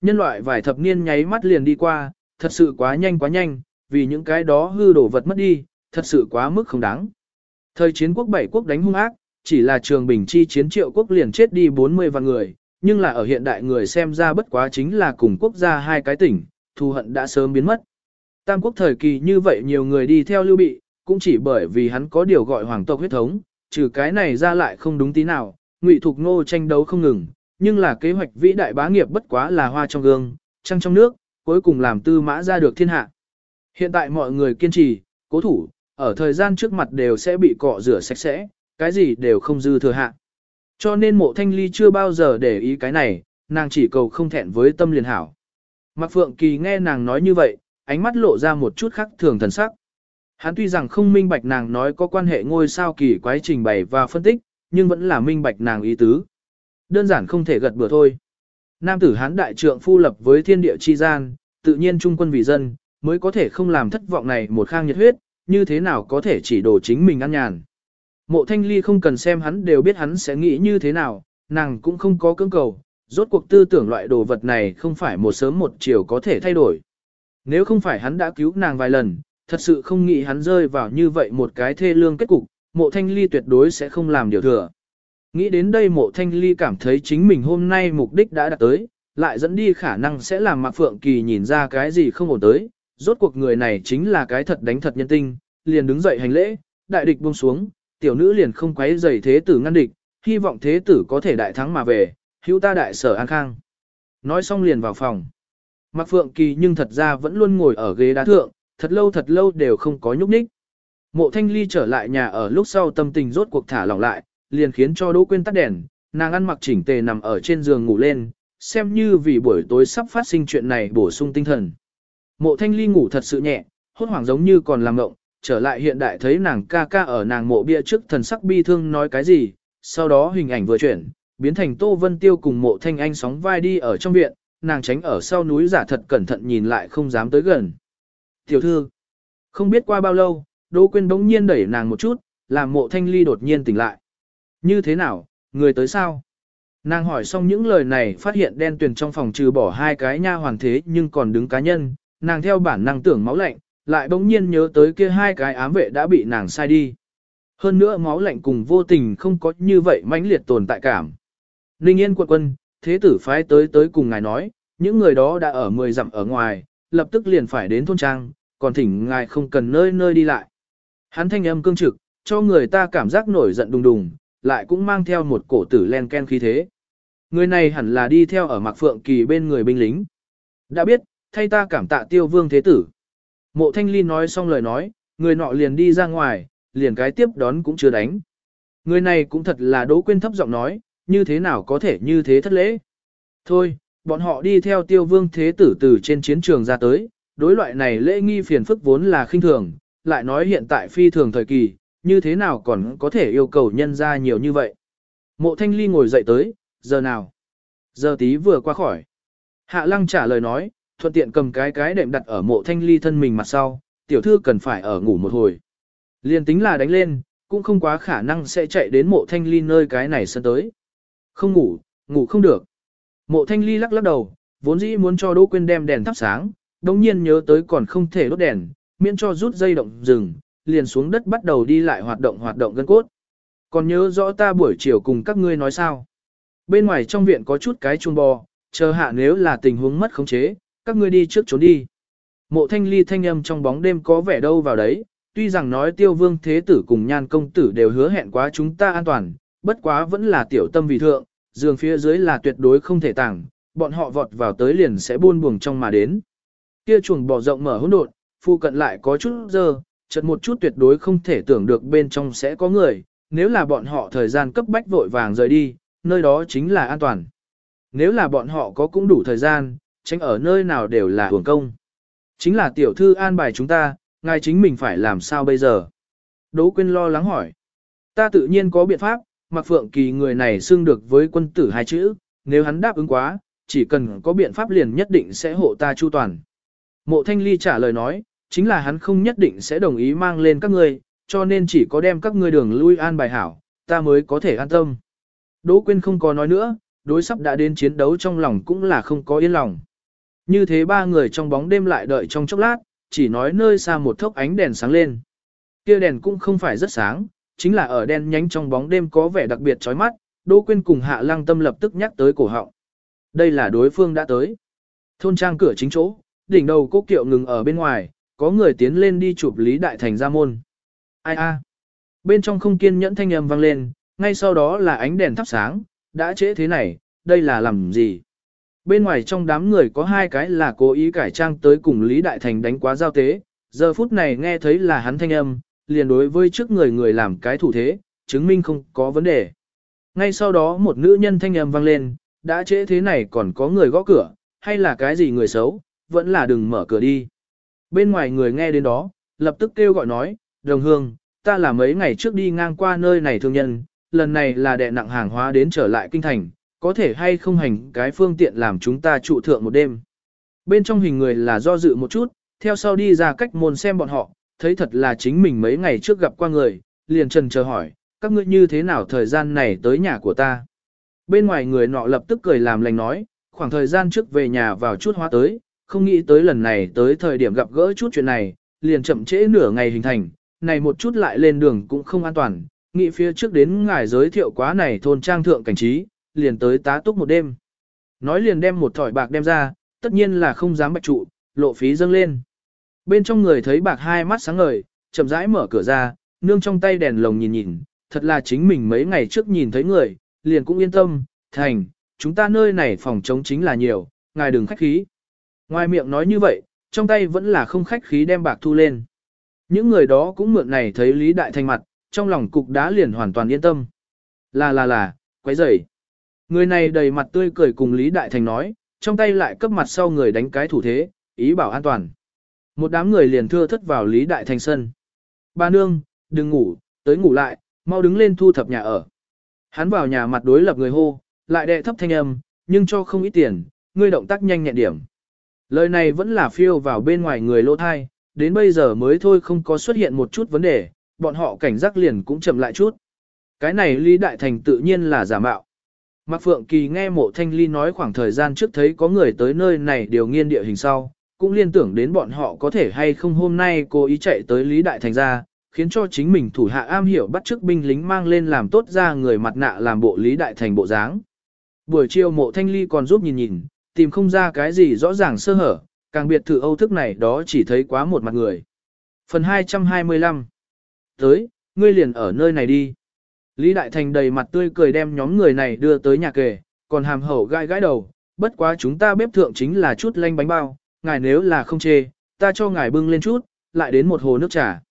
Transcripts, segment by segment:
Nhân loại vài thập niên nháy mắt liền đi qua, thật sự quá nhanh quá nhanh, vì những cái đó hư đổ vật mất đi, thật sự quá mức không đáng. Thời chiến quốc bảy quốc đánh hung ác, chỉ là trường bình chi chiến triệu quốc liền chết đi 40 vạn người, nhưng là ở hiện đại người xem ra bất quá chính là cùng quốc gia hai cái tỉnh, thù hận đã sớm biến mất. Tam quốc thời kỳ như vậy nhiều người đi theo lưu bị, cũng chỉ bởi vì hắn có điều gọi hoàng tộc huyết thống, trừ cái này ra lại không đúng tí nào, ngụy thục ngô tranh đấu không ngừng, nhưng là kế hoạch vĩ đại bá nghiệp bất quá là hoa trong gương, trăng trong nước, cuối cùng làm tư mã ra được thiên hạ. Hiện tại mọi người kiên trì, cố thủ, ở thời gian trước mặt đều sẽ bị cọ rửa sạch sẽ, cái gì đều không dư thừa hạ. Cho nên mộ thanh ly chưa bao giờ để ý cái này, nàng chỉ cầu không thẹn với tâm liền hảo. Mạc Phượng Kỳ nghe nàng nói như vậy, ánh mắt lộ ra một chút khác thường thần sắc. Hắn tuy rằng không minh bạch nàng nói có quan hệ ngôi sao kỳ quái trình bày và phân tích, nhưng vẫn là minh bạch nàng ý tứ. Đơn giản không thể gật bừa thôi. Nam tử hán đại trượng phu lập với thiên địa chi gian, tự nhiên trung quân vì dân, mới có thể không làm thất vọng này một khang nhiệt huyết, như thế nào có thể chỉ đổ chính mình ăn nhàn. Mộ thanh ly không cần xem hắn đều biết hắn sẽ nghĩ như thế nào, nàng cũng không có cưỡng cầu, rốt cuộc tư tưởng loại đồ vật này không phải một sớm một chiều có thể thay đổi. Nếu không phải hắn đã cứu nàng vài lần, thật sự không nghĩ hắn rơi vào như vậy một cái thê lương kết cục, mộ thanh ly tuyệt đối sẽ không làm điều thừa. Nghĩ đến đây mộ thanh ly cảm thấy chính mình hôm nay mục đích đã đạt tới, lại dẫn đi khả năng sẽ làm Mạc Phượng Kỳ nhìn ra cái gì không ổn tới, rốt cuộc người này chính là cái thật đánh thật nhân tinh, liền đứng dậy hành lễ, đại địch buông xuống, tiểu nữ liền không quấy giày thế tử ngăn địch, hy vọng thế tử có thể đại thắng mà về, hữu ta đại sở an khang. Nói xong liền vào phòng. Mạc Phượng Kỳ nhưng thật ra vẫn luôn ngồi ở ghế đá thượng, thật lâu thật lâu đều không có nhúc nhích. Mộ Thanh Ly trở lại nhà ở lúc sau tâm tình rốt cuộc thả lỏng lại, liền khiến cho Đỗ Quyên tắt đèn, nàng ăn mặc chỉnh tề nằm ở trên giường ngủ lên, xem như vì buổi tối sắp phát sinh chuyện này bổ sung tinh thần. Mộ Thanh Ly ngủ thật sự nhẹ, hốt hoảng giống như còn làm ngộng, trở lại hiện đại thấy nàng ca ca ở nàng mộ bia trước thần sắc bi thương nói cái gì, sau đó hình ảnh vừa chuyển, biến thành Tô Vân Tiêu cùng mộ Thanh Anh sóng vai đi ở trong viện, nàng tránh ở sau núi giả thật cẩn thận nhìn lại không dám tới gần. Tiểu thư, không biết qua bao lâu, Đỗ Quyên bỗng nhiên đẩy nàng một chút, làm mộ Thanh Ly đột nhiên tỉnh lại. Như thế nào, người tới sao? Nàng hỏi xong những lời này phát hiện đen tuyền trong phòng trừ bỏ hai cái nha hoàn thế nhưng còn đứng cá nhân, nàng theo bản năng tưởng máu lạnh, lại bỗng nhiên nhớ tới kia hai cái ám vệ đã bị nàng sai đi. Hơn nữa máu lạnh cùng vô tình không có như vậy mãnh liệt tồn tại cảm. Ninh Yên quận quân, thế tử phái tới tới cùng ngài nói, những người đó đã ở 10 dặm ở ngoài, lập tức liền phải đến thôn trang, còn thỉnh ngài không cần nơi nơi đi lại. Hắn thanh âm cương trực, cho người ta cảm giác nổi giận đùng đùng, lại cũng mang theo một cổ tử len ken khí thế. Người này hẳn là đi theo ở Mạc Phượng Kỳ bên người binh lính. Đã biết, thay ta cảm tạ tiêu vương thế tử. Mộ thanh ly nói xong lời nói, người nọ liền đi ra ngoài, liền cái tiếp đón cũng chưa đánh. Người này cũng thật là đố quên thấp giọng nói, như thế nào có thể như thế thất lễ. Thôi, bọn họ đi theo tiêu vương thế tử từ trên chiến trường ra tới, đối loại này lễ nghi phiền phức vốn là khinh thường, lại nói hiện tại phi thường thời kỳ, như thế nào còn có thể yêu cầu nhân ra nhiều như vậy. Mộ thanh ly ngồi dậy tới, giờ nào? Giờ tí vừa qua khỏi. Hạ lăng trả lời nói, thuận tiện cầm cái cái đệm đặt ở mộ thanh ly thân mình mặt sau, tiểu thư cần phải ở ngủ một hồi. Liên tính là đánh lên, cũng không quá khả năng sẽ chạy đến mộ thanh ly nơi cái này sân tới. Không ngủ, ngủ không được. Mộ thanh ly lắc lắc đầu, vốn dĩ muốn cho Đỗ Quyên đem đèn thắp sáng, đồng nhiên nhớ tới còn không thể đốt đèn, miễn cho rút dây động rừng, liền xuống đất bắt đầu đi lại hoạt động hoạt động gân cốt. Còn nhớ rõ ta buổi chiều cùng các ngươi nói sao? Bên ngoài trong viện có chút cái chuông bò, chờ hạ nếu là tình huống mất khống chế, các ngươi đi trước trốn đi. Mộ thanh ly thanh âm trong bóng đêm có vẻ đâu vào đấy, tuy rằng nói tiêu vương thế tử cùng nhan công tử đều hứa hẹn quá chúng ta an toàn, bất quá vẫn là tiểu tâm vì thượng, giường phía dưới là tuyệt đối không thể tàng, bọn họ vọt vào tới liền sẽ buôn buồng trong mà đến. Kia chuồng bò rộng mở hỗn độn, phu cận lại có chút dơ, chật một chút tuyệt đối không thể tưởng được bên trong sẽ có người, nếu là bọn họ thời gian cấp bách vội vàng rời đi, nơi đó chính là an toàn. Nếu là bọn họ có cũng đủ thời gian, tránh ở nơi nào đều là hưởng công. Chính là tiểu thư an bài chúng ta, ngài chính mình phải làm sao bây giờ? Đỗ Quyên lo lắng hỏi. Ta tự nhiên có biện pháp, Mạc Phượng Kỳ người này xưng được với quân tử hai chữ, nếu hắn đáp ứng quá, chỉ cần có biện pháp liền nhất định sẽ hộ ta chu toàn. Mộ Thanh Ly trả lời nói, chính là hắn không nhất định sẽ đồng ý mang lên các ngươi, cho nên chỉ có đem các ngươi đường lui an bài hảo, ta mới có thể an tâm. Đỗ Quyên không có nói nữa, đối sắp đã đến chiến đấu trong lòng cũng là không có yên lòng. Như thế ba người trong bóng đêm lại đợi trong chốc lát, chỉ nói nơi xa một thốc ánh đèn sáng lên. Kia đèn cũng không phải rất sáng, chính là ở đen nhánh trong bóng đêm có vẻ đặc biệt chói mắt, Đỗ Quyên cùng Hạ Lăng Tâm lập tức nhắc tới cổ họng. Đây là đối phương đã tới. Thôn trang cửa chính chỗ, đỉnh đầu cố kiệu ngừng ở bên ngoài, có người tiến lên đi chụp Lý Đại Thành ra môn. Ai a? Bên trong không kiên nhẫn thanh âm vang lên, ngay sau đó là ánh đèn thắp sáng, đã trễ thế này, đây là làm gì? Bên ngoài trong đám người có hai cái là cố ý cải trang tới cùng Lý Đại Thành đánh quá giao tế, giờ phút này nghe thấy là hắn thanh âm, liền đối với trước người người làm cái thủ thế, chứng minh không có vấn đề. Ngay sau đó một nữ nhân thanh âm vang lên, đã trễ thế này còn có người gõ cửa, hay là cái gì người xấu, vẫn là đừng mở cửa đi. Bên ngoài người nghe đến đó, lập tức kêu gọi nói, đồng hương, ta là mấy ngày trước đi ngang qua nơi này thương nhân, lần này là đệ nặng hàng hóa đến trở lại kinh thành, có thể hay không hành cái phương tiện làm chúng ta trụ thượng một đêm. Bên trong hình người là do dự một chút, theo sau đi ra cách môn xem bọn họ, thấy thật là chính mình mấy ngày trước gặp qua người, liền trần chờ hỏi, các ngươi như thế nào thời gian này tới nhà của ta. Bên ngoài người nọ lập tức cười làm lành nói, khoảng thời gian trước về nhà vào chút hóa tới, không nghĩ tới lần này tới thời điểm gặp gỡ chút chuyện này, liền chậm trễ nửa ngày hình thành, này một chút lại lên đường cũng không an toàn, nghĩ phía trước đến ngài giới thiệu quá này thôn trang thượng cảnh trí, liền tới tá túc một đêm. Nói liền đem một thỏi bạc đem ra, tất nhiên là không dám bạch trụ, lộ phí dâng lên. Bên trong người thấy bạc hai mắt sáng ngời, chậm rãi mở cửa ra, nương trong tay đèn lồng nhìn nhìn, thật là chính mình mấy ngày trước nhìn thấy người, liền cũng yên tâm, thành, chúng ta nơi này phòng chống chính là nhiều, ngài đừng khách khí. Ngoài miệng nói như vậy, trong tay vẫn là không khách khí đem bạc thu lên. Những người đó cũng mượn này thấy Lý Đại Thành mặt, trong lòng cục đá liền hoàn toàn yên tâm. Là là là, quấy rầy. Người này đầy mặt tươi cười cùng Lý Đại Thành nói, trong tay lại cấp mặt sau người đánh cái thủ thế, ý bảo an toàn. Một đám người liền thưa thất vào Lý Đại Thành sân. Ba nương, đừng ngủ, tới ngủ lại, mau đứng lên thu thập nhà ở. Hắn vào nhà mặt đối lập người hô, lại đệ thấp thanh âm, nhưng cho không ít tiền, ngươi động tác nhanh nhẹn điểm. Lời này vẫn là phiêu vào bên ngoài người lỗ thai, đến bây giờ mới thôi không có xuất hiện một chút vấn đề, bọn họ cảnh giác liền cũng chậm lại chút. Cái này Lý Đại Thành tự nhiên là giả mạo. Mạc Phượng Kỳ nghe mộ thanh ly nói khoảng thời gian trước thấy có người tới nơi này điều nghiên địa hình sau, cũng liên tưởng đến bọn họ có thể hay không hôm nay cố ý chạy tới Lý Đại Thành ra, khiến cho chính mình thủ hạ am hiểu bắt chức binh lính mang lên làm tốt ra người mặt nạ làm bộ Lý Đại Thành bộ dáng. Buổi chiều mộ thanh ly còn giúp nhìn nhìn, tìm không ra cái gì rõ ràng sơ hở, càng biệt thự âu thức này đó chỉ thấy quá một mặt người. Phần 225 Tới, ngươi liền ở nơi này đi. Lý Đại Thành đầy mặt tươi cười đem nhóm người này đưa tới nhà kề, còn hàm hậu gai gãi đầu, bất quá chúng ta bếp thượng chính là chút lanh bánh bao, ngài nếu là không chê, ta cho ngài bưng lên chút, lại đến một hồ nước trà.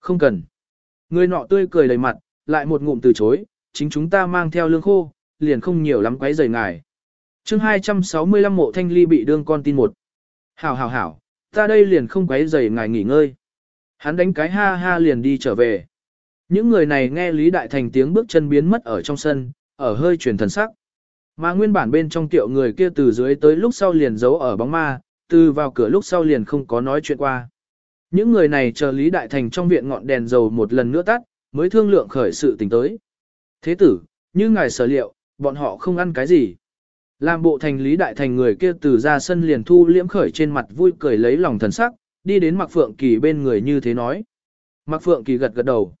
Không cần. Người nọ tươi cười đầy mặt, lại một ngụm từ chối, chính chúng ta mang theo lương khô, liền không nhiều lắm quấy rầy ngài chương 265 mộ thanh ly bị đương con tin một. Hảo hảo hảo, ta đây liền không quấy rầy ngài nghỉ ngơi. Hắn đánh cái ha ha liền đi trở về. Những người này nghe Lý Đại Thành tiếng bước chân biến mất ở trong sân, ở hơi truyền thần sắc. Mà nguyên bản bên trong tiệu người kia từ dưới tới lúc sau liền giấu ở bóng ma, từ vào cửa lúc sau liền không có nói chuyện qua. Những người này chờ Lý Đại Thành trong viện ngọn đèn dầu một lần nữa tắt, mới thương lượng khởi sự tình tới. Thế tử, như ngài sở liệu, bọn họ không ăn cái gì. Làm bộ thành Lý Đại Thành người kia từ ra sân liền thu liễm khởi trên mặt vui cười lấy lòng thần sắc, đi đến Mạc Phượng Kỳ bên người như thế nói. Mạc Phượng Kỳ gật gật đầu.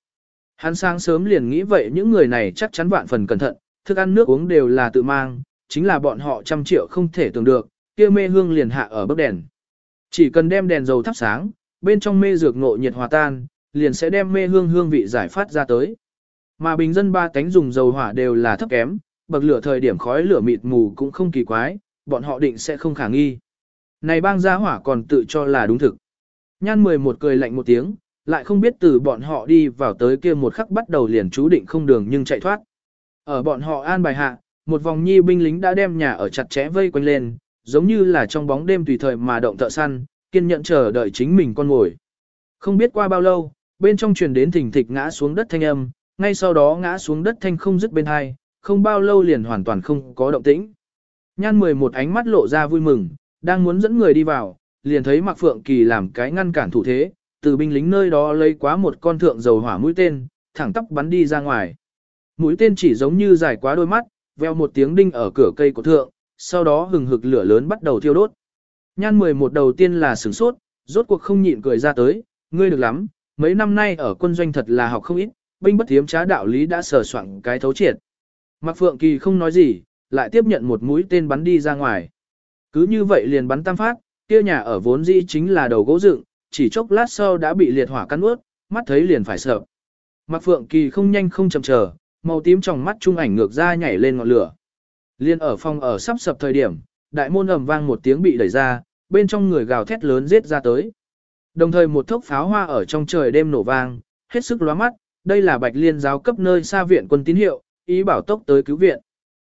Hắn sáng sớm liền nghĩ vậy những người này chắc chắn vạn phần cẩn thận, thức ăn nước uống đều là tự mang, chính là bọn họ trăm triệu không thể tưởng được, kia mê hương liền hạ ở bức đèn. Chỉ cần đem đèn dầu thắp sáng, bên trong mê dược ngộ nhiệt hòa tan, liền sẽ đem mê hương hương vị giải phát ra tới. Mà bình dân ba cánh dùng dầu hỏa đều là thấp kém, bậc lửa thời điểm khói lửa mịt mù cũng không kỳ quái, bọn họ định sẽ không khả nghi. Này bang gia hỏa còn tự cho là đúng thực. Nhan 11 cười lạnh một tiếng, lại không biết từ bọn họ đi vào tới kia một khắc bắt đầu liền chú định không đường nhưng chạy thoát. Ở bọn họ an bài hạ, một vòng nhi binh lính đã đem nhà ở chặt chẽ vây quanh lên, giống như là trong bóng đêm tùy thời mà động thợ săn, kiên nhẫn chờ đợi chính mình con ngồi. Không biết qua bao lâu, bên trong truyền đến thỉnh thịch ngã xuống đất thanh âm, ngay sau đó ngã xuống đất thanh không dứt bên hai, không bao lâu liền hoàn toàn không có động tĩnh. Nhan 11 ánh mắt lộ ra vui mừng, đang muốn dẫn người đi vào, liền thấy Mạc Phượng Kỳ làm cái ngăn cản thủ thế, từ binh lính nơi đó lấy quá một con thượng dầu hỏa mũi tên, thẳng tóc bắn đi ra ngoài. Mũi tên chỉ giống như dài quá đôi mắt, veo một tiếng đinh ở cửa cây của thượng, sau đó hừng hực lửa lớn bắt đầu thiêu đốt. Nhan 11 đầu tiên là sửng sốt, rốt cuộc không nhịn cười ra tới, ngươi được lắm, mấy năm nay ở quân doanh thật là học không ít, binh bất thiếm trá đạo lý đã sở soạn cái thấu triệt. Mạc Phượng Kỳ không nói gì, lại tiếp nhận một mũi tên bắn đi ra ngoài. Cứ như vậy liền bắn tam phát, kia nhà ở vốn dĩ chính là đầu gỗ dựng, chỉ chốc lát sau đã bị liệt hỏa cắn ướt, mắt thấy liền phải sợ. Mạc Phượng Kỳ không nhanh không chậm chờ, màu tím trong mắt trung ảnh ngược ra nhảy lên ngọn lửa. Liên ở phòng ở sắp sập thời điểm, đại môn ầm vang một tiếng bị đẩy ra, bên trong người gào thét lớn giết ra tới. Đồng thời một thốc pháo hoa ở trong trời đêm nổ vang, hết sức lóa mắt, đây là Bạch Liên giáo cấp nơi xa viện quân tín hiệu, ý bảo tốc tới cứu viện.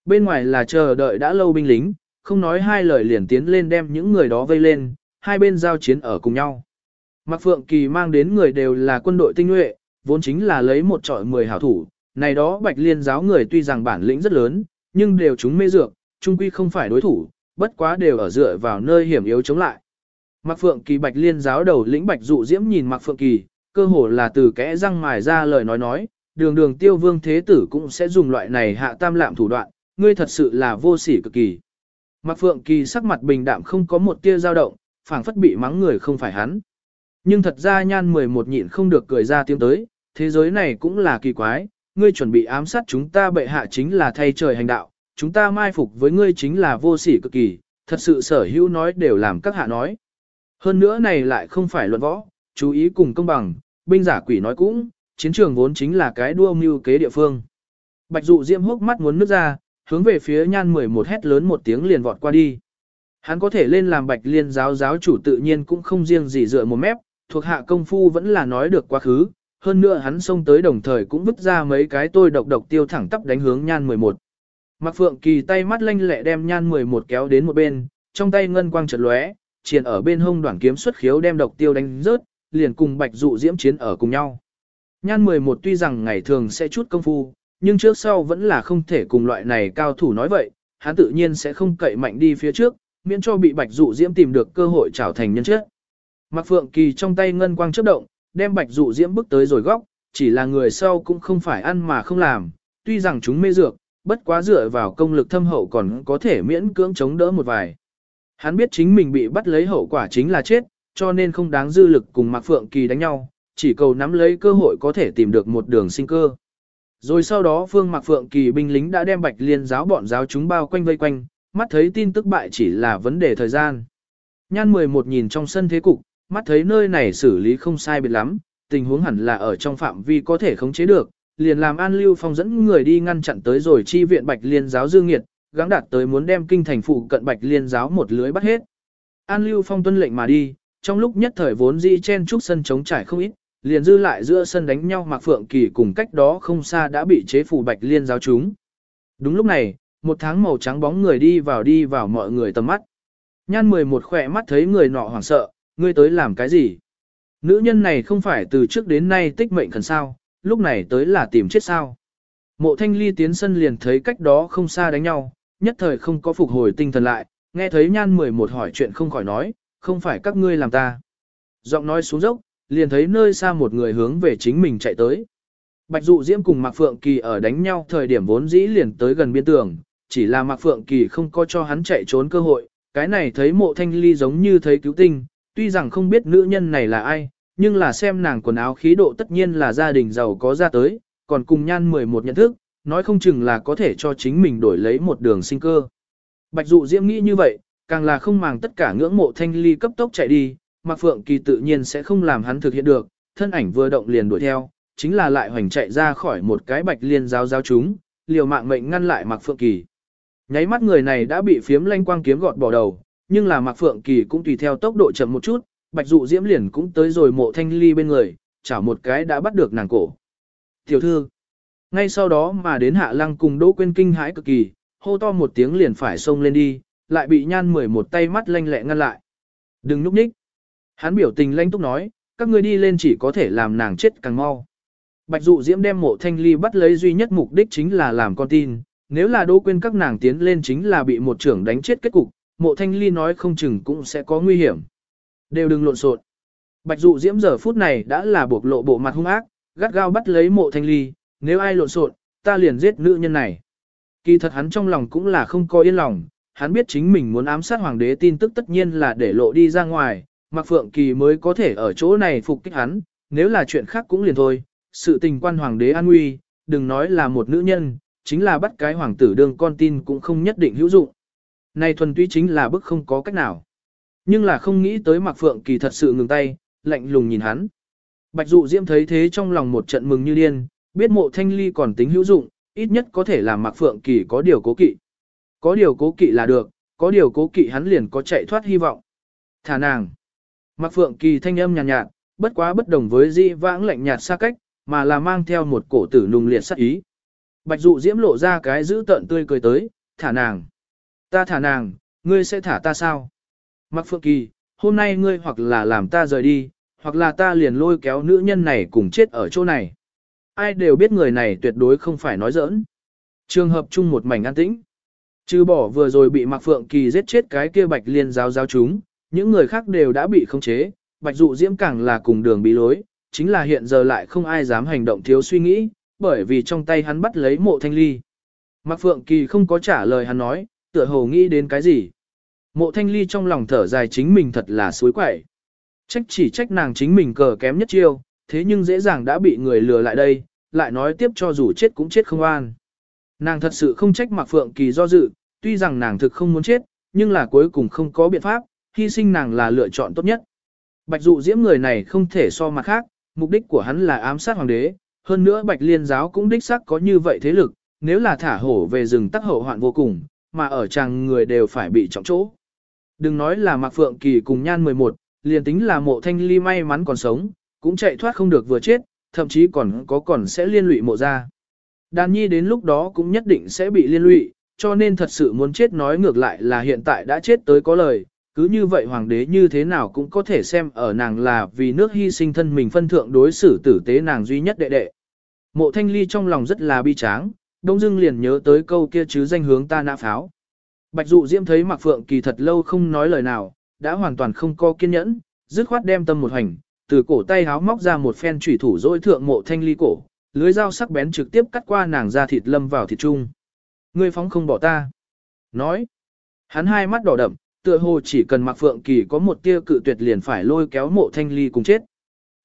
Bên ngoài là chờ đợi đã lâu binh lính, không nói hai lời liền tiến lên đem những người đó vây lên, hai bên giao chiến ở cùng nhau. Mạc Phượng Kỳ mang đến người đều là quân đội tinh nhuệ, vốn chính là lấy một trọi mười hảo thủ, này đó Bạch Liên giáo người tuy rằng bản lĩnh rất lớn, nhưng đều chúng mê dược, trung quy không phải đối thủ, bất quá đều ở dựa vào nơi hiểm yếu chống lại. Mạc Phượng Kỳ Bạch Liên giáo đầu lĩnh Bạch Dụ Diễm nhìn Mạc Phượng Kỳ, cơ hồ là từ kẽ răng mài ra lời nói nói, đường đường tiêu vương thế tử cũng sẽ dùng loại này hạ tam lạm thủ đoạn, ngươi thật sự là vô sỉ cực kỳ. Mạc Phượng Kỳ sắc mặt bình đạm không có một tia dao động, phảng phất bị mắng người không phải hắn. Nhưng thật ra nhan 11 nhịn không được cười ra tiếng tới, thế giới này cũng là kỳ quái, ngươi chuẩn bị ám sát chúng ta bệ hạ chính là thay trời hành đạo, chúng ta mai phục với ngươi chính là vô sỉ cực kỳ, thật sự sở hữu nói đều làm các hạ nói. Hơn nữa này lại không phải luận võ, chú ý cùng công bằng, binh giả quỷ nói cũng, chiến trường vốn chính là cái đua mưu kế địa phương. Bạch dụ diễm hốc mắt muốn nước ra, hướng về phía nhan 11 hét lớn một tiếng liền vọt qua đi. Hắn có thể lên làm bạch liên giáo giáo chủ tự nhiên cũng không riêng gì dựa một mép, thuộc hạ công phu vẫn là nói được quá khứ, hơn nữa hắn xông tới đồng thời cũng vứt ra mấy cái tôi độc độc tiêu thẳng tắp đánh hướng nhan 11. Mạc Phượng Kỳ tay mắt lanh lẹ đem nhan 11 kéo đến một bên, trong tay ngân quang chợt lóe, triển ở bên hông đoạn kiếm xuất khiếu đem độc tiêu đánh rớt, liền cùng Bạch Dụ Diễm chiến ở cùng nhau. Nhan 11 tuy rằng ngày thường sẽ chút công phu, nhưng trước sau vẫn là không thể cùng loại này cao thủ nói vậy, hắn tự nhiên sẽ không cậy mạnh đi phía trước, miễn cho bị Bạch Dụ Diễm tìm được cơ hội trảo thành nhân chết. Mạc Phượng Kỳ trong tay ngân quang chớp động, đem Bạch Dụ Diễm bước tới rồi góc, chỉ là người sau cũng không phải ăn mà không làm, tuy rằng chúng mê dược, bất quá dựa vào công lực thâm hậu còn có thể miễn cưỡng chống đỡ một vài. Hắn biết chính mình bị bắt lấy hậu quả chính là chết, cho nên không đáng dư lực cùng Mạc Phượng Kỳ đánh nhau, chỉ cầu nắm lấy cơ hội có thể tìm được một đường sinh cơ. Rồi sau đó Phương Mạc Phượng Kỳ binh lính đã đem Bạch Liên giáo bọn giáo chúng bao quanh vây quanh, mắt thấy tin tức bại chỉ là vấn đề thời gian. Nhan 11 nhìn trong sân thế cục, mắt thấy nơi này xử lý không sai biệt lắm, tình huống hẳn là ở trong phạm vi có thể khống chế được, liền làm An Lưu Phong dẫn người đi ngăn chặn tới rồi chi viện Bạch Liên giáo Dương Nghiệt, gắng đạt tới muốn đem kinh thành phụ cận Bạch Liên giáo một lưới bắt hết. An Lưu Phong tuân lệnh mà đi, trong lúc nhất thời vốn dĩ chen trúc sân chống trải không ít, liền dư lại giữa sân đánh nhau Mạc Phượng Kỳ cùng cách đó không xa đã bị chế phủ Bạch Liên giáo chúng. Đúng lúc này, một tháng màu trắng bóng người đi vào đi vào mọi người tầm mắt. Nhan 11 khỏe mắt thấy người nọ hoảng sợ, ngươi tới làm cái gì? Nữ nhân này không phải từ trước đến nay tích mệnh khẩn sao, lúc này tới là tìm chết sao. Mộ thanh ly tiến sân liền thấy cách đó không xa đánh nhau, nhất thời không có phục hồi tinh thần lại, nghe thấy nhan 11 hỏi chuyện không khỏi nói, không phải các ngươi làm ta. Giọng nói xuống dốc, liền thấy nơi xa một người hướng về chính mình chạy tới. Bạch dụ diễm cùng Mạc Phượng Kỳ ở đánh nhau thời điểm vốn dĩ liền tới gần biên tường, chỉ là Mạc Phượng Kỳ không có cho hắn chạy trốn cơ hội, cái này thấy mộ thanh ly giống như thấy cứu tinh, tuy rằng không biết nữ nhân này là ai, nhưng là xem nàng quần áo khí độ tất nhiên là gia đình giàu có ra tới, còn cùng nhan 11 nhận thức, nói không chừng là có thể cho chính mình đổi lấy một đường sinh cơ. Bạch dụ diễm nghĩ như vậy, càng là không màng tất cả ngưỡng mộ thanh ly cấp tốc chạy đi, Mạc Phượng Kỳ tự nhiên sẽ không làm hắn thực hiện được, thân ảnh vừa động liền đuổi theo, chính là lại hoành chạy ra khỏi một cái bạch liên giáo giáo chúng, liều mạng mệnh ngăn lại Mạc Phượng Kỳ. Nháy mắt người này đã bị phiếm lanh quang kiếm gọt bỏ đầu, nhưng là Mạc Phượng Kỳ cũng tùy theo tốc độ chậm một chút, Bạch Dụ Diễm liền cũng tới rồi mộ thanh ly bên người, chảo một cái đã bắt được nàng cổ. Tiểu thư, ngay sau đó mà đến hạ lăng cùng Đỗ Quyên kinh hãi cực kỳ, hô to một tiếng liền phải xông lên đi, lại bị nhan mười một tay mắt lanh lẹ ngăn lại. Đừng núp ních. Hắn biểu tình lanh túc nói, các ngươi đi lên chỉ có thể làm nàng chết càng mau. Bạch dụ diễm đem mộ thanh ly bắt lấy duy nhất mục đích chính là làm con tin, nếu là đỗ quên các nàng tiến lên chính là bị một trưởng đánh chết kết cục, mộ thanh ly nói không chừng cũng sẽ có nguy hiểm. Đều đừng lộn xộn. Bạch dụ diễm giờ phút này đã là buộc lộ bộ mặt hung ác, gắt gao bắt lấy mộ thanh ly, nếu ai lộn xộn, ta liền giết nữ nhân này. Kỳ thật hắn trong lòng cũng là không có yên lòng, hắn biết chính mình muốn ám sát hoàng đế tin tức tất nhiên là để lộ đi ra ngoài, Mạc Phượng Kỳ mới có thể ở chỗ này phục kích hắn, nếu là chuyện khác cũng liền thôi, sự tình quan hoàng đế an nguy, đừng nói là một nữ nhân, chính là bắt cái hoàng tử đương con tin cũng không nhất định hữu dụng. Này thuần túy chính là bức không có cách nào. Nhưng là không nghĩ tới Mạc Phượng Kỳ thật sự ngừng tay, lạnh lùng nhìn hắn. Bạch Dụ Diễm thấy thế trong lòng một trận mừng như điên, biết mộ thanh ly còn tính hữu dụng, ít nhất có thể làm Mạc Phượng Kỳ có điều cố kỵ. Có điều cố kỵ là được, có điều cố kỵ hắn liền có chạy thoát hy vọng. Thả nàng. Mạc Phượng Kỳ thanh âm nhàn nhạt, nhạt, bất quá bất đồng với di vãng lạnh nhạt xa cách, mà là mang theo một cổ tử nùng liệt sát ý. Bạch dụ diễm lộ ra cái giữ tợn tươi cười tới, thả nàng. Ta thả nàng, ngươi sẽ thả ta sao? Mạc Phượng Kỳ, hôm nay ngươi hoặc là làm ta rời đi, hoặc là ta liền lôi kéo nữ nhân này cùng chết ở chỗ này. Ai đều biết người này tuyệt đối không phải nói giỡn. Trường hợp chung một mảnh an tĩnh. Trừ bỏ vừa rồi bị Mạc Phượng Kỳ giết chết cái kia bạch liên giáo giáo chúng, những người khác đều đã bị khống chế, bạch dụ diễm càng là cùng đường bị lối, chính là hiện giờ lại không ai dám hành động thiếu suy nghĩ, bởi vì trong tay hắn bắt lấy mộ thanh ly. Mạc Phượng Kỳ không có trả lời hắn nói, tựa hồ nghĩ đến cái gì. Mộ thanh ly trong lòng thở dài chính mình thật là suối quẩy. Trách chỉ trách nàng chính mình cờ kém nhất chiêu, thế nhưng dễ dàng đã bị người lừa lại đây, lại nói tiếp cho dù chết cũng chết không an. Nàng thật sự không trách Mạc Phượng Kỳ do dự, tuy rằng nàng thực không muốn chết, nhưng là cuối cùng không có biện pháp, hy sinh nàng là lựa chọn tốt nhất. Bạch dụ diễm người này không thể so mặt khác, mục đích của hắn là ám sát hoàng đế, hơn nữa bạch liên giáo cũng đích xác có như vậy thế lực, nếu là thả hổ về rừng tắc hậu hoạn vô cùng, mà ở chàng người đều phải bị trọng chỗ. Đừng nói là Mạc Phượng Kỳ cùng nhan 11, liền tính là mộ thanh ly may mắn còn sống, cũng chạy thoát không được vừa chết, thậm chí còn có còn sẽ liên lụy mộ ra. Đàn nhi đến lúc đó cũng nhất định sẽ bị liên lụy, cho nên thật sự muốn chết nói ngược lại là hiện tại đã chết tới có lời, cứ như vậy hoàng đế như thế nào cũng có thể xem ở nàng là vì nước hy sinh thân mình phân thượng đối xử tử tế nàng duy nhất đệ đệ. Mộ thanh ly trong lòng rất là bi tráng, đông dưng liền nhớ tới câu kia chứ danh hướng ta nã pháo. Bạch dụ diễm thấy Mạc Phượng kỳ thật lâu không nói lời nào, đã hoàn toàn không có kiên nhẫn, dứt khoát đem tâm một hành, từ cổ tay háo móc ra một phen chủy thủ dỗi thượng mộ thanh ly cổ, lưới dao sắc bén trực tiếp cắt qua nàng ra thịt lâm vào thịt trung. Ngươi phóng không bỏ ta. Nói. Hắn hai mắt đỏ đậm, tựa hồ chỉ cần Mạc Phượng Kỳ có một tia cự tuyệt liền phải lôi kéo mộ thanh ly cùng chết.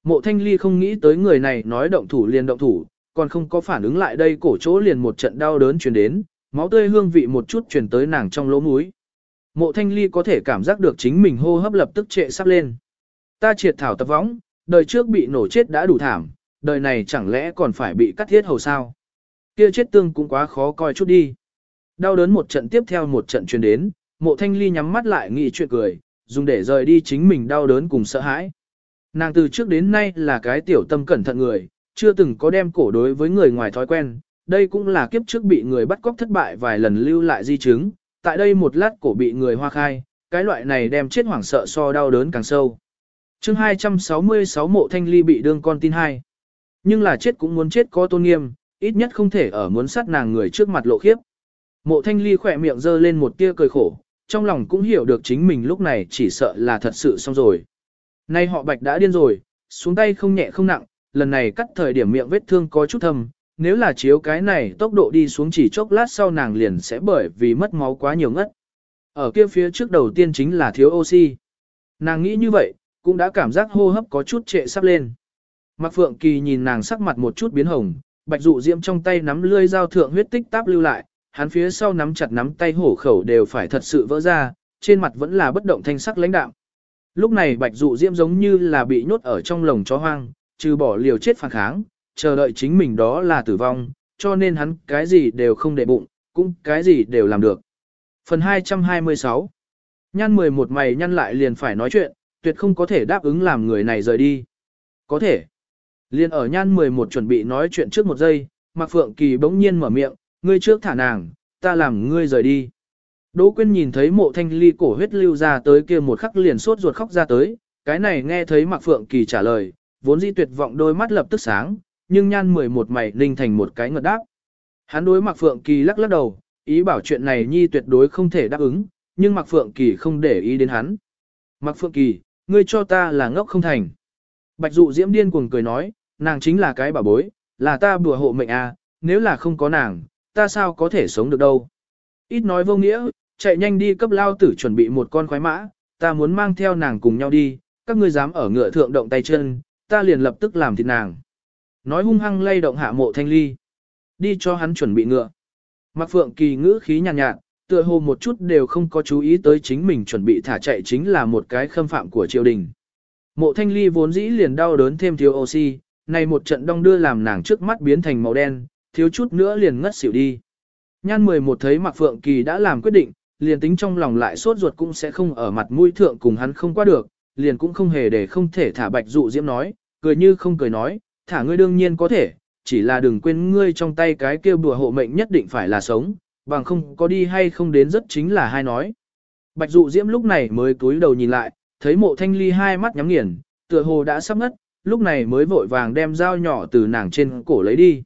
Mộ thanh ly không nghĩ tới người này nói động thủ liền động thủ, còn không có phản ứng lại đây cổ chỗ liền một trận đau đớn truyền đến, máu tươi hương vị một chút truyền tới nàng trong lỗ mũi. Mộ thanh ly có thể cảm giác được chính mình hô hấp lập tức trệ sắp lên. Ta triệt thảo tập võng, đời trước bị nổ chết đã đủ thảm, đời này chẳng lẽ còn phải bị cắt thiết hầu sao? Kia chết tương cũng quá khó coi chút đi. Đau đớn một trận tiếp theo một trận truyền đến, mộ thanh ly nhắm mắt lại nghĩ chuyện cười, dùng để rời đi chính mình đau đớn cùng sợ hãi. Nàng từ trước đến nay là cái tiểu tâm cẩn thận người, chưa từng có đem cổ đối với người ngoài thói quen, đây cũng là kiếp trước bị người bắt cóc thất bại vài lần lưu lại di chứng, tại đây một lát cổ bị người hoa khai, cái loại này đem chết hoảng sợ so đau đớn càng sâu. chương 266 mộ thanh ly bị đương con tin hai. Nhưng là chết cũng muốn chết có tôn nghiêm, ít nhất không thể ở muốn sát nàng người trước mặt lộ khiếp. Mộ thanh ly khỏe miệng dơ lên một tia cười khổ, trong lòng cũng hiểu được chính mình lúc này chỉ sợ là thật sự xong rồi. Nay họ bạch đã điên rồi, xuống tay không nhẹ không nặng, lần này cắt thời điểm miệng vết thương có chút thâm, nếu là chiếu cái này tốc độ đi xuống chỉ chốc lát sau nàng liền sẽ bởi vì mất máu quá nhiều ngất. Ở kia phía trước đầu tiên chính là thiếu oxy. Nàng nghĩ như vậy, cũng đã cảm giác hô hấp có chút trệ sắp lên. Mạc Phượng Kỳ nhìn nàng sắc mặt một chút biến hồng, bạch dụ diễm trong tay nắm lươi dao thượng huyết tích táp lưu lại, hắn phía sau nắm chặt nắm tay hổ khẩu đều phải thật sự vỡ ra, trên mặt vẫn là bất động thanh sắc lãnh đạm. Lúc này bạch dụ diễm giống như là bị nhốt ở trong lồng chó hoang, trừ bỏ liều chết phản kháng, chờ đợi chính mình đó là tử vong, cho nên hắn cái gì đều không để bụng, cũng cái gì đều làm được. Phần 226 Nhăn 11 mày nhăn lại liền phải nói chuyện, tuyệt không có thể đáp ứng làm người này rời đi. Có thể. Liên ở nhan 11 chuẩn bị nói chuyện trước một giây, Mạc Phượng Kỳ bỗng nhiên mở miệng, ngươi trước thả nàng, ta làm ngươi rời đi. Đỗ Quyên nhìn thấy mộ thanh ly cổ huyết lưu ra tới kia một khắc liền sốt ruột khóc ra tới, cái này nghe thấy Mạc Phượng Kỳ trả lời, vốn dĩ tuyệt vọng đôi mắt lập tức sáng, nhưng nhan 11 mày linh thành một cái ngợt đáp. Hắn đối Mạc Phượng Kỳ lắc lắc đầu, ý bảo chuyện này nhi tuyệt đối không thể đáp ứng, nhưng Mạc Phượng Kỳ không để ý đến hắn. Mạc Phượng Kỳ, ngươi cho ta là ngốc không thành. Bạch dụ diễm điên cuồng cười nói, nàng chính là cái bà bối, là ta bùa hộ mệnh à, nếu là không có nàng, ta sao có thể sống được đâu. Ít nói vô nghĩa, chạy nhanh đi cấp lao tử chuẩn bị một con khoái mã, ta muốn mang theo nàng cùng nhau đi, các ngươi dám ở ngựa thượng động tay chân, ta liền lập tức làm thịt nàng. Nói hung hăng lay động hạ mộ thanh ly. Đi cho hắn chuẩn bị ngựa. Mạc Phượng Kỳ ngữ khí nhàn nhạt, nhạt, tựa hồ một chút đều không có chú ý tới chính mình chuẩn bị thả chạy chính là một cái khâm phạm của triều đình. Mộ thanh ly vốn dĩ liền đau đớn thêm thiếu oxy, này một trận đong đưa làm nàng trước mắt biến thành màu đen, thiếu chút nữa liền ngất xỉu đi. Nhan 11 thấy Mạc Phượng Kỳ đã làm quyết định, liền tính trong lòng lại sốt ruột cũng sẽ không ở mặt mũi thượng cùng hắn không qua được, liền cũng không hề để không thể thả bạch dụ diễm nói, cười như không cười nói, thả ngươi đương nhiên có thể, chỉ là đừng quên ngươi trong tay cái kia bùa hộ mệnh nhất định phải là sống, bằng không có đi hay không đến rất chính là hai nói. Bạch dụ diễm lúc này mới cúi đầu nhìn lại, thấy mộ thanh ly hai mắt nhắm nghiền, tựa hồ đã sắp ngất, lúc này mới vội vàng đem dao nhỏ từ nàng trên cổ lấy đi.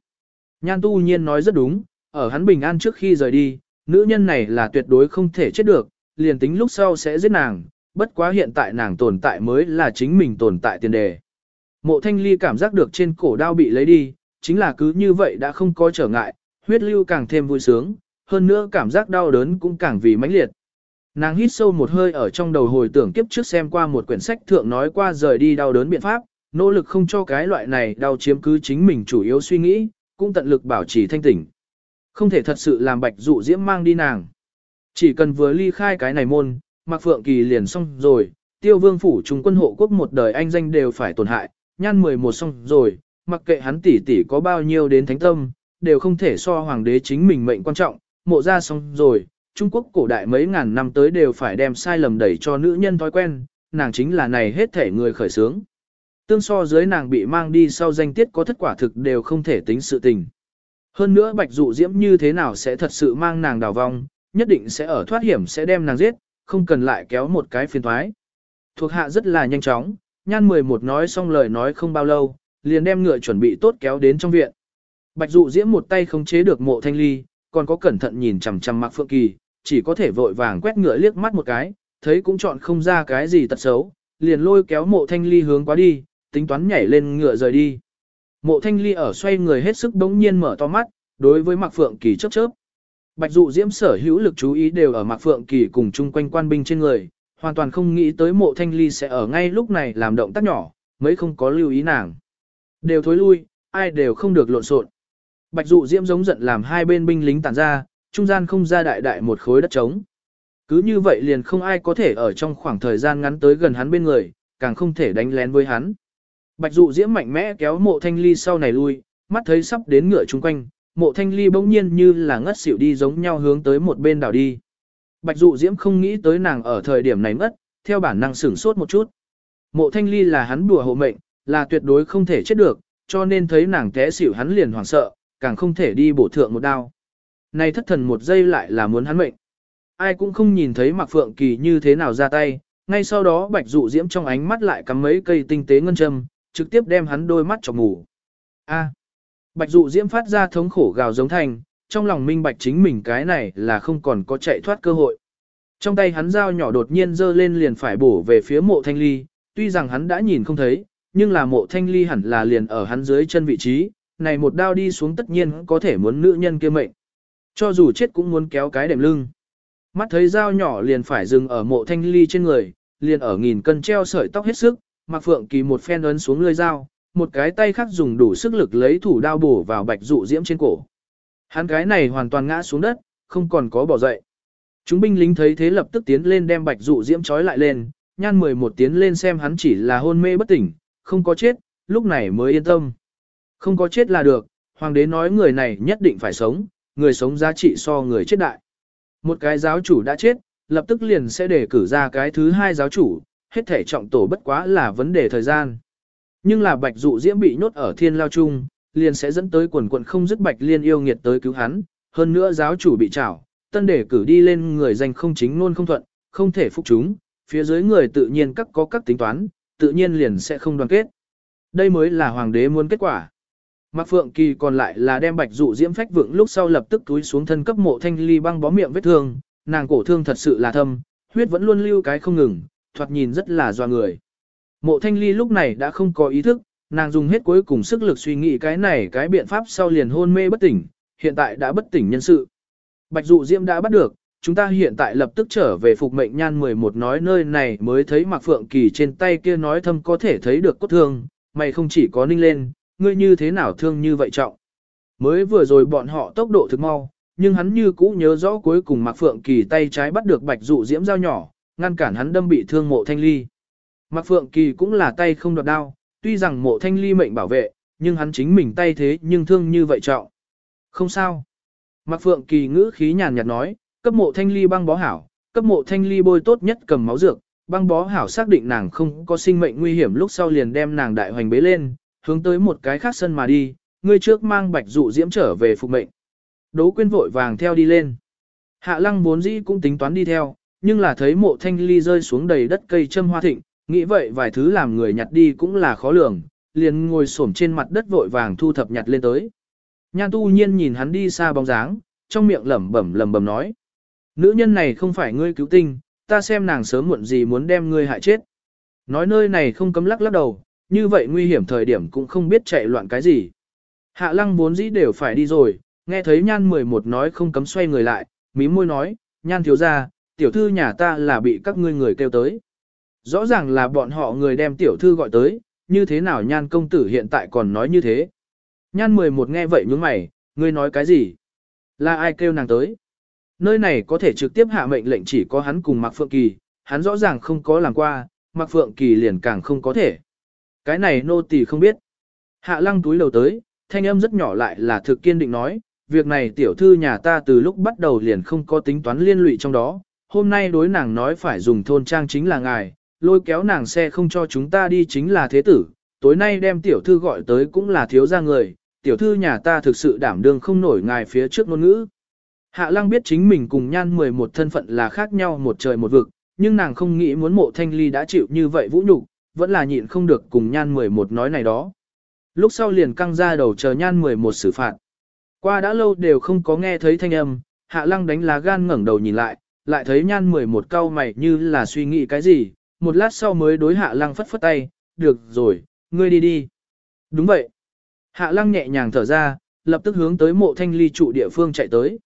Nhan tu nhiên nói rất đúng, ở hắn bình an trước khi rời đi, nữ nhân này là tuyệt đối không thể chết được, liền tính lúc sau sẽ giết nàng, bất quá hiện tại nàng tồn tại mới là chính mình tồn tại tiền đề. Mộ thanh ly cảm giác được trên cổ đao bị lấy đi, chính là cứ như vậy đã không có trở ngại, huyết lưu càng thêm vui sướng, hơn nữa cảm giác đau đớn cũng càng vì mãnh liệt. Nàng hít sâu một hơi ở trong đầu hồi tưởng kiếp trước xem qua một quyển sách thượng nói qua rời đi đau đớn biện pháp, nỗ lực không cho cái loại này đau chiếm cứ chính mình chủ yếu suy nghĩ, cũng tận lực bảo trì thanh tỉnh. Không thể thật sự làm bạch dụ diễm mang đi nàng. Chỉ cần vừa ly khai cái này môn, Mạc Phượng Kỳ liền xong rồi, tiêu vương phủ trung quân hộ quốc một đời anh danh đều phải tổn hại, nhan 11 xong rồi, mặc kệ hắn tỷ tỷ có bao nhiêu đến thánh tâm, đều không thể so hoàng đế chính mình mệnh quan trọng, mộ ra xong rồi, Trung Quốc cổ đại mấy ngàn năm tới đều phải đem sai lầm đẩy cho nữ nhân thói quen, nàng chính là này hết thể người khởi sướng. Tương so dưới nàng bị mang đi sau danh tiết có thất quả thực đều không thể tính sự tình. Hơn nữa bạch dụ diễm như thế nào sẽ thật sự mang nàng đào vong, nhất định sẽ ở thoát hiểm sẽ đem nàng giết, không cần lại kéo một cái phiền thoái. Thuộc hạ rất là nhanh chóng, nhan 11 nói xong lời nói không bao lâu, liền đem ngựa chuẩn bị tốt kéo đến trong viện. Bạch dụ diễm một tay không chế được mộ thanh ly, còn có cẩn thận nhìn chằm chằm mặc Phượng Kỳ, chỉ có thể vội vàng quét ngựa liếc mắt một cái, thấy cũng chọn không ra cái gì tật xấu, liền lôi kéo mộ thanh ly hướng qua đi, tính toán nhảy lên ngựa rời đi. Mộ thanh ly ở xoay người hết sức bỗng nhiên mở to mắt, đối với Mạc Phượng Kỳ chớp chớp. Bạch dụ diễm sở hữu lực chú ý đều ở Mạc Phượng Kỳ cùng chung quanh quan binh trên người, hoàn toàn không nghĩ tới mộ thanh ly sẽ ở ngay lúc này làm động tác nhỏ, mấy không có lưu ý nàng. Đều thối lui, ai đều không được lộn xộn. Bạch dụ diễm giống giận làm hai bên binh lính tản ra, trung gian không ra đại đại một khối đất trống. Cứ như vậy liền không ai có thể ở trong khoảng thời gian ngắn tới gần hắn bên người, càng không thể đánh lén với hắn. Bạch dụ diễm mạnh mẽ kéo mộ thanh ly sau này lui, mắt thấy sắp đến ngựa chung quanh, mộ thanh ly bỗng nhiên như là ngất xỉu đi giống nhau hướng tới một bên đảo đi. Bạch dụ diễm không nghĩ tới nàng ở thời điểm này ngất, theo bản năng sửng sốt một chút. Mộ thanh ly là hắn đùa hộ mệnh, là tuyệt đối không thể chết được, cho nên thấy nàng té xỉu hắn liền hoảng sợ, càng không thể đi bổ thượng một đao. Này thất thần một giây lại là muốn hắn mệnh. Ai cũng không nhìn thấy Mạc Phượng Kỳ như thế nào ra tay, ngay sau đó Bạch Dụ Diễm trong ánh mắt lại cắm mấy cây tinh tế ngân châm, trực tiếp đem hắn đôi mắt chọc ngủ. A. Bạch Dụ Diễm phát ra thống khổ gào giống thành, trong lòng minh bạch chính mình cái này là không còn có chạy thoát cơ hội. Trong tay hắn dao nhỏ đột nhiên giơ lên liền phải bổ về phía mộ thanh ly, tuy rằng hắn đã nhìn không thấy, nhưng là mộ thanh ly hẳn là liền ở hắn dưới chân vị trí, này một đao đi xuống tất nhiên có thể muốn nữ nhân kia mệnh. Cho dù chết cũng muốn kéo cái đệm lưng. Mắt thấy dao nhỏ liền phải dừng ở mộ thanh ly trên người, liền ở nghìn cân treo sợi tóc hết sức, Mạc Phượng Kỳ một phen ấn xuống lưỡi dao, một cái tay khác dùng đủ sức lực lấy thủ đao bổ vào bạch dụ diễm trên cổ. Hắn cái này hoàn toàn ngã xuống đất, không còn có bỏ dậy. Chúng binh lính thấy thế lập tức tiến lên đem bạch dụ diễm trói lại lên, nhan 11 tiến lên xem hắn chỉ là hôn mê bất tỉnh, không có chết, lúc này mới yên tâm. Không có chết là được, hoàng đế nói người này nhất định phải sống, người sống giá trị so người chết đại. Một cái giáo chủ đã chết, lập tức liền sẽ để cử ra cái thứ hai giáo chủ, hết thể trọng tổ bất quá là vấn đề thời gian. Nhưng là bạch dụ diễm bị nhốt ở thiên lao chung, liền sẽ dẫn tới quần quận không dứt bạch liên yêu nghiệt tới cứu hắn, hơn nữa giáo chủ bị trảo, tân để cử đi lên người danh không chính luôn không thuận, không thể phục chúng, phía dưới người tự nhiên các có các tính toán, tự nhiên liền sẽ không đoàn kết. Đây mới là hoàng đế muốn kết quả. Mạc Phượng Kỳ còn lại là đem bạch dụ diễm phách vượng lúc sau lập tức túi xuống thân cấp mộ thanh ly băng bó miệng vết thương, nàng cổ thương thật sự là thâm, huyết vẫn luôn lưu cái không ngừng, thoạt nhìn rất là doa người. Mộ thanh ly lúc này đã không có ý thức, nàng dùng hết cuối cùng sức lực suy nghĩ cái này cái biện pháp sau liền hôn mê bất tỉnh, hiện tại đã bất tỉnh nhân sự. Bạch dụ diễm đã bắt được, chúng ta hiện tại lập tức trở về phục mệnh nhan 11 nói nơi này mới thấy Mặc Phượng Kỳ trên tay kia nói thâm có thể thấy được cốt thương, mày không chỉ có ninh lên, ngươi như thế nào thương như vậy trọng. Mới vừa rồi bọn họ tốc độ thực mau, nhưng hắn như cũ nhớ rõ cuối cùng Mạc Phượng Kỳ tay trái bắt được bạch dụ diễm dao nhỏ, ngăn cản hắn đâm bị thương mộ thanh ly. Mạc Phượng Kỳ cũng là tay không đoạt đao, tuy rằng mộ thanh ly mệnh bảo vệ, nhưng hắn chính mình tay thế nhưng thương như vậy trọng. Không sao. Mạc Phượng Kỳ ngữ khí nhàn nhạt nói, cấp mộ thanh ly băng bó hảo, cấp mộ thanh ly bôi tốt nhất cầm máu dược, băng bó hảo xác định nàng không có sinh mệnh nguy hiểm lúc sau liền đem nàng đại hoành bế lên, hướng tới một cái khác sân mà đi, người trước mang bạch dụ diễm trở về phục mệnh. Đỗ quyên vội vàng theo đi lên. Hạ lăng bốn dĩ cũng tính toán đi theo, nhưng là thấy mộ thanh ly rơi xuống đầy đất cây châm hoa thịnh, nghĩ vậy vài thứ làm người nhặt đi cũng là khó lường, liền ngồi xổm trên mặt đất vội vàng thu thập nhặt lên tới. Nhan tu nhiên nhìn hắn đi xa bóng dáng, trong miệng lẩm bẩm lẩm bẩm nói. Nữ nhân này không phải ngươi cứu tinh, ta xem nàng sớm muộn gì muốn đem ngươi hại chết. Nói nơi này không cấm lắc lắc đầu, như vậy nguy hiểm thời điểm cũng không biết chạy loạn cái gì. Hạ lăng vốn dĩ đều phải đi rồi, nghe thấy nhan 11 nói không cấm xoay người lại, mí môi nói, nhan thiếu ra, tiểu thư nhà ta là bị các ngươi người kêu tới. Rõ ràng là bọn họ người đem tiểu thư gọi tới, như thế nào nhan công tử hiện tại còn nói như thế. Nhan 11 nghe vậy nhướng mày, ngươi nói cái gì? Là ai kêu nàng tới? Nơi này có thể trực tiếp hạ mệnh lệnh chỉ có hắn cùng Mạc Phượng Kỳ, hắn rõ ràng không có làm qua, Mạc Phượng Kỳ liền càng không có thể. Cái này nô tỳ không biết. Hạ lăng túi đầu tới, thanh âm rất nhỏ lại là thực kiên định nói, việc này tiểu thư nhà ta từ lúc bắt đầu liền không có tính toán liên lụy trong đó, hôm nay đối nàng nói phải dùng thôn trang chính là ngài, lôi kéo nàng xe không cho chúng ta đi chính là thế tử, tối nay đem tiểu thư gọi tới cũng là thiếu gia người, tiểu thư nhà ta thực sự đảm đương không nổi ngài phía trước ngôn ngữ. Hạ lăng biết chính mình cùng nhan 11 thân phận là khác nhau một trời một vực, nhưng nàng không nghĩ muốn mộ thanh ly đã chịu như vậy vũ nhục vẫn là nhịn không được cùng nhan 11 nói này đó. Lúc sau liền căng ra đầu chờ nhan 11 xử phạt. Qua đã lâu đều không có nghe thấy thanh âm, hạ lăng đánh lá gan ngẩng đầu nhìn lại, lại thấy nhan 11 câu mày như là suy nghĩ cái gì, một lát sau mới đối hạ lăng phất phất tay, được rồi, ngươi đi đi. Đúng vậy. Hạ lăng nhẹ nhàng thở ra, lập tức hướng tới mộ thanh ly trụ địa phương chạy tới.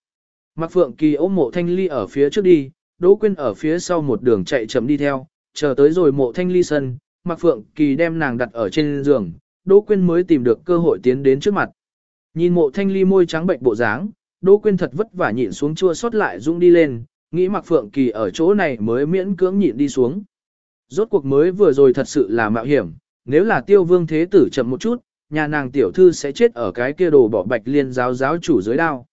Mạc Phượng Kỳ ôm mộ thanh ly ở phía trước đi, Đỗ Quyên ở phía sau một đường chạy chậm đi theo, chờ tới rồi mộ thanh ly sân, Mạc Phượng Kỳ đem nàng đặt ở trên giường, Đỗ Quyên mới tìm được cơ hội tiến đến trước mặt. Nhìn mộ thanh ly môi trắng bệnh bộ dáng, Đỗ Quyên thật vất vả nhịn xuống chua xót lại rung đi lên, nghĩ mặc Phượng Kỳ ở chỗ này mới miễn cưỡng nhịn đi xuống. Rốt cuộc mới vừa rồi thật sự là mạo hiểm, nếu là tiêu vương thế tử chậm một chút, nhà nàng tiểu thư sẽ chết ở cái kia đồ bỏ bạch liên giáo giáo chủ dưới đao.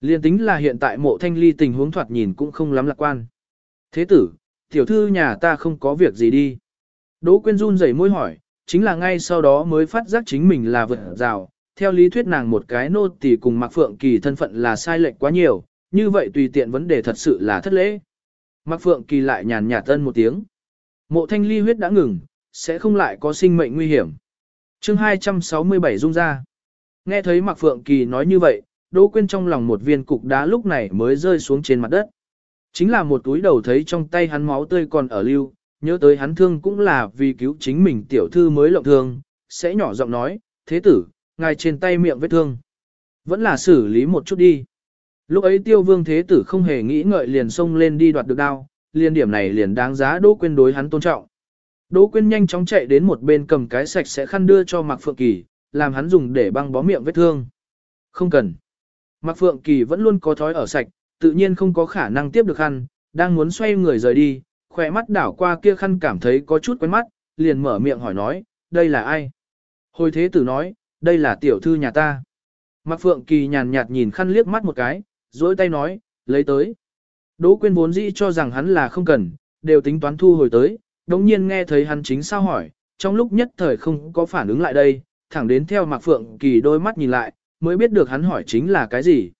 Liên tính là hiện tại mộ thanh ly tình huống thoạt nhìn cũng không lắm lạc quan. Thế tử, tiểu thư nhà ta không có việc gì đi. Đỗ quyên run rẩy môi hỏi, chính là ngay sau đó mới phát giác chính mình là vượt rào. Theo lý thuyết nàng một cái nô tỳ cùng Mạc Phượng Kỳ thân phận là sai lệch quá nhiều, như vậy tùy tiện vấn đề thật sự là thất lễ. Mạc Phượng Kỳ lại nhàn nhạt tân một tiếng. Mộ thanh ly huyết đã ngừng, sẽ không lại có sinh mệnh nguy hiểm. chương 267 rung ra. Nghe thấy Mạc Phượng Kỳ nói như vậy, Đỗ Quyên trong lòng một viên cục đá lúc này mới rơi xuống trên mặt đất. Chính là một túi đầu thấy trong tay hắn máu tươi còn ở lưu, nhớ tới hắn thương cũng là vì cứu chính mình tiểu thư mới lộng thương, sẽ nhỏ giọng nói, thế tử, ngài trên tay miệng vết thương. Vẫn là xử lý một chút đi. Lúc ấy tiêu vương thế tử không hề nghĩ ngợi liền xông lên đi đoạt được đao, liên điểm này liền đáng giá Đỗ Quyên đối hắn tôn trọng. Đỗ Quyên nhanh chóng chạy đến một bên cầm cái sạch sẽ khăn đưa cho Mạc Phượng Kỳ, làm hắn dùng để băng bó miệng vết thương. Không cần. Mạc Phượng Kỳ vẫn luôn có thói ở sạch, tự nhiên không có khả năng tiếp được khăn, đang muốn xoay người rời đi, khỏe mắt đảo qua kia khăn cảm thấy có chút quen mắt, liền mở miệng hỏi nói, đây là ai? Hồi thế tử nói, đây là tiểu thư nhà ta. Mạc Phượng Kỳ nhàn nhạt nhìn khăn liếc mắt một cái, dỗi tay nói, lấy tới. Đỗ quyên vốn dĩ cho rằng hắn là không cần, đều tính toán thu hồi tới, đồng nhiên nghe thấy hắn chính sao hỏi, trong lúc nhất thời không có phản ứng lại đây, thẳng đến theo Mạc Phượng Kỳ đôi mắt nhìn lại, mới biết được hắn hỏi chính là cái gì.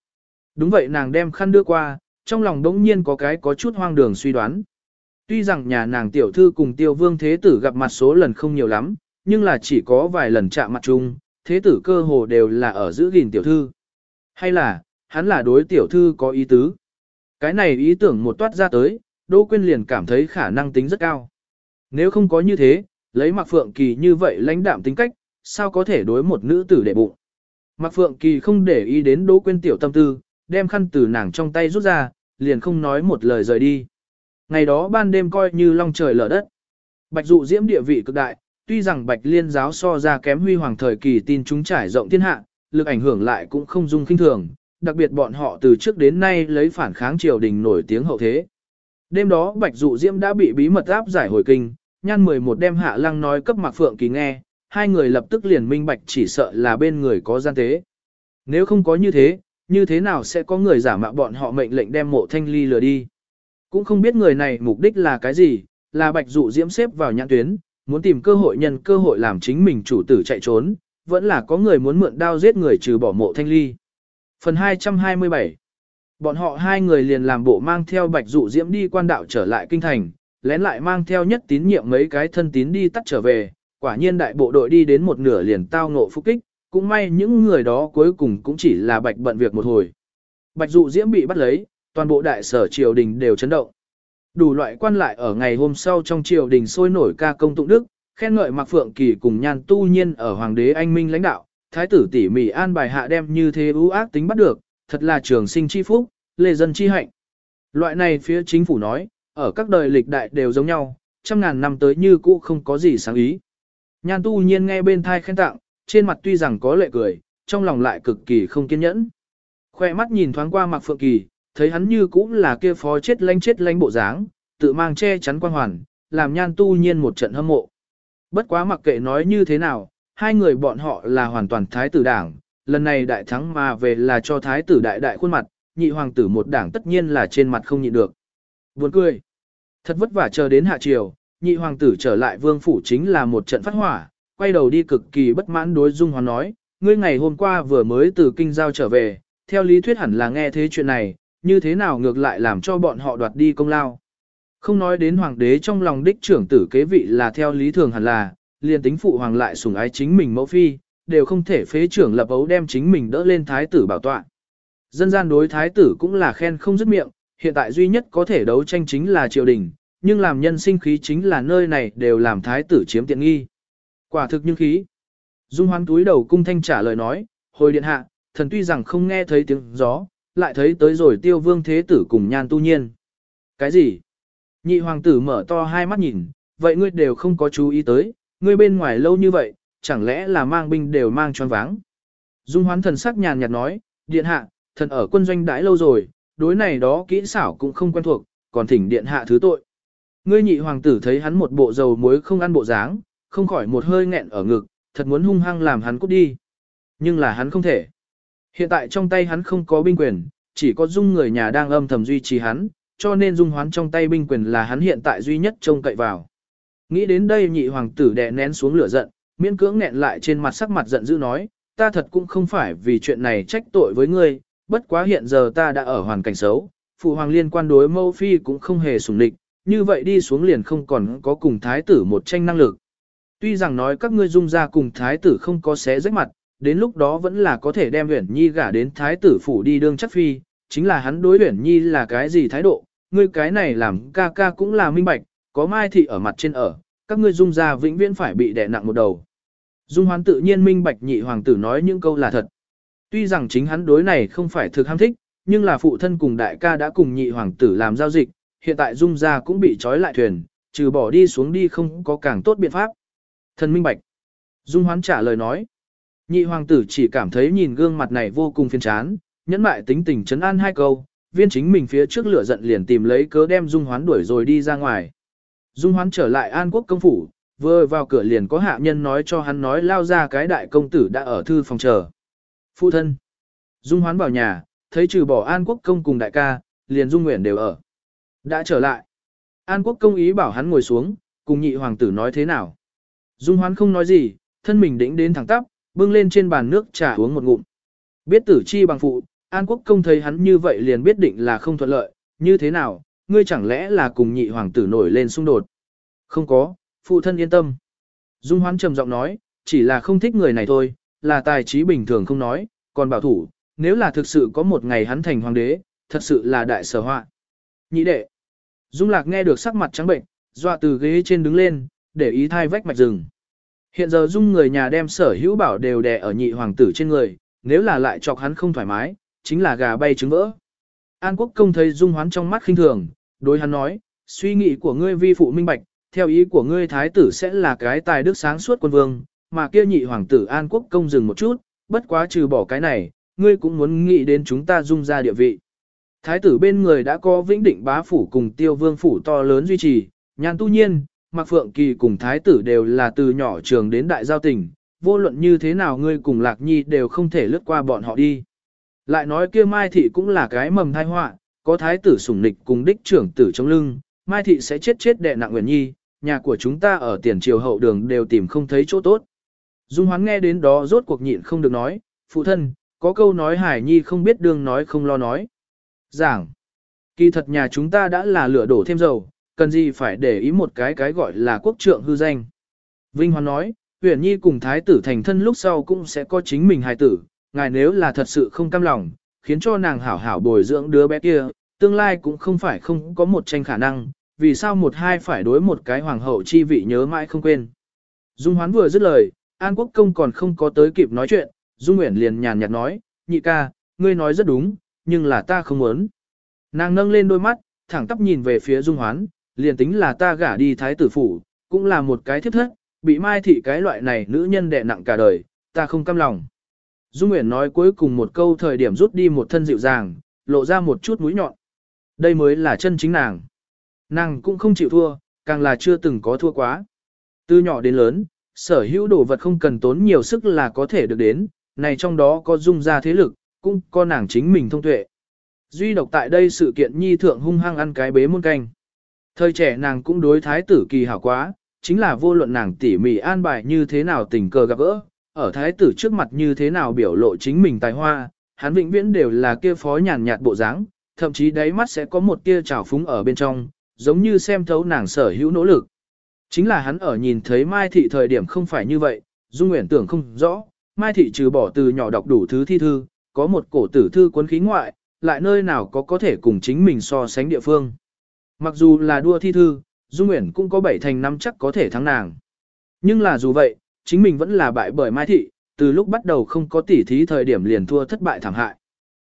Đúng vậy nàng đem khăn đưa qua, trong lòng đống nhiên có cái có chút hoang đường suy đoán. Tuy rằng nhà nàng tiểu thư cùng tiêu vương thế tử gặp mặt số lần không nhiều lắm, nhưng là chỉ có vài lần chạm mặt chung, thế tử cơ hồ đều là ở giữ gìn tiểu thư. Hay là, hắn là đối tiểu thư có ý tứ. Cái này ý tưởng một toát ra tới, Đỗ Quyên liền cảm thấy khả năng tính rất cao. Nếu không có như thế, lấy Mạc Phượng Kỳ như vậy lãnh đạm tính cách, sao có thể đối một nữ tử để bụng. Mạc Phượng Kỳ không để ý đến Đỗ Quyên tiểu tâm tư, đem khăn từ nàng trong tay rút ra, liền không nói một lời rời đi. Ngày đó ban đêm coi như long trời lở đất. Bạch dụ diễm địa vị cực đại, tuy rằng bạch liên giáo so ra kém huy hoàng thời kỳ tin chúng trải rộng thiên hạ, lực ảnh hưởng lại cũng không dung kinh thường, đặc biệt bọn họ từ trước đến nay lấy phản kháng triều đình nổi tiếng hậu thế. Đêm đó bạch dụ diễm đã bị bí mật áp giải hồi kinh, nhan 11 đem hạ lăng nói cấp mạc phượng kỳ nghe, hai người lập tức liền minh bạch chỉ sợ là bên người có gian tế. Nếu không có như thế, như thế nào sẽ có người giả mạo bọn họ mệnh lệnh đem mộ thanh ly lừa đi. Cũng không biết người này mục đích là cái gì, là bạch dụ diễm xếp vào nhãn tuyến, muốn tìm cơ hội nhân cơ hội làm chính mình chủ tử chạy trốn, vẫn là có người muốn mượn đao giết người trừ bỏ mộ thanh ly. Phần 227 Bọn họ hai người liền làm bộ mang theo bạch dụ diễm đi quan đạo trở lại kinh thành, lén lại mang theo nhất tín nhiệm mấy cái thân tín đi tắt trở về, quả nhiên đại bộ đội đi đến một nửa liền tao ngộ phục kích, cũng may những người đó cuối cùng cũng chỉ là bạch bận việc một hồi. Bạch dụ diễm bị bắt lấy, toàn bộ đại sở triều đình đều chấn động. Đủ loại quan lại ở ngày hôm sau trong triều đình sôi nổi ca công tụng đức, khen ngợi Mạc Phượng Kỳ cùng nhan tu nhiên ở hoàng đế anh minh lãnh đạo, thái tử tỉ mỉ an bài hạ đem như thế ưu ác tính bắt được, thật là trường sinh chi phúc, lê dân chi hạnh. Loại này phía chính phủ nói, ở các đời lịch đại đều giống nhau, trăm ngàn năm tới như cũ không có gì sáng ý. Nhan tu nhiên nghe bên thai khen tặng, trên mặt tuy rằng có lệ cười, trong lòng lại cực kỳ không kiên nhẫn. Khoe mắt nhìn thoáng qua Mặc Phượng Kỳ, thấy hắn như cũng là kia phó chết lanh chết lanh bộ dáng, tự mang che chắn quan hoàn, làm nhan tu nhiên một trận hâm mộ. Bất quá mặc kệ nói như thế nào, hai người bọn họ là hoàn toàn thái tử đảng, lần này đại thắng mà về là cho thái tử đại đại khuôn mặt, nhị hoàng tử một đảng tất nhiên là trên mặt không nhịn được. Buồn cười. Thật vất vả chờ đến hạ triều, nhị hoàng tử trở lại vương phủ chính là một trận phát hỏa, quay đầu đi cực kỳ bất mãn đối Dung Hoán nói, ngươi ngày hôm qua vừa mới từ kinh giao trở về, theo lý thuyết hẳn là nghe thế chuyện này, như thế nào ngược lại làm cho bọn họ đoạt đi công lao. Không nói đến hoàng đế trong lòng đích trưởng tử kế vị là theo lý thường hẳn là, liền tính phụ hoàng lại sủng ái chính mình mẫu phi, đều không thể phế trưởng lập ấu đem chính mình đỡ lên thái tử bảo tọa. Dân gian đối thái tử cũng là khen không dứt miệng, hiện tại duy nhất có thể đấu tranh chính là triều đình, nhưng làm nhân sinh khí chính là nơi này đều làm thái tử chiếm tiện nghi. Quả thực như khí. Dung hoán túi đầu cung thanh trả lời nói, hồi điện hạ, thần tuy rằng không nghe thấy tiếng gió, lại thấy tới rồi tiêu vương thế tử cùng nhan tu nhiên. Cái gì? Nhị hoàng tử mở to hai mắt nhìn, vậy ngươi đều không có chú ý tới, ngươi bên ngoài lâu như vậy, chẳng lẽ là mang binh đều mang tròn váng. Dung hoán thần sắc nhàn nhạt nói, điện hạ, thần ở quân doanh đãi lâu rồi, đối này đó kỹ xảo cũng không quen thuộc, còn thỉnh điện hạ thứ tội. Ngươi nhị hoàng tử thấy hắn một bộ dầu muối không ăn bộ dáng, không khỏi một hơi nghẹn ở ngực, thật muốn hung hăng làm hắn cút đi. Nhưng là hắn không thể. Hiện tại trong tay hắn không có binh quyền, chỉ có dung người nhà đang âm thầm duy trì hắn, cho nên dung hoán trong tay binh quyền là hắn hiện tại duy nhất trông cậy vào. Nghĩ đến đây nhị hoàng tử đè nén xuống lửa giận, miễn cưỡng nghẹn lại trên mặt sắc mặt giận dữ nói, ta thật cũng không phải vì chuyện này trách tội với ngươi, bất quá hiện giờ ta đã ở hoàn cảnh xấu, phụ hoàng liên quan đối mâu phi cũng không hề sủng địch, như vậy đi xuống liền không còn có cùng thái tử một tranh năng lực. Tuy rằng nói các ngươi dung ra cùng thái tử không có xé rách mặt, đến lúc đó vẫn là có thể đem Uyển Nhi gả đến thái tử phủ đi đương chắc phi, chính là hắn đối Uyển Nhi là cái gì thái độ, ngươi cái này làm ca ca cũng là minh bạch, có mai thị ở mặt trên ở, các ngươi dung ra vĩnh viễn phải bị đè nặng một đầu. Dung hoán tự nhiên minh bạch nhị hoàng tử nói những câu là thật. Tuy rằng chính hắn đối này không phải thực ham thích, nhưng là phụ thân cùng đại ca đã cùng nhị hoàng tử làm giao dịch, hiện tại dung ra cũng bị trói lại thuyền, trừ bỏ đi xuống đi không có càng tốt biện pháp. Thần minh bạch. Dung hoán trả lời nói. Nhị hoàng tử chỉ cảm thấy nhìn gương mặt này vô cùng phiền chán, nhẫn mại tính tình chấn an hai câu, viên chính mình phía trước lửa giận liền tìm lấy cớ đem Dung hoán đuổi rồi đi ra ngoài. Dung hoán trở lại An Quốc công phủ, vừa vào cửa liền có hạ nhân nói cho hắn nói lao ra cái đại công tử đã ở thư phòng chờ. Phụ thân. Dung hoán vào nhà, thấy trừ bỏ An Quốc công cùng đại ca, liền Dung Nguyễn đều ở. Đã trở lại. An Quốc công ý bảo hắn ngồi xuống, cùng nhị hoàng tử nói thế nào. Dung hoán không nói gì, thân mình đĩnh đến thẳng tắp, bưng lên trên bàn nước trà uống một ngụm. Biết tử chi bằng phụ, An Quốc công thấy hắn như vậy liền biết định là không thuận lợi, như thế nào, ngươi chẳng lẽ là cùng nhị hoàng tử nổi lên xung đột. Không có, phụ thân yên tâm. Dung hoán trầm giọng nói, chỉ là không thích người này thôi, là tài trí bình thường không nói, còn bảo thủ, nếu là thực sự có một ngày hắn thành hoàng đế, thật sự là đại sở họa. Nhị đệ. Dung lạc nghe được sắc mặt trắng bệnh, dọa từ ghế trên đứng lên, để ý thai vách mạch rừng. Hiện giờ dung người nhà đem sở hữu bảo đều đè ở nhị hoàng tử trên người, nếu là lại chọc hắn không thoải mái, chính là gà bay trứng vỡ. An Quốc công thấy Dung Hoán trong mắt khinh thường, đối hắn nói, suy nghĩ của ngươi vi phụ minh bạch, theo ý của ngươi thái tử sẽ là cái tài đức sáng suốt quân vương, mà kia nhị hoàng tử An Quốc công dừng một chút, bất quá trừ bỏ cái này, ngươi cũng muốn nghĩ đến chúng ta dung ra địa vị. Thái tử bên người đã có vĩnh định bá phủ cùng tiêu vương phủ to lớn duy trì, nhàn tu nhiên, Mạc Phượng Kỳ cùng thái tử đều là từ nhỏ trường đến đại giao tình, vô luận như thế nào ngươi cùng Lạc Nhi đều không thể lướt qua bọn họ đi. Lại nói kia Mai Thị cũng là cái mầm thai họa, có thái tử sủng nịch cùng đích trưởng tử trong lưng, Mai Thị sẽ chết chết đệ nặng Nguyễn Nhi, nhà của chúng ta ở tiền triều hậu đường đều tìm không thấy chỗ tốt. Dung Hoán nghe đến đó rốt cuộc nhịn không được nói, phụ thân, có câu nói Hải Nhi không biết đường nói không lo nói. Giảng, kỳ thật nhà chúng ta đã là lửa đổ thêm dầu, cần gì phải để ý một cái cái gọi là quốc trượng hư danh. Vinh Hoán nói, Huyền Nhi cùng thái tử thành thân lúc sau cũng sẽ có chính mình hài tử, ngài nếu là thật sự không cam lòng, khiến cho nàng hảo hảo bồi dưỡng đứa bé kia, tương lai cũng không phải không có một tranh khả năng, vì sao một hai phải đối một cái hoàng hậu chi vị nhớ mãi không quên. Dung Hoán vừa dứt lời, An Quốc Công còn không có tới kịp nói chuyện, Dung Nguyễn liền nhàn nhạt nói, nhị ca, ngươi nói rất đúng, nhưng là ta không muốn. Nàng nâng lên đôi mắt, thẳng tắp nhìn về phía Dung Hoán, liền tính là ta gả đi thái tử phủ, cũng là một cái thiếp thất, bị mai thị cái loại này nữ nhân đè nặng cả đời, ta không cam lòng. Dung Nguyễn nói cuối cùng một câu thời điểm rút đi một thân dịu dàng, lộ ra một chút mũi nhọn. Đây mới là chân chính nàng. Nàng cũng không chịu thua, càng là chưa từng có thua quá. Từ nhỏ đến lớn, sở hữu đồ vật không cần tốn nhiều sức là có thể được đến, này trong đó có dung ra thế lực, cũng có nàng chính mình thông tuệ. Duy độc tại đây sự kiện nhi thượng hung hăng ăn cái bế muôn canh. Thời trẻ nàng cũng đối thái tử kỳ hảo quá, chính là vô luận nàng tỉ mỉ an bài như thế nào tình cờ gặp gỡ, ở thái tử trước mặt như thế nào biểu lộ chính mình tài hoa, hắn vĩnh viễn đều là kia phó nhàn nhạt bộ dáng, thậm chí đáy mắt sẽ có một tia trào phúng ở bên trong, giống như xem thấu nàng sở hữu nỗ lực. Chính là hắn ở nhìn thấy Mai Thị thời điểm không phải như vậy, Dung Nguyễn tưởng không rõ, Mai Thị trừ bỏ từ nhỏ đọc đủ thứ thi thư, có một cổ tử thư cuốn khí ngoại, lại nơi nào có có thể cùng chính mình so sánh địa phương. Mặc dù là đua thi thư, Dung Nguyễn cũng có bảy thành năm chắc có thể thắng nàng. Nhưng là dù vậy, chính mình vẫn là bại bởi Mai Thị, từ lúc bắt đầu không có tỉ thí thời điểm liền thua thất bại thảm hại.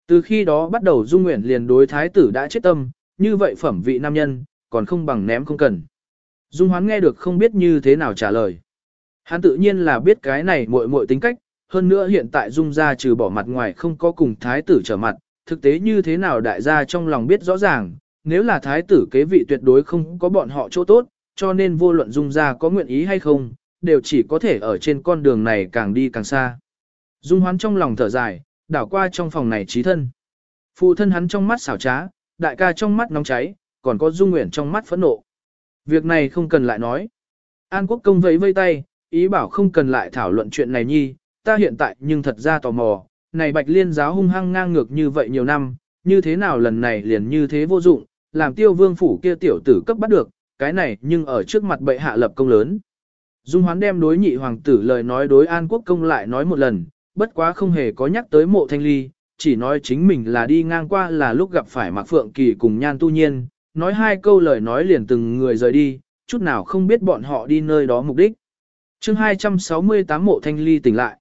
Từ khi đó bắt đầu Dung Nguyễn liền đối thái tử đã chết tâm, như vậy phẩm vị nam nhân, còn không bằng ném không cần. Dung Hoán nghe được không biết như thế nào trả lời. Hắn tự nhiên là biết cái này muội muội tính cách, hơn nữa hiện tại Dung gia trừ bỏ mặt ngoài không có cùng thái tử trở mặt, thực tế như thế nào đại gia trong lòng biết rõ ràng, nếu là thái tử kế vị tuyệt đối không có bọn họ chỗ tốt, cho nên vô luận Dung gia có nguyện ý hay không, đều chỉ có thể ở trên con đường này càng đi càng xa. Dung Hoán trong lòng thở dài, đảo qua trong phòng này trí thân. Phụ thân hắn trong mắt xảo trá, đại ca trong mắt nóng cháy, còn có Dung Nguyễn trong mắt phẫn nộ. Việc này không cần lại nói. An Quốc công vẫy vây tay, ý bảo không cần lại thảo luận chuyện này nhi, ta hiện tại nhưng thật ra tò mò, này bạch liên giáo hung hăng ngang ngược như vậy nhiều năm, như thế nào lần này liền như thế vô dụng, làm tiêu vương phủ kia tiểu tử cấp bắt được, cái này nhưng ở trước mặt bệ hạ lập công lớn. Dung hoán đem đối nhị hoàng tử lời nói đối An Quốc công lại nói một lần, bất quá không hề có nhắc tới mộ thanh ly, chỉ nói chính mình là đi ngang qua là lúc gặp phải Mạc Phượng Kỳ cùng Nhan Tu Nhiên, nói hai câu lời nói liền từng người rời đi, chút nào không biết bọn họ đi nơi đó mục đích. chương 268 mộ thanh ly tỉnh lại.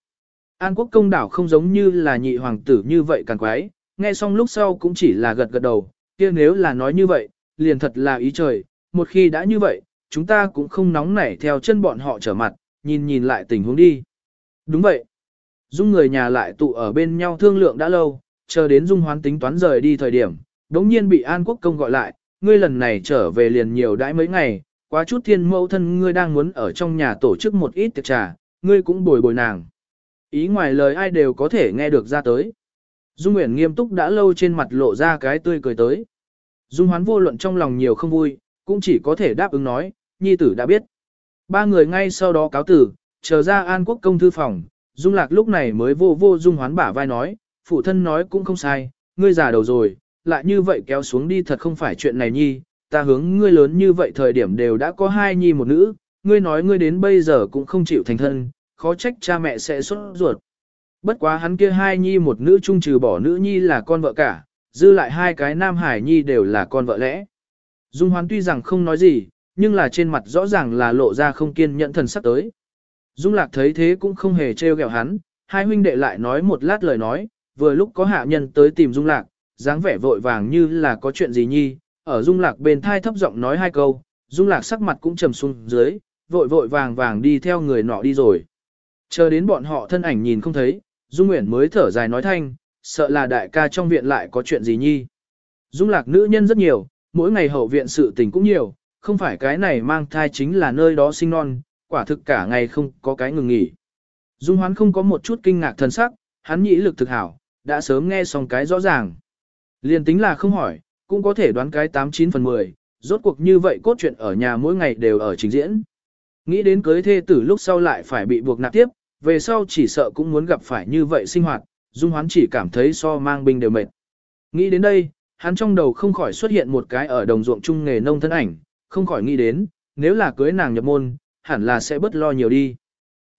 An quốc công đảo không giống như là nhị hoàng tử như vậy càng quái, nghe xong lúc sau cũng chỉ là gật gật đầu, kia nếu là nói như vậy, liền thật là ý trời, một khi đã như vậy, chúng ta cũng không nóng nảy theo chân bọn họ trở mặt, nhìn nhìn lại tình huống đi. Đúng vậy. Dung người nhà lại tụ ở bên nhau thương lượng đã lâu, chờ đến Dung hoán tính toán rời đi thời điểm, đống nhiên bị An Quốc Công gọi lại, ngươi lần này trở về liền nhiều đãi mấy ngày, quá chút thiên mẫu thân ngươi đang muốn ở trong nhà tổ chức một ít tiệc trà, ngươi cũng bồi bồi nàng. Ý ngoài lời ai đều có thể nghe được ra tới. Dung Nguyễn nghiêm túc đã lâu trên mặt lộ ra cái tươi cười tới. Dung hoán vô luận trong lòng nhiều không vui, cũng chỉ có thể đáp ứng nói, nhi tử đã biết. Ba người ngay sau đó cáo tử, chờ ra an quốc công thư phòng, Dung lạc lúc này mới vô vô Dung hoán bả vai nói, phụ thân nói cũng không sai, ngươi già đầu rồi, lại như vậy kéo xuống đi thật không phải chuyện này nhi, ta hướng ngươi lớn như vậy thời điểm đều đã có hai nhi một nữ, ngươi nói ngươi đến bây giờ cũng không chịu thành thân, khó trách cha mẹ sẽ xuất ruột. Bất quá hắn kia hai nhi một nữ chung trừ bỏ nữ nhi là con vợ cả, dư lại hai cái nam hải nhi đều là con vợ lẽ. Dung hoán tuy rằng không nói gì, nhưng là trên mặt rõ ràng là lộ ra không kiên nhẫn thần sắc tới. Dung lạc thấy thế cũng không hề trêu ghẹo hắn, hai huynh đệ lại nói một lát lời nói, vừa lúc có hạ nhân tới tìm Dung lạc, dáng vẻ vội vàng như là có chuyện gì nhi, ở Dung Lạc bên thai thấp giọng nói hai câu, Dung Lạc sắc mặt cũng trầm xuống dưới, vội vội vàng vàng đi theo người nọ đi rồi. Chờ đến bọn họ thân ảnh nhìn không thấy, Dung Nguyễn mới thở dài nói thanh, sợ là đại ca trong viện lại có chuyện gì nhi. Dung Lạc nữ nhân rất nhiều, mỗi ngày hậu viện sự tình cũng nhiều, không phải cái này mang thai chính là nơi đó sinh non, quả thực cả ngày không có cái ngừng nghỉ. Dung Hoán không có một chút kinh ngạc thần sắc, hắn nhĩ lực thực hảo, đã sớm nghe xong cái rõ ràng. Liên tính là không hỏi, cũng có thể đoán cái 89 phần 10, rốt cuộc như vậy cốt truyện ở nhà mỗi ngày đều ở trình diễn. Nghĩ đến cưới thê tử lúc sau lại phải bị buộc nạp tiếp, về sau chỉ sợ cũng muốn gặp phải như vậy sinh hoạt, Dung Hoán chỉ cảm thấy so mang binh đều mệt. Nghĩ đến đây, hắn trong đầu không khỏi xuất hiện một cái ở đồng ruộng chung nghề nông thân ảnh, không khỏi nghĩ đến, nếu là cưới nàng nhập môn, hẳn là sẽ bớt lo nhiều đi.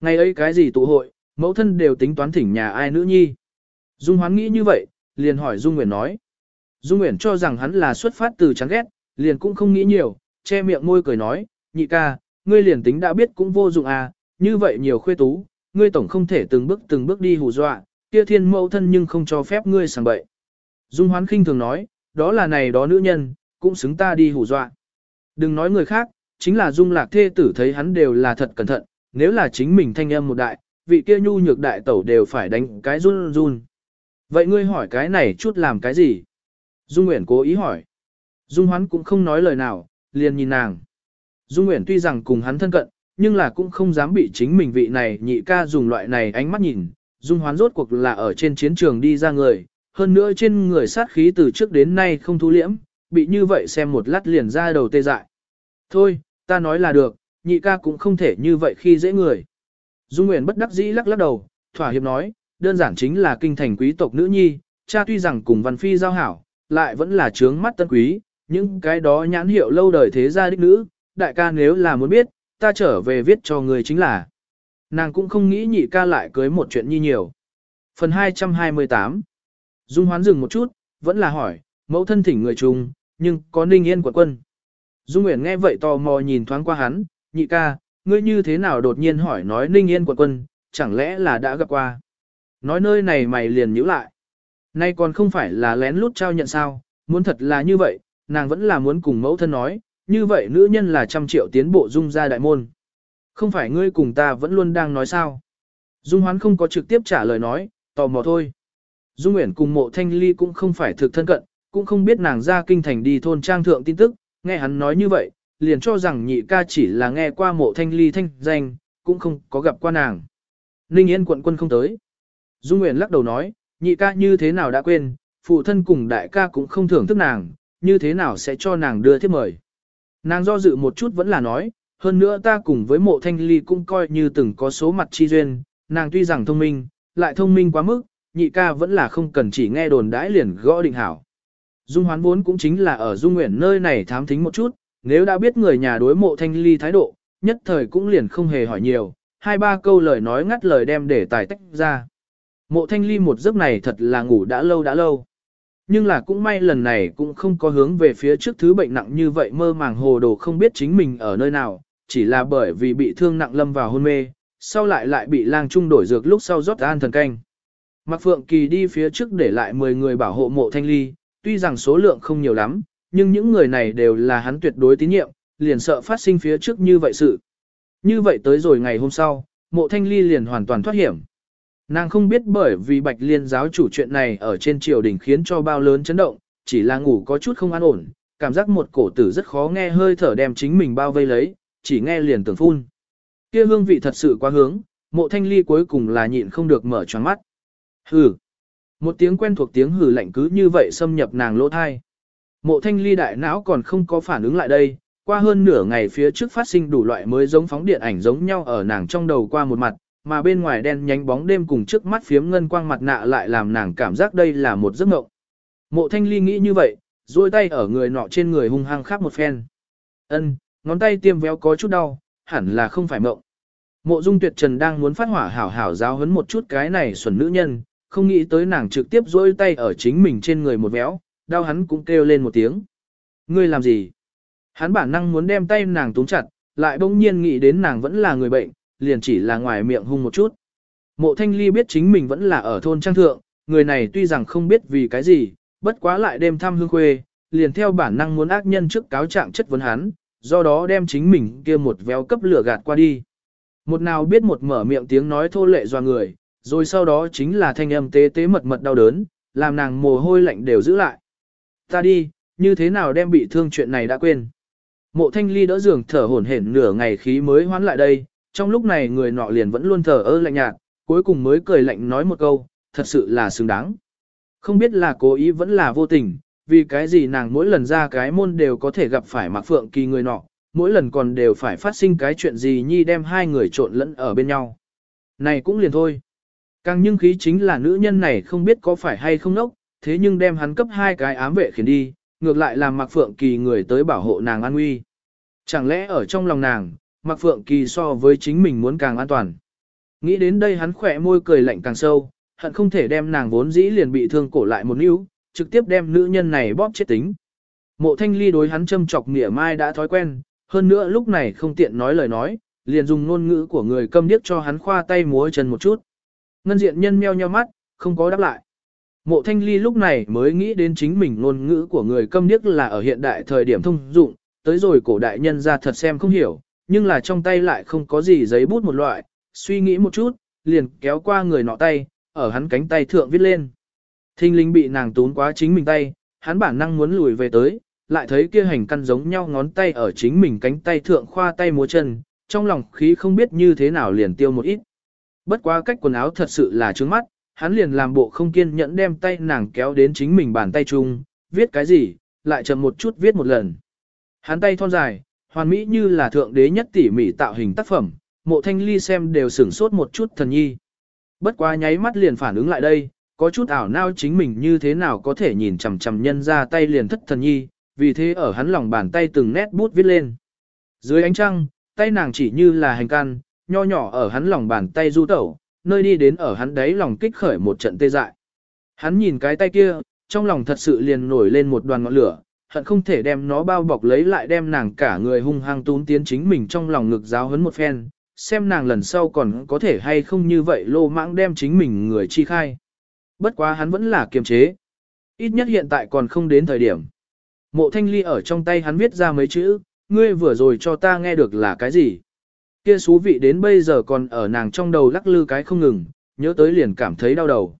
Ngày ấy cái gì tụ hội, mẫu thân đều tính toán thỉnh nhà ai nữ nhi. Dung Hoán nghĩ như vậy, liền hỏi Dung Nguyễn nói. Dung Nguyễn cho rằng hắn là xuất phát từ chán ghét, liền cũng không nghĩ nhiều, che miệng môi cười nói, nhị ca, ngươi liền tính đã biết cũng vô dụng à, như vậy nhiều khuê tú, ngươi tổng không thể từng bước từng bước đi hù dọa, kia thiên mẫu thân nhưng không cho phép ngươi sàng bậy. Dung Hoán khinh thường nói, đó là này đó nữ nhân, cũng xứng ta đi hù dọa. Đừng nói người khác, chính là Dung Lạc thê tử thấy hắn đều là thật cẩn thận, nếu là chính mình thanh âm một đại, vị kia nhu nhược đại tẩu đều phải đánh cái run run. Vậy ngươi hỏi cái này chút làm cái gì? Dung Nguyễn cố ý hỏi. Dung Hoán cũng không nói lời nào, liền nhìn nàng. Dung Nguyễn tuy rằng cùng hắn thân cận, nhưng là cũng không dám bị chính mình vị này nhị ca dùng loại này ánh mắt nhìn. Dung Hoán rốt cuộc là ở trên chiến trường đi ra người, hơn nữa trên người sát khí từ trước đến nay không thu liễm, bị như vậy xem một lát liền ra đầu tê dại. Thôi, ta nói là được, nhị ca cũng không thể như vậy khi dễ người. Dung Nguyễn bất đắc dĩ lắc lắc đầu, thỏa hiệp nói, đơn giản chính là kinh thành quý tộc nữ nhi, cha tuy rằng cùng văn phi giao hảo, lại vẫn là trướng mắt tân quý, những cái đó nhãn hiệu lâu đời thế gia đích nữ, đại ca nếu là muốn biết, ta trở về viết cho người chính là. Nàng cũng không nghĩ nhị ca lại cưới một chuyện nhi nhiều. Phần 228 Dung hoán dừng một chút, vẫn là hỏi, mẫu thân thỉnh người chung, nhưng có ninh yên quận quân. Dung Nguyễn nghe vậy tò mò nhìn thoáng qua hắn, nhị ca, ngươi như thế nào đột nhiên hỏi nói ninh yên quận quân, chẳng lẽ là đã gặp qua. Nói nơi này mày liền nhíu lại. Nay còn không phải là lén lút trao nhận sao, muốn thật là như vậy, nàng vẫn là muốn cùng mẫu thân nói, như vậy nữ nhân là trăm triệu tiến bộ dung ra đại môn. Không phải ngươi cùng ta vẫn luôn đang nói sao. Dung hoán không có trực tiếp trả lời nói, tò mò thôi. Dung Nguyễn cùng mộ thanh ly cũng không phải thực thân cận, cũng không biết nàng ra kinh thành đi thôn trang thượng tin tức, nghe hắn nói như vậy, liền cho rằng nhị ca chỉ là nghe qua mộ thanh ly thanh danh, cũng không có gặp qua nàng. Ninh Yên quận quân không tới. Dung Nguyễn lắc đầu nói, nhị ca như thế nào đã quên, phụ thân cùng đại ca cũng không thưởng thức nàng, như thế nào sẽ cho nàng đưa thiếp mời. Nàng do dự một chút vẫn là nói, hơn nữa ta cùng với mộ thanh ly cũng coi như từng có số mặt chi duyên, nàng tuy rằng thông minh, lại thông minh quá mức, nhị ca vẫn là không cần chỉ nghe đồn đãi liền gõ định hảo. Dung hoán vốn cũng chính là ở Dung Nguyễn nơi này thám thính một chút, nếu đã biết người nhà đối mộ thanh ly thái độ, nhất thời cũng liền không hề hỏi nhiều, hai ba câu lời nói ngắt lời đem để tài tách ra. Mộ thanh ly một giấc này thật là ngủ đã lâu đã lâu. Nhưng là cũng may lần này cũng không có hướng về phía trước thứ bệnh nặng như vậy mơ màng hồ đồ không biết chính mình ở nơi nào, chỉ là bởi vì bị thương nặng lâm vào hôn mê, sau lại lại bị lang trung đổi dược lúc sau rót an thần canh. Mạc Phượng Kỳ đi phía trước để lại 10 người bảo hộ mộ thanh ly, tuy rằng số lượng không nhiều lắm, nhưng những người này đều là hắn tuyệt đối tín nhiệm, liền sợ phát sinh phía trước như vậy sự. Như vậy tới rồi ngày hôm sau, mộ thanh ly liền hoàn toàn thoát hiểm. Nàng không biết bởi vì bạch liên giáo chủ chuyện này ở trên triều đình khiến cho bao lớn chấn động, chỉ là ngủ có chút không an ổn, cảm giác một cổ tử rất khó nghe hơi thở đem chính mình bao vây lấy, chỉ nghe liền tưởng phun. Kia hương vị thật sự quá hướng, mộ thanh ly cuối cùng là nhịn không được mở choáng mắt. Hừ. Một tiếng quen thuộc tiếng hừ lạnh cứ như vậy xâm nhập nàng lỗ thai. Mộ thanh ly đại não còn không có phản ứng lại đây, qua hơn nửa ngày phía trước phát sinh đủ loại mới giống phóng điện ảnh giống nhau ở nàng trong đầu qua một mặt, mà bên ngoài đen nhánh bóng đêm cùng trước mắt phiếm ngân quang mặt nạ lại làm nàng cảm giác đây là một giấc mộng. Mộ thanh ly nghĩ như vậy, duỗi tay ở người nọ trên người hung hăng khắp một phen. ân ngón tay tiêm véo có chút đau, hẳn là không phải mộng. Mộ dung tuyệt trần đang muốn phát hỏa hảo hảo giáo hấn một chút cái này xuẩn nữ nhân, không nghĩ tới nàng trực tiếp dỗi tay ở chính mình trên người một véo, đau hắn cũng kêu lên một tiếng. Ngươi làm gì? Hắn bản năng muốn đem tay nàng túm chặt, lại bỗng nhiên nghĩ đến nàng vẫn là người bệnh, liền chỉ là ngoài miệng hung một chút. Mộ thanh ly biết chính mình vẫn là ở thôn trang thượng, người này tuy rằng không biết vì cái gì, bất quá lại đêm thăm hương khuê, liền theo bản năng muốn ác nhân trước cáo trạng chất vấn hắn, do đó đem chính mình kia một véo cấp lửa gạt qua đi. Một nào biết một mở miệng tiếng nói thô lệ doa người, rồi sau đó chính là thanh âm tế tế mật mật đau đớn, làm nàng mồ hôi lạnh đều giữ lại. Ta đi, như thế nào đem bị thương chuyện này đã quên. Mộ thanh ly đỡ giường thở hổn hển nửa ngày khí mới hoán lại đây, trong lúc này người nọ liền vẫn luôn thở ơ lạnh nhạt, cuối cùng mới cười lạnh nói một câu, thật sự là xứng đáng. Không biết là cố ý vẫn là vô tình, vì cái gì nàng mỗi lần ra cái môn đều có thể gặp phải Mạc Phượng Kỳ người nọ, mỗi lần còn đều phải phát sinh cái chuyện gì nhi đem hai người trộn lẫn ở bên nhau. Này cũng liền thôi. Càng nhưng khí chính là nữ nhân này không biết có phải hay không nốc, thế nhưng đem hắn cấp hai cái ám vệ khiến đi, ngược lại làm Mạc Phượng Kỳ người tới bảo hộ nàng an nguy. Chẳng lẽ ở trong lòng nàng, Mạc Phượng Kỳ so với chính mình muốn càng an toàn. Nghĩ đến đây hắn khỏe môi cười lạnh càng sâu, hận không thể đem nàng vốn dĩ liền bị thương cổ lại một níu, trực tiếp đem nữ nhân này bóp chết tính. Mộ thanh ly đối hắn châm chọc nghĩa mai đã thói quen, hơn nữa lúc này không tiện nói lời nói, liền dùng ngôn ngữ của người câm điếc cho hắn khoa tay múa chân một chút. Ngân diện nhân meo nheo mắt, không có đáp lại. Mộ thanh ly lúc này mới nghĩ đến chính mình ngôn ngữ của người câm điếc là ở hiện đại thời điểm thông dụng, tới rồi cổ đại nhân ra thật xem không hiểu, nhưng là trong tay lại không có gì giấy bút một loại, suy nghĩ một chút, liền kéo qua người nọ tay, ở hắn cánh tay thượng viết lên. Thinh linh bị nàng tún quá chính mình tay, hắn bản năng muốn lùi về tới, lại thấy kia hành căn giống nhau ngón tay ở chính mình cánh tay thượng khoa tay múa chân, trong lòng khí không biết như thế nào liền tiêu một ít. Bất quá cách quần áo thật sự là trướng mắt, hắn liền làm bộ không kiên nhẫn đem tay nàng kéo đến chính mình bàn tay chung, viết cái gì, lại chậm một chút viết một lần. Hắn tay thon dài, hoàn mỹ như là thượng đế nhất tỉ mỉ tạo hình tác phẩm, mộ thanh ly xem đều sửng sốt một chút thần nhi. Bất quá nháy mắt liền phản ứng lại đây, có chút ảo nao chính mình như thế nào có thể nhìn chằm chằm nhân ra tay liền thất thần nhi, vì thế ở hắn lòng bàn tay từng nét bút viết lên. Dưới ánh trăng, tay nàng chỉ như là hành can, nho nhỏ ở hắn lòng bàn tay du tẩu, nơi đi đến ở hắn đấy lòng kích khởi một trận tê dại. Hắn nhìn cái tay kia, trong lòng thật sự liền nổi lên một đoàn ngọn lửa, hận không thể đem nó bao bọc lấy lại đem nàng cả người hung hăng tún tiến chính mình trong lòng ngực giáo hấn một phen, xem nàng lần sau còn có thể hay không như vậy lô mãng đem chính mình người chi khai. Bất quá hắn vẫn là kiềm chế. Ít nhất hiện tại còn không đến thời điểm. Mộ thanh ly ở trong tay hắn viết ra mấy chữ, ngươi vừa rồi cho ta nghe được là cái gì. Kia xú vị đến bây giờ còn ở nàng trong đầu lắc lư cái không ngừng, nhớ tới liền cảm thấy đau đầu.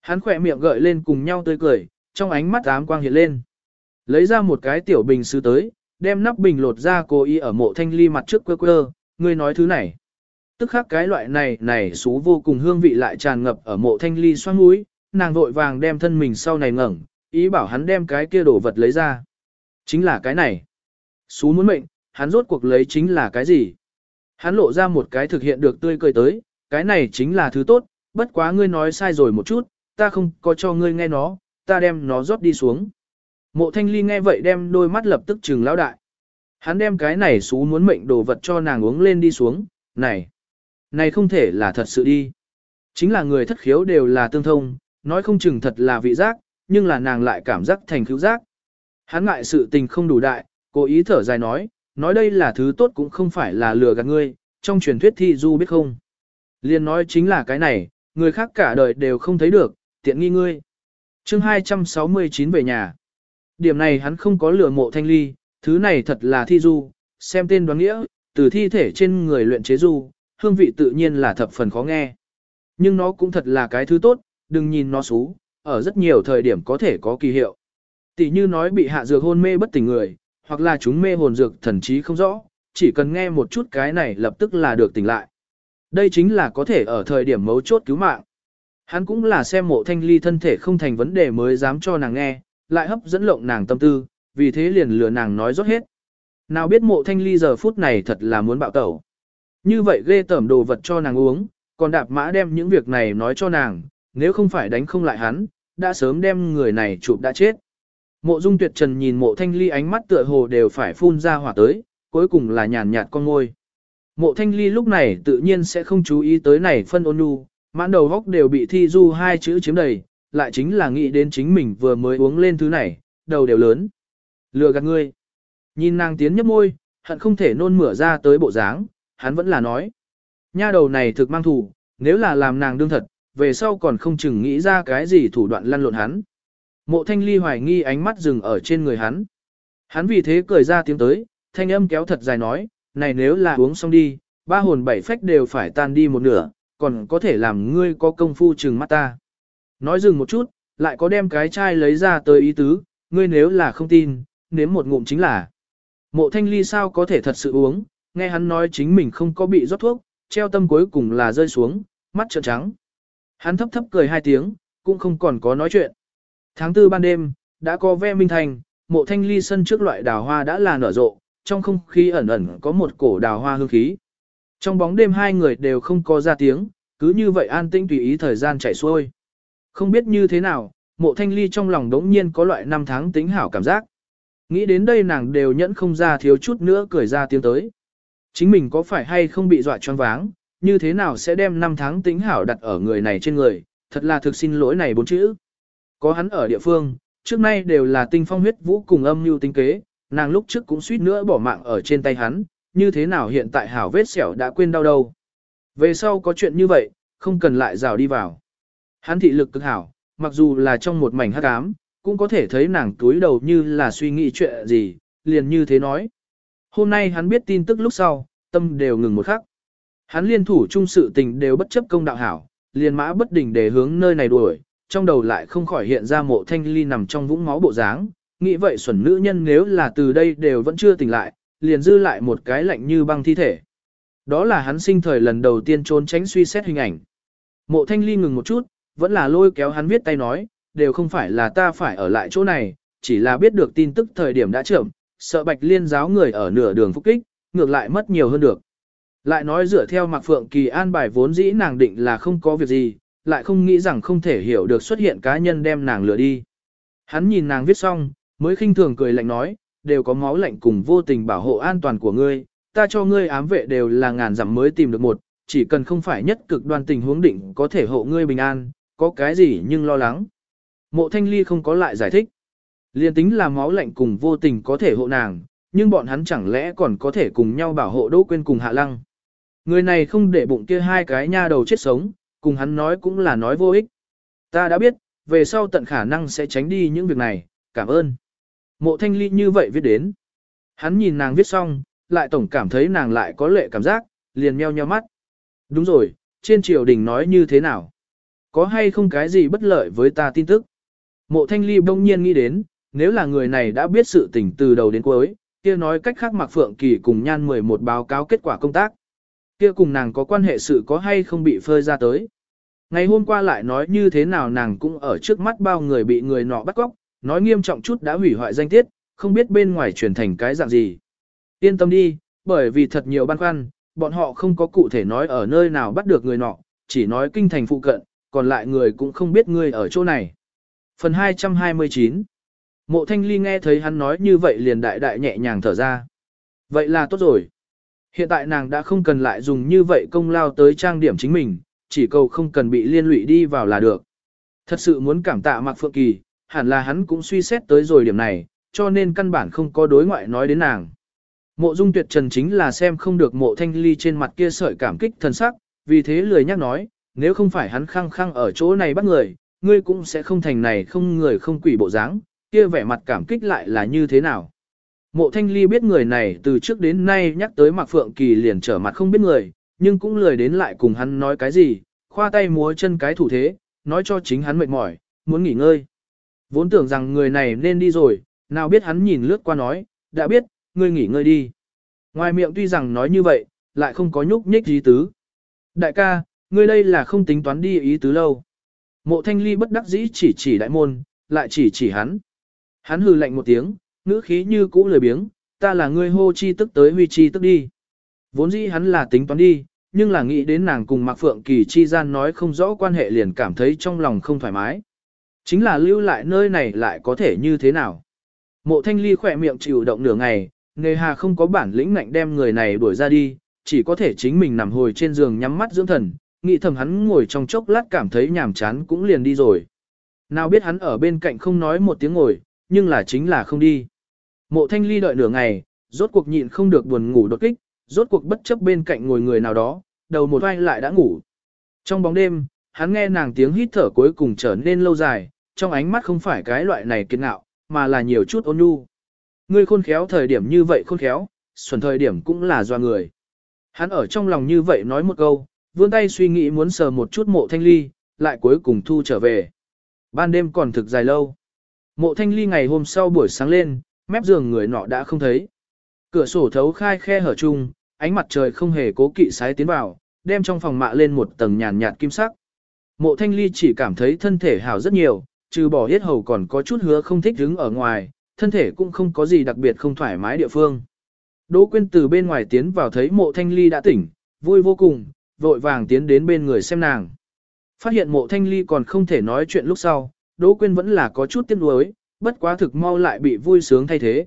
Hắn khỏe miệng gợi lên cùng nhau tươi cười, trong ánh mắt ám quang hiện lên. Lấy ra một cái tiểu bình sứ tới, đem nắp bình lột ra cố ý ở mộ thanh ly mặt trước quơ quơ, ngươi nói thứ này. Tức khắc cái loại này này xú vô cùng hương vị lại tràn ngập ở mộ thanh ly xoang mũi, nàng vội vàng đem thân mình sau này ngẩng, ý bảo hắn đem cái kia đổ vật lấy ra. Chính là cái này. Xú muốn mệnh, hắn rốt cuộc lấy chính là cái gì? Hắn lộ ra một cái thực hiện được tươi cười tới, cái này chính là thứ tốt, bất quá ngươi nói sai rồi một chút, ta không có cho ngươi nghe nó, ta đem nó rót đi xuống. Mộ thanh ly nghe vậy đem đôi mắt lập tức trừng lão đại. Hắn đem cái này xú muốn mệnh đồ vật cho nàng uống lên đi xuống, này, này không thể là thật sự đi. Chính là người thất khiếu đều là tương thông, nói không chừng thật là vị giác, nhưng là nàng lại cảm giác thành khứu giác. Hắn ngại sự tình không đủ đại, cố ý thở dài nói, nói đây là thứ tốt cũng không phải là lừa gạt ngươi, trong truyền thuyết thi du biết không. Liên nói chính là cái này, người khác cả đời đều không thấy được, tiện nghi ngươi. chương 269 về nhà. Điểm này hắn không có lừa mộ thanh ly, thứ này thật là thi du, xem tên đoán nghĩa, từ thi thể trên người luyện chế du, hương vị tự nhiên là thập phần khó nghe. Nhưng nó cũng thật là cái thứ tốt, đừng nhìn nó xú, ở rất nhiều thời điểm có thể có kỳ hiệu. Tỷ như nói bị hạ dược hôn mê bất tỉnh người, hoặc là chúng mê hồn dược thần trí không rõ, chỉ cần nghe một chút cái này lập tức là được tỉnh lại. Đây chính là có thể ở thời điểm mấu chốt cứu mạng. Hắn cũng là xem mộ thanh ly thân thể không thành vấn đề mới dám cho nàng nghe, lại hấp dẫn lộng nàng tâm tư, vì thế liền lừa nàng nói rốt hết. Nào biết mộ thanh ly giờ phút này thật là muốn bạo tẩu. Như vậy ghê tẩm đồ vật cho nàng uống, còn đạp mã đem những việc này nói cho nàng, nếu không phải đánh không lại hắn, đã sớm đem người này chụp đã chết. Mộ dung tuyệt trần nhìn mộ thanh ly ánh mắt tựa hồ đều phải phun ra hỏa tới, cuối cùng là nhàn nhạt con ngôi. Mộ thanh ly lúc này tự nhiên sẽ không chú ý tới này phân ôn nhu, mãn đầu góc đều bị thi du hai chữ chiếm đầy, lại chính là nghĩ đến chính mình vừa mới uống lên thứ này, đầu đều lớn. Lừa gạt ngươi. Nhìn nàng tiến nhấp môi, hận không thể nôn mửa ra tới bộ dáng, hắn vẫn là nói. Nha đầu này thực mang thủ, nếu là làm nàng đương thật, về sau còn không chừng nghĩ ra cái gì thủ đoạn lăn lộn hắn. Mộ thanh ly hoài nghi ánh mắt dừng ở trên người hắn. Hắn vì thế cười ra tiếng tới, thanh âm kéo thật dài nói, này nếu là uống xong đi, ba hồn bảy phách đều phải tan đi một nửa, còn có thể làm ngươi có công phu trừng mắt ta. Nói dừng một chút, lại có đem cái chai lấy ra tới ý tứ, ngươi nếu là không tin, nếm một ngụm chính là. Mộ thanh ly sao có thể thật sự uống, nghe hắn nói chính mình không có bị rót thuốc, treo tâm cuối cùng là rơi xuống, mắt trợn trắng. Hắn thấp thấp cười hai tiếng, cũng không còn có nói chuyện. Tháng tư ban đêm, đã có ve minh thành, mộ thanh ly sân trước loại đào hoa đã là nở rộ, trong không khí ẩn ẩn có một cổ đào hoa hương khí. Trong bóng đêm hai người đều không có ra tiếng, cứ như vậy an tĩnh tùy ý thời gian chảy xuôi. Không biết như thế nào, mộ thanh ly trong lòng đống nhiên có loại năm tháng tính hảo cảm giác. Nghĩ đến đây nàng đều nhẫn không ra thiếu chút nữa cười ra tiếng tới. Chính mình có phải hay không bị dọa choáng váng, như thế nào sẽ đem năm tháng tính hảo đặt ở người này trên người, thật là thực xin lỗi này bốn chữ. Có hắn ở địa phương, trước nay đều là tinh phong huyết vũ cùng âm mưu tinh kế, nàng lúc trước cũng suýt nữa bỏ mạng ở trên tay hắn, như thế nào hiện tại hảo vết sẹo đã quên đau đâu. Về sau có chuyện như vậy, không cần lại rào đi vào. Hắn thị lực cực hảo, mặc dù là trong một mảnh hắc ám, cũng có thể thấy nàng túi đầu như là suy nghĩ chuyện gì, liền như thế nói. Hôm nay hắn biết tin tức lúc sau, tâm đều ngừng một khắc. Hắn liên thủ chung sự tình đều bất chấp công đạo hảo, liền mã bất đình để hướng nơi này đuổi, trong đầu lại không khỏi hiện ra mộ thanh ly nằm trong vũng máu bộ dáng. Nghĩ vậy xuẩn nữ nhân nếu là từ đây đều vẫn chưa tỉnh lại, liền dư lại một cái lạnh như băng thi thể. Đó là hắn sinh thời lần đầu tiên trốn tránh suy xét hình ảnh. Mộ thanh ly ngừng một chút, vẫn là lôi kéo hắn viết tay nói, đều không phải là ta phải ở lại chỗ này, chỉ là biết được tin tức thời điểm đã chậm, sợ bạch liên giáo người ở nửa đường phúc kích, ngược lại mất nhiều hơn được. Lại nói dựa theo Mạc Phượng Kỳ an bài vốn dĩ nàng định là không có việc gì, lại không nghĩ rằng không thể hiểu được xuất hiện cá nhân đem nàng lừa đi. Hắn nhìn nàng viết xong, mới khinh thường cười lạnh nói, đều có máu lạnh cùng vô tình bảo hộ an toàn của ngươi, ta cho ngươi ám vệ đều là ngàn dặm mới tìm được một, chỉ cần không phải nhất cực đoan tình huống định có thể hộ ngươi bình an, có cái gì nhưng lo lắng. Mộ thanh ly không có lại giải thích. Liên tính là máu lạnh cùng vô tình có thể hộ nàng, nhưng bọn hắn chẳng lẽ còn có thể cùng nhau bảo hộ Đỗ Quyên cùng Hạ Lăng. Người này không để bụng kia hai cái nha đầu chết sống, cùng hắn nói cũng là nói vô ích. Ta đã biết, về sau tận khả năng sẽ tránh đi những việc này, cảm ơn. Mộ thanh ly như vậy viết đến. Hắn nhìn nàng viết xong, lại tổng cảm thấy nàng lại có lệ cảm giác, liền meo nheo mắt. Đúng rồi, trên triều đình nói như thế nào? Có hay không cái gì bất lợi với ta tin tức? Mộ thanh ly bỗng nhiên nghĩ đến, nếu là người này đã biết sự tình từ đầu đến cuối, kia nói cách khác Mạc Phượng Kỳ cùng nhan 11 báo cáo kết quả công tác. Kia cùng nàng có quan hệ sự có hay không bị phơi ra tới. Ngày hôm qua lại nói như thế nào nàng cũng ở trước mắt bao người bị người nọ bắt cóc, nói nghiêm trọng chút đã hủy hoại danh tiết, không biết bên ngoài truyền thành cái dạng gì. Yên tâm đi, bởi vì thật nhiều băn khoăn, bọn họ không có cụ thể nói ở nơi nào bắt được người nọ, chỉ nói kinh thành phụ cận, còn lại người cũng không biết người ở chỗ này. Phần 229 Mộ thanh ly nghe thấy hắn nói như vậy liền đại đại nhẹ nhàng thở ra. Vậy là tốt rồi. Hiện tại nàng đã không cần lại dùng như vậy công lao tới trang điểm chính mình, chỉ cầu không cần bị liên lụy đi vào là được. Thật sự muốn cảm tạ Mạc Phượng Kỳ, hẳn là hắn cũng suy xét tới rồi điểm này, cho nên căn bản không có đối ngoại nói đến nàng. Mộ dung tuyệt trần chính là xem không được mộ thanh ly trên mặt kia sợi cảm kích thần sắc, vì thế lười nhắc nói, nếu không phải hắn khăng khăng ở chỗ này bắt người, ngươi cũng sẽ không thành này không người không quỷ bộ dáng, kia vẻ mặt cảm kích lại là như thế nào. Mộ thanh ly biết người này từ trước đến nay nhắc tới Mạc Phượng Kỳ liền trở mặt không biết người, nhưng cũng lười đến lại cùng hắn nói cái gì, khoa tay múa chân cái thủ thế, nói cho chính hắn mệt mỏi, muốn nghỉ ngơi. Vốn tưởng rằng người này nên đi rồi, nào biết hắn nhìn lướt qua nói, đã biết, ngươi nghỉ ngơi đi. Ngoài miệng tuy rằng nói như vậy, lại không có nhúc nhích ý tứ. Đại ca, ngươi đây là không tính toán đi ý tứ lâu. Mộ thanh ly bất đắc dĩ chỉ chỉ đại môn, lại chỉ chỉ hắn. Hắn hừ lạnh một tiếng, ngữ khí như cũ lười biếng, ta là ngươi hô chi tức tới huy chi tức đi. Vốn dĩ hắn là tính toán đi, nhưng là nghĩ đến nàng cùng Mạc Phượng Kỳ chi gian nói không rõ quan hệ liền cảm thấy trong lòng không thoải mái. Chính là lưu lại nơi này lại có thể như thế nào. Mộ thanh ly khỏe miệng chịu động nửa ngày, nghề hà không có bản lĩnh ngạnh đem người này đuổi ra đi, chỉ có thể chính mình nằm hồi trên giường nhắm mắt dưỡng thần, nghĩ thầm hắn ngồi trong chốc lát cảm thấy nhàm chán cũng liền đi rồi. Nào biết hắn ở bên cạnh không nói một tiếng ngồi, nhưng là chính là không đi. Mộ thanh ly đợi nửa ngày, rốt cuộc nhịn không được buồn ngủ đột kích, rốt cuộc bất chấp bên cạnh ngồi người nào đó, đầu một vai lại đã ngủ. Trong bóng đêm, hắn nghe nàng tiếng hít thở cuối cùng trở nên lâu dài, trong ánh mắt không phải cái loại này kiên ngạo, mà là nhiều chút ôn nhu. Ngươi khôn khéo thời điểm như vậy khôn khéo, xuẩn thời điểm cũng là do người. Hắn ở trong lòng như vậy nói một câu, vươn tay suy nghĩ muốn sờ một chút mộ thanh ly, lại cuối cùng thu trở về. Ban đêm còn thực dài lâu. Mộ thanh ly ngày hôm sau buổi sáng lên, mép giường người nọ đã không thấy. Cửa sổ thấu khai khe hở chung, ánh mặt trời không hề cố kỵ sái tiến vào, đem trong phòng mạ lên một tầng nhàn nhạt kim sắc. Mộ thanh ly chỉ cảm thấy thân thể hảo rất nhiều, trừ bỏ hết hầu còn có chút hứa không thích đứng ở ngoài, thân thể cũng không có gì đặc biệt không thoải mái địa phương. Đỗ Quyên từ bên ngoài tiến vào thấy mộ thanh ly đã tỉnh, vui vô cùng, vội vàng tiến đến bên người xem nàng. Phát hiện mộ thanh ly còn không thể nói chuyện lúc sau, Đỗ Quyên vẫn là có chút tiếc nuối, bất quá thực mau lại bị vui sướng thay thế.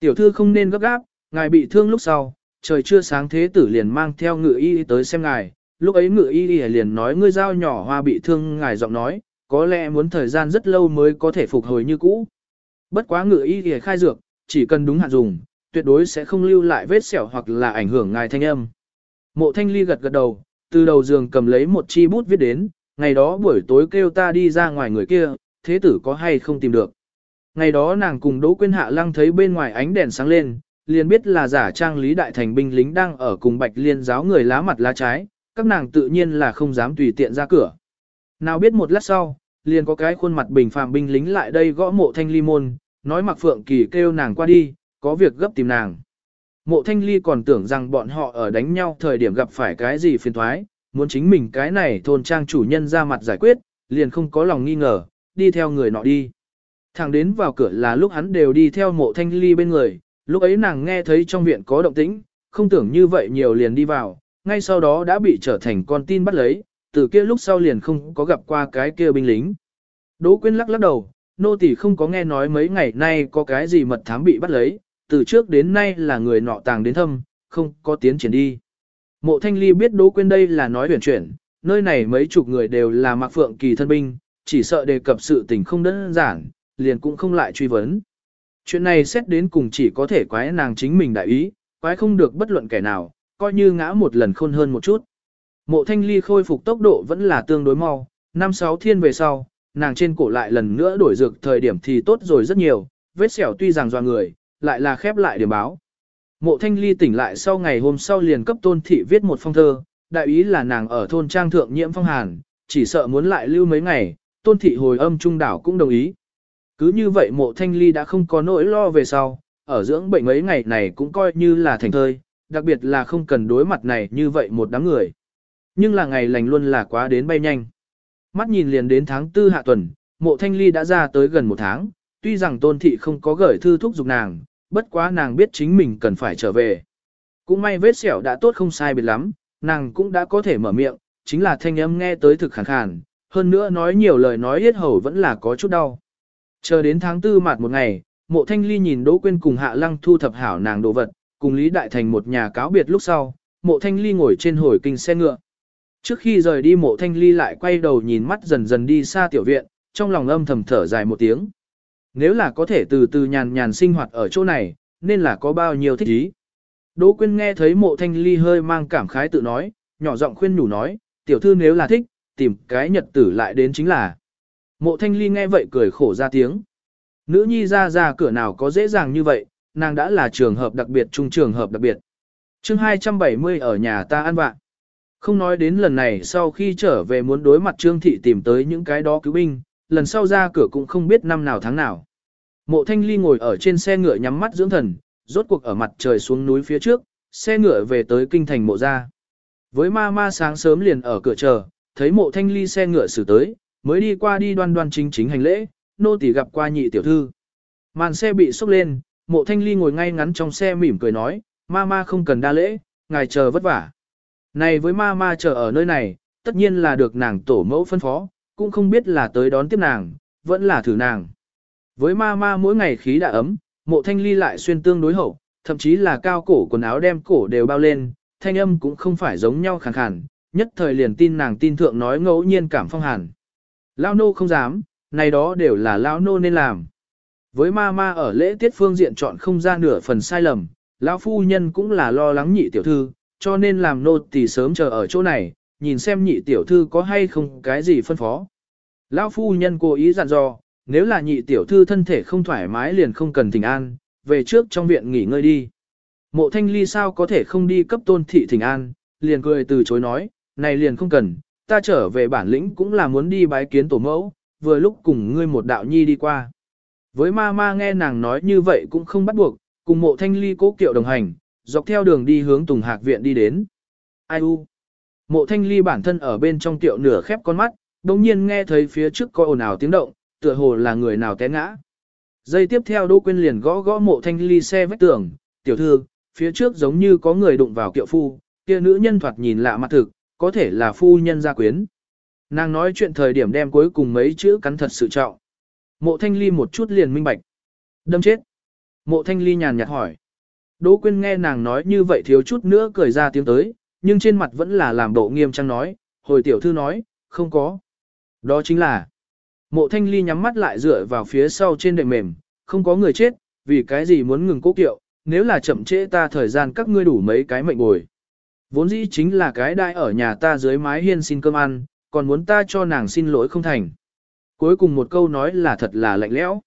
Tiểu thư không nên gấp gáp, ngài bị thương lúc sau, trời chưa sáng thế tử liền mang theo ngự y tới xem ngài, lúc ấy ngự y liền nói ngươi dao nhỏ hoa bị thương ngài giọng nói, có lẽ muốn thời gian rất lâu mới có thể phục hồi như cũ. Bất quá ngự y khai dược, chỉ cần đúng hạn dùng, tuyệt đối sẽ không lưu lại vết sẹo hoặc là ảnh hưởng ngài thanh âm. Mộ thanh ly gật gật đầu, từ đầu giường cầm lấy một chi bút viết đến, ngày đó buổi tối kêu ta đi ra ngoài người kia, thế tử có hay không tìm được. Ngày đó nàng cùng Đỗ Quyên Hạ Lăng thấy bên ngoài ánh đèn sáng lên, liền biết là giả trang Lý Đại Thành binh lính đang ở cùng Bạch Liên giáo người lá mặt lá trái, các nàng tự nhiên là không dám tùy tiện ra cửa. Nào biết một lát sau, liền có cái khuôn mặt bình phàm binh lính lại đây gõ mộ thanh ly môn, nói Mạc phượng kỳ kêu nàng qua đi, có việc gấp tìm nàng. Mộ thanh ly còn tưởng rằng bọn họ ở đánh nhau thời điểm gặp phải cái gì phiền thoái, muốn chính mình cái này thôn trang chủ nhân ra mặt giải quyết, liền không có lòng nghi ngờ, đi theo người nọ đi. Thẳng đến vào cửa là lúc hắn đều đi theo mộ thanh ly bên người, lúc ấy nàng nghe thấy trong viện có động tĩnh, không tưởng như vậy nhiều liền đi vào, ngay sau đó đã bị trở thành con tin bắt lấy, từ kia lúc sau liền không có gặp qua cái kia binh lính. Đỗ Quyên lắc lắc đầu, nô tỳ không có nghe nói mấy ngày nay có cái gì mật thám bị bắt lấy, từ trước đến nay là người nọ tàng đến thâm, không có tiến triển đi. Mộ Thanh Ly biết Đỗ Quyên đây là nói huyền chuyển, nơi này mấy chục người đều là Mạc Phượng Kỳ thân binh, chỉ sợ đề cập sự tình không đơn giản, liền cũng không lại truy vấn. Chuyện này xét đến cùng chỉ có thể quái nàng chính mình đại ý, quái không được bất luận kẻ nào, coi như ngã một lần khôn hơn một chút. Mộ thanh ly khôi phục tốc độ vẫn là tương đối mau, năm sáu thiên về sau, nàng trên cổ lại lần nữa đổi dược thời điểm thì tốt rồi rất nhiều, vết sẹo tuy rằng doa người, lại là khép lại điểm báo. Mộ thanh ly tỉnh lại sau ngày hôm sau liền cấp tôn thị viết một phong thơ, đại ý là nàng ở thôn trang thượng nhiễm phong hàn, chỉ sợ muốn lại lưu mấy ngày, tôn thị hồi âm trung đảo cũng đồng ý. Cứ như vậy mộ thanh ly đã không có nỗi lo về sau, ở dưỡng bệnh mấy ngày này cũng coi như là thành thơi, đặc biệt là không cần đối mặt này như vậy một đám người. Nhưng là ngày lành luôn là quá đến bay nhanh. Mắt nhìn liền đến tháng tư hạ tuần, mộ thanh ly đã ra tới gần một tháng, tuy rằng tôn thị không có gửi thư thúc giục nàng, bất quá nàng biết chính mình cần phải trở về. Cũng may vết sẹo đã tốt không sai biệt lắm, nàng cũng đã có thể mở miệng, chính là thanh âm nghe tới thực khàn khàn, hơn nữa nói nhiều lời nói hết hầu vẫn là có chút đau. Chờ đến tháng tư mặt một ngày, mộ thanh ly nhìn Đỗ Quyên cùng Hạ Lăng thu thập hảo nàng đồ vật, cùng Lý Đại Thành một nhà cáo biệt lúc sau, mộ thanh ly ngồi trên hồi kinh xe ngựa. Trước khi rời đi mộ thanh ly lại quay đầu nhìn mắt dần dần đi xa tiểu viện, trong lòng âm thầm thở dài một tiếng. Nếu là có thể từ từ nhàn nhàn sinh hoạt ở chỗ này, nên là có bao nhiêu thích ý. Đỗ Quyên nghe thấy mộ thanh ly hơi mang cảm khái tự nói, nhỏ giọng khuyên nhủ nói, tiểu thư nếu là thích, tìm cái nhật tử lại đến chính là. Mộ thanh ly nghe vậy cười khổ ra tiếng. Nữ nhi ra ra cửa nào có dễ dàng như vậy, nàng đã là trường hợp đặc biệt trung trường hợp đặc biệt. chương 270 ở nhà ta ăn vạn. Không nói đến lần này sau khi trở về muốn đối mặt trương thị tìm tới những cái đó cứu binh, lần sau ra cửa cũng không biết năm nào tháng nào. Mộ thanh ly ngồi ở trên xe ngựa nhắm mắt dưỡng thần, rốt cuộc ở mặt trời xuống núi phía trước, xe ngựa về tới kinh thành mộ ra. Với ma ma sáng sớm liền ở cửa chờ, thấy mộ thanh ly xe ngựa xử tới, mới đi qua đi đoan đoan chính chính hành lễ, nô tỳ gặp qua nhị tiểu thư. Màn xe bị sốc lên, mộ thanh ly ngồi ngay ngắn trong xe mỉm cười nói, ma ma không cần đa lễ, ngài chờ vất vả. Này với ma ma chờ ở nơi này, tất nhiên là được nàng tổ mẫu phân phó, cũng không biết là tới đón tiếp nàng, vẫn là thử nàng. Với ma ma mỗi ngày khí đã ấm, mộ thanh ly lại xuyên tương đối hậu, thậm chí là cao cổ quần áo đem cổ đều bao lên, thanh âm cũng không phải giống nhau khàn khàn, nhất thời liền tin nàng tin thượng nói ngẫu nhiên cảm phong hàn. Lao nô không dám, này đó đều là Lao nô nên làm. Với ma ma ở lễ tiết phương diện chọn không ra nửa phần sai lầm, lão phu nhân cũng là lo lắng nhị tiểu thư, cho nên làm nô tỳ sớm chờ ở chỗ này, nhìn xem nhị tiểu thư có hay không cái gì phân phó. Lão phu nhân cố ý dặn dò, nếu là nhị tiểu thư thân thể không thoải mái liền không cần thỉnh an, về trước trong viện nghỉ ngơi đi. Mộ thanh ly sao có thể không đi cấp tôn thị thỉnh an, liền cười từ chối nói, này liền không cần, ta trở về bản lĩnh cũng là muốn đi bái kiến tổ mẫu, vừa lúc cùng ngươi một đạo nhi đi qua. Với ma ma nghe nàng nói như vậy cũng không bắt buộc, cùng mộ thanh ly cố kiệu đồng hành, dọc theo đường đi hướng Tùng Hạc Viện đi đến. Ai u? Mộ thanh ly bản thân ở bên trong tiệu nửa khép con mắt, đồng nhiên nghe thấy phía trước có ồn ào tiếng động, tựa hồ là người nào té ngã. Giây tiếp theo Đỗ Quyên liền gõ gõ mộ thanh ly xe vách tường, tiểu thư, phía trước giống như có người đụng vào kiệu phu, kia nữ nhân thoạt nhìn lạ mặt thực, có thể là phu nhân gia quyến. Nàng nói chuyện thời điểm đem cuối cùng mấy chữ cắn thật sự trọng. Mộ thanh ly một chút liền minh bạch. Đâm chết. Mộ thanh ly nhàn nhạt hỏi. Đỗ Quyên nghe nàng nói như vậy thiếu chút nữa cười ra tiếng tới, nhưng trên mặt vẫn là làm bộ nghiêm trang nói, hồi tiểu thư nói, không có. Đó chính là, mộ thanh ly nhắm mắt lại dựa vào phía sau trên đệm mềm, không có người chết, vì cái gì muốn ngừng cố kiệu, nếu là chậm trễ ta thời gian các ngươi đủ mấy cái mệnh bồi. Vốn dĩ chính là cái đại ở nhà ta dưới mái hiên xin cơm ăn, còn muốn ta cho nàng xin lỗi không thành. Cuối cùng một câu nói là thật là lạnh lẽo.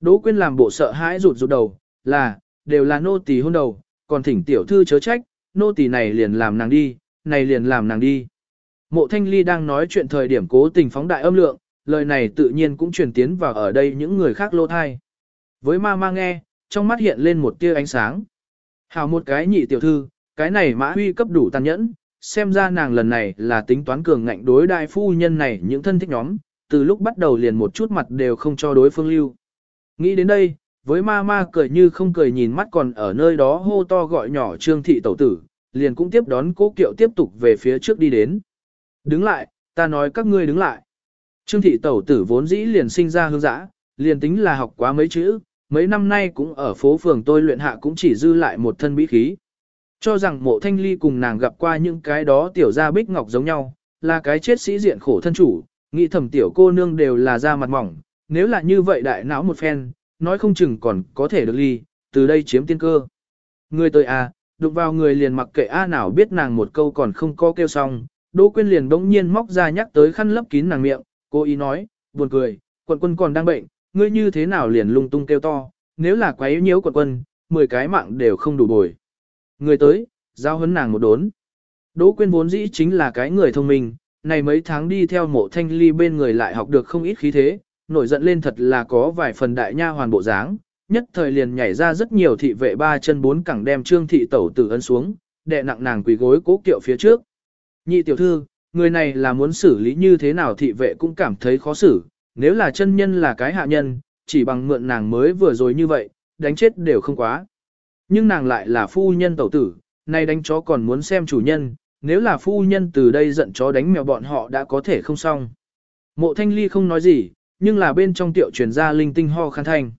Đỗ Quyên làm bộ sợ hãi rụt rụt đầu, là, đều là nô tỳ hôn đầu, còn thỉnh tiểu thư chớ trách, nô tỳ này liền làm nàng đi, này liền làm nàng đi. Mộ Thanh Ly đang nói chuyện thời điểm cố tình phóng đại âm lượng, lời này tự nhiên cũng truyền tiến vào ở đây những người khác lô thai. Với ma ma nghe, trong mắt hiện lên một tia ánh sáng. Hào một cái nhị tiểu thư, cái này mã huy cấp đủ tàn nhẫn, xem ra nàng lần này là tính toán cường ngạnh đối đại phu nhân này những thân thích nhóm, từ lúc bắt đầu liền một chút mặt đều không cho đối phương lưu. Nghĩ đến đây, với ma ma cười như không cười nhìn mắt còn ở nơi đó hô to gọi nhỏ trương thị tẩu tử, liền cũng tiếp đón cố kiệu tiếp tục về phía trước đi đến. Đứng lại, ta nói các ngươi đứng lại. Trương thị tẩu tử vốn dĩ liền sinh ra hương giã, liền tính là học quá mấy chữ, mấy năm nay cũng ở phố phường tôi luyện hạ cũng chỉ dư lại một thân bí khí. Cho rằng mộ thanh ly cùng nàng gặp qua những cái đó tiểu gia bích ngọc giống nhau, là cái chết sĩ diện khổ thân chủ, nghĩ thầm tiểu cô nương đều là da mặt mỏng, nếu là như vậy đại não một phen, nói không chừng còn có thể được ly, từ đây chiếm tiên cơ. Người tới à, đụng vào người liền mặc kệ A nào biết nàng một câu còn không có kêu xong, Đỗ Quyên liền bỗng nhiên móc ra nhắc tới khăn lấp kín nàng miệng, cô ý nói, buồn cười, quận quân còn đang bệnh, ngươi như thế nào liền lung tung kêu to, nếu là quấy nhiễu quận quân, 10 cái mạng đều không đủ bồi. Người tới, giao hấn nàng một đốn. Đỗ Quyên vốn dĩ chính là cái người thông minh, này mấy tháng đi theo mộ thanh ly bên người lại học được không ít khí thế, nổi giận lên thật là có vài phần đại nha hoàn bộ dáng, nhất thời liền nhảy ra rất nhiều thị vệ ba chân bốn cẳng đem trương thị tẩu tử ấn xuống, đè nặng nàng quỳ gối cố kiệu phía trước. Nhị tiểu thư, người này là muốn xử lý như thế nào thị vệ cũng cảm thấy khó xử, nếu là chân nhân là cái hạ nhân, chỉ bằng mượn nàng mới vừa rồi như vậy, đánh chết đều không quá. Nhưng nàng lại là phu nhân tẩu tử, nay đánh chó còn muốn xem chủ nhân, nếu là phu nhân từ đây giận chó đánh mèo bọn họ đã có thể không xong. Mộ thanh ly không nói gì, nhưng là bên trong tiệu truyền ra linh tinh ho khăn thanh.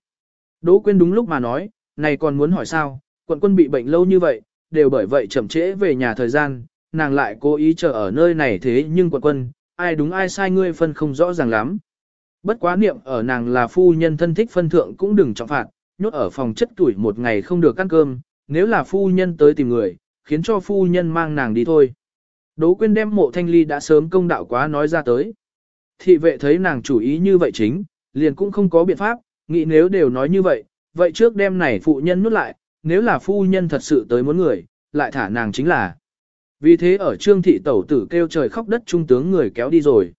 Đỗ Quyên đúng lúc mà nói, này còn muốn hỏi sao, quận quân bị bệnh lâu như vậy, đều bởi vậy chậm trễ về nhà thời gian, nàng lại cố ý chờ ở nơi này thế nhưng quận quân, ai đúng ai sai ngươi phân không rõ ràng lắm. Bất quá niệm ở nàng là phu nhân thân thích phân thượng cũng đừng trọng phạt, nhốt ở phòng chất tuổi một ngày không được ăn cơm, nếu là phu nhân tới tìm người, khiến cho phu nhân mang nàng đi thôi. Đỗ Quyên đem mộ thanh ly đã sớm công đạo quá nói ra tới. Thị vệ thấy nàng chủ ý như vậy chính, liền cũng không có biện pháp, nghĩ nếu đều nói như vậy, vậy trước đêm này phụ nhân nuốt lại, nếu là phu nhân thật sự tới muốn người, lại thả nàng chính là. Vì thế ở trương thị tẩu tử kêu trời khóc đất trung tướng người kéo đi rồi.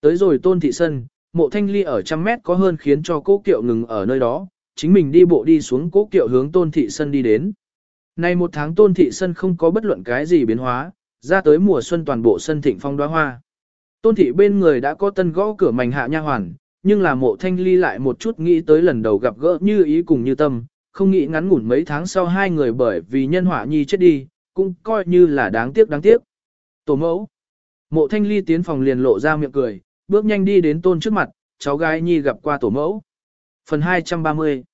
Tới rồi tôn thị sân, mộ thanh ly ở trăm mét có hơn khiến cho cố kiệu ngừng ở nơi đó, chính mình đi bộ đi xuống cố kiệu hướng tôn thị sân đi đến. Nay một tháng tôn thị sân không có bất luận cái gì biến hóa, ra tới mùa xuân toàn bộ sân thịnh phong đóa hoa. Tôn thị bên người đã có tân gõ cửa mảnh hạ nha hoàn, nhưng là mộ thanh ly lại một chút nghĩ tới lần đầu gặp gỡ như ý cùng như tâm, không nghĩ ngắn ngủn mấy tháng sau hai người bởi vì nhân họa nhi chết đi, cũng coi như là đáng tiếc đáng tiếc. Tổ mẫu. Mộ thanh ly tiến phòng liền lộ ra miệng cười, bước nhanh đi đến tôn trước mặt, cháu gái nhi gặp qua tổ mẫu. Phần 230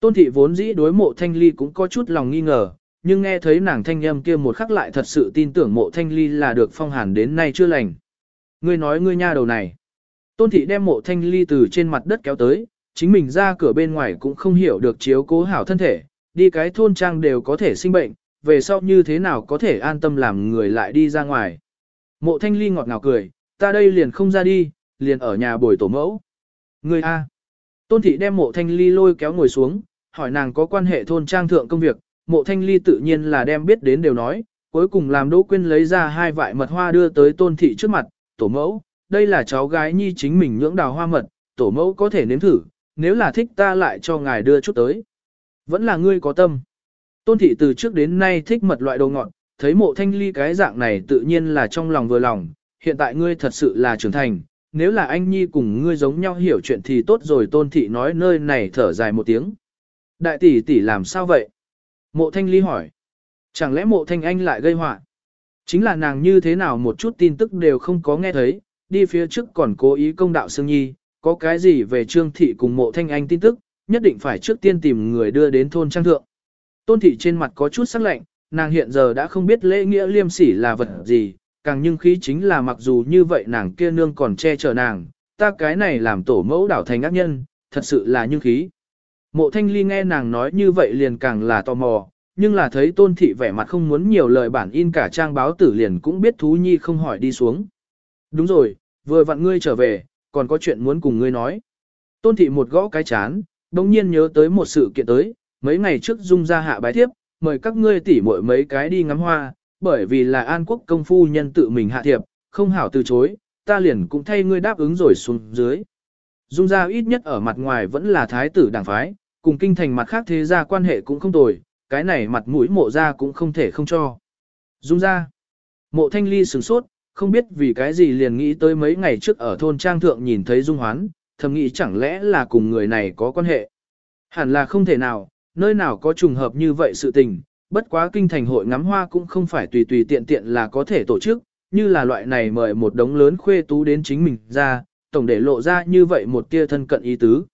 Tôn thị vốn dĩ đối mộ thanh ly cũng có chút lòng nghi ngờ, nhưng nghe thấy nàng thanh âm kia một khắc lại thật sự tin tưởng mộ thanh ly là được phong hàn đến nay chưa lành. Ngươi nói ngươi nha đầu này. Tôn thị đem mộ thanh ly từ trên mặt đất kéo tới, chính mình ra cửa bên ngoài cũng không hiểu được chiếu cố hảo thân thể, đi cái thôn trang đều có thể sinh bệnh, về sau như thế nào có thể an tâm làm người lại đi ra ngoài. Mộ thanh ly ngọt ngào cười, ta đây liền không ra đi, liền ở nhà bồi tổ mẫu. Ngươi A. Tôn thị đem mộ thanh ly lôi kéo ngồi xuống, hỏi nàng có quan hệ thôn trang thượng công việc, mộ thanh ly tự nhiên là đem biết đến đều nói, cuối cùng làm Đỗ Quyên lấy ra hai vại mật hoa đưa tới tôn thị trước mặt, tổ mẫu, đây là cháu gái nhi chính mình nhưỡng đào hoa mật, tổ mẫu có thể nếm thử, nếu là thích ta lại cho ngài đưa chút tới. Vẫn là ngươi có tâm. Tôn thị từ trước đến nay thích mật loại đồ ngọt, thấy mộ thanh ly cái dạng này tự nhiên là trong lòng vừa lòng, hiện tại ngươi thật sự là trưởng thành, nếu là anh nhi cùng ngươi giống nhau hiểu chuyện thì tốt rồi tôn thị nói nơi này thở dài một tiếng. Đại tỷ tỷ làm sao vậy? Mộ thanh ly hỏi. Chẳng lẽ mộ thanh anh lại gây họa Chính là nàng như thế nào một chút tin tức đều không có nghe thấy, đi phía trước còn cố ý công đạo Sương Nhi, có cái gì về Trương Thị cùng mộ thanh anh tin tức, nhất định phải trước tiên tìm người đưa đến thôn trang thượng. Tôn Thị trên mặt có chút sắc lạnh, nàng hiện giờ đã không biết lễ nghĩa liêm sỉ là vật gì, càng nhưng khí chính là mặc dù như vậy nàng kia nương còn che chở nàng, ta cái này làm tổ mẫu đảo thành ác nhân, thật sự là nhưng khí. Mộ thanh ly nghe nàng nói như vậy liền càng là tò mò, nhưng là thấy tôn thị vẻ mặt không muốn nhiều lời bản in cả trang báo tử liền cũng biết thú nhi không hỏi đi xuống. Đúng rồi, vừa vặn ngươi trở về, còn có chuyện muốn cùng ngươi nói. Tôn thị một gõ cái chán, đồng nhiên nhớ tới một sự kiện tới, mấy ngày trước dung ra hạ bái tiếp, mời các ngươi tỉ muội mấy cái đi ngắm hoa, bởi vì là an quốc công phu nhân tự mình hạ thiệp, không hảo từ chối, ta liền cũng thay ngươi đáp ứng rồi xuống dưới. Dung ra ít nhất ở mặt ngoài vẫn là thái tử đảng phái, cùng kinh thành mặt khác thế gia quan hệ cũng không tồi, cái này mặt mũi mộ ra cũng không thể không cho. Dung ra, mộ thanh ly sửng sốt, không biết vì cái gì liền nghĩ tới mấy ngày trước ở thôn trang thượng nhìn thấy Dung hoán, thầm nghĩ chẳng lẽ là cùng người này có quan hệ. Hẳn là không thể nào, nơi nào có trùng hợp như vậy sự tình, bất quá kinh thành hội ngắm hoa cũng không phải tùy tùy tiện tiện là có thể tổ chức, như là loại này mời một đống lớn khuê tú đến chính mình ra, tổng để lộ ra như vậy một tia thân cận ý tứ.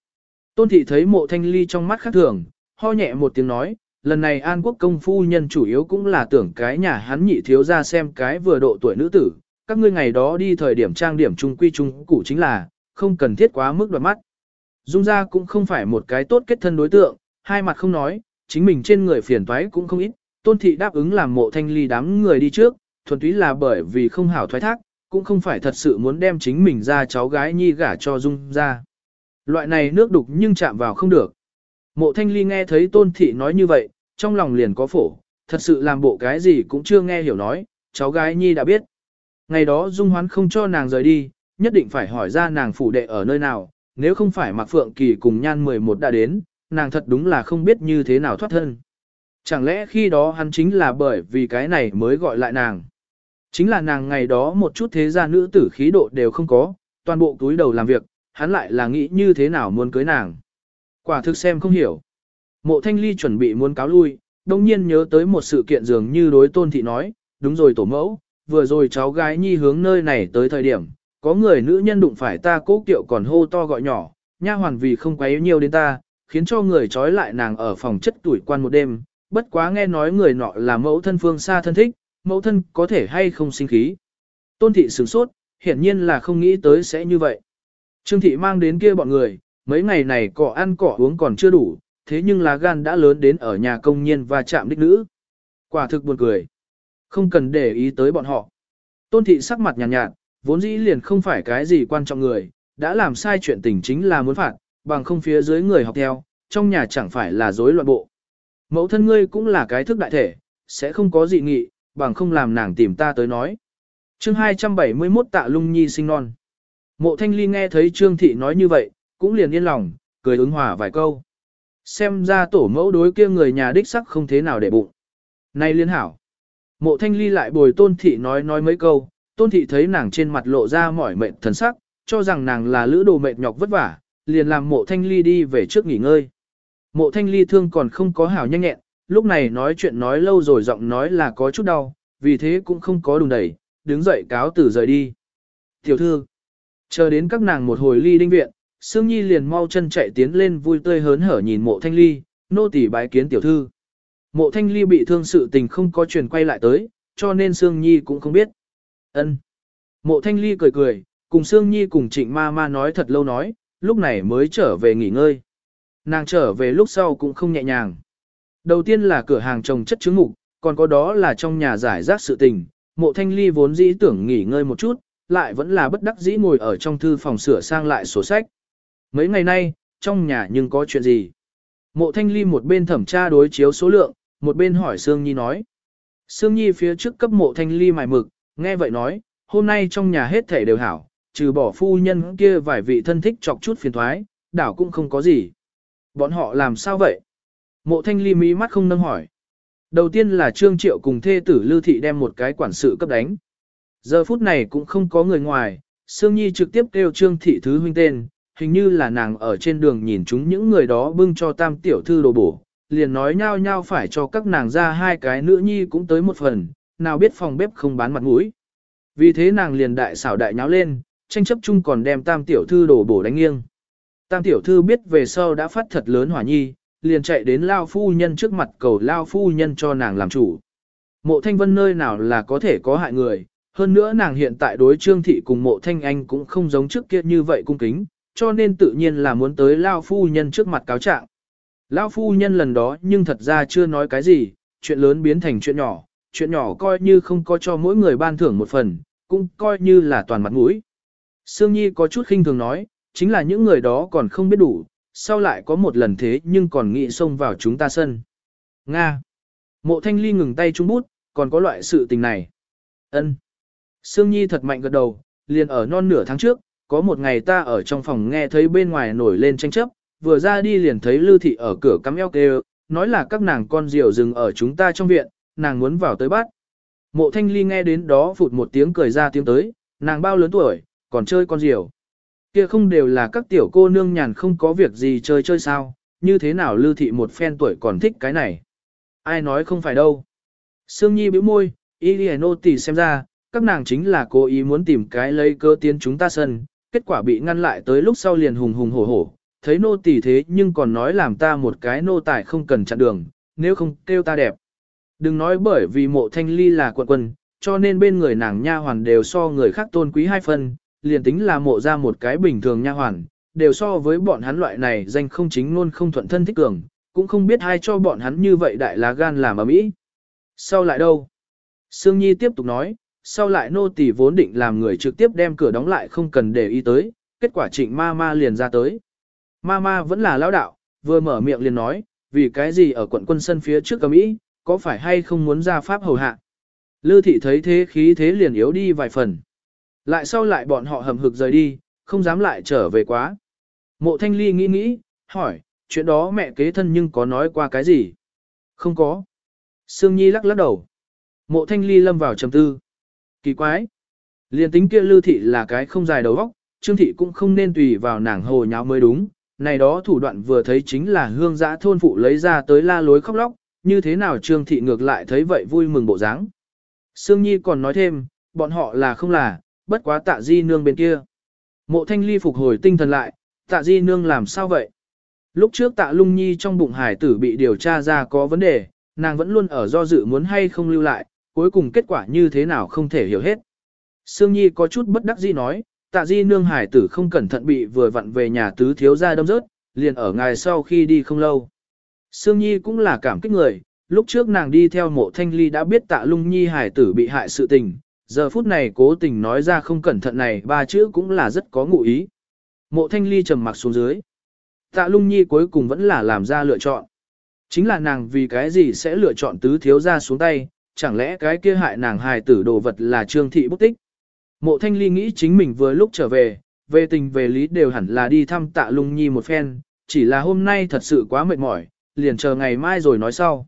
Tôn thị thấy mộ thanh ly trong mắt khác thường, ho nhẹ một tiếng nói, lần này An Quốc công phu nhân chủ yếu cũng là tưởng cái nhà hắn nhị thiếu ra xem cái vừa độ tuổi nữ tử, các ngươi ngày đó đi thời điểm trang điểm trung quy trung củ chính là, không cần thiết quá mức đoạt mắt. Dung ra cũng không phải một cái tốt kết thân đối tượng, hai mặt không nói, chính mình trên người phiền toái cũng không ít, tôn thị đáp ứng làm mộ thanh ly đám người đi trước, thuần túy là bởi vì không hảo thoái thác, cũng không phải thật sự muốn đem chính mình ra cháu gái nhi gả cho Dung ra. Loại này nước đục nhưng chạm vào không được. Mộ thanh ly nghe thấy tôn thị nói như vậy, trong lòng liền có phổ, thật sự làm bộ cái gì cũng chưa nghe hiểu nói, cháu gái nhi đã biết. Ngày đó Dung Hoán không cho nàng rời đi, nhất định phải hỏi ra nàng phủ đệ ở nơi nào, nếu không phải Mạc Phượng Kỳ cùng Nhan 11 đã đến, nàng thật đúng là không biết như thế nào thoát thân. Chẳng lẽ khi đó hắn chính là bởi vì cái này mới gọi lại nàng. Chính là nàng ngày đó một chút thế gia nữ tử khí độ đều không có, toàn bộ túi đầu làm việc, hắn lại là nghĩ như thế nào muốn cưới nàng. Quả thực xem không hiểu. Mộ thanh ly chuẩn bị muốn cáo lui, đồng nhiên nhớ tới một sự kiện dường như đối tôn thị nói, đúng rồi tổ mẫu, vừa rồi cháu gái nhi hướng nơi này tới thời điểm, có người nữ nhân đụng phải ta cố kiệu còn hô to gọi nhỏ, nha hoàn vì không quấy nhiều đến ta, khiến cho người trói lại nàng ở phòng chất tuổi quan một đêm, bất quá nghe nói người nọ là mẫu thân phương xa thân thích, mẫu thân có thể hay không sinh khí. Tôn thị sửng sốt, hiển nhiên là không nghĩ tới sẽ như vậy. Trương thị mang đến kia bọn người, mấy ngày này cỏ ăn cỏ uống còn chưa đủ, thế nhưng lá gan đã lớn đến ở nhà công nhân và chạm đích nữ. Quả thực buồn cười. Không cần để ý tới bọn họ. Tôn thị sắc mặt nhàn nhạt, nhạt, vốn dĩ liền không phải cái gì quan trọng người, đã làm sai chuyện tình chính là muốn phạt, bằng không phía dưới người học theo, trong nhà chẳng phải là rối loạn bộ. Mẫu thân ngươi cũng là cái thức đại thể, sẽ không có gì nghị, bằng không làm nàng tìm ta tới nói. chương 271 tạ lung nhi sinh non. Mộ thanh ly nghe thấy Trương Thị nói như vậy, cũng liền yên lòng, cười ứng hòa vài câu. Xem ra tổ mẫu đối kia người nhà đích sắc không thế nào để bụng. Này liên hảo. Mộ thanh ly lại bồi tôn thị nói nói mấy câu, tôn thị thấy nàng trên mặt lộ ra mỏi mệt thần sắc, cho rằng nàng là lữ đồ mệt nhọc vất vả, liền làm mộ thanh ly đi về trước nghỉ ngơi. Mộ thanh ly thương còn không có hảo nhanh nhẹn, lúc này nói chuyện nói lâu rồi giọng nói là có chút đau, vì thế cũng không có đùng đẩy, đứng dậy cáo tử rời đi. Tiểu thư, chờ đến các nàng một hồi ly đinh viện, Sương Nhi liền mau chân chạy tiến lên vui tươi hớn hở nhìn mộ thanh ly, nô tỳ bái kiến tiểu thư. Mộ thanh ly bị thương sự tình không có chuyển quay lại tới, cho nên Sương Nhi cũng không biết. ân Mộ thanh ly cười cười, cùng Sương Nhi cùng trịnh ma ma nói thật lâu nói, lúc này mới trở về nghỉ ngơi. Nàng trở về lúc sau cũng không nhẹ nhàng. Đầu tiên là cửa hàng trồng chất chứng mục, còn có đó là trong nhà giải rác sự tình. Mộ thanh ly vốn dĩ tưởng nghỉ ngơi một chút, lại vẫn là bất đắc dĩ ngồi ở trong thư phòng sửa sang lại sổ sách. Mấy ngày nay, trong nhà nhưng có chuyện gì? Mộ Thanh Ly một bên thẩm tra đối chiếu số lượng, một bên hỏi Sương Nhi nói. Sương Nhi phía trước cấp mộ Thanh Ly mài mực, nghe vậy nói, hôm nay trong nhà hết thể đều hảo, trừ bỏ phu nhân kia vài vị thân thích chọc chút phiền thoái, đảo cũng không có gì. Bọn họ làm sao vậy? Mộ Thanh Ly mí mắt không nâng hỏi. Đầu tiên là Trương Triệu cùng thê tử Lưu Thị đem một cái quản sự cấp đánh. Giờ phút này cũng không có người ngoài, Sương Nhi trực tiếp kêu Trương Thị Thứ huynh tên, hình như là nàng ở trên đường nhìn chúng những người đó bưng cho tam tiểu thư đồ bổ, liền nói nhau nhau phải cho các nàng ra hai cái nữ nhi cũng tới một phần, nào biết phòng bếp không bán mặt mũi. Vì thế nàng liền đại xảo đại nháo lên, tranh chấp chung còn đem tam tiểu thư đồ bổ đánh nghiêng. Tam tiểu thư biết về sau đã phát thật lớn hỏa nhi, liền chạy đến Lao Phu Nhân trước mặt cầu Lao Phu Nhân cho nàng làm chủ. Mộ Thanh Vân nơi nào là có thể có hại người, hơn nữa nàng hiện tại đối Trương Thị cùng Mộ Thanh Anh cũng không giống trước kia như vậy cung kính, cho nên tự nhiên là muốn tới Lao Phu Nhân trước mặt cáo trạng. Lao Phu Nhân lần đó nhưng thật ra chưa nói cái gì, chuyện lớn biến thành chuyện nhỏ, chuyện nhỏ coi như không có cho mỗi người ban thưởng một phần, cũng coi như là toàn mặt mũi. Sương Nhi có chút khinh thường nói, chính là những người đó còn không biết đủ, sau lại có một lần thế nhưng còn nghĩ xông vào chúng ta sân. Nga. Mộ thanh ly ngừng tay trung bút, còn có loại sự tình này. ân Sương Nhi thật mạnh gật đầu, liền ở non nửa tháng trước, có một ngày ta ở trong phòng nghe thấy bên ngoài nổi lên tranh chấp, vừa ra đi liền thấy Lưu Thị ở cửa cắm eo kêu, nói là các nàng con diều dừng ở chúng ta trong viện, nàng muốn vào tới bắt. Mộ thanh ly nghe đến đó phụt một tiếng cười ra tiếng tới, nàng bao lớn tuổi, còn chơi con diều. Kia không đều là các tiểu cô nương nhàn không có việc gì chơi chơi sao, như thế nào lưu thị một phen tuổi còn thích cái này. Ai nói không phải đâu. Sương Nhi bĩu môi, Iliano tỷ xem ra, các nàng chính là cố ý muốn tìm cái lấy cơ tiến chúng ta sân, kết quả bị ngăn lại tới lúc sau liền hùng hùng hổ hổ, thấy nô tỷ thế nhưng còn nói làm ta một cái nô tài không cần chặn đường, nếu không kêu ta đẹp. Đừng nói bởi vì mộ thanh ly là quận quân, cho nên bên người nàng nha hoàn đều so người khác tôn quý hai phần, liền tính là mộ ra một cái bình thường nha hoàn, đều so với bọn hắn loại này danh không chính luôn không thuận thân thích cường, cũng không biết ai cho bọn hắn như vậy đại lá gan làm ở mỹ. Sau lại đâu? Sương Nhi tiếp tục nói, sau lại nô tỳ vốn định làm người trực tiếp đem cửa đóng lại không cần để ý tới, kết quả trịnh ma ma liền ra tới. Ma ma vẫn là lão đạo, vừa mở miệng liền nói, vì cái gì ở quận quân sân phía trước cầm ý, có phải hay không muốn ra pháp hầu hạ. Lư thị thấy thế khí thế liền yếu đi vài phần. Lại sau lại bọn họ hầm hực rời đi, không dám lại trở về quá. Mộ thanh ly nghĩ nghĩ, hỏi, chuyện đó mẹ kế thân nhưng có nói qua cái gì? Không có. Sương Nhi lắc lắc đầu. Mộ thanh ly lâm vào trầm tư. Kỳ quái. Liên tính kia lưu thị là cái không dài đầu óc, trương thị cũng không nên tùy vào nàng hồ nháo mới đúng. Này đó thủ đoạn vừa thấy chính là hương giã thôn phụ lấy ra tới la lối khóc lóc, như thế nào trương thị ngược lại thấy vậy vui mừng bộ dáng. Sương Nhi còn nói thêm, bọn họ là không là, bất quá tạ di nương bên kia. Mộ thanh ly phục hồi tinh thần lại, tạ di nương làm sao vậy? Lúc trước tạ lung nhi trong bụng hải tử bị điều tra ra có vấn đề, nàng vẫn luôn ở do dự muốn hay không lưu lại, cuối cùng kết quả như thế nào không thể hiểu hết. Sương Nhi có chút bất đắc dĩ nói, tạ di nương hải tử không cẩn thận bị vừa vặn về nhà tứ thiếu ra đâm rớt, liền ở ngày sau khi đi không lâu. Sương Nhi cũng là cảm kích người, lúc trước nàng đi theo mộ thanh ly đã biết tạ lung nhi hải tử bị hại sự tình, giờ phút này cố tình nói ra không cẩn thận này ba chữ cũng là rất có ngụ ý. Mộ thanh ly trầm mặc xuống dưới. Tạ lung nhi cuối cùng vẫn là làm ra lựa chọn. Chính là nàng vì cái gì sẽ lựa chọn tứ thiếu ra xuống tay, chẳng lẽ cái kia hại nàng hài tử đồ vật là trương thị bút tích. Mộ thanh ly nghĩ chính mình vừa lúc trở về, về tình về lý đều hẳn là đi thăm tạ lung nhi một phen, chỉ là hôm nay thật sự quá mệt mỏi, liền chờ ngày mai rồi nói sau.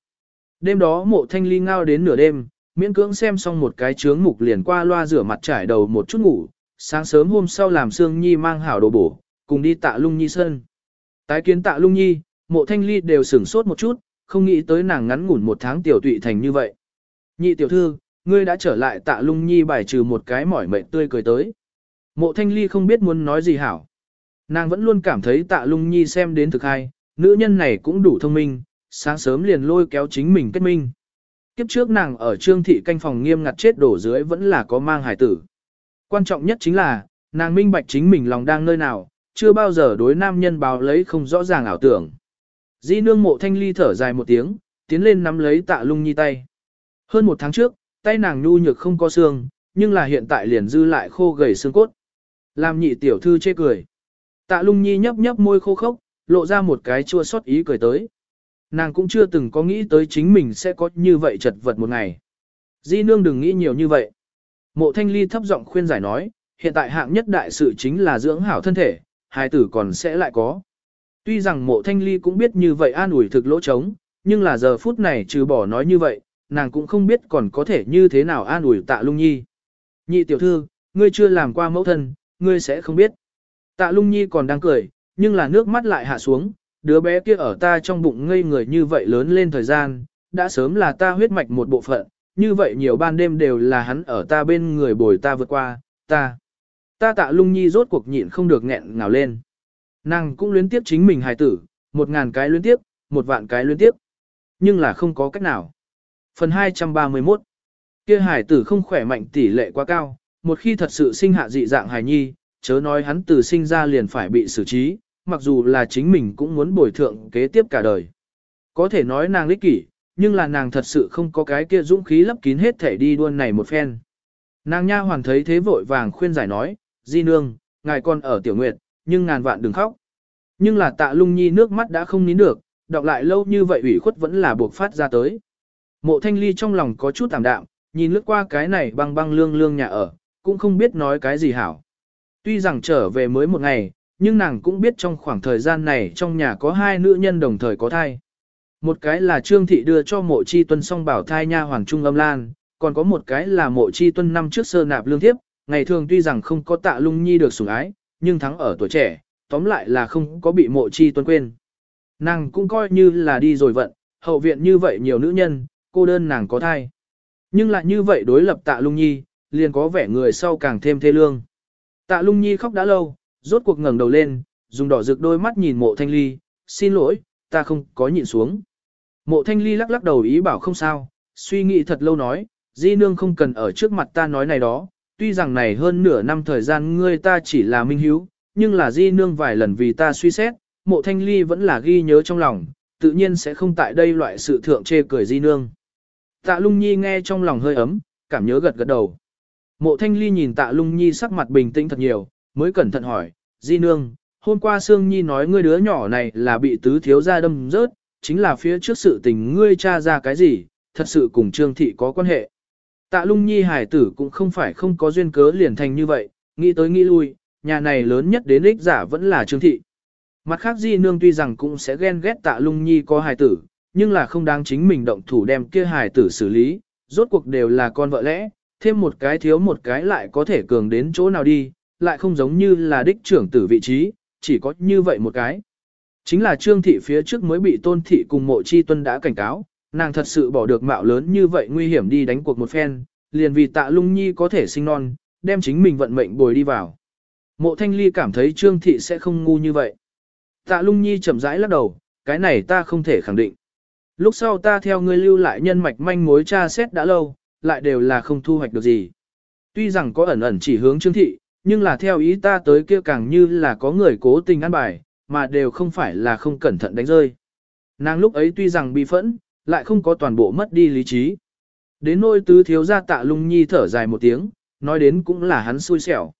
Đêm đó mộ thanh ly ngao đến nửa đêm, miễn cưỡng xem xong một cái chướng mục liền qua loa rửa mặt trải đầu một chút ngủ, sáng sớm hôm sau làm Sương Nhi mang hảo đồ bổ, cùng đi tạ lung nhi sơn Tái kiến tạ lung nhi, mộ thanh ly đều sửng sốt một chút, không nghĩ tới nàng ngắn ngủn một tháng tiểu tụy thành như vậy. Nhị tiểu thư, ngươi đã trở lại tạ lung nhi bài trừ một cái mỏi mệt tươi cười tới. Mộ thanh ly không biết muốn nói gì hảo. Nàng vẫn luôn cảm thấy tạ lung nhi xem đến thực hay, nữ nhân này cũng đủ thông minh, sáng sớm liền lôi kéo chính mình kết minh. Kiếp trước nàng ở trương thị canh phòng nghiêm ngặt chết đổ dưới vẫn là có mang hải tử. Quan trọng nhất chính là, nàng minh bạch chính mình lòng đang nơi nào, chưa bao giờ đối nam nhân báo lấy không rõ ràng ảo tưởng. Di nương mộ thanh ly thở dài một tiếng, tiến lên nắm lấy tạ lung nhi tay. Hơn một tháng trước, tay nàng nhu nhược không có xương, nhưng là hiện tại liền dư lại khô gầy xương cốt. Làm nhị tiểu thư chê cười. Tạ lung nhi nhấp nhấp môi khô khốc, lộ ra một cái chua xót ý cười tới. Nàng cũng chưa từng có nghĩ tới chính mình sẽ có như vậy chật vật một ngày. Di nương đừng nghĩ nhiều như vậy. Mộ thanh ly thấp giọng khuyên giải nói, hiện tại hạng nhất đại sự chính là dưỡng hảo thân thể, hai tử còn sẽ lại có. Tuy rằng mộ thanh ly cũng biết như vậy an ủi thực lỗ trống, nhưng là giờ phút này trừ bỏ nói như vậy, nàng cũng không biết còn có thể như thế nào an ủi tạ lung nhi. Nhị tiểu thư, ngươi chưa làm qua mẫu thân, ngươi sẽ không biết. Tạ lung nhi còn đang cười, nhưng là nước mắt lại hạ xuống, đứa bé kia ở ta trong bụng ngây người như vậy lớn lên thời gian, đã sớm là ta huyết mạch một bộ phận, như vậy nhiều ban đêm đều là hắn ở ta bên người bồi ta vượt qua, ta. Ta tạ lung nhi rốt cuộc nhịn không được nghẹn ngào lên. Nàng cũng luyến tiếp chính mình hài tử, một ngàn cái luyến tiếp, một vạn cái luyến tiếp. Nhưng là không có cách nào. Phần 231 kia hài tử không khỏe mạnh tỷ lệ quá cao, một khi thật sự sinh hạ dị dạng hài nhi, chớ nói hắn từ sinh ra liền phải bị xử trí, mặc dù là chính mình cũng muốn bồi thượng kế tiếp cả đời. Có thể nói nàng lích kỷ, nhưng là nàng thật sự không có cái kia dũng khí lấp kín hết thể đi đuôn này một phen. Nàng nha hoàn thấy thế vội vàng khuyên giải nói, di nương, ngài còn ở tiểu nguyệt, nhưng ngàn vạn đừng khóc. Nhưng là tạ lung nhi nước mắt đã không nín được, đọc lại lâu như vậy ủy khuất vẫn là buộc phát ra tới. Mộ thanh ly trong lòng có chút tạm đạm, nhìn lướt qua cái này băng băng lương lương nhà ở, cũng không biết nói cái gì hảo. Tuy rằng trở về mới một ngày, nhưng nàng cũng biết trong khoảng thời gian này trong nhà có hai nữ nhân đồng thời có thai. Một cái là Trương Thị đưa cho mộ chi tuân song bảo thai nha hoàng trung âm lan, còn có một cái là mộ chi tuân năm trước sơ nạp lương thiếp, ngày thường tuy rằng không có tạ lung nhi được sủng ái, nhưng thắng ở tuổi trẻ, tóm lại là không có bị mộ chi tuân quên. Nàng cũng coi như là đi rồi vận, hậu viện như vậy nhiều nữ nhân, cô đơn nàng có thai. Nhưng lại như vậy đối lập tạ lung nhi, liền có vẻ người sau càng thêm thê lương. Tạ lung nhi khóc đã lâu, rốt cuộc ngẩng đầu lên, dùng đỏ rực đôi mắt nhìn mộ thanh ly, xin lỗi, ta không có nhịn xuống. Mộ thanh ly lắc lắc đầu ý bảo không sao, suy nghĩ thật lâu nói, di nương không cần ở trước mặt ta nói này đó, tuy rằng này hơn nửa năm thời gian ngươi ta chỉ là minh hiếu, nhưng là di nương vài lần vì ta suy xét, mộ thanh ly vẫn là ghi nhớ trong lòng, tự nhiên sẽ không tại đây loại sự thượng chê cười di nương. Tạ lung nhi nghe trong lòng hơi ấm, cảm nhớ gật gật đầu. Mộ thanh ly nhìn tạ lung nhi sắc mặt bình tĩnh thật nhiều, mới cẩn thận hỏi, di nương, hôm qua Sương Nhi nói ngươi đứa nhỏ này là bị tứ thiếu gia đâm rớt, chính là phía trước sự tình ngươi tra ra cái gì, thật sự cùng Trương Thị có quan hệ. Tạ lung nhi hải tử cũng không phải không có duyên cớ liền thành như vậy, nghĩ tới nghĩ lui, nhà này lớn nhất đến ích giả vẫn là Trương Thị. Mặt khác di nương tuy rằng cũng sẽ ghen ghét tạ lung nhi có hài tử, nhưng là không đáng chính mình động thủ đem kia hài tử xử lý, rốt cuộc đều là con vợ lẽ, thêm một cái thiếu một cái lại có thể cường đến chỗ nào đi, lại không giống như là đích trưởng tử vị trí, chỉ có như vậy một cái. Chính là trương thị phía trước mới bị tôn thị cùng mộ chi tuân đã cảnh cáo, nàng thật sự bỏ được mạo lớn như vậy nguy hiểm đi đánh cuộc một phen, liền vì tạ lung nhi có thể sinh non, đem chính mình vận mệnh bồi đi vào. Mộ thanh ly cảm thấy trương thị sẽ không ngu như vậy. Tạ lung nhi chậm rãi lắc đầu, cái này ta không thể khẳng định. Lúc sau ta theo ngươi lưu lại nhân mạch manh mối tra xét đã lâu, lại đều là không thu hoạch được gì. Tuy rằng có ẩn ẩn chỉ hướng trương thị, nhưng là theo ý ta tới kia càng như là có người cố tình ăn bài, mà đều không phải là không cẩn thận đánh rơi. Nàng lúc ấy tuy rằng bị phẫn, lại không có toàn bộ mất đi lý trí. Đến nôi tứ thiếu gia tạ lung nhi thở dài một tiếng, nói đến cũng là hắn xui xẻo.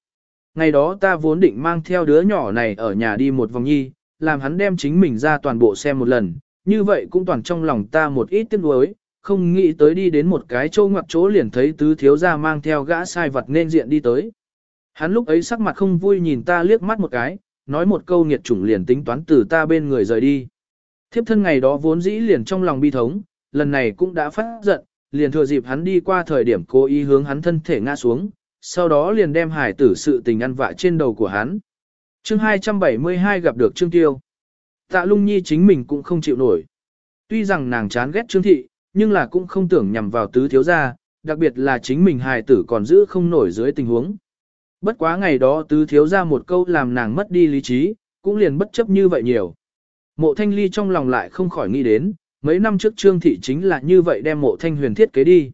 Ngày đó ta vốn định mang theo đứa nhỏ này ở nhà đi một vòng nhi, làm hắn đem chính mình ra toàn bộ xem một lần, như vậy cũng toàn trong lòng ta một ít tiếc nuối, không nghĩ tới đi đến một cái chỗ ngoặc chỗ liền thấy tứ thiếu gia mang theo gã sai vật nên diện đi tới. Hắn lúc ấy sắc mặt không vui nhìn ta liếc mắt một cái, nói một câu nghiệt chủng liền tính toán từ ta bên người rời đi. Thiếp thân ngày đó vốn dĩ liền trong lòng bi thống, lần này cũng đã phát giận, liền thừa dịp hắn đi qua thời điểm cố ý hướng hắn thân thể ngã xuống, sau đó liền đem hải tử sự tình ăn vạ trên đầu của hắn. chương 272 gặp được Trương Tiêu. Tạ lung nhi chính mình cũng không chịu nổi. Tuy rằng nàng chán ghét Trương Thị, nhưng là cũng không tưởng nhằm vào tứ thiếu gia, đặc biệt là chính mình hài tử còn giữ không nổi dưới tình huống. Bất quá ngày đó tứ thiếu ra một câu làm nàng mất đi lý trí, cũng liền bất chấp như vậy nhiều. Mộ thanh ly trong lòng lại không khỏi nghĩ đến, mấy năm trước trương thị chính là như vậy đem mộ thanh huyền thiết kế đi.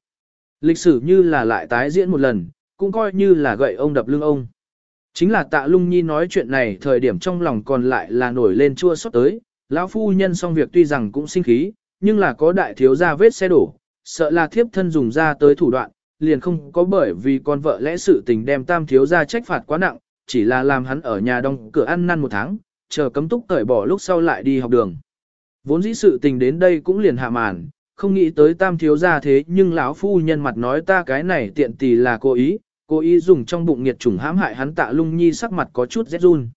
Lịch sử như là lại tái diễn một lần, cũng coi như là gậy ông đập lưng ông. Chính là tạ lung nhi nói chuyện này thời điểm trong lòng còn lại là nổi lên chua xót tới, lão phu nhân xong việc tuy rằng cũng sinh khí, nhưng là có đại thiếu ra vết xe đổ, sợ là thiếp thân dùng ra tới thủ đoạn, liền không có bởi vì con vợ lẽ sự tình đem tam thiếu ra trách phạt quá nặng, chỉ là làm hắn ở nhà đông cửa ăn năn một tháng, chờ cấm túc cởi bỏ lúc sau lại đi học đường. Vốn dĩ sự tình đến đây cũng liền hạ màn, không nghĩ tới tam thiếu ra thế nhưng lão phu nhân mặt nói ta cái này tiện tì là cố ý, cố ý dùng trong bụng nghiệt chủng hãm hại hắn tạ lung nhi sắc mặt có chút rét run.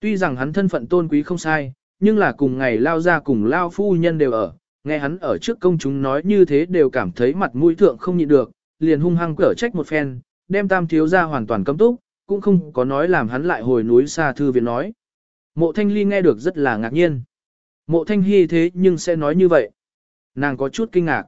Tuy rằng hắn thân phận tôn quý không sai, nhưng là cùng ngày lao ra cùng lao phu nhân đều ở, nghe hắn ở trước công chúng nói như thế đều cảm thấy mặt mũi thượng không nhịn được, liền hung hăng cở trách một phen, đem tam thiếu ra hoàn toàn cấm túc, cũng không có nói làm hắn lại hồi núi xa thư viện nói. Mộ thanh ly nghe được rất là ngạc nhiên. Mộ thanh hy thế nhưng sẽ nói như vậy. Nàng có chút kinh ngạc.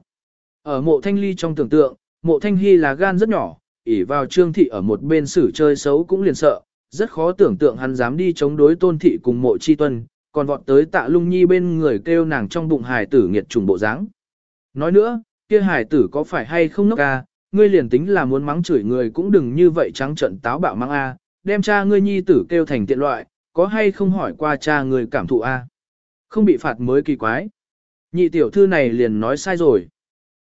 Ở mộ thanh ly trong tưởng tượng, mộ thanh hy là gan rất nhỏ, ỉ vào trương thị ở một bên xử chơi xấu cũng liền sợ, rất khó tưởng tượng hắn dám đi chống đối tôn thị cùng mộ chi tuân, còn vọt tới tạ lung nhi bên người kêu nàng trong bụng hài tử nghiệt trùng bộ dáng. Nói nữa, kia hài tử có phải hay không nốc ca? Ngươi liền tính là muốn mắng chửi người cũng đừng như vậy trắng trận táo bạo mắng a, đem cha ngươi nhi tử kêu thành tiện loại, có hay không hỏi qua cha người cảm thụ a? Không bị phạt mới kỳ quái. Nhị tiểu thư này liền nói sai rồi.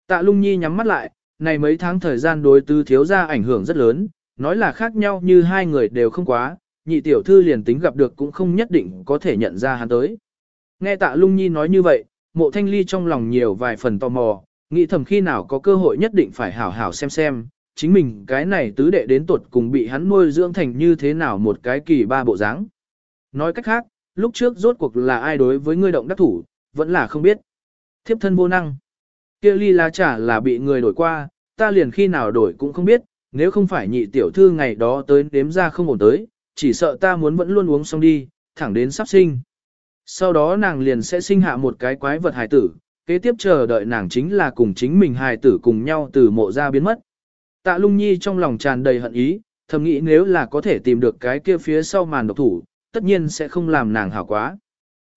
Tạ lung nhi nhắm mắt lại, này mấy tháng thời gian đối tư thiếu ra ảnh hưởng rất lớn, nói là khác nhau như hai người đều không quá, nhị tiểu thư liền tính gặp được cũng không nhất định có thể nhận ra hắn tới. Nghe tạ lung nhi nói như vậy, mộ thanh ly trong lòng nhiều vài phần tò mò, nghĩ thầm khi nào có cơ hội nhất định phải hảo hảo xem xem, chính mình cái này tứ đệ đến tuột cùng bị hắn nuôi dưỡng thành như thế nào một cái kỳ ba bộ dáng. Nói cách khác, lúc trước rốt cuộc là ai đối với ngươi động đắc thủ, vẫn là không biết. Thiếp thân vô năng. kia ly lá trà là bị người đổi qua, ta liền khi nào đổi cũng không biết, nếu không phải nhị tiểu thư ngày đó tới đếm ra không ổn tới, chỉ sợ ta muốn vẫn luôn uống xong đi, thẳng đến sắp sinh. Sau đó nàng liền sẽ sinh hạ một cái quái vật hải tử, kế tiếp chờ đợi nàng chính là cùng chính mình hài tử cùng nhau từ mộ ra biến mất. Tạ lung nhi trong lòng tràn đầy hận ý, thầm nghĩ nếu là có thể tìm được cái kia phía sau màn độc thủ, tất nhiên sẽ không làm nàng hảo quá.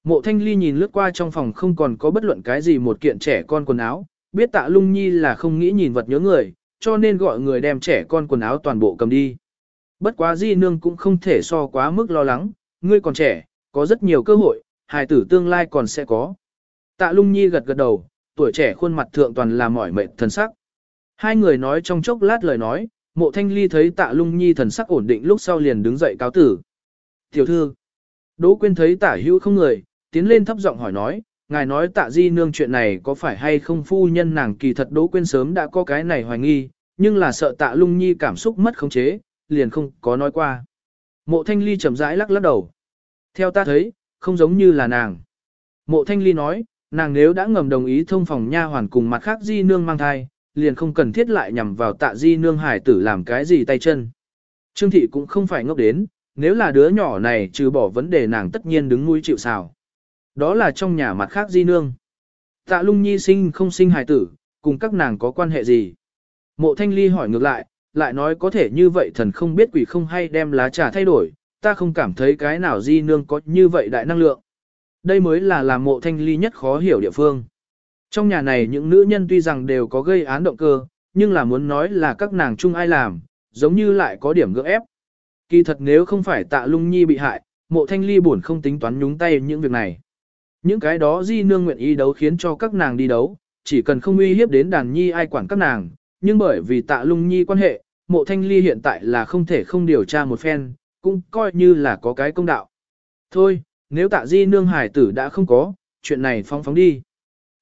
Mộ thanh ly nhìn lướt qua trong phòng không còn có bất luận cái gì một kiện trẻ con quần áo, biết tạ lung nhi là không nghĩ nhìn vật nhớ người, cho nên gọi người đem trẻ con quần áo toàn bộ cầm đi. Bất quá di nương cũng không thể so quá mức lo lắng, ngươi còn trẻ, có rất nhiều cơ hội, hài tử tương lai còn sẽ có. Tạ lung nhi gật gật đầu, tuổi trẻ khuôn mặt thượng toàn là mỏi mệt thần sắc. Hai người nói trong chốc lát lời nói, mộ thanh ly thấy tạ lung nhi thần sắc ổn định lúc sau liền đứng dậy cáo tử. Tiểu thư, Đỗ Quyên thấy tạ hữu không người, tiến lên thấp giọng hỏi nói, ngài nói tạ di nương chuyện này có phải hay không phu nhân nàng kỳ thật Đỗ Quyên sớm đã có cái này hoài nghi, nhưng là sợ tạ lung nhi cảm xúc mất khống chế, liền không có nói qua. Mộ thanh ly chậm rãi lắc lắc đầu. Theo ta thấy, không giống như là nàng. Mộ thanh ly nói, nàng nếu đã ngầm đồng ý thông phòng nha hoàn cùng mặt khác di nương mang thai, liền không cần thiết lại nhằm vào tạ di nương hải tử làm cái gì tay chân. Trương thị cũng không phải ngốc đến, nếu là đứa nhỏ này trừ bỏ vấn đề nàng tất nhiên đứng mũi chịu xào. Đó là trong nhà mặt khác di nương. Tạ lung nhi sinh không sinh hải tử, cùng các nàng có quan hệ gì? Mộ thanh ly hỏi ngược lại, lại nói có thể như vậy thần không biết quỷ không hay đem lá trà thay đổi, ta không cảm thấy cái nào di nương có như vậy đại năng lượng. Đây mới là làm mộ thanh ly nhất khó hiểu địa phương. Trong nhà này những nữ nhân tuy rằng đều có gây án động cơ, nhưng là muốn nói là các nàng chung ai làm, giống như lại có điểm gỡ ép. Kỳ thật nếu không phải tạ lung nhi bị hại, mộ thanh ly buồn không tính toán nhúng tay những việc này. Những cái đó di nương nguyện ý đấu khiến cho các nàng đi đấu, chỉ cần không uy hiếp đến đàn nhi ai quản các nàng, nhưng bởi vì tạ lung nhi quan hệ, mộ thanh ly hiện tại là không thể không điều tra một phen, cũng coi như là có cái công đạo. Thôi, nếu tạ di nương hải tử đã không có, chuyện này phóng phóng đi.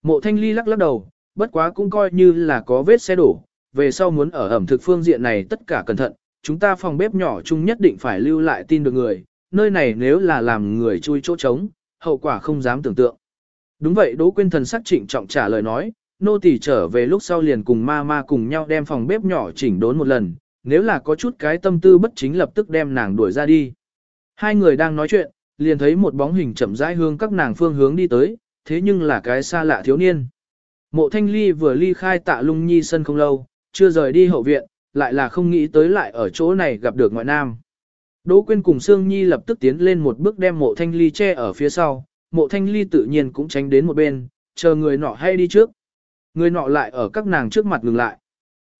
Mộ thanh ly lắc lắc đầu, bất quá cũng coi như là có vết xe đổ, về sau muốn ở ẩm thực phương diện này tất cả cẩn thận, chúng ta phòng bếp nhỏ chung nhất định phải lưu lại tin được người, nơi này nếu là làm người chui chỗ trống, hậu quả không dám tưởng tượng. Đúng vậy Đỗ Quyên thần sắc trịnh trọng trả lời nói, nô tỳ trở về lúc sau liền cùng ma ma cùng nhau đem phòng bếp nhỏ chỉnh đốn một lần, nếu là có chút cái tâm tư bất chính lập tức đem nàng đuổi ra đi. Hai người đang nói chuyện, liền thấy một bóng hình chậm rãi hướng các nàng phương hướng đi tới, thế nhưng là cái xa lạ thiếu niên. Mộ thanh ly vừa ly khai tạ lung nhi sân không lâu, chưa rời đi hậu viện, lại là không nghĩ tới lại ở chỗ này gặp được ngoại nam. Đỗ Quyên cùng Sương Nhi lập tức tiến lên một bước đem mộ thanh ly che ở phía sau, mộ thanh ly tự nhiên cũng tránh đến một bên, chờ người nọ hay đi trước. Người nọ lại ở các nàng trước mặt ngừng lại.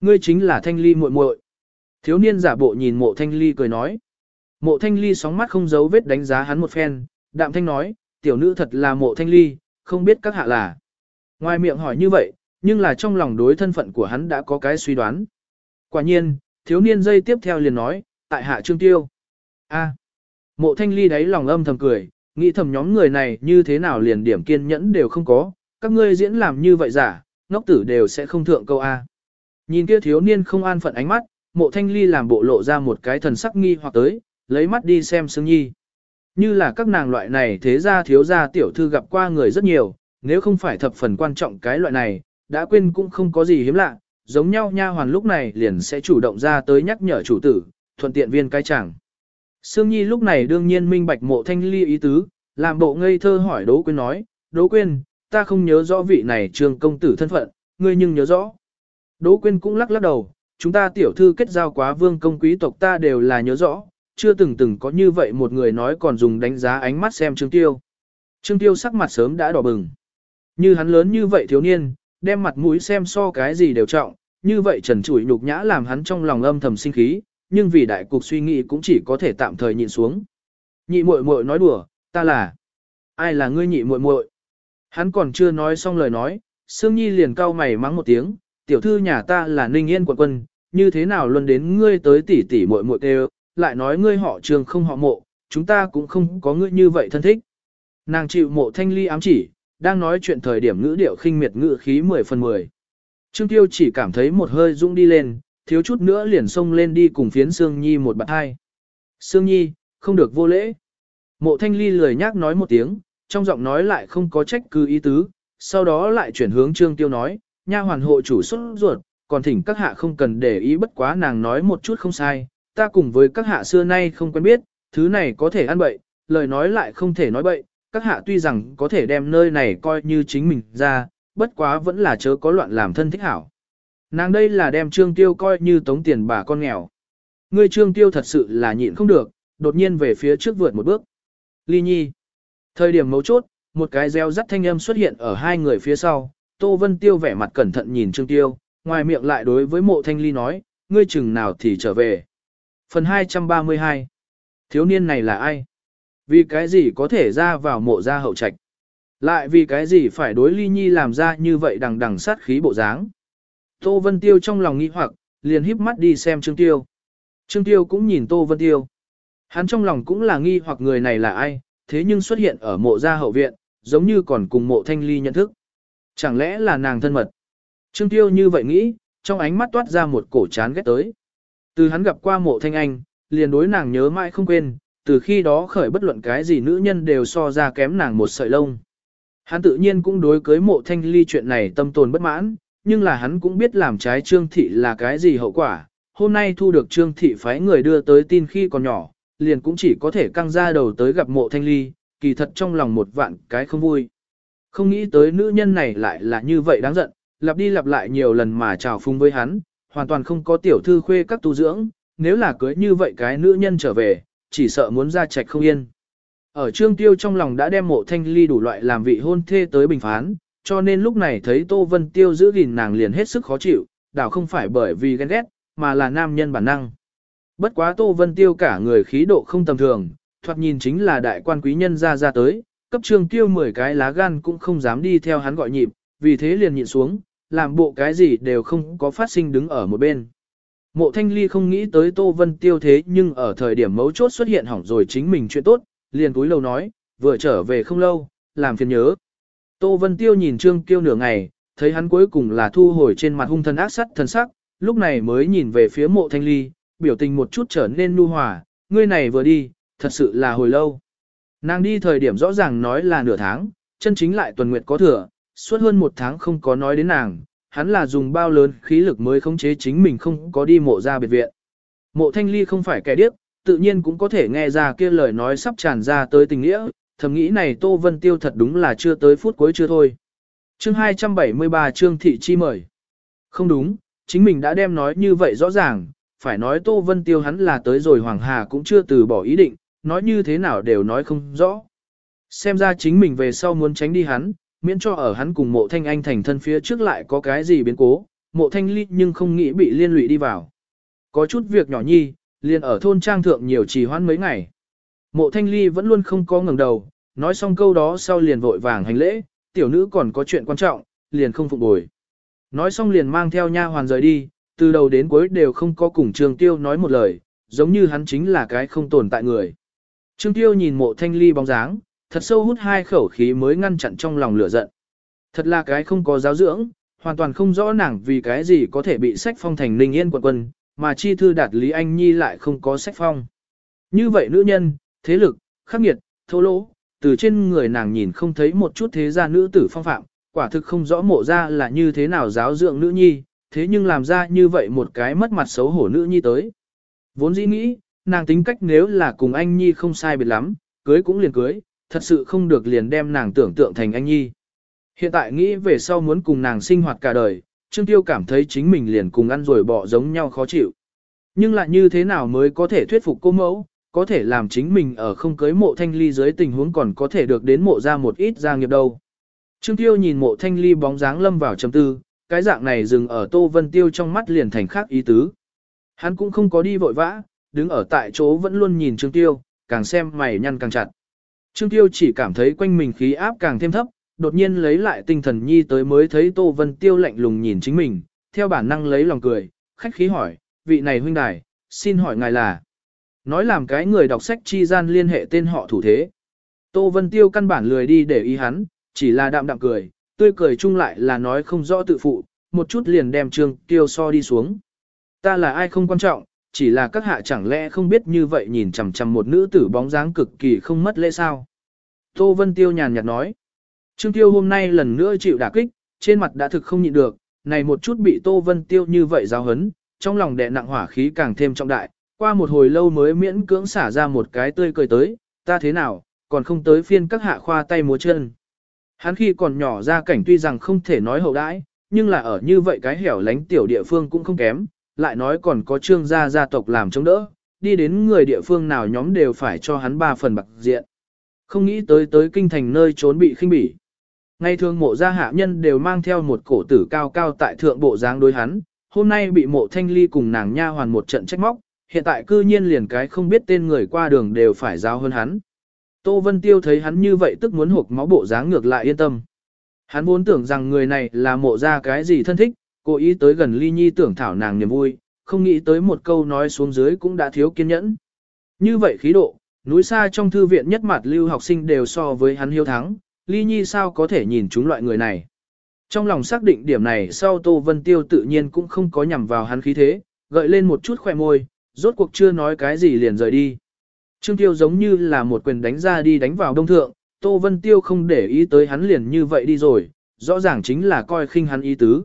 Ngươi chính là thanh ly muội muội. Thiếu niên giả bộ nhìn mộ thanh ly cười nói. Mộ thanh ly sóng mắt không giấu vết đánh giá hắn một phen, đạm thanh nói, tiểu nữ thật là mộ thanh ly, không biết các hạ là. Ngoài miệng hỏi như vậy, nhưng là trong lòng đối thân phận của hắn đã có cái suy đoán. Quả nhiên, thiếu niên dây tiếp theo liền nói, tại hạ trương tiêu. a mộ thanh ly đáy lòng âm thầm cười, nghĩ thầm nhóm người này như thế nào liền điểm kiên nhẫn đều không có, các ngươi diễn làm như vậy giả, ngốc tử đều sẽ không thượng câu A. Nhìn kia thiếu niên không an phận ánh mắt, mộ thanh ly làm bộ lộ ra một cái thần sắc nghi hoặc tới, lấy mắt đi xem Sương Nhi. Như là các nàng loại này thế ra thiếu ra tiểu thư gặp qua người rất nhiều, nếu không phải thập phần quan trọng cái loại này, đã quên cũng không có gì hiếm lạ, giống nhau nha hoàn lúc này liền sẽ chủ động ra tới nhắc nhở chủ tử, thuận tiện viên cái chẳng. Sương Nhi lúc này đương nhiên minh bạch mộ thanh ly ý tứ, làm bộ ngây thơ hỏi Đỗ Quyên nói, Đỗ Quyên, ta không nhớ rõ vị này trường công tử thân phận, ngươi nhưng nhớ rõ. Đỗ Quyên cũng lắc lắc đầu, chúng ta tiểu thư kết giao quá vương công quý tộc ta đều là nhớ rõ, chưa từng từng có như vậy một người nói còn dùng đánh giá ánh mắt xem Trương Tiêu. Trương Tiêu sắc mặt sớm đã đỏ bừng. Như hắn lớn như vậy thiếu niên, đem mặt mũi xem so cái gì đều trọng, như vậy trần trụi nhục nhã làm hắn trong lòng âm thầm sinh khí, nhưng vì đại cục suy nghĩ cũng chỉ có thể tạm thời nhịn xuống. Nhị muội muội nói đùa, ta là ai là ngươi nhị muội muội? Hắn còn chưa nói xong lời nói, Sương Nhi liền cau mày mắng một tiếng, tiểu thư nhà ta là Ninh Yên quận quân, như thế nào luôn đến ngươi tới tỷ tỷ muội muội kêu, lại nói ngươi họ trường không họ mộ, chúng ta cũng không có ngươi như vậy thân thích. Nàng chịu mộ thanh ly ám chỉ, đang nói chuyện thời điểm ngữ điệu khinh miệt ngữ khí 10 phần 10. Trương Tiêu chỉ cảm thấy một hơi dũng đi lên, thiếu chút nữa liền xông lên đi cùng phiến Sương Nhi một bạn hai. Sương Nhi, không được vô lễ. Mộ thanh ly lười nhác nói một tiếng, trong giọng nói lại không có trách cứ ý tứ, sau đó lại chuyển hướng Trương Tiêu nói, nha hoàn hộ chủ xuất ruột, còn thỉnh các hạ không cần để ý bất quá nàng nói một chút không sai, ta cùng với các hạ xưa nay không quen biết, thứ này có thể ăn bậy, lời nói lại không thể nói bậy, các hạ tuy rằng có thể đem nơi này coi như chính mình ra, bất quá vẫn là chớ có loạn làm thân thích hảo. Nàng đây là đem Trương Tiêu coi như tống tiền bà con nghèo. Ngươi Trương Tiêu thật sự là nhịn không được, đột nhiên về phía trước vượt một bước. Ly Nhi. Thời điểm mấu chốt, một cái reo rắt thanh âm xuất hiện ở hai người phía sau, Tô Vân Tiêu vẻ mặt cẩn thận nhìn Trương Tiêu, ngoài miệng lại đối với mộ thanh ly nói, ngươi chừng nào thì trở về. Phần 232 Thiếu niên này là ai? Vì cái gì có thể ra vào mộ gia hậu trạch? Lại vì cái gì phải đối ly nhi làm ra như vậy đằng đằng sát khí bộ dáng? Tô Vân Tiêu trong lòng nghi hoặc, liền híp mắt đi xem Trương Tiêu. Trương Tiêu cũng nhìn Tô Vân Tiêu. Hắn trong lòng cũng là nghi hoặc người này là ai, thế nhưng xuất hiện ở mộ gia hậu viện, giống như còn cùng mộ thanh ly nhận thức. Chẳng lẽ là nàng thân mật? Trương Tiêu như vậy nghĩ, trong ánh mắt toát ra một cổ chán ghét tới. Từ hắn gặp qua mộ thanh anh, liền đối nàng nhớ mãi không quên, từ khi đó khởi bất luận cái gì nữ nhân đều so ra kém nàng một sợi lông. Hắn tự nhiên cũng đối cưới mộ thanh ly chuyện này tâm tồn bất mãn, nhưng là hắn cũng biết làm trái trương thị là cái gì hậu quả. Hôm nay thu được trương thị phái người đưa tới tin khi còn nhỏ, liền cũng chỉ có thể căng ra đầu tới gặp mộ thanh ly, kỳ thật trong lòng một vạn cái không vui. Không nghĩ tới nữ nhân này lại là như vậy đáng giận, lặp đi lặp lại nhiều lần mà trào phung với hắn, hoàn toàn không có tiểu thư khuê các tu dưỡng, nếu là cưới như vậy cái nữ nhân trở về, chỉ sợ muốn ra trạch không yên. Ở trương tiêu trong lòng đã đem mộ thanh ly đủ loại làm vị hôn thê tới bình phán, cho nên lúc này thấy Tô Vân Tiêu giữ gìn nàng liền hết sức khó chịu, đảo không phải bởi vì ghen ghét, mà là nam nhân bản năng. Bất quá Tô Vân Tiêu cả người khí độ không tầm thường, thoạt nhìn chính là đại quan quý nhân ra ra tới, cấp trương tiêu 10 cái lá gan cũng không dám đi theo hắn gọi nhịp, vì thế liền nhịn xuống, làm bộ cái gì đều không có phát sinh đứng ở một bên. Mộ thanh ly không nghĩ tới Tô Vân Tiêu thế nhưng ở thời điểm mấu chốt xuất hiện hỏng rồi chính mình chuyện tốt, liền túi lâu nói, vừa trở về không lâu, làm phiền nhớ. Tô Vân Tiêu nhìn Trương Kiêu nửa ngày, thấy hắn cuối cùng là thu hồi trên mặt hung thần ác sắt thần sắc, lúc này mới nhìn về phía mộ thanh ly, biểu tình một chút trở nên nu hòa, ngươi này vừa đi, thật sự là hồi lâu. Nàng đi thời điểm rõ ràng nói là nửa tháng, chân chính lại tuần nguyệt có thừa, suốt hơn một tháng không có nói đến nàng, hắn là dùng bao lớn khí lực mới khống chế chính mình không có đi mộ ra biệt viện. Mộ thanh ly không phải kẻ điếc, tự nhiên cũng có thể nghe ra kia lời nói sắp tràn ra tới tình nghĩa, thầm nghĩ này Tô Vân Tiêu thật đúng là chưa tới phút cuối chưa thôi. Chương 273 Trương Thị Chi mời. Không đúng, chính mình đã đem nói như vậy rõ ràng, phải nói Tô Vân Tiêu hắn là tới rồi Hoàng Hà cũng chưa từ bỏ ý định, nói như thế nào đều nói không rõ. Xem ra chính mình về sau muốn tránh đi hắn, miễn cho ở hắn cùng mộ thanh anh thành thân phía trước lại có cái gì biến cố, mộ thanh ly nhưng không nghĩ bị liên lụy đi vào. Có chút việc nhỏ nhi, liền ở thôn trang thượng nhiều trì hoãn mấy ngày. Mộ thanh ly vẫn luôn không có ngừng đầu, nói xong câu đó sau liền vội vàng hành lễ, tiểu nữ còn có chuyện quan trọng, liền không phục bồi. Nói xong liền mang theo nha hoàn rời đi, từ đầu đến cuối đều không có cùng Trương Tiêu nói một lời, giống như hắn chính là cái không tồn tại người. Trương Tiêu nhìn mộ thanh ly bóng dáng, thật sâu hút hai khẩu khí mới ngăn chặn trong lòng lửa giận. Thật là cái không có giáo dưỡng, hoàn toàn không rõ nàng vì cái gì có thể bị sách phong thành ninh yên quận quân, mà chi thư đạt Lý Anh Nhi lại không có sách phong. Như vậy nữ nhân, thế lực, khắc nghiệt, thô lỗ, từ trên người nàng nhìn không thấy một chút thế gia nữ tử phong phạm, quả thực không rõ mộ ra là như thế nào giáo dưỡng nữ nhi, thế nhưng làm ra như vậy một cái mất mặt xấu hổ nữ nhi tới. Vốn dĩ nghĩ, nàng tính cách nếu là cùng anh nhi không sai biệt lắm, cưới cũng liền cưới, thật sự không được liền đem nàng tưởng tượng thành anh nhi. Hiện tại nghĩ về sau muốn cùng nàng sinh hoạt cả đời, Trương Tiêu cảm thấy chính mình liền cùng ăn rồi bỏ giống nhau khó chịu. Nhưng lại như thế nào mới có thể thuyết phục cô mẫu, có thể làm chính mình ở không cưới mộ thanh ly dưới tình huống còn có thể được đến mộ ra một ít gia nghiệp đâu. Trương Tiêu nhìn mộ thanh ly bóng dáng lâm vào trầm tư, cái dạng này dừng ở Tô Vân Tiêu trong mắt liền thành khác ý tứ. Hắn cũng không có đi vội vã, đứng ở tại chỗ vẫn luôn nhìn Trương Tiêu, càng xem mày nhăn càng chặt. Trương Tiêu chỉ cảm thấy quanh mình khí áp càng thêm thấp, đột nhiên lấy lại tinh thần nhi tới mới thấy Tô Vân Tiêu lạnh lùng nhìn chính mình, theo bản năng lấy lòng cười, khách khí hỏi, vị này huynh đài, xin hỏi ngài là. Nói làm cái người đọc sách chi gian liên hệ tên họ thủ thế. Tô Vân Tiêu căn bản lười đi để ý hắn, chỉ là đạm đạm cười, tươi cười chung lại là nói không rõ tự phụ, một chút liền đem Trương Tiêu so đi xuống. Ta là ai không quan trọng, chỉ là các hạ chẳng lẽ không biết như vậy nhìn chằm chằm một nữ tử bóng dáng cực kỳ không mất lễ sao. Tô Vân Tiêu nhàn nhạt nói. Trương Tiêu hôm nay lần nữa chịu đả kích, trên mặt đã thực không nhịn được, này một chút bị Tô Vân Tiêu như vậy giáo hấn, trong lòng đè nặng hỏa khí càng thêm trọng đại, qua một hồi lâu mới miễn cưỡng xả ra một cái tươi cười tới, ta thế nào, còn không tới phiên các hạ khoa tay múa chân. Hắn khi còn nhỏ ra cảnh tuy rằng không thể nói hậu đãi, nhưng là ở như vậy cái hẻo lánh tiểu địa phương cũng không kém, lại nói còn có trương gia gia tộc làm chống đỡ, đi đến người địa phương nào nhóm đều phải cho hắn ba phần bạc diện. Không nghĩ tới tới kinh thành nơi trốn bị khinh bỉ. Ngày thường mộ gia hạ nhân đều mang theo một cổ tử cao cao tại thượng bộ dáng đối hắn, hôm nay bị mộ thanh ly cùng nàng nha hoàn một trận trách móc, hiện tại cư nhiên liền cái không biết tên người qua đường đều phải giao hơn hắn. Tô Vân Tiêu thấy hắn như vậy tức muốn hộp máu bộ dáng ngược lại yên tâm. Hắn vốn tưởng rằng người này là mộ ra cái gì thân thích, cố ý tới gần ly nhi tưởng thảo nàng niềm vui, không nghĩ tới một câu nói xuống dưới cũng đã thiếu kiên nhẫn. Như vậy khí độ, núi xa trong thư viện nhất mặt lưu học sinh đều so với hắn hiếu thắng, ly nhi sao có thể nhìn chúng loại người này. Trong lòng xác định điểm này sau Tô Vân Tiêu tự nhiên cũng không có nhằm vào hắn khí thế, gợi lên một chút khỏe môi, rốt cuộc chưa nói cái gì liền rời đi. Trương Tiêu giống như là một quyền đánh ra đi đánh vào đông thượng, Tô Vân Tiêu không để ý tới hắn liền như vậy đi rồi, rõ ràng chính là coi khinh hắn ý tứ.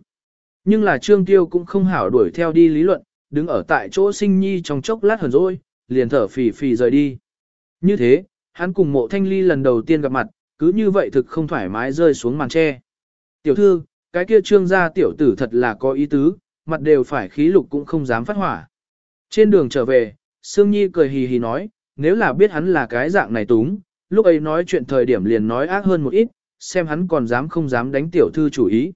Nhưng là Trương Tiêu cũng không hảo đuổi theo đi lý luận, đứng ở tại chỗ sinh nhi trong chốc lát hờn rồi, liền thở phì phì rời đi. Như thế, hắn cùng mộ thanh ly lần đầu tiên gặp mặt, cứ như vậy thực không thoải mái rơi xuống màn tre. Tiểu thư, cái kia trương gia tiểu tử thật là có ý tứ, mặt đều phải khí lục cũng không dám phát hỏa. Trên đường trở về, Sương Nhi cười hì hì nói, nếu là biết hắn là cái dạng này túng, lúc ấy nói chuyện thời điểm liền nói ác hơn một ít, xem hắn còn dám không dám đánh tiểu thư chủ ý.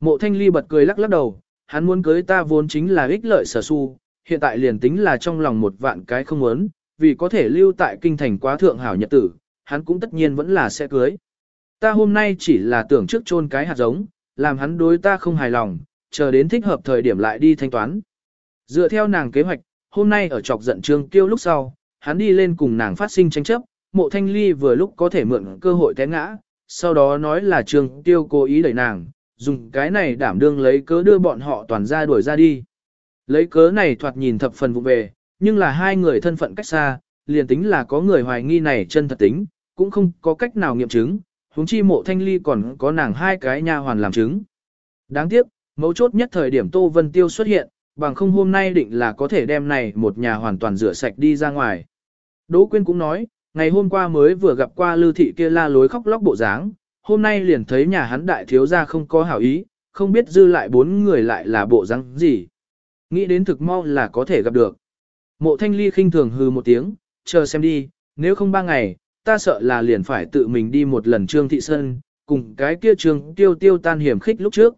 Mộ thanh ly bật cười lắc lắc đầu, hắn muốn cưới ta vốn chính là ích lợi sở su, hiện tại liền tính là trong lòng một vạn cái không muốn, vì có thể lưu tại kinh thành quá thượng hảo nhật tử, hắn cũng tất nhiên vẫn là sẽ cưới. Ta hôm nay chỉ là tưởng trước chôn cái hạt giống, làm hắn đối ta không hài lòng, chờ đến thích hợp thời điểm lại đi thanh toán. Dựa theo nàng kế hoạch, hôm nay ở chọc giận Trương Kiêu lúc sau, hắn đi lên cùng nàng phát sinh tranh chấp, mộ thanh ly vừa lúc có thể mượn cơ hội té ngã, sau đó nói là Trương Kiêu cố ý đẩy nàng, dùng cái này đảm đương lấy cớ đưa bọn họ toàn ra đuổi ra đi. Lấy cớ này thoạt nhìn thập phần vụ về, nhưng là hai người thân phận cách xa, liền tính là có người hoài nghi này chân thật tính, cũng không có cách nào nghiệm chứng, huống chi mộ thanh ly còn có nàng hai cái nha hoàn làm chứng. Đáng tiếc, mấu chốt nhất thời điểm Tô Vân Tiêu xuất hiện, bằng không hôm nay định là có thể đem này một nhà hoàn toàn rửa sạch đi ra ngoài. Đỗ Quyên cũng nói, ngày hôm qua mới vừa gặp qua lưu thị kia la lối khóc lóc bộ dáng, hôm nay liền thấy nhà hắn đại thiếu gia không có hảo ý, không biết dư lại bốn người lại là bộ dáng gì. Nghĩ đến thực mau là có thể gặp được. Mộ thanh ly khinh thường hư một tiếng, chờ xem đi, nếu không ba ngày, ta sợ là liền phải tự mình đi một lần trương thị sơn, cùng cái kia trương tiêu tiêu tan hiểm khích lúc trước.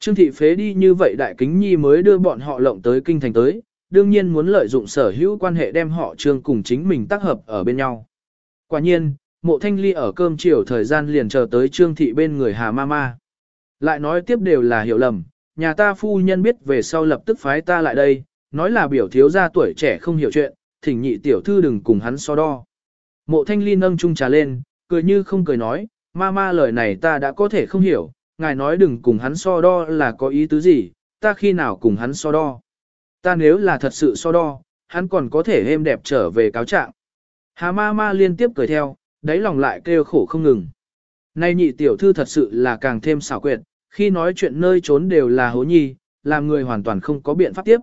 Trương thị phế đi như vậy đại kính nhi mới đưa bọn họ lộng tới kinh thành tới, đương nhiên muốn lợi dụng sở hữu quan hệ đem họ trương cùng chính mình tác hợp ở bên nhau. Quả nhiên, mộ thanh ly ở cơm chiều thời gian liền chờ tới trương thị bên người hà ma ma. Lại nói tiếp đều là hiểu lầm, nhà ta phu nhân biết về sau lập tức phái ta lại đây, nói là biểu thiếu gia tuổi trẻ không hiểu chuyện, thỉnh nhị tiểu thư đừng cùng hắn so đo. Mộ thanh ly nâng chung trà lên, cười như không cười nói, ma ma lời này ta đã có thể không hiểu, ngài nói đừng cùng hắn so đo là có ý tứ gì, ta khi nào cùng hắn so đo. Ta nếu là thật sự so đo, hắn còn có thể êm đẹp trở về cáo trạng. Hà ma ma liên tiếp cười theo, đáy lòng lại kêu khổ không ngừng. Nay nhị tiểu thư thật sự là càng thêm xảo quyệt, khi nói chuyện nơi trốn đều là hố nhi, làm người hoàn toàn không có biện pháp tiếp.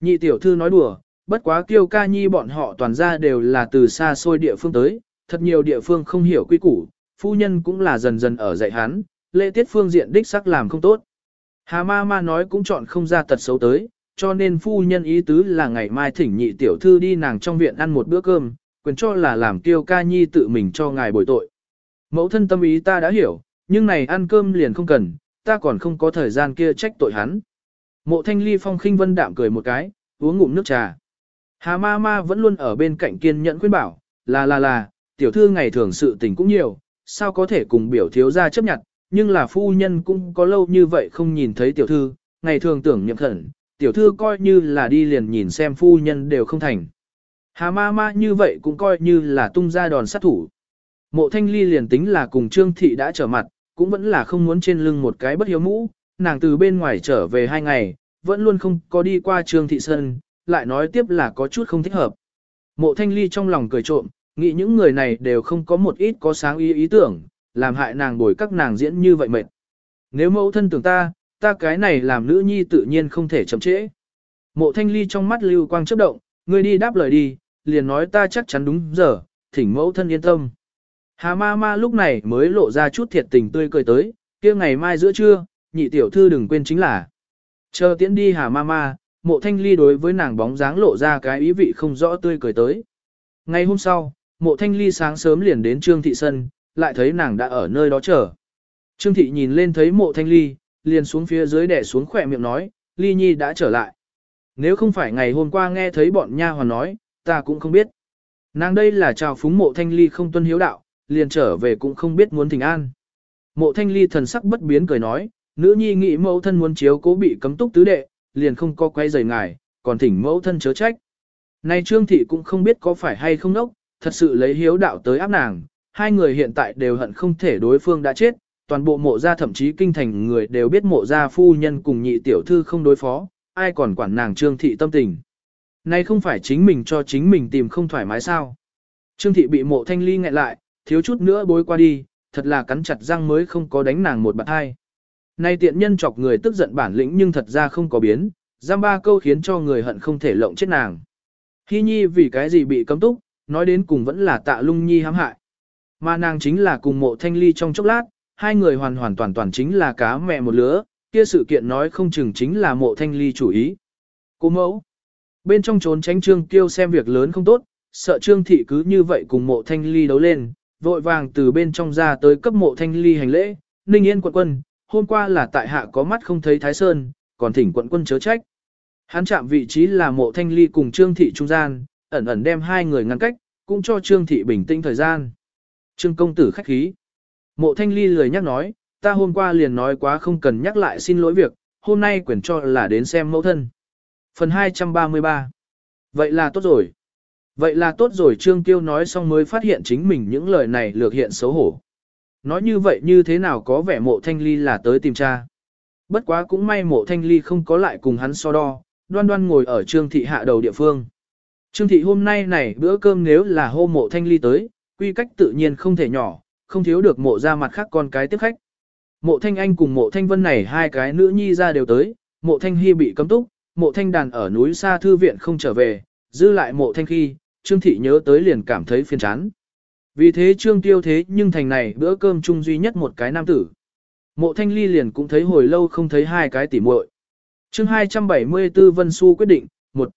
Nhị tiểu thư nói đùa, bất quá kiêu ca nhi bọn họ toàn ra đều là từ xa xôi địa phương tới, thật nhiều địa phương không hiểu quy củ, phu nhân cũng là dần dần ở dạy hắn, lễ tiết phương diện đích sắc làm không tốt. Hà ma ma nói cũng chọn không ra tật xấu tới, cho nên phu nhân ý tứ là ngày mai thỉnh nhị tiểu thư đi nàng trong viện ăn một bữa cơm, quyền cho là làm tiêu ca nhi tự mình cho ngài bồi tội. Mẫu thân tâm ý ta đã hiểu, nhưng này ăn cơm liền không cần, ta còn không có thời gian kia trách tội hắn. Mộ thanh ly phong khinh vân đạm cười một cái, uống ngụm nước trà. Hà ma ma vẫn luôn ở bên cạnh kiên nhẫn khuyên bảo, là là là, tiểu thư ngày thường sự tình cũng nhiều, sao có thể cùng biểu thiếu gia chấp nhận, nhưng là phu nhân cũng có lâu như vậy không nhìn thấy tiểu thư, ngày thường tưởng nhậm khẩn, tiểu thư coi như là đi liền nhìn xem phu nhân đều không thành. Hà ma ma như vậy cũng coi như là tung ra đòn sát thủ. Mộ thanh ly liền tính là cùng trương thị đã trở mặt, cũng vẫn là không muốn trên lưng một cái bất hiếu mũ, nàng từ bên ngoài trở về hai ngày, vẫn luôn không có đi qua trường thị sân, lại nói tiếp là có chút không thích hợp. Mộ thanh ly trong lòng cười trộm, nghĩ những người này đều không có một ít có sáng ý ý tưởng, làm hại nàng bồi các nàng diễn như vậy mệt. Nếu mẫu thân tưởng ta, ta cái này làm nữ nhi tự nhiên không thể chậm trễ. Mộ thanh ly trong mắt lưu quang chớp động, ngươi đi đáp lời đi, liền nói ta chắc chắn đúng giờ, thỉnh mẫu thân yên tâm. Hà ma ma lúc này mới lộ ra chút thiệt tình tươi cười tới, kia ngày mai giữa trưa, nhị tiểu thư đừng quên chính là. Chờ tiễn đi hà ma ma, mộ thanh ly đối với nàng bóng dáng lộ ra cái ý vị không rõ tươi cười tới. Ngày hôm sau, mộ thanh ly sáng sớm liền đến Trương Thị Sân, lại thấy nàng đã ở nơi đó chờ. Trương Thị nhìn lên thấy mộ thanh ly, liền xuống phía dưới đẻ xuống khỏe miệng nói, ly nhi đã trở lại. Nếu không phải ngày hôm qua nghe thấy bọn nha hoàn nói, ta cũng không biết. Nàng đây là chào phúng mộ thanh ly không tuân hiếu đạo, liền trở về cũng không biết muốn thỉnh an. Mộ thanh ly thần sắc bất biến cười nói, nữ nhi nghĩ mẫu thân muốn chiếu cố bị cấm túc tứ đệ, liền không có quay rời ngài, còn thỉnh mẫu thân chớ trách. nay trương thị cũng không biết có phải hay không nốc, thật sự lấy hiếu đạo tới áp nàng, hai người hiện tại đều hận không thể đối phương đã chết, toàn bộ mộ gia thậm chí kinh thành người đều biết mộ gia phu nhân cùng nhị tiểu thư không đối phó, ai còn quản nàng trương thị tâm tình. nay không phải chính mình cho chính mình tìm không thoải mái sao. Trương thị bị mộ thanh ly ngại lại, thiếu chút nữa bối qua đi, thật là cắn chặt răng mới không có đánh nàng một bạn hai. Nay tiện nhân chọc người tức giận bản lĩnh nhưng thật ra không có biến, giam ba câu khiến cho người hận không thể lộng chết nàng. Hy nhi vì cái gì bị cấm túc, nói đến cùng vẫn là tạ lung nhi hãm hại. Mà nàng chính là cùng mộ thanh ly trong chốc lát, hai người hoàn hoàn toàn toàn chính là cá mẹ một lứa, kia sự kiện nói không chừng chính là mộ thanh ly chủ ý. Cô mẫu, bên trong trốn tránh trương kêu xem việc lớn không tốt, sợ trương thị cứ như vậy cùng mộ thanh ly đấu lên, vội vàng từ bên trong ra tới cấp mộ thanh ly hành lễ, ninh yên quận quân, hôm qua là tại hạ có mắt không thấy Thái Sơn, còn thỉnh quận quân chớ trách. Hắn chạm vị trí là mộ thanh ly cùng Trương Thị trung gian, ẩn ẩn đem hai người ngăn cách, cũng cho Trương Thị bình tĩnh thời gian. Trương công tử khách khí. Mộ thanh ly lười nhắc nói, ta hôm qua liền nói quá không cần nhắc lại xin lỗi việc, hôm nay quyển cho là đến xem mẫu thân. Phần 233 Vậy là tốt rồi. Vậy là tốt rồi Trương Tiêu nói xong mới phát hiện chính mình những lời này lược hiện xấu hổ. Nói như vậy như thế nào có vẻ mộ thanh ly là tới tìm cha. Bất quá cũng may mộ thanh ly không có lại cùng hắn so đo, đoan đoan ngồi ở trương thị hạ đầu địa phương. Trương thị hôm nay này bữa cơm nếu là hô mộ thanh ly tới, quy cách tự nhiên không thể nhỏ, không thiếu được mộ ra mặt khác con cái tiếp khách. Mộ thanh anh cùng mộ thanh vân này hai cái nữ nhi ra đều tới, mộ thanh hy bị cấm túc, mộ thanh đàn ở núi xa thư viện không trở về, dư lại mộ thanh khi, trương thị nhớ tới liền cảm thấy phiền chán. Vì thế trương tiêu thế nhưng thành này bữa cơm chung duy nhất một cái nam tử. Mộ thanh ly liền cũng thấy hồi lâu không thấy hai cái tỉ muội. chương 274 Vân Xu quyết định, một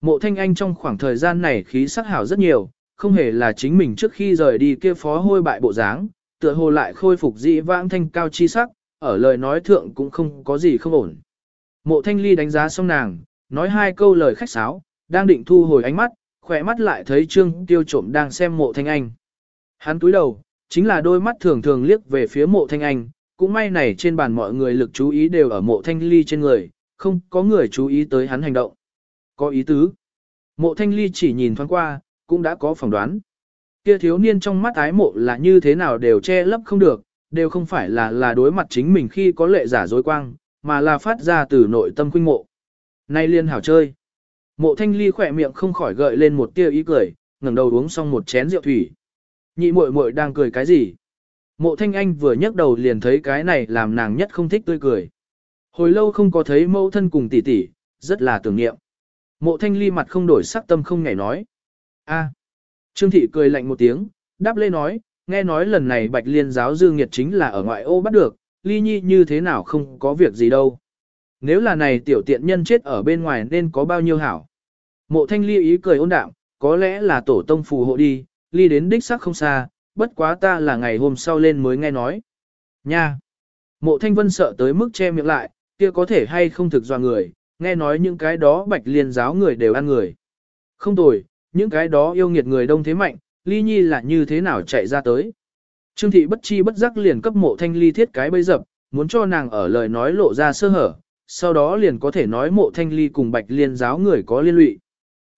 Mộ thanh anh trong khoảng thời gian này khí sắc hảo rất nhiều, không hề là chính mình trước khi rời đi kia phó hôi bại bộ dáng, tựa hồ lại khôi phục dị vãng thanh cao chi sắc, ở lời nói thượng cũng không có gì không ổn. Mộ thanh ly đánh giá xong nàng, nói hai câu lời khách sáo, đang định thu hồi ánh mắt, khỏe mắt lại thấy trương tiêu trộm đang xem mộ thanh anh. Hắn túi đầu, chính là đôi mắt thường thường liếc về phía mộ thanh anh, cũng may này trên bàn mọi người lực chú ý đều ở mộ thanh ly trên người, không có người chú ý tới hắn hành động. Có ý tứ. Mộ thanh ly chỉ nhìn thoáng qua, cũng đã có phỏng đoán. Kia thiếu niên trong mắt ái mộ là như thế nào đều che lấp không được, đều không phải là là đối mặt chính mình khi có lệ giả dối quang, mà là phát ra từ nội tâm khuynh mộ. Nay liên hảo chơi. Mộ thanh ly khỏe miệng không khỏi gợi lên một tia ý cười, ngẩng đầu uống xong một chén rượu thủy. Nhị muội muội đang cười cái gì? Mộ thanh anh vừa nhấc đầu liền thấy cái này làm nàng nhất không thích tươi cười. Hồi lâu không có thấy mẫu thân cùng tỷ tỷ, rất là tưởng niệm. Mộ thanh ly mặt không đổi sắc tâm không nhảy nói. a Trương thị cười lạnh một tiếng, đáp lê nói, nghe nói lần này bạch liên giáo dương nghiệt chính là ở ngoại ô bắt được, ly nhi như thế nào không có việc gì đâu. Nếu là này tiểu tiện nhân chết ở bên ngoài nên có bao nhiêu hảo. Mộ thanh ly ý cười ôn đạm, có lẽ là tổ tông phù hộ đi, ly đến đích xác không xa, bất quá ta là ngày hôm sau lên mới nghe nói. Nha! Mộ thanh vân sợ tới mức che miệng lại, kia có thể hay không thực do người, nghe nói những cái đó bạch liên giáo người đều ăn người. Không tồi, những cái đó yêu nghiệt người đông thế mạnh, ly nhi là như thế nào chạy ra tới. Trương thị bất chi bất giác liền cấp mộ thanh ly thiết cái bấy dập, muốn cho nàng ở lời nói lộ ra sơ hở, sau đó liền có thể nói mộ thanh ly cùng bạch liên giáo người có liên lụy.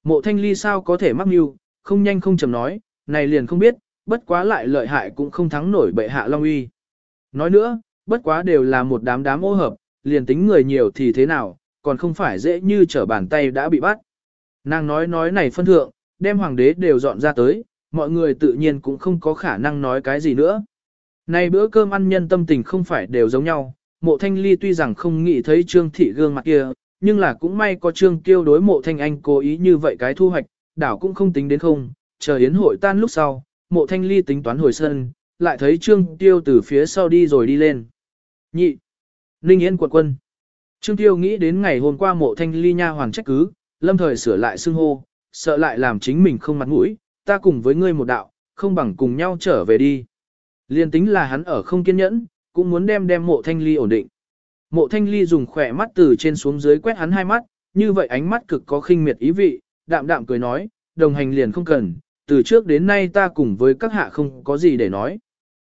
Mộ thanh ly sao có thể mắc mưu, không nhanh không chầm nói, này liền không biết, bất quá lại lợi hại cũng không thắng nổi bệ hạ Long Uy. Nói nữa, bất quá đều là một đám đám ô hợp, liền tính người nhiều thì thế nào, còn không phải dễ như trở bàn tay đã bị bắt. Nàng nói nói này phân thượng, đem hoàng đế đều dọn ra tới, mọi người tự nhiên cũng không có khả năng nói cái gì nữa. Này bữa cơm ăn nhân tâm tình không phải đều giống nhau, mộ thanh ly tuy rằng không nghĩ thấy trương thị gương mặt kia, nhưng là cũng may có trương tiêu đối mộ thanh anh cố ý như vậy cái thu hoạch, đảo cũng không tính đến không, chờ yến hội tan lúc sau, mộ thanh ly tính toán hồi sân, lại thấy trương tiêu từ phía sau đi rồi đi lên. Nhị. Ninh Yên quật quân. Trương tiêu nghĩ đến ngày hôm qua mộ thanh ly nha hoàng trách cứ, lâm thời sửa lại xưng hô, sợ lại làm chính mình không mặt mũi, ta cùng với ngươi một đạo, không bằng cùng nhau trở về đi. Liên tính là hắn ở không kiên nhẫn, cũng muốn đem đem mộ thanh ly ổn định. Mộ thanh ly dùng khỏe mắt từ trên xuống dưới quét hắn hai mắt, như vậy ánh mắt cực có khinh miệt ý vị, đạm đạm cười nói, đồng hành liền không cần, từ trước đến nay ta cùng với các hạ không có gì để nói.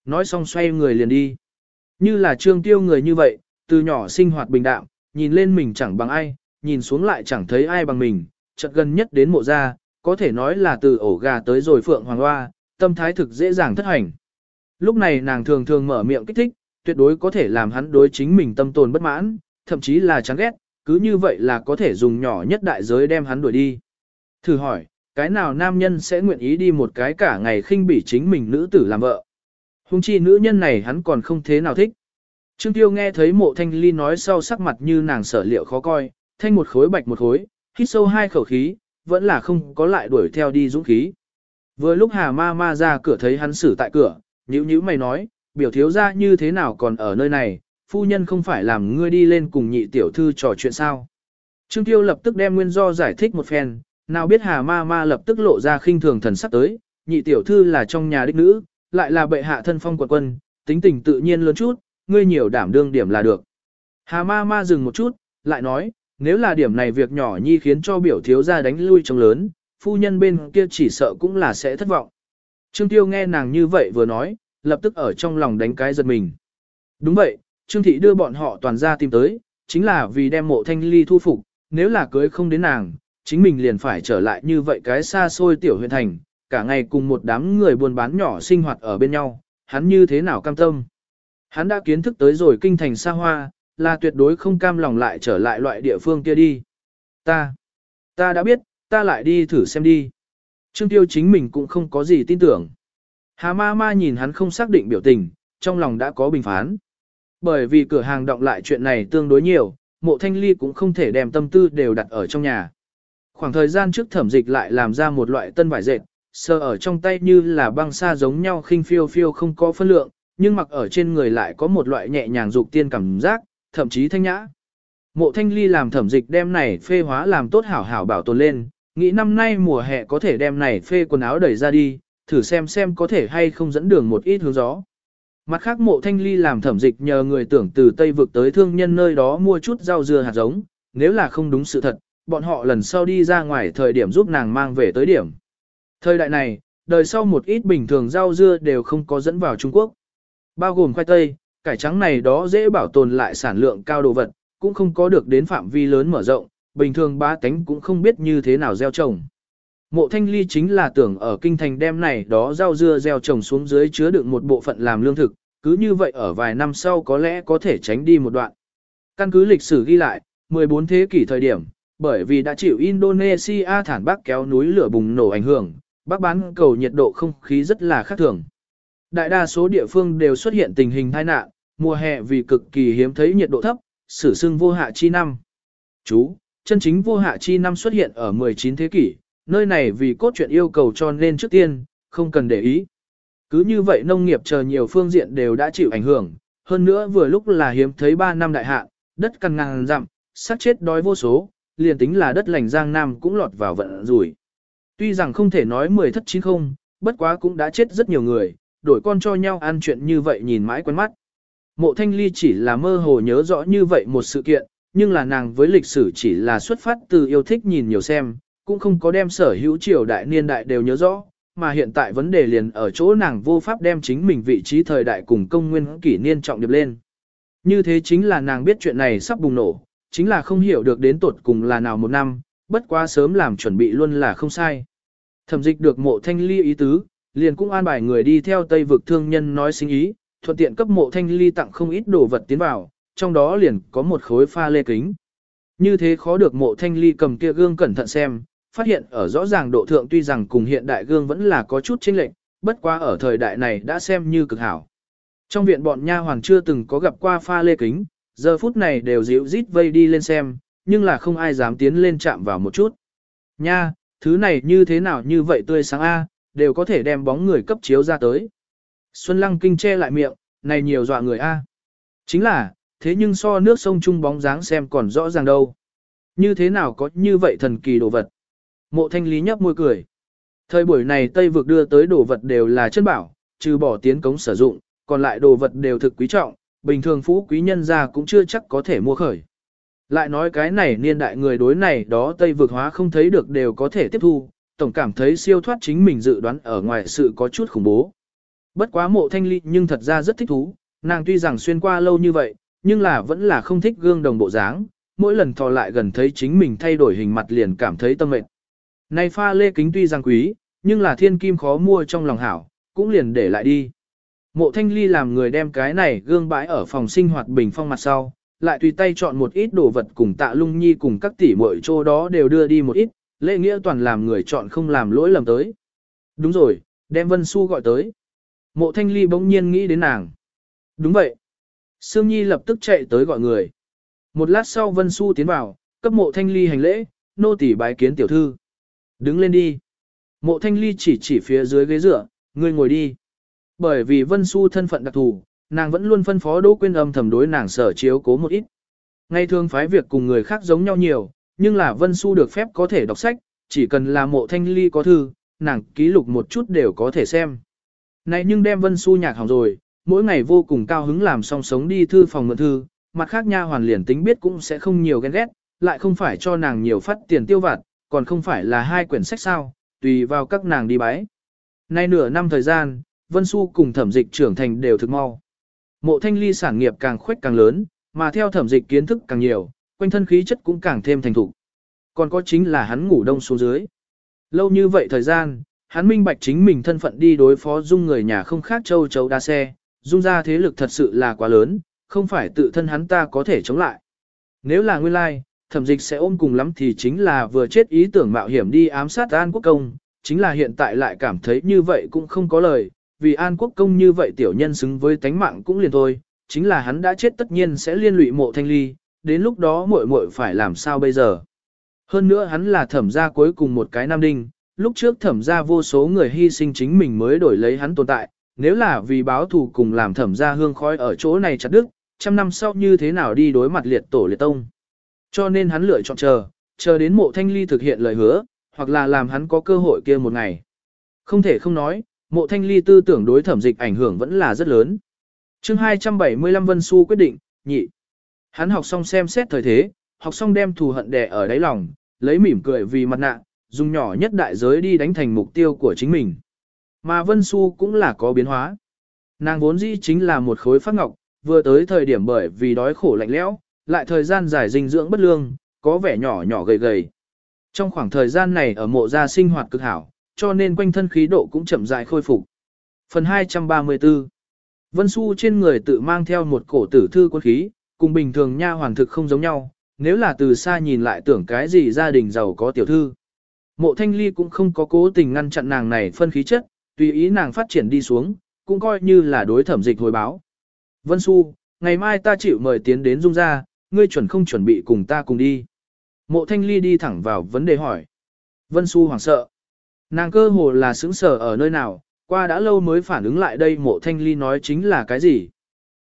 Nói xong xoay người liền đi. Như là trương tiêu người như vậy, từ nhỏ sinh hoạt bình đạm, nhìn lên mình chẳng bằng ai, nhìn xuống lại chẳng thấy ai bằng mình, chợt gần nhất đến mộ gia, có thể nói là từ ổ gà tới rồi phượng hoàng hoa, tâm thái thực dễ dàng thất hành. Lúc này nàng thường thường mở miệng kích thích, tuyệt đối có thể làm hắn đối chính mình tâm tồn bất mãn, thậm chí là chán ghét, cứ như vậy là có thể dùng nhỏ nhất đại giới đem hắn đuổi đi. Thử hỏi, cái nào nam nhân sẽ nguyện ý đi một cái cả ngày khinh bỉ chính mình nữ tử làm vợ? Hùng chi nữ nhân này hắn còn không thế nào thích. Trương Tiêu nghe thấy mộ thanh ly nói sau sắc mặt như nàng sở liệu khó coi, thanh một khối bạch một khối, hít sâu hai khẩu khí, vẫn là không có lại đuổi theo đi dũng khí. Vừa lúc Hà Ma Ma ra cửa thấy hắn xử tại cửa, nhíu nhíu mày nói, biểu thiếu ra như thế nào còn ở nơi này, phu nhân không phải làm ngươi đi lên cùng nhị tiểu thư trò chuyện sao. Trương Tiêu lập tức đem nguyên do giải thích một phen, nào biết Hà Ma Ma lập tức lộ ra khinh thường thần sắc tới, nhị tiểu thư là trong nhà đích nữ, lại là bệ hạ thân phong quận quân, tính tình tự nhiên lớn chút, ngươi nhiều đảm đương điểm là được. Hà Ma Ma dừng một chút, lại nói, nếu là điểm này việc nhỏ nhi khiến cho biểu thiếu gia đánh lui trong lớn, phu nhân bên kia chỉ sợ cũng là sẽ thất vọng. Trương Tiêu nghe nàng như vậy vừa nói, lập tức ở trong lòng đánh cái giật mình. Đúng vậy, Trương Thị đưa bọn họ toàn ra tìm tới, chính là vì đem mộ thanh ly thu phục, nếu là cưới không đến nàng, chính mình liền phải trở lại như vậy cái xa xôi tiểu huyện thành, cả ngày cùng một đám người buôn bán nhỏ sinh hoạt ở bên nhau, hắn như thế nào cam tâm. Hắn đã kiến thức tới rồi kinh thành xa hoa, là tuyệt đối không cam lòng lại trở lại loại địa phương kia đi. Ta, ta đã biết, ta lại đi thử xem đi. Trương Tiêu chính mình cũng không có gì tin tưởng. Hà ma ma nhìn hắn không xác định biểu tình, trong lòng đã có bình phán. Bởi vì cửa hàng động lại chuyện này tương đối nhiều, mộ thanh ly cũng không thể đem tâm tư đều đặt ở trong nhà. Khoảng thời gian trước thẩm dịch lại làm ra một loại tân vải dệt, sờ ở trong tay như là băng sa giống nhau khinh phiêu phiêu không có phân lượng, nhưng mặc ở trên người lại có một loại nhẹ nhàng dục tiên cảm giác, thậm chí thanh nhã. Mộ thanh ly làm thẩm dịch đem này phê hóa làm tốt hảo hảo bảo tồn lên, nghĩ năm nay mùa hè có thể đem này phê quần áo đẩy ra đi, thử xem xem có thể hay không dẫn đường một ít hướng gió. Mặt khác mộ thanh ly làm thẩm dịch nhờ người tưởng từ Tây vực tới thương nhân nơi đó mua chút rau dưa hạt giống, nếu là không đúng sự thật, bọn họ lần sau đi ra ngoài thời điểm giúp nàng mang về tới điểm. Thời đại này, đời sau một ít bình thường rau dưa đều không có dẫn vào Trung Quốc. Bao gồm khoai tây, cải trắng này đó dễ bảo tồn lại sản lượng cao đồ vật, cũng không có được đến phạm vi lớn mở rộng, bình thường ba tánh cũng không biết như thế nào gieo trồng. Mộ thanh ly chính là tưởng ở kinh thành đem này đó rau dưa gieo trồng xuống dưới chứa đựng một bộ phận làm lương thực, cứ như vậy ở vài năm sau có lẽ có thể tránh đi một đoạn. Căn cứ lịch sử ghi lại, 14 thế kỷ thời điểm, bởi vì đã chịu Indonesia thản bắc kéo núi lửa bùng nổ ảnh hưởng, bắc bán cầu nhiệt độ không khí rất là khác thường. Đại đa số địa phương đều xuất hiện tình hình tai nạn, mùa hè vì cực kỳ hiếm thấy nhiệt độ thấp, sử sưng vô hạ chi năm. Chú, chân chính vô hạ chi năm xuất hiện ở 19 thế kỷ, nơi này vì cốt truyện yêu cầu cho nên trước tiên, không cần để ý. Cứ như vậy nông nghiệp chờ nhiều phương diện đều đã chịu ảnh hưởng, hơn nữa vừa lúc là hiếm thấy 3 năm đại hạn, đất cằn ngàn dặm, sát chết đói vô số, liền tính là đất lành giang nam cũng lọt vào vận rủi. Tuy rằng không thể nói 10 thất chín không, bất quá cũng đã chết rất nhiều người, đổi con cho nhau ăn chuyện như vậy nhìn mãi quen mắt. Mộ thanh ly chỉ là mơ hồ nhớ rõ như vậy một sự kiện, nhưng là nàng với lịch sử chỉ là xuất phát từ yêu thích nhìn nhiều xem, cũng không có đem sở hữu triều đại niên đại đều nhớ rõ, mà hiện tại vấn đề liền ở chỗ nàng vô pháp đem chính mình vị trí thời đại cùng công nguyên kỷ niên trọng điệp lên. Như thế chính là nàng biết chuyện này sắp bùng nổ, chính là không hiểu được đến tột cùng là nào một năm, bất quá sớm làm chuẩn bị luôn là không sai. Thẩm dịch được mộ thanh ly ý tứ, liền cũng an bài người đi theo tây vực thương nhân nói sinh ý, thuận tiện cấp mộ thanh ly tặng không ít đồ vật tiến vào, trong đó liền có một khối pha lê kính. Như thế khó được mộ thanh ly cầm kia gương cẩn thận xem, phát hiện ở rõ ràng độ thượng tuy rằng cùng hiện đại gương vẫn là có chút chênh lệch, bất quá ở thời đại này đã xem như cực hảo. Trong viện bọn nha hoàng chưa từng có gặp qua pha lê kính, giờ phút này đều dịu rít vây đi lên xem, nhưng là không ai dám tiến lên chạm vào một chút. Nha, thứ này như thế nào như vậy tươi sáng A, đều có thể đem bóng người cấp chiếu ra tới. Xuân Lăng kinh che lại miệng, này nhiều dọa người A. Chính là, thế nhưng so nước sông chung bóng dáng xem còn rõ ràng đâu. Như thế nào có như vậy thần kỳ đồ vật. Mộ thanh lý nhấp môi cười. Thời buổi này Tây vực đưa tới đồ vật đều là chân bảo, trừ bỏ tiến cống sử dụng, còn lại đồ vật đều thực quý trọng, bình thường phú quý nhân gia cũng chưa chắc có thể mua khởi. Lại nói cái này niên đại người đối này đó Tây vực hóa không thấy được đều có thể tiếp thu, tổng cảm thấy siêu thoát chính mình dự đoán ở ngoài sự có chút khủng bố. Bất quá mộ thanh ly nhưng thật ra rất thích thú, nàng tuy rằng xuyên qua lâu như vậy, nhưng là vẫn là không thích gương đồng bộ dáng, mỗi lần thò lại gần thấy chính mình thay đổi hình mặt liền cảm thấy tâm mệt. Này pha lê kính tuy rằng quý, nhưng là thiên kim khó mua trong lòng hảo, cũng liền để lại đi. Mộ thanh ly làm người đem cái này gương bãi ở phòng sinh hoạt bình phong mặt sau, lại tùy tay chọn một ít đồ vật cùng tạ lung nhi cùng các tỷ muội chỗ đó đều đưa đi một ít, lễ nghĩa toàn làm người chọn không làm lỗi lầm tới. Đúng rồi, đem Vân Xu gọi tới. Mộ thanh ly bỗng nhiên nghĩ đến nàng. Đúng vậy. Sương Nhi lập tức chạy tới gọi người. Một lát sau Vân Xu tiến vào, cấp mộ thanh ly hành lễ, nô tỉ bái kiến tiểu thư. Đứng lên đi. Mộ thanh ly chỉ chỉ phía dưới ghế dựa, ngươi ngồi đi. Bởi vì Vân Xu thân phận đặc thù, nàng vẫn luôn phân phó Đỗ Quyên âm thầm đối nàng sở chiếu cố một ít. Ngay thường phái việc cùng người khác giống nhau nhiều, nhưng là Vân Xu được phép có thể đọc sách, chỉ cần là mộ thanh ly có thư, nàng ký lục một chút đều có thể xem. Này nhưng đem Vân Xu nhạc hỏng rồi, mỗi ngày vô cùng cao hứng làm song sống đi thư phòng mượn thư, mặt khác nha hoàn liền tính biết cũng sẽ không nhiều ghen ghét, lại không phải cho nàng nhiều phát tiền tiêu vặt, còn không phải là hai quyển sách sao, tùy vào các nàng đi bái. Nay nửa năm thời gian, Vân Xu cùng thẩm dịch trưởng thành đều thực mau. Mộ thanh ly sản nghiệp càng khuếch càng lớn, mà theo thẩm dịch kiến thức càng nhiều, quanh thân khí chất cũng càng thêm thành thục. Còn có chính là hắn ngủ đông xuống dưới. Lâu như vậy thời gian, hắn minh bạch chính mình thân phận đi đối phó dung người nhà không khác châu chấu đa xe, dung ra thế lực thật sự là quá lớn, không phải tự thân hắn ta có thể chống lại. Nếu là nguyên lai, thẩm dịch sẽ ôm cùng lắm thì chính là vừa chết ý tưởng mạo hiểm đi ám sát An Quốc Công, chính là hiện tại lại cảm thấy như vậy cũng không có lời, vì An Quốc Công như vậy tiểu nhân xứng với tánh mạng cũng liền thôi, chính là hắn đã chết tất nhiên sẽ liên lụy mộ thanh ly, đến lúc đó muội muội phải làm sao bây giờ. Hơn nữa hắn là thẩm gia cuối cùng một cái nam đinh, lúc trước thẩm gia vô số người hy sinh chính mình mới đổi lấy hắn tồn tại, nếu là vì báo thù cùng làm thẩm gia hương khói ở chỗ này chặt đức, trăm năm sau như thế nào đi đối mặt liệt tổ liệt tông. Cho nên hắn lựa chọn chờ, chờ đến mộ thanh ly thực hiện lời hứa, hoặc là làm hắn có cơ hội kia một ngày. Không thể không nói, mộ thanh ly tư tưởng đối thẩm dịch ảnh hưởng vẫn là rất lớn. chương 275 Vân Xu quyết định, nhị. Hắn học xong xem xét thời thế, học xong đem thù hận đè ở đáy lòng, lấy mỉm cười vì mặt nạ, dùng nhỏ nhất đại giới đi đánh thành mục tiêu của chính mình. Mà Vân Xu cũng là có biến hóa. Nàng vốn dĩ chính là một khối phát ngọc, vừa tới thời điểm bởi vì đói khổ lạnh lẽo, lại thời gian dài dinh dưỡng bất lương, có vẻ nhỏ nhỏ gầy gầy. Trong khoảng thời gian này ở mộ gia sinh hoạt cực hảo, cho nên quanh thân khí độ cũng chậm rãi khôi phục. Phần 234 Vân Xu trên người tự mang theo một cổ tử thư quân khí, cùng bình thường nha hoàn thực không giống nhau, nếu là từ xa nhìn lại tưởng cái gì gia đình giàu có tiểu thư. Mộ Thanh Ly cũng không có cố tình ngăn chặn nàng này phân khí chất, tùy ý nàng phát triển đi xuống, cũng coi như là đối thẩm dịch hồi báo. Vân Xu, ngày mai ta chịu mời tiến đến Dung gia, ngươi chuẩn không chuẩn bị cùng ta cùng đi. Mộ Thanh Ly đi thẳng vào vấn đề hỏi. Vân Xu hoảng sợ. Nàng cơ hồ là sững sở ở nơi nào, qua đã lâu mới phản ứng lại đây mộ Thanh Ly nói chính là cái gì.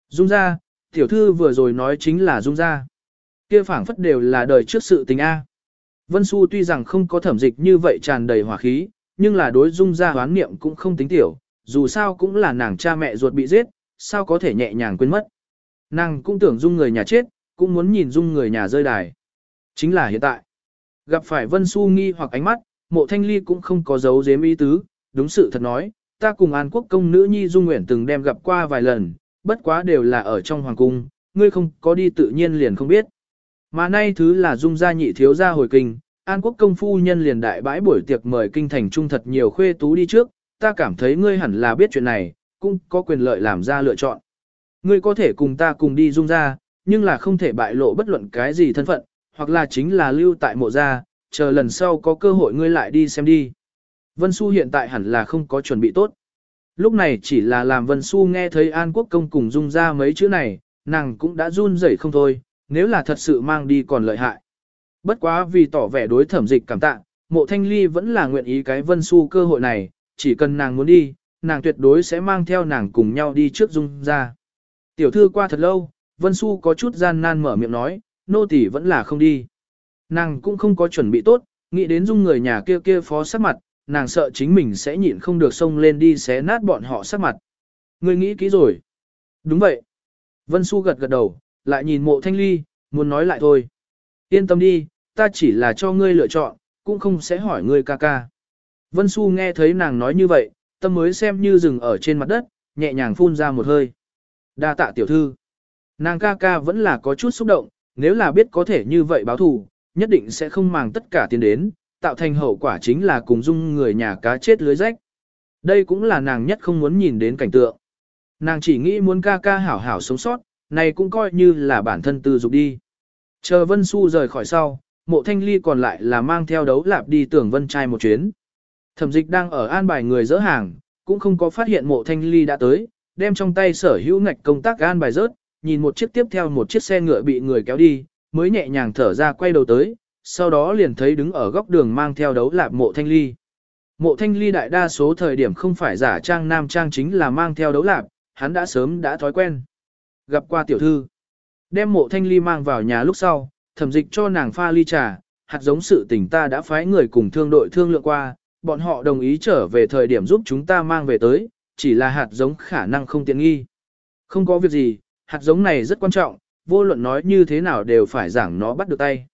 Dung gia, tiểu thư vừa rồi nói chính là Dung gia. Kia phản phất đều là đời trước sự tình A. Vân Xu tuy rằng không có thẩm dịch như vậy tràn đầy hỏa khí, nhưng là đối Dung gia hoán niệm cũng không tính tiểu, dù sao cũng là nàng cha mẹ ruột bị giết, sao có thể nhẹ nhàng quên mất. Nàng cũng tưởng Dung người nhà chết, cũng muốn nhìn Dung người nhà rơi đài. Chính là hiện tại. Gặp phải Vân Xu nghi hoặc ánh mắt, mộ thanh ly cũng không có dấu dếm ý tứ, đúng sự thật nói, ta cùng An Quốc công nữ nhi Dung Nguyễn từng đem gặp qua vài lần, bất quá đều là ở trong hoàng cung, ngươi không có đi tự nhiên liền không biết. Mà nay thứ là Dung gia nhị thiếu gia hồi kinh, An Quốc công phu nhân liền đại bãi buổi tiệc mời kinh thành trung thật nhiều khuê tú đi trước, ta cảm thấy ngươi hẳn là biết chuyện này, cũng có quyền lợi làm ra lựa chọn. Ngươi có thể cùng ta cùng đi Dung gia, nhưng là không thể bại lộ bất luận cái gì thân phận, hoặc là chính là lưu tại mộ gia, chờ lần sau có cơ hội ngươi lại đi xem đi. Vân Xu hiện tại hẳn là không có chuẩn bị tốt. Lúc này chỉ là làm Vân Xu nghe thấy An Quốc Công cùng dung ra mấy chữ này, nàng cũng đã run rẩy không thôi, nếu là thật sự mang đi còn lợi hại. Bất quá vì tỏ vẻ đối thẩm dịch cảm tạ, mộ thanh ly vẫn là nguyện ý cái Vân Xu cơ hội này, chỉ cần nàng muốn đi, nàng tuyệt đối sẽ mang theo nàng cùng nhau đi trước dung ra. Tiểu thư qua thật lâu, Vân Xu có chút gian nan mở miệng nói, nô tỷ vẫn là không đi. Nàng cũng không có chuẩn bị tốt, nghĩ đến dung người nhà kia kia phó sắc mặt, nàng sợ chính mình sẽ nhịn không được xông lên đi xé nát bọn họ sắc mặt. Ngươi nghĩ kỹ rồi. Đúng vậy. Vân Xu gật gật đầu, lại nhìn mộ thanh ly, muốn nói lại thôi. Yên tâm đi, ta chỉ là cho ngươi lựa chọn, cũng không sẽ hỏi ngươi ca ca. Vân Xu nghe thấy nàng nói như vậy, tâm mới xem như dừng ở trên mặt đất, nhẹ nhàng phun ra một hơi. Đa tạ tiểu thư. Nàng ca ca vẫn là có chút xúc động, nếu là biết có thể như vậy báo thù, nhất định sẽ không màng tất cả tiền đến, tạo thành hậu quả chính là cùng dung người nhà cá chết lưới rách. Đây cũng là nàng nhất không muốn nhìn đến cảnh tượng. Nàng chỉ nghĩ muốn ca ca hảo hảo sống sót, này cũng coi như là bản thân tư dục đi. Chờ Vân Xu rời khỏi sau, mộ thanh ly còn lại là mang theo đấu lạp đi tưởng Vân trai một chuyến. Thẩm dịch đang ở an bài người dỡ hàng, cũng không có phát hiện mộ thanh ly đã tới, đem trong tay sở hữu ngạch công tác an bài rớt, nhìn một chiếc tiếp theo một chiếc xe ngựa bị người kéo đi, mới nhẹ nhàng thở ra quay đầu tới, sau đó liền thấy đứng ở góc đường mang theo đấu lạp mộ thanh ly. Mộ thanh ly đại đa số thời điểm không phải giả trang nam trang chính là mang theo đấu lạp, hắn đã sớm đã thói quen. Gặp qua tiểu thư, đem mộ thanh ly mang vào nhà lúc sau, thẩm dịch cho nàng pha ly trà, hạt giống sự tình ta đã phái người cùng thương đội thương lượng qua, bọn họ đồng ý trở về thời điểm giúp chúng ta mang về tới, chỉ là hạt giống khả năng không tiện nghi. Không có việc gì, hạt giống này rất quan trọng, vô luận nói như thế nào đều phải giảng nó bắt được tay.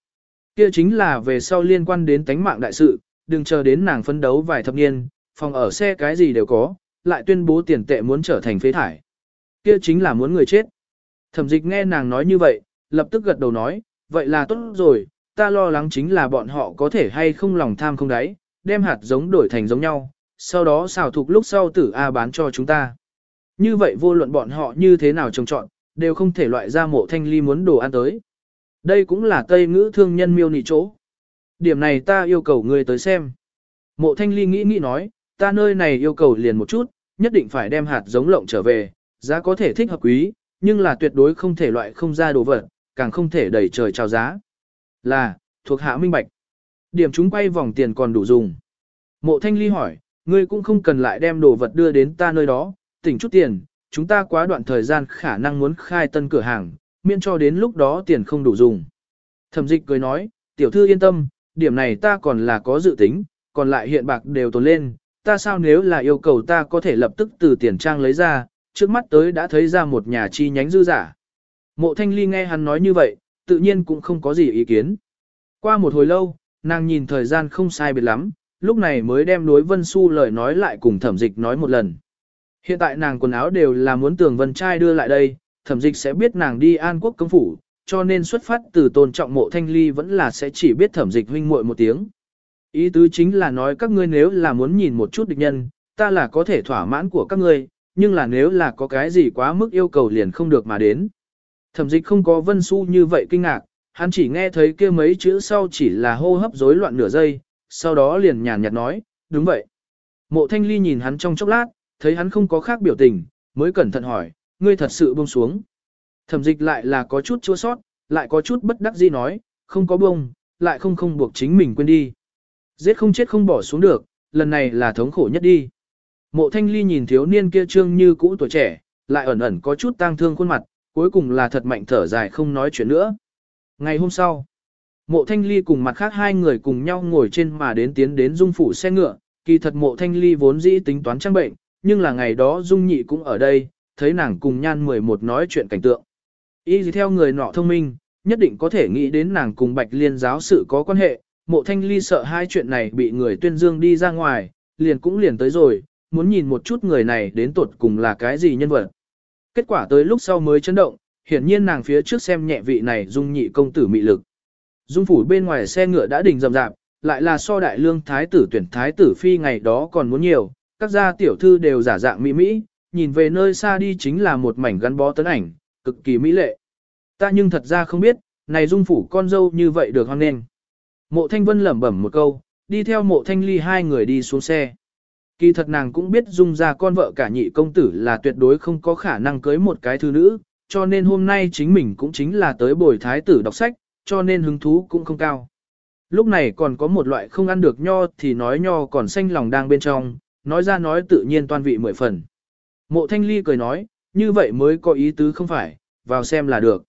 Kia chính là về sau liên quan đến tánh mạng đại sự, đừng chờ đến nàng phấn đấu vài thập niên, phòng ở xe cái gì đều có, lại tuyên bố tiền tệ muốn trở thành phế thải. Kia chính là muốn người chết. Thẩm dịch nghe nàng nói như vậy, lập tức gật đầu nói, vậy là tốt rồi, ta lo lắng chính là bọn họ có thể hay không lòng tham không đáy, đem hạt giống đổi thành giống nhau, sau đó xào thục lúc sau tử A bán cho chúng ta. Như vậy vô luận bọn họ như thế nào trông trọn đều không thể loại ra mộ thanh ly muốn đồ ăn tới. Đây cũng là tây ngữ thương nhân miêu nị chỗ. Điểm này ta yêu cầu người tới xem. Mộ thanh ly nghĩ nghĩ nói, ta nơi này yêu cầu liền một chút, nhất định phải đem hạt giống lộng trở về, giá có thể thích hợp quý, nhưng là tuyệt đối không thể loại không ra đồ vật, càng không thể đẩy trời chào giá. Là, thuộc hạ minh bạch. Điểm chúng quay vòng tiền còn đủ dùng. Mộ thanh ly hỏi, ngươi cũng không cần lại đem đồ vật đưa đến ta nơi đó, tỉnh chút tiền, chúng ta quá đoạn thời gian khả năng muốn khai tân cửa hàng, miễn cho đến lúc đó tiền không đủ dùng. Thẩm dịch cười nói, tiểu thư yên tâm, điểm này ta còn là có dự tính, còn lại hiện bạc đều tồn lên, ta sao nếu là yêu cầu ta có thể lập tức từ tiền trang lấy ra, trước mắt tới đã thấy ra một nhà chi nhánh dư giả. Mộ thanh ly nghe hắn nói như vậy, tự nhiên cũng không có gì ý kiến. Qua một hồi lâu, nàng nhìn thời gian không sai biệt lắm, lúc này mới đem đối vân su lời nói lại cùng thẩm dịch nói một lần. Hiện tại nàng quần áo đều là muốn tường vân trai đưa lại đây, thẩm dịch sẽ biết nàng đi an quốc công phủ, cho nên xuất phát từ tôn trọng mộ thanh ly vẫn là sẽ chỉ biết thẩm dịch huynh muội một tiếng. Ý tứ chính là nói các ngươi nếu là muốn nhìn một chút địch nhân, ta là có thể thỏa mãn của các ngươi, nhưng là nếu là có cái gì quá mức yêu cầu liền không được mà đến. Thẩm dịch không có vân su như vậy kinh ngạc, hắn chỉ nghe thấy kia mấy chữ sau chỉ là hô hấp rối loạn nửa giây, sau đó liền nhàn nhạt nói, đúng vậy. Mộ thanh ly nhìn hắn trong chốc lát, thấy hắn không có khác biểu tình, mới cẩn thận hỏi, ngươi thật sự buông xuống. Thẩm dịch lại là có chút chua sót, lại có chút bất đắc dĩ nói, không có buông, lại không không buộc chính mình quên đi. Giết không chết không bỏ xuống được, lần này là thống khổ nhất đi. Mộ thanh ly nhìn thiếu niên kia trương như cũ tuổi trẻ, lại ẩn ẩn có chút tang thương khuôn mặt, cuối cùng là thật mạnh thở dài không nói chuyện nữa. Ngày hôm sau, mộ thanh ly cùng mặt khác hai người cùng nhau ngồi trên mà đến tiến đến dung phủ xe ngựa, kỳ thật mộ thanh ly vốn dĩ tính toán trang bệnh, nhưng là ngày đó dung nhị cũng ở đây, thấy nàng cùng nhan 11 nói chuyện cảnh tượng. Y gì theo người nọ thông minh, nhất định có thể nghĩ đến nàng cùng bạch liên giáo sự có quan hệ, mộ thanh ly sợ hai chuyện này bị người tuyên dương đi ra ngoài, liền cũng liền tới rồi, muốn nhìn một chút người này đến tuột cùng là cái gì nhân vật. Kết quả tới lúc sau mới chấn động, hiển nhiên nàng phía trước xem nhẹ vị này dung nhị công tử mị lực. Dung phủ bên ngoài xe ngựa đã đình rầm rạp, lại là so đại lương thái tử tuyển thái tử phi ngày đó còn muốn nhiều, các gia tiểu thư đều giả dạng mỹ mỹ, nhìn về nơi xa đi chính là một mảnh gắn bó tấn ảnh, cực kỳ mỹ lệ. Ta nhưng thật ra không biết, này dung phủ con dâu như vậy được hoan nên Mộ thanh vân lẩm bẩm một câu, đi theo mộ thanh ly hai người đi xuống xe. Kỳ thật nàng cũng biết dung ra con vợ cả nhị công tử là tuyệt đối không có khả năng cưới một cái thư nữ, cho nên hôm nay chính mình cũng chính là tới bồi thái tử đọc sách, cho nên hứng thú cũng không cao. Lúc này còn có một loại không ăn được nho thì nói nho còn xanh lòng đang bên trong, nói ra nói tự nhiên toan vị mười phần. Mộ thanh ly cười nói, như vậy mới có ý tứ không phải, vào xem là được.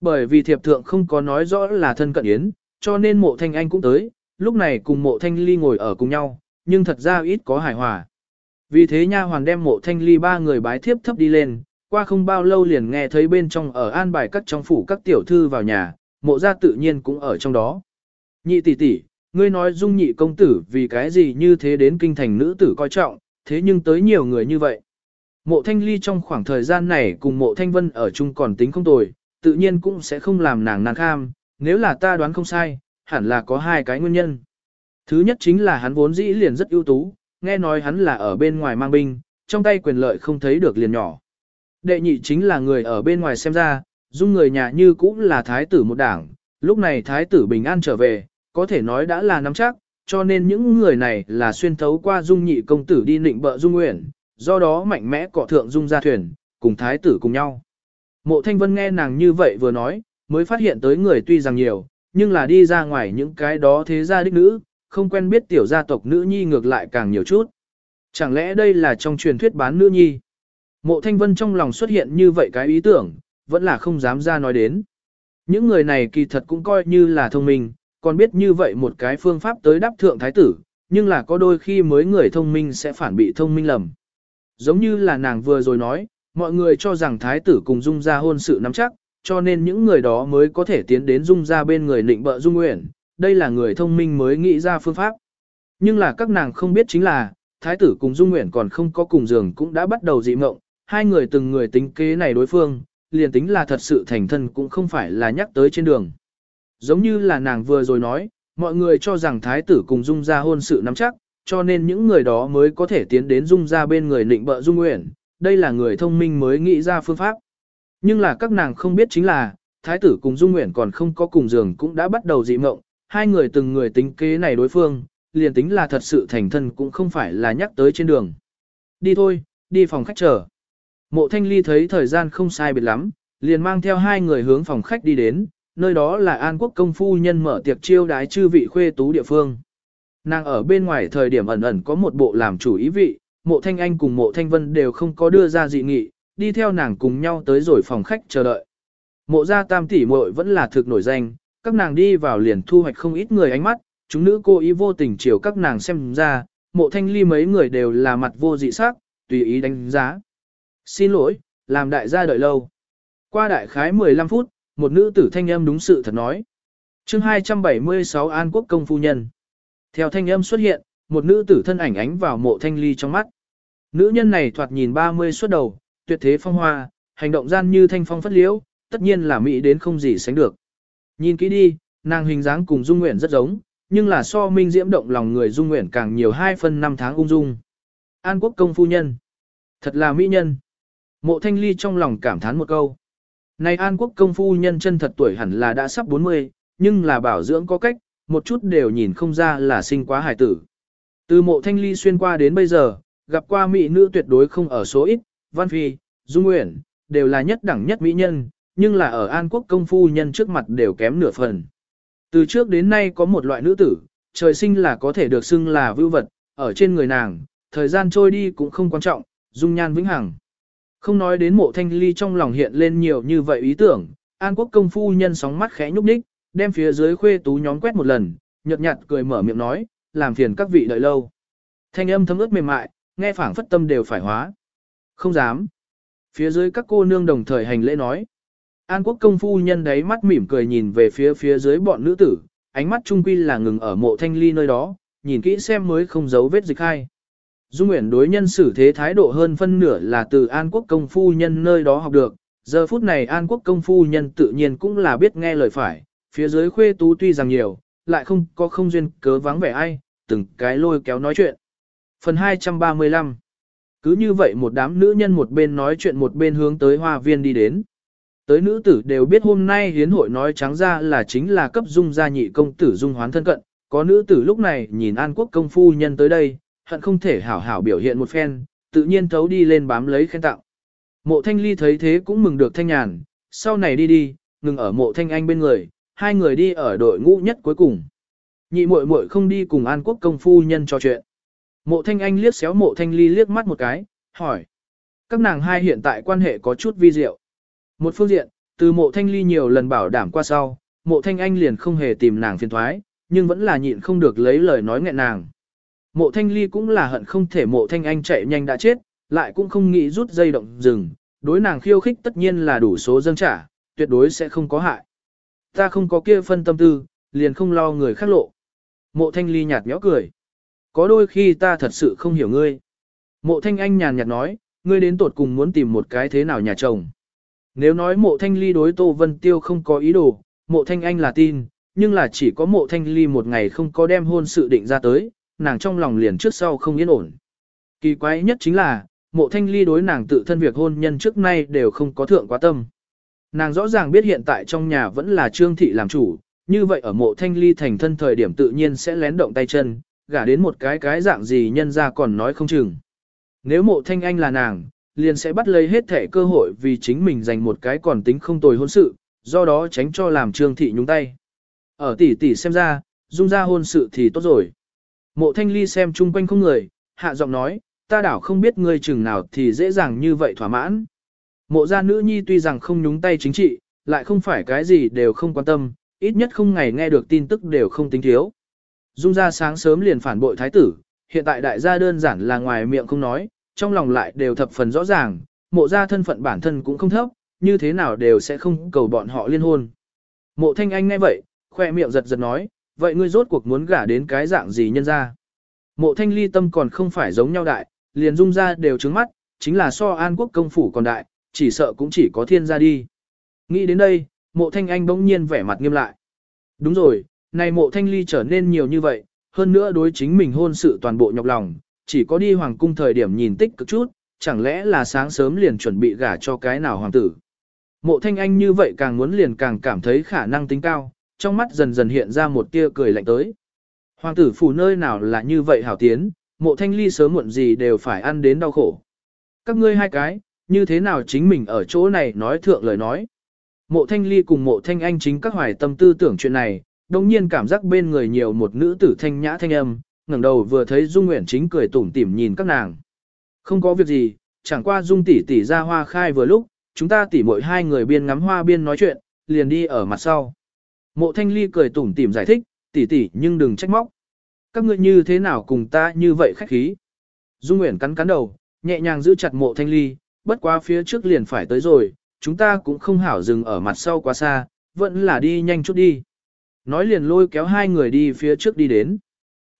Bởi vì thiệp thượng không có nói rõ là thân cận yến, cho nên mộ thanh anh cũng tới, lúc này cùng mộ thanh ly ngồi ở cùng nhau, nhưng thật ra ít có hài hòa. Vì thế nha hoàn đem mộ thanh ly ba người bái thiếp thấp đi lên, qua không bao lâu liền nghe thấy bên trong ở an bài các trong phủ các tiểu thư vào nhà, mộ ra tự nhiên cũng ở trong đó. Nhị tỷ tỷ, ngươi nói dung nhị công tử vì cái gì như thế đến kinh thành nữ tử coi trọng, thế nhưng tới nhiều người như vậy. Mộ thanh ly trong khoảng thời gian này cùng mộ thanh vân ở chung còn tính không tồi, tự nhiên cũng sẽ không làm nàng nàng kham, nếu là ta đoán không sai, hẳn là có hai cái nguyên nhân. Thứ nhất chính là hắn vốn dĩ liền rất ưu tú, nghe nói hắn là ở bên ngoài mang binh, trong tay quyền lợi không thấy được liền nhỏ. Đệ nhị chính là người ở bên ngoài xem ra, dung người nhà như cũng là thái tử một đảng, lúc này thái tử bình an trở về, có thể nói đã là nắm chắc, cho nên những người này là xuyên thấu qua dung nhị công tử đi nịnh bợ dung nguyện, do đó mạnh mẽ cọ thượng dung ra thuyền, cùng thái tử cùng nhau. Mộ thanh vân nghe nàng như vậy vừa nói, mới phát hiện tới người tuy rằng nhiều, nhưng là đi ra ngoài những cái đó thế gia đích nữ, không quen biết tiểu gia tộc nữ nhi ngược lại càng nhiều chút. Chẳng lẽ đây là trong truyền thuyết bán nữ nhi? Mộ thanh vân trong lòng xuất hiện như vậy cái ý tưởng, vẫn là không dám ra nói đến. Những người này kỳ thật cũng coi như là thông minh, còn biết như vậy một cái phương pháp tới đáp thượng thái tử, nhưng là có đôi khi mới người thông minh sẽ phản bị thông minh lầm. Giống như là nàng vừa rồi nói, mọi người cho rằng thái tử cùng dung ra hôn sự nắm chắc, cho nên những người đó mới có thể tiến đến dung ra bên người nịnh bợ dung nguyện, đây là người thông minh mới nghĩ ra phương pháp. Nhưng là các nàng không biết chính là, thái tử cùng dung nguyện còn không có cùng giường cũng đã bắt đầu dị mộng, hai người từng người tính kế này đối phương, liền tính là thật sự thành thân cũng không phải là nhắc tới trên đường. Giống như là nàng vừa rồi nói, mọi người cho rằng thái tử cùng dung ra hôn sự nắm chắc, cho nên những người đó mới có thể tiến đến dung ra bên người nịnh bợ dung nguyện, đây là người thông minh mới nghĩ ra phương pháp. Nhưng là các nàng không biết chính là, thái tử cùng dung nguyện còn không có cùng giường cũng đã bắt đầu dị mộng, hai người từng người tính kế này đối phương, liền tính là thật sự thành thân cũng không phải là nhắc tới trên đường. Đi thôi, đi phòng khách chờ. Mộ thanh ly thấy thời gian không sai biệt lắm, liền mang theo hai người hướng phòng khách đi đến, nơi đó là An Quốc công phu nhân mở tiệc chiêu đái chư vị khuê tú địa phương. Nàng ở bên ngoài thời điểm ẩn ẩn có một bộ làm chủ ý vị, mộ thanh anh cùng mộ thanh vân đều không có đưa ra dị nghị, đi theo nàng cùng nhau tới rồi phòng khách chờ đợi. Mộ gia tam tỷ muội vẫn là thực nổi danh, các nàng đi vào liền thu hoạch không ít người ánh mắt, chúng nữ cô ý vô tình chiều các nàng xem ra, mộ thanh ly mấy người đều là mặt vô dị sắc, tùy ý đánh giá. Xin lỗi, làm đại gia đợi lâu. Qua đại khái 15 phút, một nữ tử thanh âm đúng sự thật nói. chương 276 An Quốc công phu nhân. Theo thanh âm xuất hiện, một nữ tử thân ảnh ánh vào mộ thanh ly trong mắt. Nữ nhân này thoạt nhìn 30 xuất đầu, tuyệt thế phong hoa, hành động gian như thanh phong phất liễu, tất nhiên là mỹ đến không gì sánh được. Nhìn kỹ đi, nàng hình dáng cùng Dung Nguyện rất giống, nhưng là so minh diễm động lòng người Dung Nguyện càng nhiều 2 phân 5 tháng ung dung. An quốc công phu nhân. Thật là mỹ nhân. Mộ thanh ly trong lòng cảm thán một câu. Này An quốc công phu nhân chân thật tuổi hẳn là đã sắp 40, nhưng là bảo dưỡng có cách, một chút đều nhìn không ra là sinh quá hài tử. Từ mộ thanh ly xuyên qua đến bây giờ, gặp qua mỹ nữ tuyệt đối không ở số ít, Văn Phi, Dung Nguyễn, đều là nhất đẳng nhất mỹ nhân, nhưng là ở An Quốc công phu nhân trước mặt đều kém nửa phần. Từ trước đến nay có một loại nữ tử, trời sinh là có thể được xưng là vưu vật, ở trên người nàng, thời gian trôi đi cũng không quan trọng, dung nhan vĩnh hằng. Không nói đến mộ thanh ly trong lòng hiện lên nhiều như vậy ý tưởng, An Quốc công phu nhân sóng mắt khẽ nhúc nhích, đem phía dưới khuê tú nhóm quét một lần, nhợt nhạt cười mở miệng nói, làm phiền các vị đợi lâu. Thanh âm thấm ướt mềm mại, nghe phảng phất tâm đều phải hóa. Không dám. Phía dưới các cô nương đồng thời hành lễ nói. An quốc công phu nhân đấy mắt mỉm cười nhìn về phía phía dưới bọn nữ tử, ánh mắt trung quy là ngừng ở mộ thanh ly nơi đó, nhìn kỹ xem mới không giấu vết dịch hay. Dung Nguyễn đối nhân xử thế thái độ hơn phân nửa là từ An quốc công phu nhân nơi đó học được, giờ phút này An quốc công phu nhân tự nhiên cũng là biết nghe lời phải, phía dưới khuê tú tuy rằng nhiều, lại không có không duyên cớ vắng vẻ ai, từng cái lôi kéo nói chuyện. Phần 235 Cứ như vậy một đám nữ nhân một bên nói chuyện một bên hướng tới hoa viên đi đến. Tới nữ tử đều biết hôm nay hiến hội nói trắng ra là chính là cấp dung gia nhị công tử dung hoán thân cận, có nữ tử lúc này nhìn An Quốc công phu nhân tới đây, hận không thể hảo hảo biểu hiện một phen, tự nhiên thấu đi lên bám lấy khen tặng. Mộ thanh ly thấy thế cũng mừng được thanh nhàn, sau này đi đi, ngừng ở mộ thanh anh bên người, hai người đi ở đội ngũ nhất cuối cùng. Nhị muội muội không đi cùng An Quốc công phu nhân trò chuyện. Mộ thanh anh liếc xéo mộ thanh ly liếc mắt một cái, hỏi. Các nàng hai hiện tại quan hệ có chút vi diệu. Một phương diện, từ mộ thanh ly nhiều lần bảo đảm qua sau, mộ thanh anh liền không hề tìm nàng phiền thoái, nhưng vẫn là nhịn không được lấy lời nói nghẹn nàng. Mộ thanh ly cũng là hận không thể mộ thanh anh chạy nhanh đã chết, lại cũng không nghĩ rút dây động rừng, đối nàng khiêu khích tất nhiên là đủ số dâng trả, tuyệt đối sẽ không có hại. Ta không có kia phân tâm tư, liền không lo người khác lộ. Mộ thanh ly nhạt nhẽo cười. Có đôi khi ta thật sự không hiểu ngươi. Mộ thanh anh nhàn nhạt nói, ngươi đến tột cùng muốn tìm một cái thế nào nhà chồng. Nếu nói mộ thanh ly đối Tô Vân Tiêu không có ý đồ, mộ thanh anh là tin, nhưng là chỉ có mộ thanh ly một ngày không có đem hôn sự định ra tới, nàng trong lòng liền trước sau không yên ổn. Kỳ quái nhất chính là, mộ thanh ly đối nàng tự thân việc hôn nhân trước nay đều không có thượng quá tâm. Nàng rõ ràng biết hiện tại trong nhà vẫn là trương thị làm chủ, như vậy ở mộ thanh ly thành thân thời điểm tự nhiên sẽ lén động tay chân, gả đến một cái cái dạng gì nhân ra còn nói không chừng. Nếu mộ thanh anh là nàng, liền sẽ bắt lấy hết thể cơ hội vì chính mình dành một cái còn tính không tồi hôn sự, do đó tránh cho làm trương thị nhúng tay. Ở tỷ tỷ xem ra, dung ra hôn sự thì tốt rồi. Mộ thanh ly xem chung quanh không người, hạ giọng nói, ta đảo không biết ngươi chừng nào thì dễ dàng như vậy thỏa mãn. Mộ gia nữ nhi tuy rằng không nhúng tay chính trị, lại không phải cái gì đều không quan tâm, ít nhất không ngày nghe được tin tức đều không tính thiếu. Dung ra sáng sớm liền phản bội thái tử, hiện tại đại gia đơn giản là ngoài miệng không nói, trong lòng lại đều thập phần rõ ràng, mộ gia thân phận bản thân cũng không thấp, như thế nào đều sẽ không cầu bọn họ liên hôn. Mộ thanh anh nghe vậy, khoe miệng giật giật nói, vậy ngươi rốt cuộc muốn gả đến cái dạng gì nhân ra. Mộ thanh ly tâm còn không phải giống nhau đại, liền dung ra đều trứng mắt, chính là so an quốc công phủ còn đại, chỉ sợ cũng chỉ có thiên gia đi. Nghĩ đến đây, mộ thanh anh bỗng nhiên vẻ mặt nghiêm lại. Đúng rồi, này mộ thanh ly trở nên nhiều như vậy, hơn nữa đối chính mình hôn sự toàn bộ nhọc lòng, chỉ có đi hoàng cung thời điểm nhìn tích cực chút, chẳng lẽ là sáng sớm liền chuẩn bị gả cho cái nào hoàng tử. Mộ thanh anh như vậy càng muốn liền càng cảm thấy khả năng tính cao, trong mắt dần dần hiện ra một tia cười lạnh tới. Hoàng tử phủ nơi nào là như vậy hảo tiến, mộ thanh ly sớm muộn gì đều phải ăn đến đau khổ. Các ngươi hai cái, như thế nào chính mình ở chỗ này nói thượng lời nói. Mộ thanh ly cùng mộ thanh anh chính các hoài tâm tư tưởng chuyện này, đồng nhiên cảm giác bên người nhiều một nữ tử thanh nhã thanh âm, ngẩng đầu vừa thấy Dung Nguyễn chính cười tủm tỉm nhìn các nàng. Không có việc gì, chẳng qua Dung tỷ tỷ ra hoa khai vừa lúc, chúng ta tỷ mỗi hai người biên ngắm hoa biên nói chuyện, liền đi ở mặt sau. Mộ Thanh Ly cười tủm tỉm giải thích, tỷ tỷ nhưng đừng trách móc. Các ngươi như thế nào cùng ta như vậy khách khí. Dung Nguyễn cắn cắn đầu, nhẹ nhàng giữ chặt mộ Thanh Ly, bất quá phía trước liền phải tới rồi, chúng ta cũng không hảo dừng ở mặt sau quá xa, vẫn là đi nhanh chút đi. Nói liền lôi kéo hai người đi phía trước đi đến.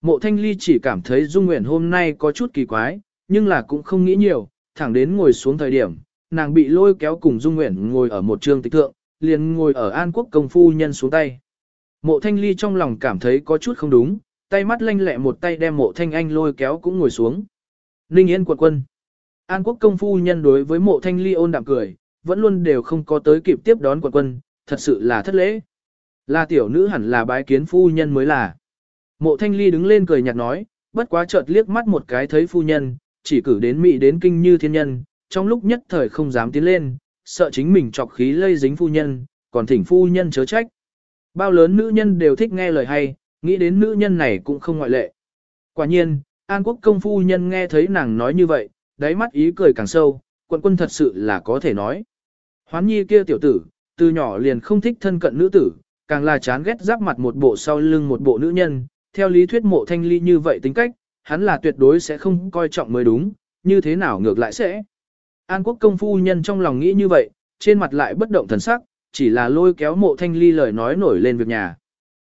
Mộ thanh ly chỉ cảm thấy Dung Nguyễn hôm nay có chút kỳ quái, nhưng là cũng không nghĩ nhiều, thẳng đến ngồi xuống thời điểm, nàng bị lôi kéo cùng Dung Nguyễn ngồi ở một trường tịch thượng, liền ngồi ở An Quốc công phu nhân xuống tay. Mộ Thanh Ly trong lòng cảm thấy có chút không đúng, tay mắt lanh lẹ một tay đem Mộ Thanh Anh lôi kéo cũng ngồi xuống. Ninh Yên quật quân. An Quốc công phu nhân đối với Mộ Thanh Ly ôn đạm cười, vẫn luôn đều không có tới kịp tiếp đón quật quân, thật sự là thất lễ. Là tiểu nữ hẳn là bái kiến phu nhân mới là. Mộ Thanh Ly đứng lên cười nhạt nói, bất quá chợt liếc mắt một cái thấy phu nhân, chỉ cử đến mị đến kinh như thiên nhân, trong lúc nhất thời không dám tiến lên, sợ chính mình chọc khí lây dính phu nhân, còn thỉnh phu nhân chớ trách. Bao lớn nữ nhân đều thích nghe lời hay, nghĩ đến nữ nhân này cũng không ngoại lệ. Quả nhiên, An Quốc công phu nhân nghe thấy nàng nói như vậy, đáy mắt ý cười càng sâu, quận quân thật sự là có thể nói. Hoán nhi kia tiểu tử, từ nhỏ liền không thích thân cận nữ tử, càng là chán ghét giáp mặt một bộ sau lưng một bộ nữ nhân, theo lý thuyết mộ thanh ly như vậy tính cách, hắn là tuyệt đối sẽ không coi trọng mới đúng, như thế nào ngược lại sẽ. An quốc công phu nhân trong lòng nghĩ như vậy, trên mặt lại bất động thần sắc, chỉ là lôi kéo mộ thanh ly lời nói nổi lên việc nhà.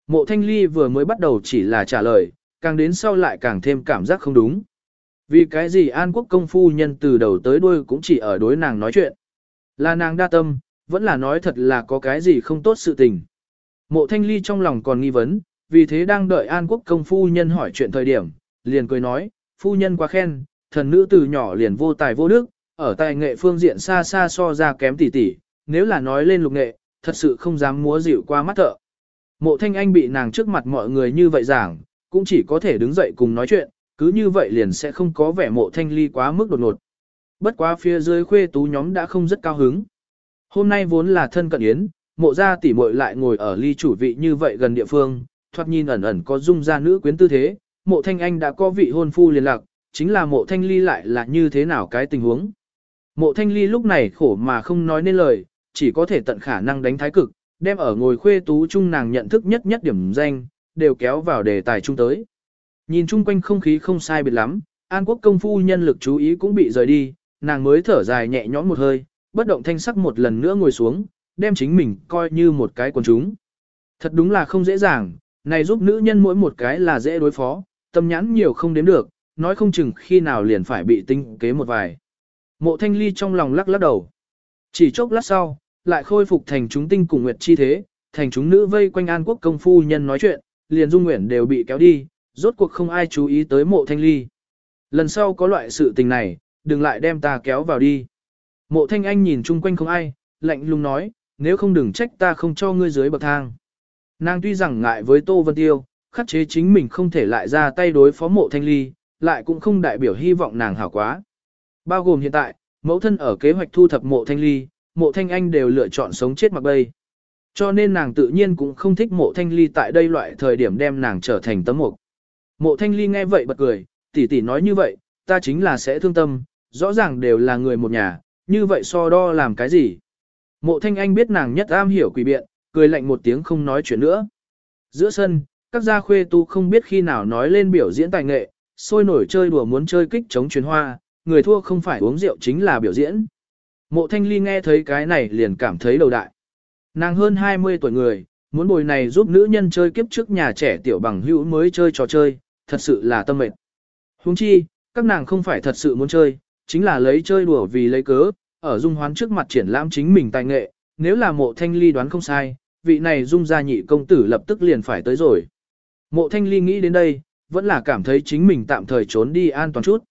Mộ thanh ly vừa mới bắt đầu chỉ là trả lời, càng đến sau lại càng thêm cảm giác không đúng. Vì cái gì An quốc công phu nhân từ đầu tới đuôi cũng chỉ ở đối nàng nói chuyện. Là nàng đa tâm, vẫn là nói thật là có cái gì không tốt sự tình. Mộ thanh ly trong lòng còn nghi vấn, vì thế đang đợi An quốc công phu nhân hỏi chuyện thời điểm, liền cười nói, phu nhân quá khen, thần nữ từ nhỏ liền vô tài vô đức, ở tài nghệ phương diện xa xa so ra kém tỷ tỷ, nếu là nói lên lục nghệ, thật sự không dám múa dịu qua mắt thợ. Mộ thanh anh bị nàng trước mặt mọi người như vậy giảng, cũng chỉ có thể đứng dậy cùng nói chuyện, cứ như vậy liền sẽ không có vẻ mộ thanh ly quá mức đột ngột. Bất quá phía dưới khuê tú nhóm đã không rất cao hứng. Hôm nay vốn là thân cận yến, mộ gia tỷ muội lại ngồi ở ly chủ vị như vậy gần địa phương, thoạt nhìn ẩn ẩn có dung ra nữ quyến tư thế, mộ thanh anh đã có vị hôn phu liên lạc, chính là mộ thanh ly lại là như thế nào cái tình huống. Mộ thanh ly lúc này khổ mà không nói nên lời, chỉ có thể tận khả năng đánh thái cực, đem ở ngồi khuê tú chung nàng nhận thức nhất nhất điểm danh, đều kéo vào đề tài chung tới. Nhìn chung quanh không khí không sai biệt lắm, An Quốc công phu nhân lực chú ý cũng bị rời đi, nàng mới thở dài nhẹ nhõm một hơi, bất động thanh sắc một lần nữa ngồi xuống, đem chính mình coi như một cái quần chúng. Thật đúng là không dễ dàng, này giúp nữ nhân mỗi một cái là dễ đối phó, tâm nhãn nhiều không đếm được, nói không chừng khi nào liền phải bị tinh kế một vài. Mộ thanh ly trong lòng lắc lắc đầu. Chỉ chốc lát sau, lại khôi phục thành chúng tinh cùng nguyệt chi thế, thành chúng nữ vây quanh an quốc công phu nhân nói chuyện, liền dung nguyện đều bị kéo đi, rốt cuộc không ai chú ý tới mộ thanh ly. Lần sau có loại sự tình này, đừng lại đem ta kéo vào đi. Mộ thanh anh nhìn chung quanh không ai, lạnh lùng nói, nếu không đừng trách ta không cho ngươi dưới bậc thang. Nàng tuy rằng ngại với Tô Vân Tiêu, khắc chế chính mình không thể lại ra tay đối phó mộ thanh ly, lại cũng không đại biểu hy vọng nàng hảo quá. Bao gồm hiện tại, mẫu thân ở kế hoạch thu thập mộ thanh ly, mộ thanh anh đều lựa chọn sống chết mặc bay. Cho nên nàng tự nhiên cũng không thích mộ thanh ly tại đây loại thời điểm đem nàng trở thành tấm mục. Mộ thanh ly nghe vậy bật cười, tỷ tỷ nói như vậy, ta chính là sẽ thương tâm, rõ ràng đều là người một nhà, như vậy so đo làm cái gì. Mộ thanh anh biết nàng nhất am hiểu quỷ biện, cười lạnh một tiếng không nói chuyện nữa. Giữa sân, các gia khuê tu không biết khi nào nói lên biểu diễn tài nghệ, sôi nổi chơi đùa muốn chơi kích chống truyền hoa, người thua không phải uống rượu chính là biểu diễn. Mộ thanh ly nghe thấy cái này liền cảm thấy đầu đại. Nàng hơn 20 tuổi người, muốn bồi này giúp nữ nhân chơi kiếp trước nhà trẻ tiểu bằng hữu mới chơi trò chơi, thật sự là tâm mệt. Huống chi, các nàng không phải thật sự muốn chơi, chính là lấy chơi đùa vì lấy cớ, ở dung hoán trước mặt triển lãm chính mình tài nghệ, nếu là mộ thanh ly đoán không sai, vị này dung gia nhị công tử lập tức liền phải tới rồi. Mộ thanh ly nghĩ đến đây, vẫn là cảm thấy chính mình tạm thời trốn đi an toàn chút.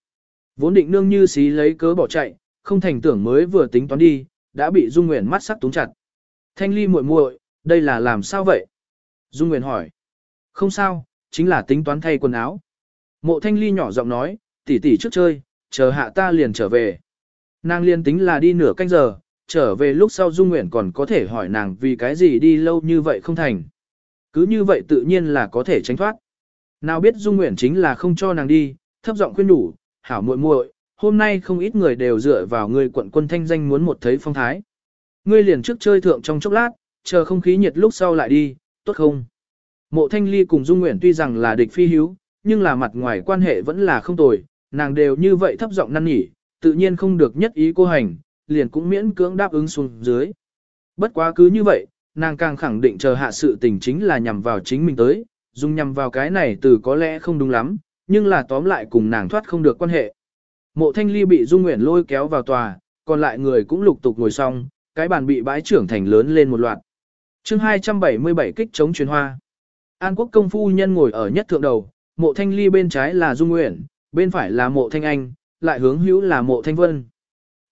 Vốn định nương như xí lấy cớ bỏ chạy, không thành tưởng mới vừa tính toán đi, đã bị Dung Nguyễn mắt sắc túng chặt. Thanh ly muội muội, đây là làm sao vậy? Dung Nguyễn hỏi. Không sao, chính là tính toán thay quần áo. Mộ thanh ly nhỏ giọng nói, tỷ tỷ trước chơi, chờ hạ ta liền trở về. Nàng liền tính là đi nửa canh giờ, trở về lúc sau Dung Nguyễn còn có thể hỏi nàng vì cái gì đi lâu như vậy không thành. Cứ như vậy tự nhiên là có thể tránh thoát. Nào biết Dung Nguyễn chính là không cho nàng đi, thấp giọng khuyên đủ, hảo muội muội, hôm nay không ít người đều dựa vào ngươi quận quân thanh danh muốn một thấy phong thái. Ngươi liền trước chơi thượng trong chốc lát, chờ không khí nhiệt lúc sau lại đi, tốt không? Mộ thanh ly cùng Dung Nguyễn tuy rằng là địch phi hiếu, nhưng là mặt ngoài quan hệ vẫn là không tồi, nàng đều như vậy thấp giọng năn nỉ, tự nhiên không được nhất ý cô hành, liền cũng miễn cưỡng đáp ứng xuống dưới. Bất quá cứ như vậy, nàng càng khẳng định chờ hạ sự tình chính là nhằm vào chính mình tới, dùng nhằm vào cái này từ có lẽ không đúng lắm, nhưng là tóm lại cùng nàng thoát không được quan hệ. Mộ thanh ly bị Dung Nguyễn lôi kéo vào tòa, còn lại người cũng lục tục ngồi xong, cái bàn bị bãi trưởng thành lớn lên một loạt. chương 277 kích chống truyền hoa. An quốc công phu nhân ngồi ở nhất thượng đầu, mộ thanh ly bên trái là Dung Nguyễn, bên phải là mộ thanh anh, lại hướng hữu là mộ thanh vân.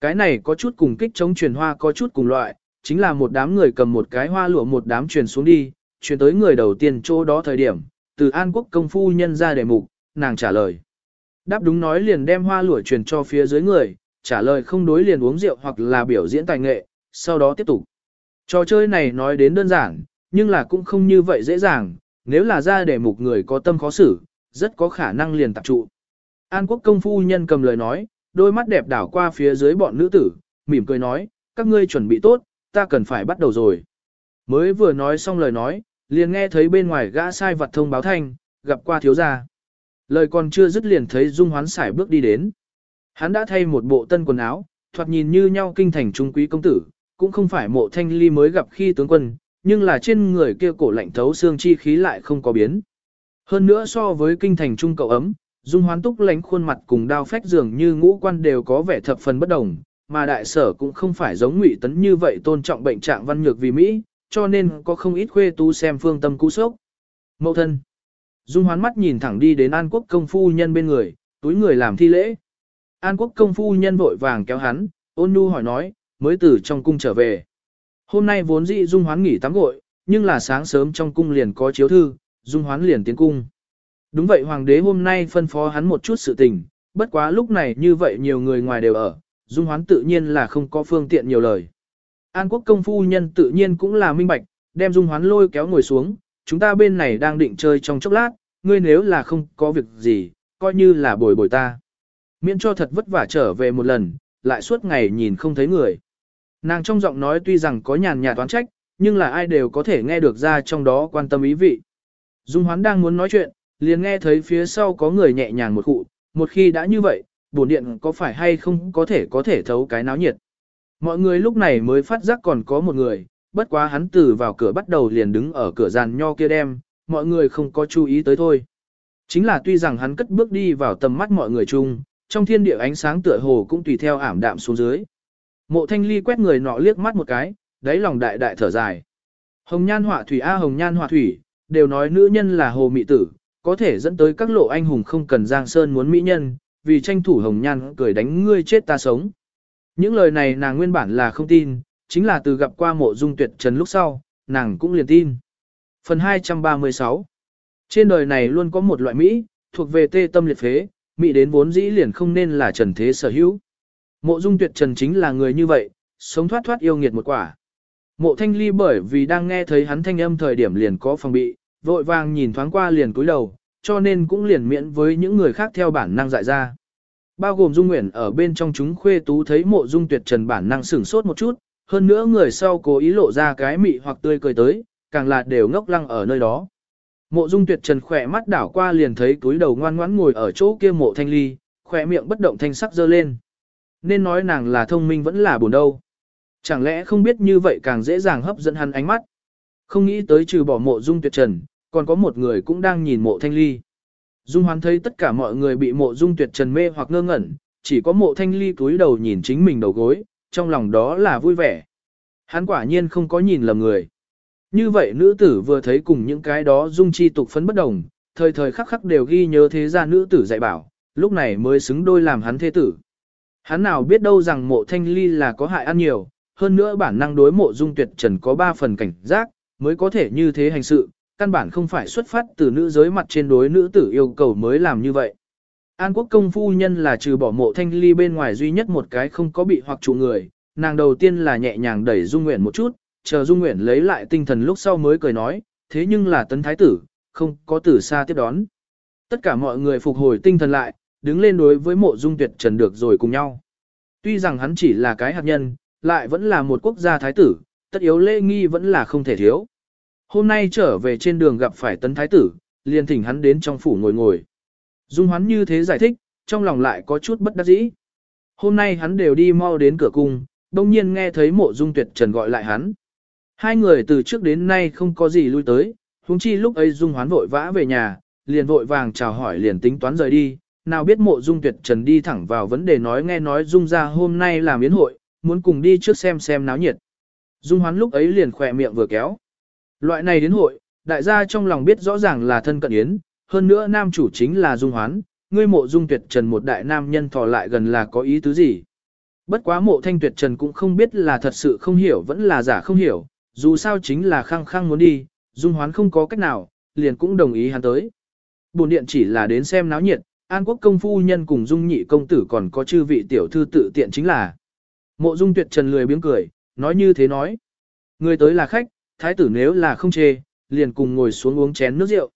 Cái này có chút cùng kích chống truyền hoa có chút cùng loại, chính là một đám người cầm một cái hoa lụa một đám truyền xuống đi, truyền tới người đầu tiên chỗ đó thời điểm, từ An Quốc công phu nhân ra đề mục, nàng trả lời. Đáp đúng nói liền đem hoa lụa truyền cho phía dưới người, trả lời không đối liền uống rượu hoặc là biểu diễn tài nghệ, sau đó tiếp tục. Trò chơi này nói đến đơn giản, nhưng là cũng không như vậy dễ dàng, nếu là ra để mục người có tâm khó xử, rất có khả năng liền tập trụ. An quốc công phu nhân cầm lời nói, đôi mắt đẹp đảo qua phía dưới bọn nữ tử, mỉm cười nói, các ngươi chuẩn bị tốt, ta cần phải bắt đầu rồi. Mới vừa nói xong lời nói, liền nghe thấy bên ngoài gã sai vật thông báo thanh, gặp qua thiếu gia. Lời còn chưa dứt liền thấy Dung Hoán xài bước đi đến. Hắn đã thay một bộ tân quần áo, thoạt nhìn như nhau kinh thành trung quý công tử, cũng không phải mộ thanh ly mới gặp khi tướng quân, nhưng là trên người kia cổ lạnh thấu xương chi khí lại không có biến. Hơn nữa so với kinh thành trung cậu ấm, Dung Hoán Túc lánh khuôn mặt cùng đao phách dường như ngũ quan đều có vẻ thập phần bất đồng, mà đại sở cũng không phải giống ngụy tấn như vậy tôn trọng bệnh trạng văn nhược vì Mỹ, cho nên có không ít khuê tu xem phương tâm cú sốc. Mậu thân. Dung Hoán mắt nhìn thẳng đi đến An Quốc công phu nhân bên người, túi người làm thi lễ. An Quốc công phu nhân vội vàng kéo hắn, ôn nhu hỏi nói, mới từ trong cung trở về. Hôm nay vốn dĩ Dung Hoán nghỉ tắm gội, nhưng là sáng sớm trong cung liền có chiếu thư, Dung Hoán liền tiến cung. Đúng vậy hoàng đế hôm nay phân phó hắn một chút sự tình, bất quá lúc này như vậy nhiều người ngoài đều ở, Dung Hoán tự nhiên là không có phương tiện nhiều lời. An quốc công phu nhân tự nhiên cũng là minh bạch, đem Dung Hoán lôi kéo ngồi xuống, chúng ta bên này đang định chơi trong chốc lát, ngươi nếu là không có việc gì, coi như là bồi bồi ta. Miễn cho thật vất vả trở về một lần, lại suốt ngày nhìn không thấy người. Nàng trong giọng nói tuy rằng có nhàn nhạt toán trách, nhưng là ai đều có thể nghe được ra trong đó quan tâm ý vị. Dung Hoán đang muốn nói chuyện, liền nghe thấy phía sau có người nhẹ nhàng một cụ, một khi đã như vậy, bổn điện có phải hay không có thể có thể thấu cái náo nhiệt. Mọi người lúc này mới phát giác còn có một người, bất quá hắn từ vào cửa bắt đầu liền đứng ở cửa giàn nho kia đem, mọi người không có chú ý tới thôi. Chính là tuy rằng hắn cất bước đi vào tầm mắt mọi người chung, trong thiên địa ánh sáng tựa hồ cũng tùy theo ảm đạm xuống dưới. Mộ thanh ly quét người nọ liếc mắt một cái, đáy lòng đại đại thở dài. Hồng nhan họa thủy a hồng nhan họa thủy, đều nói nữ nhân là hồ mị tử, có thể dẫn tới các lộ anh hùng không cần giang sơn muốn mỹ nhân, vì tranh thủ hồng nhan cười đánh ngươi chết ta sống. Những lời này nàng nguyên bản là không tin, chính là từ gặp qua mộ dung tuyệt trần lúc sau, nàng cũng liền tin. Phần 236 Trên đời này luôn có một loại Mỹ, thuộc về tê tâm liệt phế, Mỹ đến vốn dĩ liền không nên là trần thế sở hữu. Mộ dung tuyệt trần chính là người như vậy, sống thoát thoát yêu nghiệt một quả. Mộ thanh ly bởi vì đang nghe thấy hắn thanh âm thời điểm liền có phòng bị, vội vàng nhìn thoáng qua liền cúi đầu, cho nên cũng liền miễn với những người khác theo bản năng dại ra. Bao gồm Dung Nguyễn ở bên trong chúng khuê tú thấy mộ dung tuyệt trần bản năng sửng sốt một chút, hơn nữa người sau cố ý lộ ra cái mị hoặc tươi cười tới, càng là đều ngốc lăng ở nơi đó. Mộ dung tuyệt trần khỏe mắt đảo qua liền thấy túi đầu ngoan ngoãn ngồi ở chỗ kia mộ thanh ly, khỏe miệng bất động thanh sắc dơ lên. Nên nói nàng là thông minh vẫn là buồn đâu. Chẳng lẽ không biết như vậy càng dễ dàng hấp dẫn hắn ánh mắt. Không nghĩ tới trừ bỏ mộ dung tuyệt trần, còn có một người cũng đang nhìn mộ thanh ly. Dung hoán thấy tất cả mọi người bị mộ dung tuyệt trần mê hoặc ngơ ngẩn, chỉ có mộ thanh ly túi đầu nhìn chính mình đầu gối, trong lòng đó là vui vẻ. Hắn quả nhiên không có nhìn lầm người. Như vậy nữ tử vừa thấy cùng những cái đó dung chi tục phấn bất đồng, thời thời khắc khắc đều ghi nhớ thế gia nữ tử dạy bảo, lúc này mới xứng đôi làm hắn thế tử. Hắn nào biết đâu rằng mộ thanh ly là có hại ăn nhiều, hơn nữa bản năng đối mộ dung tuyệt trần có ba phần cảnh giác, mới có thể như thế hành sự, căn bản không phải xuất phát từ nữ giới mặt trên đối nữ tử yêu cầu mới làm như vậy. An quốc công phu nhân là trừ bỏ mộ thanh ly bên ngoài duy nhất một cái không có bị hoặc chủ người, nàng đầu tiên là nhẹ nhàng đẩy Dung Nguyễn một chút, chờ Dung Nguyễn lấy lại tinh thần lúc sau mới cười nói, thế nhưng là tấn thái tử, không có tử xa tiếp đón. Tất cả mọi người phục hồi tinh thần lại, đứng lên đối với mộ Dung Tuyệt Trần được rồi cùng nhau. Tuy rằng hắn chỉ là cái hạt nhân, lại vẫn là một quốc gia thái tử, tất yếu lễ nghi vẫn là không thể thiếu. Hôm nay trở về trên đường gặp phải tấn thái tử, liền thỉnh hắn đến trong phủ ngồi ngồi. Dung hoán như thế giải thích, trong lòng lại có chút bất đắc dĩ. Hôm nay hắn đều đi mau đến cửa cung, đông nhiên nghe thấy mộ dung tuyệt trần gọi lại hắn. Hai người từ trước đến nay không có gì lui tới, huống chi lúc ấy dung hoán vội vã về nhà, liền vội vàng chào hỏi liền tính toán rời đi. Nào biết mộ dung tuyệt trần đi thẳng vào vấn đề nói nghe nói dung ra hôm nay làm yến hội, muốn cùng đi trước xem xem náo nhiệt. Dung hoán lúc ấy liền khỏe miệng vừa kéo. Loại này đến hội, đại gia trong lòng biết rõ ràng là thân cận yến, hơn nữa nam chủ chính là Dung hoán, ngươi mộ Dung tuyệt trần một đại nam nhân thò lại gần là có ý tứ gì. Bất quá mộ thanh tuyệt trần cũng không biết là thật sự không hiểu vẫn là giả không hiểu, dù sao chính là khăng khăng muốn đi, Dung hoán không có cách nào, liền cũng đồng ý hắn tới. Bồn điện chỉ là đến xem náo nhiệt, An quốc công phu nhân cùng Dung nhị công tử còn có chư vị tiểu thư tự tiện chính là. Mộ Dung tuyệt trần lười biếng cười, nói như thế nói. Người tới là khách, thái tử nếu là không chê, liền cùng ngồi xuống uống chén nước rượu.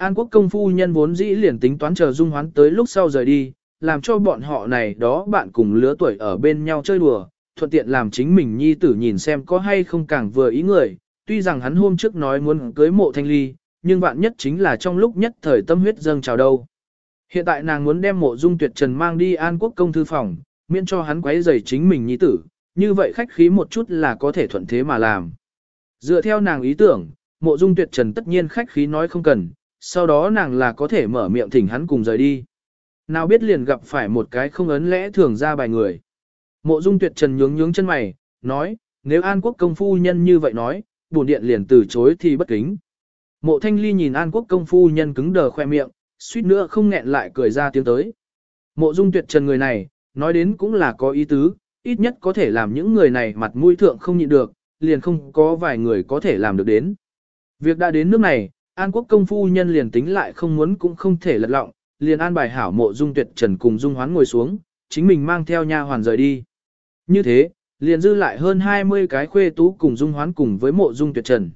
An quốc công phu nhân vốn dĩ liền tính toán chờ Dung hoán tới lúc sau rời đi, làm cho bọn họ này đó bạn cùng lứa tuổi ở bên nhau chơi đùa, thuận tiện làm chính mình nhi tử nhìn xem có hay không càng vừa ý người. Tuy rằng hắn hôm trước nói muốn cưới mộ thanh ly, nhưng bạn nhất chính là trong lúc nhất thời tâm huyết dâng trào đâu. Hiện tại nàng muốn đem mộ dung tuyệt trần mang đi an quốc công thư phòng, miễn cho hắn quấy rầy chính mình nhi tử, như vậy khách khí một chút là có thể thuận thế mà làm. Dựa theo nàng ý tưởng, mộ dung tuyệt trần tất nhiên khách khí nói không cần, sau đó nàng là có thể mở miệng thỉnh hắn cùng rời đi. Nào biết liền gặp phải một cái không ấn lẽ thường ra bài người. Mộ dung tuyệt trần nhướng nhướng chân mày, nói, nếu An Quốc công phu nhân như vậy nói, bổn điện liền từ chối thì bất kính. Mộ thanh ly nhìn An Quốc công phu nhân cứng đờ khoe miệng, suýt nữa không nghẹn lại cười ra tiếng tới. Mộ dung tuyệt trần người này, nói đến cũng là có ý tứ, ít nhất có thể làm những người này mặt mũi thượng không nhịn được, liền không có vài người có thể làm được đến. Việc đã đến nước này, An Quốc công phu nhân liền tính lại không muốn cũng không thể lật lọng, liền an bài hảo mộ dung tuyệt trần cùng dung hoán ngồi xuống, chính mình mang theo nha hoàn rời đi. Như thế, liền dư lại hơn 20 cái khuê tú cùng dung hoán cùng với mộ dung tuyệt trần.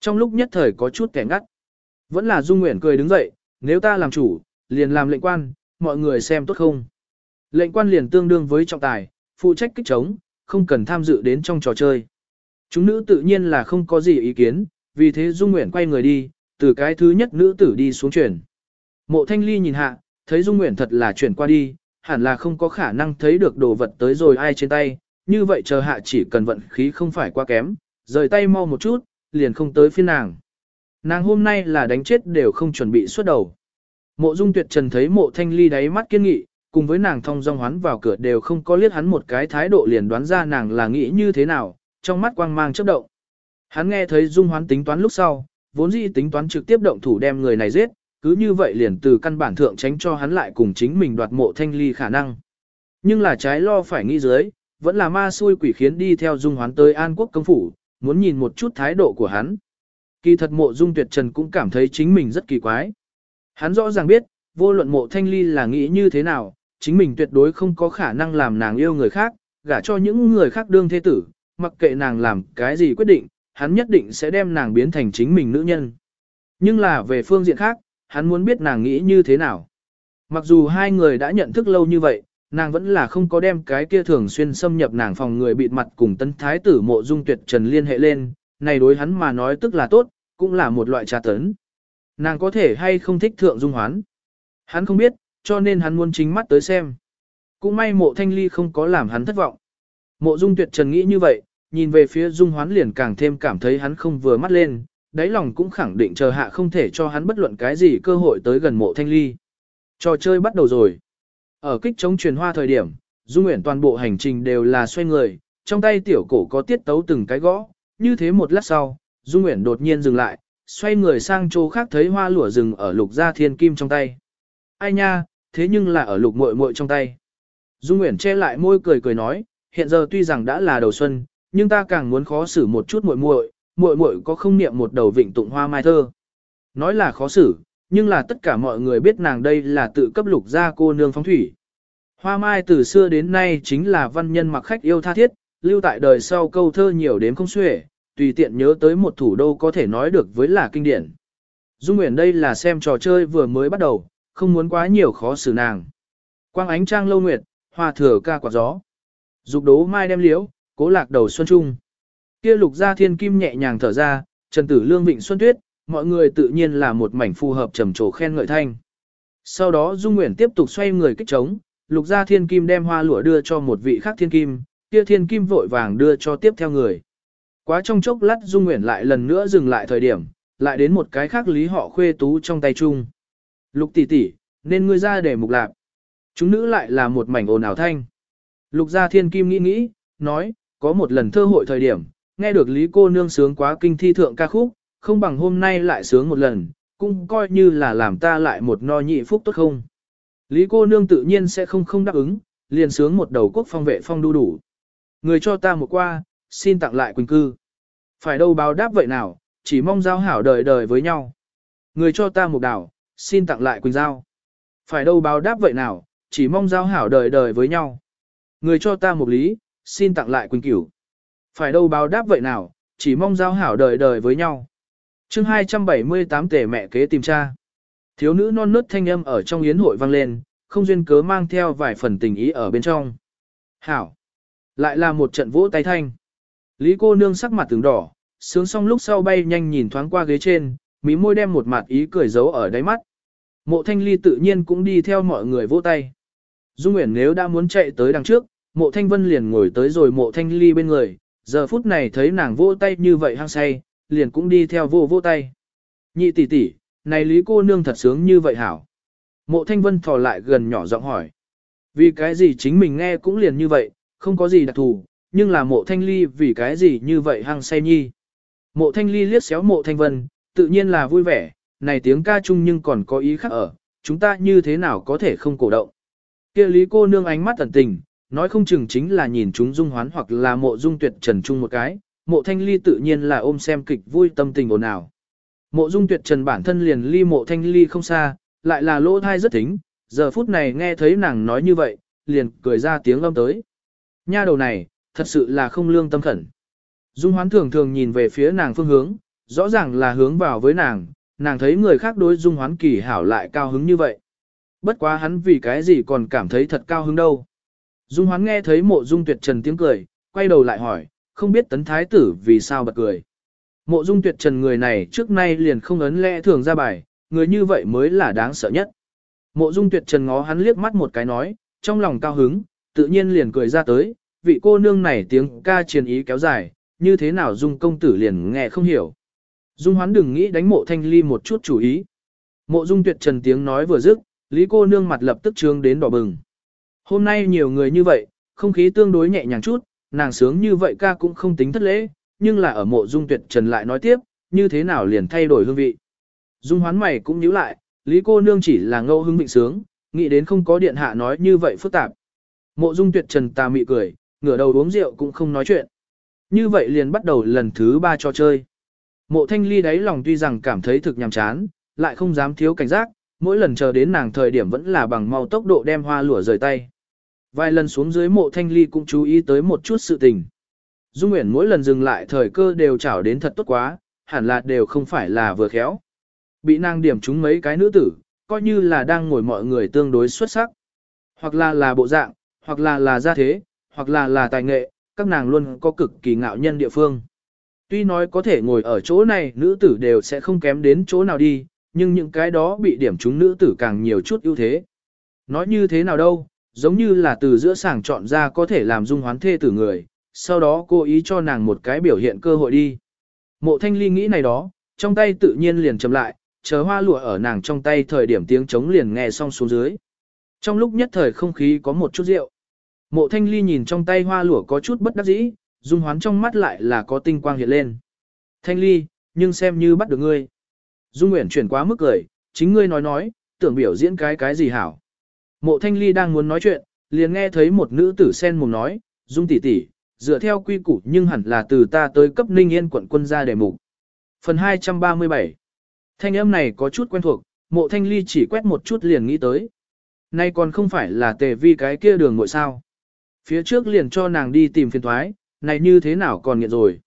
Trong lúc nhất thời có chút kẻ ngắt, vẫn là dung nguyện cười đứng dậy, nếu ta làm chủ, liền làm lệnh quan, mọi người xem tốt không. Lệnh quan liền tương đương với trọng tài, phụ trách kích chống, không cần tham dự đến trong trò chơi. Chúng nữ tự nhiên là không có gì ý kiến, vì thế Dung Nguyễn quay người đi, từ cái thứ nhất nữ tử đi xuống chuyển. Mộ Thanh Ly nhìn hạ, thấy Dung Nguyễn thật là chuyển qua đi, hẳn là không có khả năng thấy được đồ vật tới rồi ai trên tay, như vậy chờ hạ chỉ cần vận khí không phải quá kém, rời tay mau một chút, liền không tới phiên nàng. Nàng hôm nay là đánh chết đều không chuẩn bị xuất đầu. Mộ Dung Tuyệt Trần thấy Mộ Thanh Ly đáy mắt kiên nghị, cùng với nàng thông dong hoán vào cửa đều không có liếc hắn một cái thái độ liền đoán ra nàng là nghĩ như thế nào, trong mắt quang mang chớp động. Hắn nghe thấy Dung Hoán tính toán lúc sau, vốn dĩ tính toán trực tiếp động thủ đem người này giết, cứ như vậy liền từ căn bản thượng tránh cho hắn lại cùng chính mình đoạt mộ thanh ly khả năng. Nhưng là trái lo phải nghĩ dưới, vẫn là ma xui quỷ khiến đi theo Dung Hoán tới An Quốc công phủ, muốn nhìn một chút thái độ của hắn. Kỳ thật mộ Dung Tuyệt Trần cũng cảm thấy chính mình rất kỳ quái. Hắn rõ ràng biết, vô luận mộ thanh ly là nghĩ như thế nào, chính mình tuyệt đối không có khả năng làm nàng yêu người khác, gả cho những người khác đương thế tử, mặc kệ nàng làm cái gì quyết định, hắn nhất định sẽ đem nàng biến thành chính mình nữ nhân. Nhưng là về phương diện khác, hắn muốn biết nàng nghĩ như thế nào. Mặc dù hai người đã nhận thức lâu như vậy, nàng vẫn là không có đem cái kia thường xuyên xâm nhập nàng phòng người bịt mặt cùng tân thái tử mộ dung tuyệt trần liên hệ lên, này đối hắn mà nói tức là tốt, cũng là một loại trà tấn. Nàng có thể hay không thích thượng dung hoán. Hắn không biết, cho nên hắn muốn chính mắt tới xem. Cũng may mộ thanh ly không có làm hắn thất vọng. Mộ dung tuyệt trần nghĩ như vậy, nhìn về phía dung hoán liền càng thêm cảm thấy hắn không vừa mắt lên, đáy lòng cũng khẳng định chờ hạ không thể cho hắn bất luận cái gì cơ hội tới gần mộ thanh ly. Trò chơi bắt đầu rồi. Ở kích chống truyền hoa thời điểm, Dung Nguyễn toàn bộ hành trình đều là xoay người, trong tay tiểu cổ có tiết tấu từng cái gõ, như thế một lát sau, Dung Nguyễn đột nhiên dừng lại, xoay người sang chỗ khác thấy hoa lụa rừng ở lục gia thiên kim trong tay. Ai nha, thế nhưng là ở lục muội muội trong tay. Dung Nguyễn che lại môi cười cười nói, hiện giờ tuy rằng đã là đầu xuân, nhưng ta càng muốn khó xử một chút muội muội, muội muội có không niệm một đầu vịnh tụng hoa mai thơ. Nói là khó xử, nhưng là tất cả mọi người biết nàng đây là tự cấp lục gia cô nương phóng thủy. Hoa mai từ xưa đến nay chính là văn nhân mặc khách yêu tha thiết, lưu tại đời sau câu thơ nhiều đến không xuể, tùy tiện nhớ tới một thủ đô có thể nói được với là kinh điển. Dung Nguyễn đây là xem trò chơi vừa mới bắt đầu, không muốn quá nhiều khó xử nàng. Quang ánh trang lâu nguyệt, hoa thừa ca quạt gió. Dục đố mai đem liễu, cố lạc đầu xuân trung. Kia lục gia thiên kim nhẹ nhàng thở ra, trần tử lương vịnh xuân tuyết, mọi người tự nhiên là một mảnh phù hợp trầm trồ khen ngợi thanh. Sau đó Dung Nguyễn tiếp tục xoay người kích trống, lục gia thiên kim đem hoa lụa đưa cho một vị khác thiên kim, kia thiên kim vội vàng đưa cho tiếp theo người. Quá trong chốc lát Dung Nguyễn lại lần nữa dừng lại thời điểm, lại đến một cái khác lý họ khuê tú trong tay chung. Lục tỷ tỷ, nên ngươi ra để mục lạc. Chúng nữ lại là một mảnh ồn ào thanh. Lục gia thiên kim nghĩ nghĩ, nói, có một lần thơ hội thời điểm, nghe được Lý cô nương sướng quá kinh thi thượng ca khúc, không bằng hôm nay lại sướng một lần, cũng coi như là làm ta lại một no nhị phúc tốt không. Lý cô nương tự nhiên sẽ không không đáp ứng, liền sướng một đầu quốc phong vệ phong đu đủ. Người cho ta một qua, xin tặng lại quỳnh cư. Phải đâu báo đáp vậy nào, chỉ mong giao hảo đời đời với nhau. Người cho ta một đảo, xin tặng lại quỳnh giao. Phải đâu báo đáp vậy nào, chỉ mong giao hảo đời đời với nhau. Người cho ta một lý, xin tặng lại quỳnh cửu. Phải đâu báo đáp vậy nào, chỉ mong giao hảo đời đời với nhau. chương 278 tể mẹ kế tìm cha. Thiếu nữ non nớt thanh âm ở trong yến hội vang lên, không duyên cớ mang theo vài phần tình ý ở bên trong. Hảo. Lại là một trận vỗ tay thanh. Lý cô nương sắc mặt từng đỏ, sướng xong lúc sau bay nhanh nhìn thoáng qua ghế trên, mí môi đem một mặt ý cười giấu ở đáy mắt. Mộ thanh ly tự nhiên cũng đi theo mọi người vỗ tay. Dung Nguyễn nếu đã muốn chạy tới đằng trước, mộ thanh vân liền ngồi tới rồi mộ thanh ly bên người, giờ phút này thấy nàng vỗ tay như vậy hăng say, liền cũng đi theo vô vỗ tay. Nhị tỷ tỷ, này lý cô nương thật sướng như vậy hảo. Mộ thanh vân thò lại gần nhỏ giọng hỏi. Vì cái gì chính mình nghe cũng liền như vậy, không có gì đặc thù, nhưng là mộ thanh ly vì cái gì như vậy hăng say nhi. Mộ thanh ly liếc xéo mộ thanh vân, tự nhiên là vui vẻ, này tiếng ca chung nhưng còn có ý khác ở, chúng ta như thế nào có thể không cổ động. kia lý cô nương ánh mắt tẩn tình, nói không chừng chính là nhìn chúng dung hoán hoặc là mộ dung tuyệt trần chung một cái, mộ thanh ly tự nhiên là ôm xem kịch vui tâm tình ồn ào. Mộ dung tuyệt trần bản thân liền ly mộ thanh ly không xa, lại là lỗ thai rất thính, giờ phút này nghe thấy nàng nói như vậy, liền cười ra tiếng âm tới. Nha đầu này, thật sự là không lương tâm khẩn. Dung hoán thường thường nhìn về phía nàng phương hướng, rõ ràng là hướng vào với nàng, nàng thấy người khác đối dung hoán kỳ hảo lại cao hứng như vậy. Bất quá hắn vì cái gì còn cảm thấy thật cao hứng đâu. Dung hoán nghe thấy mộ dung tuyệt trần tiếng cười, quay đầu lại hỏi, không biết tấn thái tử vì sao bật cười. Mộ dung tuyệt trần người này trước nay liền không ấn lẽ thường ra bài, người như vậy mới là đáng sợ nhất. Mộ dung tuyệt trần ngó hắn liếc mắt một cái nói, trong lòng cao hứng, tự nhiên liền cười ra tới, vị cô nương này tiếng ca truyền ý kéo dài, như thế nào dung công tử liền nghe không hiểu. Dung hoán đừng nghĩ đánh mộ thanh ly một chút chủ ý. Mộ dung tuyệt trần tiếng nói vừa dứt, lý cô nương mặt lập tức trương đến đỏ bừng. Hôm nay nhiều người như vậy, không khí tương đối nhẹ nhàng chút, nàng sướng như vậy ca cũng không tính thất lễ, nhưng là ở mộ dung tuyệt trần lại nói tiếp, như thế nào liền thay đổi hương vị. Dung hoán mày cũng nhíu lại, lý cô nương chỉ là ngẫu hưng vịnh sướng, nghĩ đến không có điện hạ nói như vậy phức tạp. Mộ dung tuyệt trần ta mị cười, ngửa đầu uống rượu cũng không nói chuyện. Như vậy liền bắt đầu lần thứ ba cho chơi. Mộ thanh ly đáy lòng tuy rằng cảm thấy thực nhàm chán, lại không dám thiếu cảnh giác, mỗi lần chờ đến nàng thời điểm vẫn là bằng mau tốc độ đem hoa lửa rời tay. Vài lần xuống dưới mộ thanh ly cũng chú ý tới một chút sự tình. Dung Nguyễn mỗi lần dừng lại thời cơ đều chảo đến thật tốt quá, hẳn là đều không phải là vừa khéo. Bị nàng điểm trúng mấy cái nữ tử, coi như là đang ngồi mọi người tương đối xuất sắc. Hoặc là là bộ dạng, hoặc là là gia thế, hoặc là là tài nghệ, các nàng luôn có cực kỳ ngạo nhân địa phương. Tuy nói có thể ngồi ở chỗ này nữ tử đều sẽ không kém đến chỗ nào đi, nhưng những cái đó bị điểm trúng nữ tử càng nhiều chút ưu thế. Nói như thế nào đâu, giống như là từ giữa sàng chọn ra có thể làm dung hoán thê tử người, sau đó cô ý cho nàng một cái biểu hiện cơ hội đi. Mộ thanh ly nghĩ này đó, trong tay tự nhiên liền chậm lại, chờ hoa lụa ở nàng trong tay thời điểm tiếng trống liền nghe xong xuống dưới. Trong lúc nhất thời không khí có một chút rượu. Mộ thanh ly nhìn trong tay hoa lụa có chút bất đắc dĩ, dung hoán trong mắt lại là có tinh quang hiện lên. Thanh ly, nhưng xem như bắt được ngươi. Dung Nguyễn chuyển quá mức cười, chính ngươi nói nói, tưởng biểu diễn cái cái gì hảo. Mộ thanh ly đang muốn nói chuyện, liền nghe thấy một nữ tử sen mồm nói, Dung tỷ tỷ, dựa theo quy củ nhưng hẳn là từ ta tới cấp ninh yên quận quân gia đề mục. Phần 237 Thanh âm này có chút quen thuộc, mộ thanh ly chỉ quét một chút liền nghĩ tới. Nay còn không phải là tề vi cái kia đường ngội sao. Phía trước liền cho nàng đi tìm phiền thoái, này như thế nào còn nghiện rồi.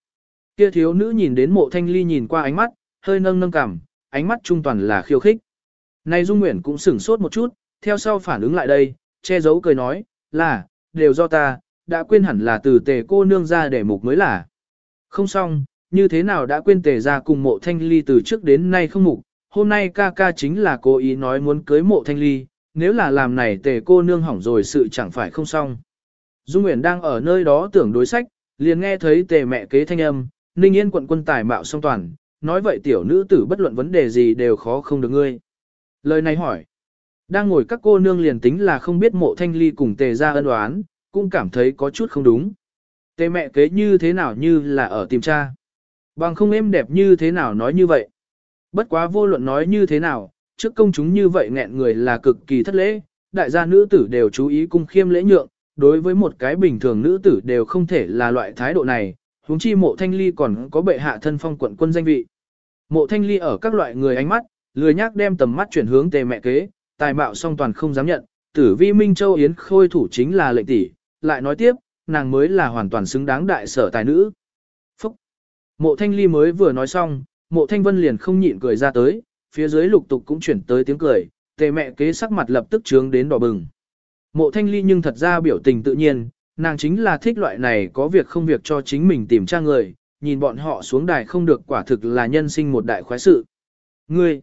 Kia thiếu nữ nhìn đến mộ thanh ly nhìn qua ánh mắt, hơi nâng nâng cằm, ánh mắt trung toàn là khiêu khích. Này Dung Nguyễn cũng sửng sốt một chút, theo sau phản ứng lại đây, che giấu cười nói, là, đều do ta, đã quên hẳn là từ tề cô nương ra để mục mới là. Không xong, như thế nào đã quên tề ra cùng mộ thanh ly từ trước đến nay không mục, hôm nay ca ca chính là cố ý nói muốn cưới mộ thanh ly, nếu là làm này tề cô nương hỏng rồi sự chẳng phải không xong. Dung Nguyễn đang ở nơi đó tưởng đối sách, liền nghe thấy tề mẹ kế thanh âm, Ninh Yên quận quân tài mạo song toàn, nói vậy tiểu nữ tử bất luận vấn đề gì đều khó không được ngươi. Lời này hỏi, đang ngồi các cô nương liền tính là không biết mộ thanh ly cùng tề ra ân oán, cũng cảm thấy có chút không đúng. Tề mẹ kế như thế nào như là ở tìm cha. Bằng không êm đẹp như thế nào nói như vậy. Bất quá vô luận nói như thế nào, trước công chúng như vậy nghẹn người là cực kỳ thất lễ, đại gia nữ tử đều chú ý cung khiêm lễ nhượng, đối với một cái bình thường nữ tử đều không thể là loại thái độ này, huống chi mộ thanh ly còn có bệ hạ thân phong quận quân danh vị. Mộ thanh ly ở các loại người ánh mắt, lười nhác đem tầm mắt chuyển hướng tề mẹ kế, tài mạo song toàn không dám nhận, tử vi Minh Châu Yến khôi thủ chính là lệnh tỷ, lại nói tiếp, nàng mới là hoàn toàn xứng đáng đại sở tài nữ. Phúc! Mộ thanh ly mới vừa nói xong, mộ thanh vân liền không nhịn cười ra tới, phía dưới lục tục cũng chuyển tới tiếng cười, tề mẹ kế sắc mặt lập tức trướng đến đỏ bừng. Mộ thanh ly nhưng thật ra biểu tình tự nhiên, nàng chính là thích loại này có việc không việc cho chính mình tìm tra người, nhìn bọn họ xuống đài không được quả thực là nhân sinh một đại khoái sự. Ngươi!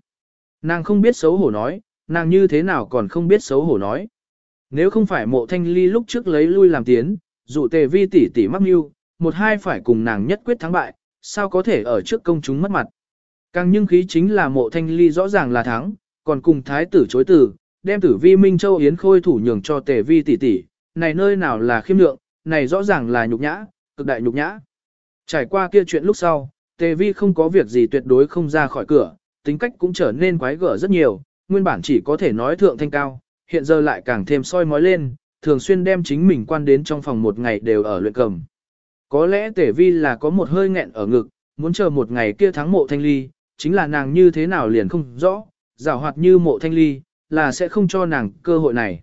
Nàng không biết xấu hổ nói, nàng như thế nào còn không biết xấu hổ nói. Nếu không phải mộ thanh ly lúc trước lấy lui làm tiến, dụ tề vi tỷ tỷ mắc mưu, một hai phải cùng nàng nhất quyết thắng bại, sao có thể ở trước công chúng mất mặt. Càng nhưng khí chính là mộ thanh ly rõ ràng là thắng, còn cùng thái tử chối tử, đem tử vi Minh Châu Yến Khôi thủ nhường cho tề vi tỷ tỷ, này nơi nào là khiêm lượng, này rõ ràng là nhục nhã, cực đại nhục nhã. Trải qua kia chuyện lúc sau, tề vi không có việc gì tuyệt đối không ra khỏi cửa, tính cách cũng trở nên quái gở rất nhiều, nguyên bản chỉ có thể nói thượng thanh cao, hiện giờ lại càng thêm soi mói lên, thường xuyên đem chính mình quan đến trong phòng một ngày đều ở luyện cầm. Có lẽ tể vi là có một hơi nghẹn ở ngực, muốn chờ một ngày kia thắng mộ thanh ly, chính là nàng như thế nào liền không rõ, rào hoạt như mộ thanh ly, là sẽ không cho nàng cơ hội này.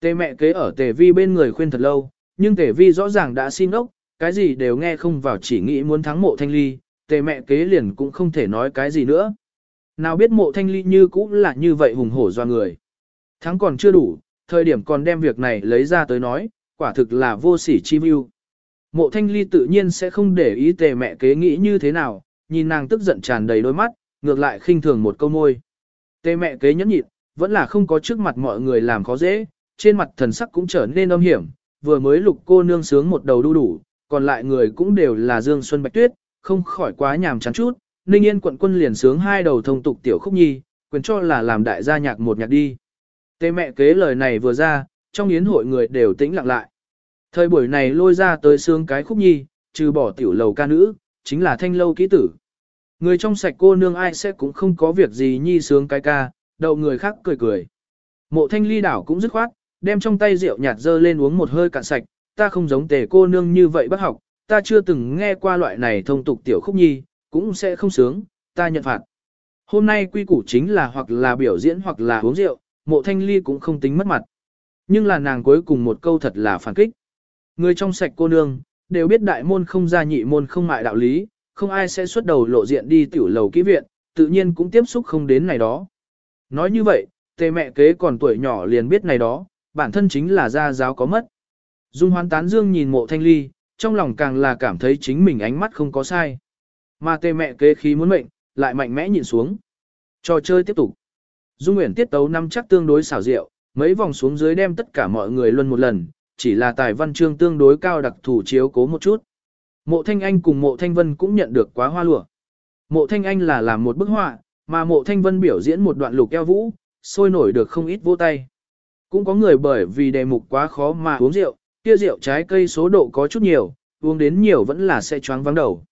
Tề mẹ kế ở tề vi bên người khuyên thật lâu, nhưng tề vi rõ ràng đã xin ốc, cái gì đều nghe không vào chỉ nghĩ muốn thắng mộ thanh ly, tề mẹ kế liền cũng không thể nói cái gì nữa. Nào biết mộ thanh ly như cũng là như vậy hùng hổ do người. Thắng còn chưa đủ, thời điểm còn đem việc này lấy ra tới nói, quả thực là vô sỉ chi mưu. Mộ thanh ly tự nhiên sẽ không để ý tề mẹ kế nghĩ như thế nào, nhìn nàng tức giận tràn đầy đôi mắt, ngược lại khinh thường một câu môi. Tề mẹ kế nhẫn nhịn, vẫn là không có trước mặt mọi người làm khó dễ, trên mặt thần sắc cũng trở nên âm hiểm, vừa mới lục cô nương sướng một đầu đu đủ, còn lại người cũng đều là Dương Xuân Bạch Tuyết, không khỏi quá nhàm chán chút, Ninh Yên quận quân liền sướng hai đầu thông tục tiểu khúc nhi, quyền cho là làm đại gia nhạc một nhạc đi. Tê mẹ kế lời này vừa ra, trong yến hội người đều tĩnh lặng lại. Thời buổi này lôi ra tới sướng cái khúc nhi, trừ bỏ tiểu lầu ca nữ, chính là thanh lâu ký tử. Người trong sạch cô nương ai sẽ cũng không có việc gì nhi sướng cái ca, đậu người khác cười cười. Mộ thanh ly đảo cũng dứt khoát, đem trong tay rượu nhạt dơ lên uống một hơi cạn sạch, ta không giống tề cô nương như vậy bác học, ta chưa từng nghe qua loại này thông tục tiểu khúc nhi, cũng sẽ không sướng, ta nhận phạt. Hôm nay quy củ chính là hoặc là biểu diễn hoặc là uống rượu, mộ thanh ly cũng không tính mất mặt. Nhưng là nàng cuối cùng một câu thật là phản kích. Người trong sạch cô nương, đều biết đại môn không ra nhị môn không mại đạo lý, không ai sẽ xuất đầu lộ diện đi tiểu lầu kỹ viện, tự nhiên cũng tiếp xúc không đến này đó. Nói như vậy, tề mẹ kế còn tuổi nhỏ liền biết này đó, bản thân chính là gia giáo có mất. Dung hoán tán dương nhìn mộ thanh ly, trong lòng càng là cảm thấy chính mình ánh mắt không có sai. Mà tề mẹ kế khí muốn mệnh, lại mạnh mẽ nhìn xuống. Trò chơi tiếp tục. Dung Nguyễn tiết tấu năm chắc tương đối xảo diệu, mấy vòng xuống dưới đem tất cả mọi người luân một lần, chỉ là tài văn chương tương đối cao đặc thủ chiếu cố một chút. Mộ Thanh Anh cùng Mộ Thanh Vân cũng nhận được quá hoa lụa. Mộ Thanh Anh là làm một bức họa, mà Mộ Thanh Vân biểu diễn một đoạn lục eo vũ, sôi nổi được không ít vô tay. Cũng có người bởi vì đề mục quá khó mà uống rượu, kia rượu trái cây số độ có chút nhiều, uống đến nhiều vẫn là sẽ choáng vắng đầu.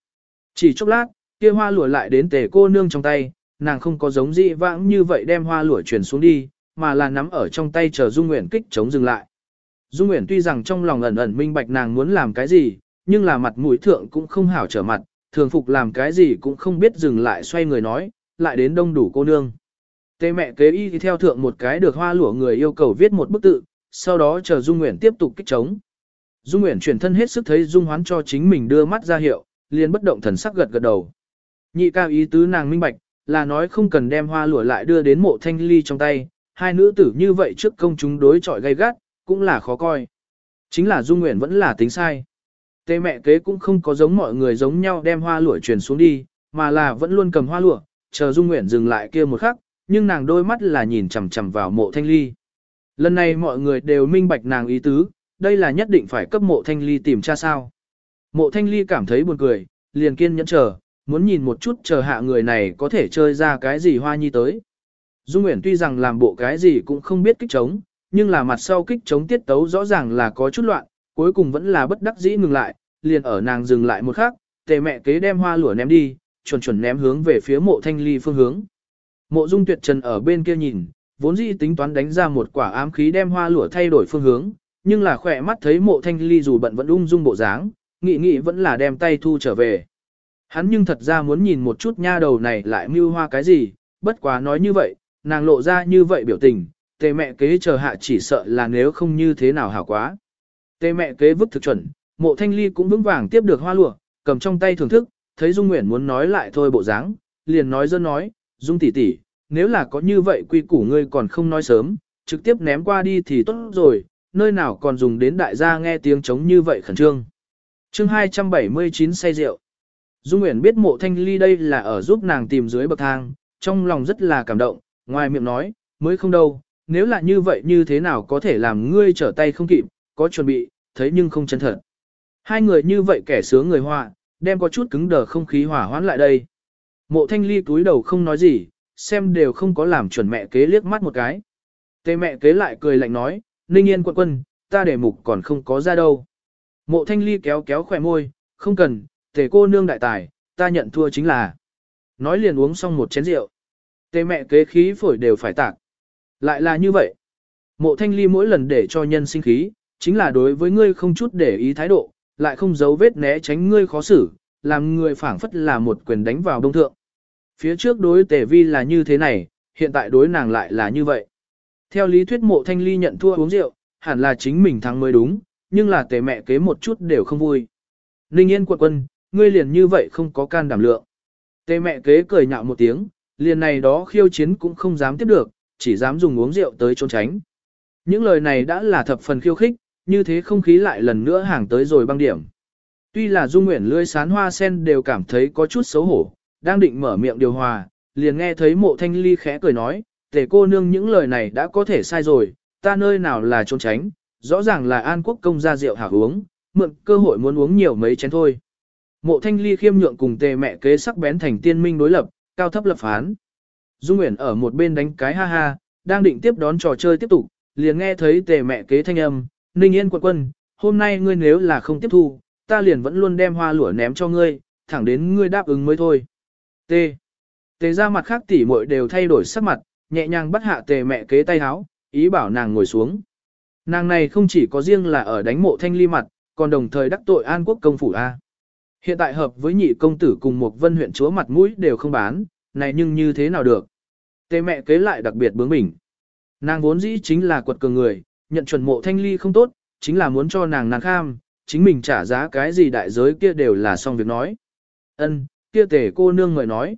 Chỉ chốc lát, kia hoa lụa lại đến tề cô nương trong tay, nàng không có giống dị vãng như vậy đem hoa lụa chuyển xuống đi, mà là nắm ở trong tay chờ Dung Nguyễn kích chống dừng lại. Dung Nguyễn tuy rằng trong lòng ẩn ẩn minh bạch nàng muốn làm cái gì, nhưng là mặt mũi thượng cũng không hảo trở mặt, thường phục làm cái gì cũng không biết dừng lại xoay người nói, lại đến đông đủ cô nương. Tê mẹ kế y thì theo thượng một cái được hoa lụa người yêu cầu viết một bức tự, sau đó chờ Dung Nguyễn tiếp tục kích chống. Dung Nguyễn chuyển thân hết sức thấy Dung Hoán cho chính mình đưa mắt ra hiệu, liền bất động thần sắc gật gật đầu. Nhị cao ý tứ nàng minh bạch, là nói không cần đem hoa lụa lại đưa đến mộ thanh ly trong tay, hai nữ tử như vậy trước công chúng đối chọi gay gắt, cũng là khó coi. Chính là Dung Nguyễn vẫn là tính sai. Tê mẹ kế cũng không có giống mọi người giống nhau đem hoa lụa truyền xuống đi, mà là vẫn luôn cầm hoa lụa, chờ Dung Nguyễn dừng lại kia một khắc, nhưng nàng đôi mắt là nhìn chằm chằm vào mộ thanh ly. Lần này mọi người đều minh bạch nàng ý tứ, đây là nhất định phải cấp mộ thanh ly tìm tra sao. Mộ thanh ly cảm thấy buồn cười, liền kiên nhẫn chờ, muốn nhìn một chút chờ hạ người này có thể chơi ra cái gì hoa nhi tới. Dung Nguyễn tuy rằng làm bộ cái gì cũng không biết kích chống, nhưng là mặt sau kích chống tiết tấu rõ ràng là có chút loạn, cuối cùng vẫn là bất đắc dĩ ngừng lại, liền ở nàng dừng lại một khắc, tề mẹ kế đem hoa lửa ném đi, chuẩn chuẩn ném hướng về phía mộ thanh ly phương hướng. Mộ dung tuyệt trần ở bên kia nhìn, vốn dĩ tính toán đánh ra một quả ám khí đem hoa lửa thay đổi phương hướng, nhưng là khỏe mắt thấy mộ thanh ly dù bận vẫn ung dung bộ dáng, nghĩ nghĩ vẫn là đem tay thu trở về. Hắn nhưng thật ra muốn nhìn một chút nha đầu này lại mưu hoa cái gì, bất quá nói như vậy, nàng lộ ra như vậy biểu tình, tề mẹ kế chờ hạ chỉ sợ là nếu không như thế nào hảo quá. Tề mẹ kế vứt thực chuẩn, mộ thanh ly cũng vững vàng tiếp được hoa lụa, cầm trong tay thưởng thức, thấy Dung Nguyễn muốn nói lại thôi bộ dáng, liền nói dân nói, Dung tỷ tỷ, nếu là có như vậy quy củ ngươi còn không nói sớm, trực tiếp ném qua đi thì tốt rồi, nơi nào còn dùng đến đại gia nghe tiếng chống như vậy khẩn trương chương 279 say rượu. Dung Nguyễn biết mộ thanh ly đây là ở giúp nàng tìm dưới bậc thang, trong lòng rất là cảm động, ngoài miệng nói, mới không đâu, nếu là như vậy như thế nào có thể làm ngươi trở tay không kịp, có chuẩn bị, thấy nhưng không chân thật. Hai người như vậy kẻ sướng người họa, đem có chút cứng đờ không khí hỏa hoãn lại đây. Mộ thanh ly túi đầu không nói gì, xem đều không có làm chuẩn mẹ kế liếc mắt một cái. Tê mẹ kế lại cười lạnh nói, ninh yên quận quân, ta để mục còn không có ra đâu. Mộ thanh ly kéo kéo khỏe môi, không cần, tề cô nương đại tài, ta nhận thua chính là. Nói liền uống xong một chén rượu. Tề mẹ kế khí phổi đều phải tạc. Lại là như vậy. Mộ thanh ly mỗi lần để cho nhân sinh khí, chính là đối với ngươi không chút để ý thái độ, lại không giấu vết né tránh ngươi khó xử, làm người phảng phất là một quyền đánh vào đông thượng. Phía trước đối tề vi là như thế này, hiện tại đối nàng lại là như vậy. Theo lý thuyết mộ thanh ly nhận thua uống rượu, hẳn là chính mình thắng mới đúng, nhưng là tề mẹ kế một chút đều không vui. Ninh yên quận quân, ngươi liền như vậy không có can đảm lượng. Tề mẹ kế cười nhạo một tiếng, liền này đó khiêu chiến cũng không dám tiếp được, chỉ dám dùng uống rượu tới trốn tránh. Những lời này đã là thập phần khiêu khích, như thế không khí lại lần nữa hàng tới rồi băng điểm. Tuy là Dung Nguyễn lưỡi sán hoa sen đều cảm thấy có chút xấu hổ, đang định mở miệng điều hòa, liền nghe thấy mộ thanh ly khẽ cười nói, tề cô nương những lời này đã có thể sai rồi, ta nơi nào là trốn tránh, rõ ràng là an quốc công ra rượu hảo uống, mượn cơ hội muốn uống nhiều mấy chén thôi. Mộ thanh ly khiêm nhượng cùng tề mẹ kế sắc bén thành tiên minh đối lập, cao thấp lập phán. Dung Nguyễn ở một bên đánh cái ha ha, đang định tiếp đón trò chơi tiếp tục, liền nghe thấy tề mẹ kế thanh âm, Ninh Yên quận quân, hôm nay ngươi nếu là không tiếp thu, ta liền vẫn luôn đem hoa lửa ném cho ngươi, thẳng đến ngươi đáp ứng mới thôi. T. Tề ra mặt khác tỉ muội đều thay đổi sắc mặt, nhẹ nhàng bắt hạ tề mẹ kế tay háo, ý bảo nàng ngồi xuống. Nàng này không chỉ có riêng là ở đánh mộ thanh ly mặt, còn đồng thời đắc tội an quốc công phủ A. Hiện tại hợp với nhị công tử cùng một vân huyện chúa mặt mũi đều không bán, này nhưng như thế nào được. Tề mẹ kế lại đặc biệt bướng bỉnh. Nàng vốn dĩ chính là quật cường người, nhận chuẩn mộ thanh ly không tốt, chính là muốn cho nàng nàng kham, chính mình trả giá cái gì đại giới kia đều là xong việc nói. Ân, kia tể cô nương người nói.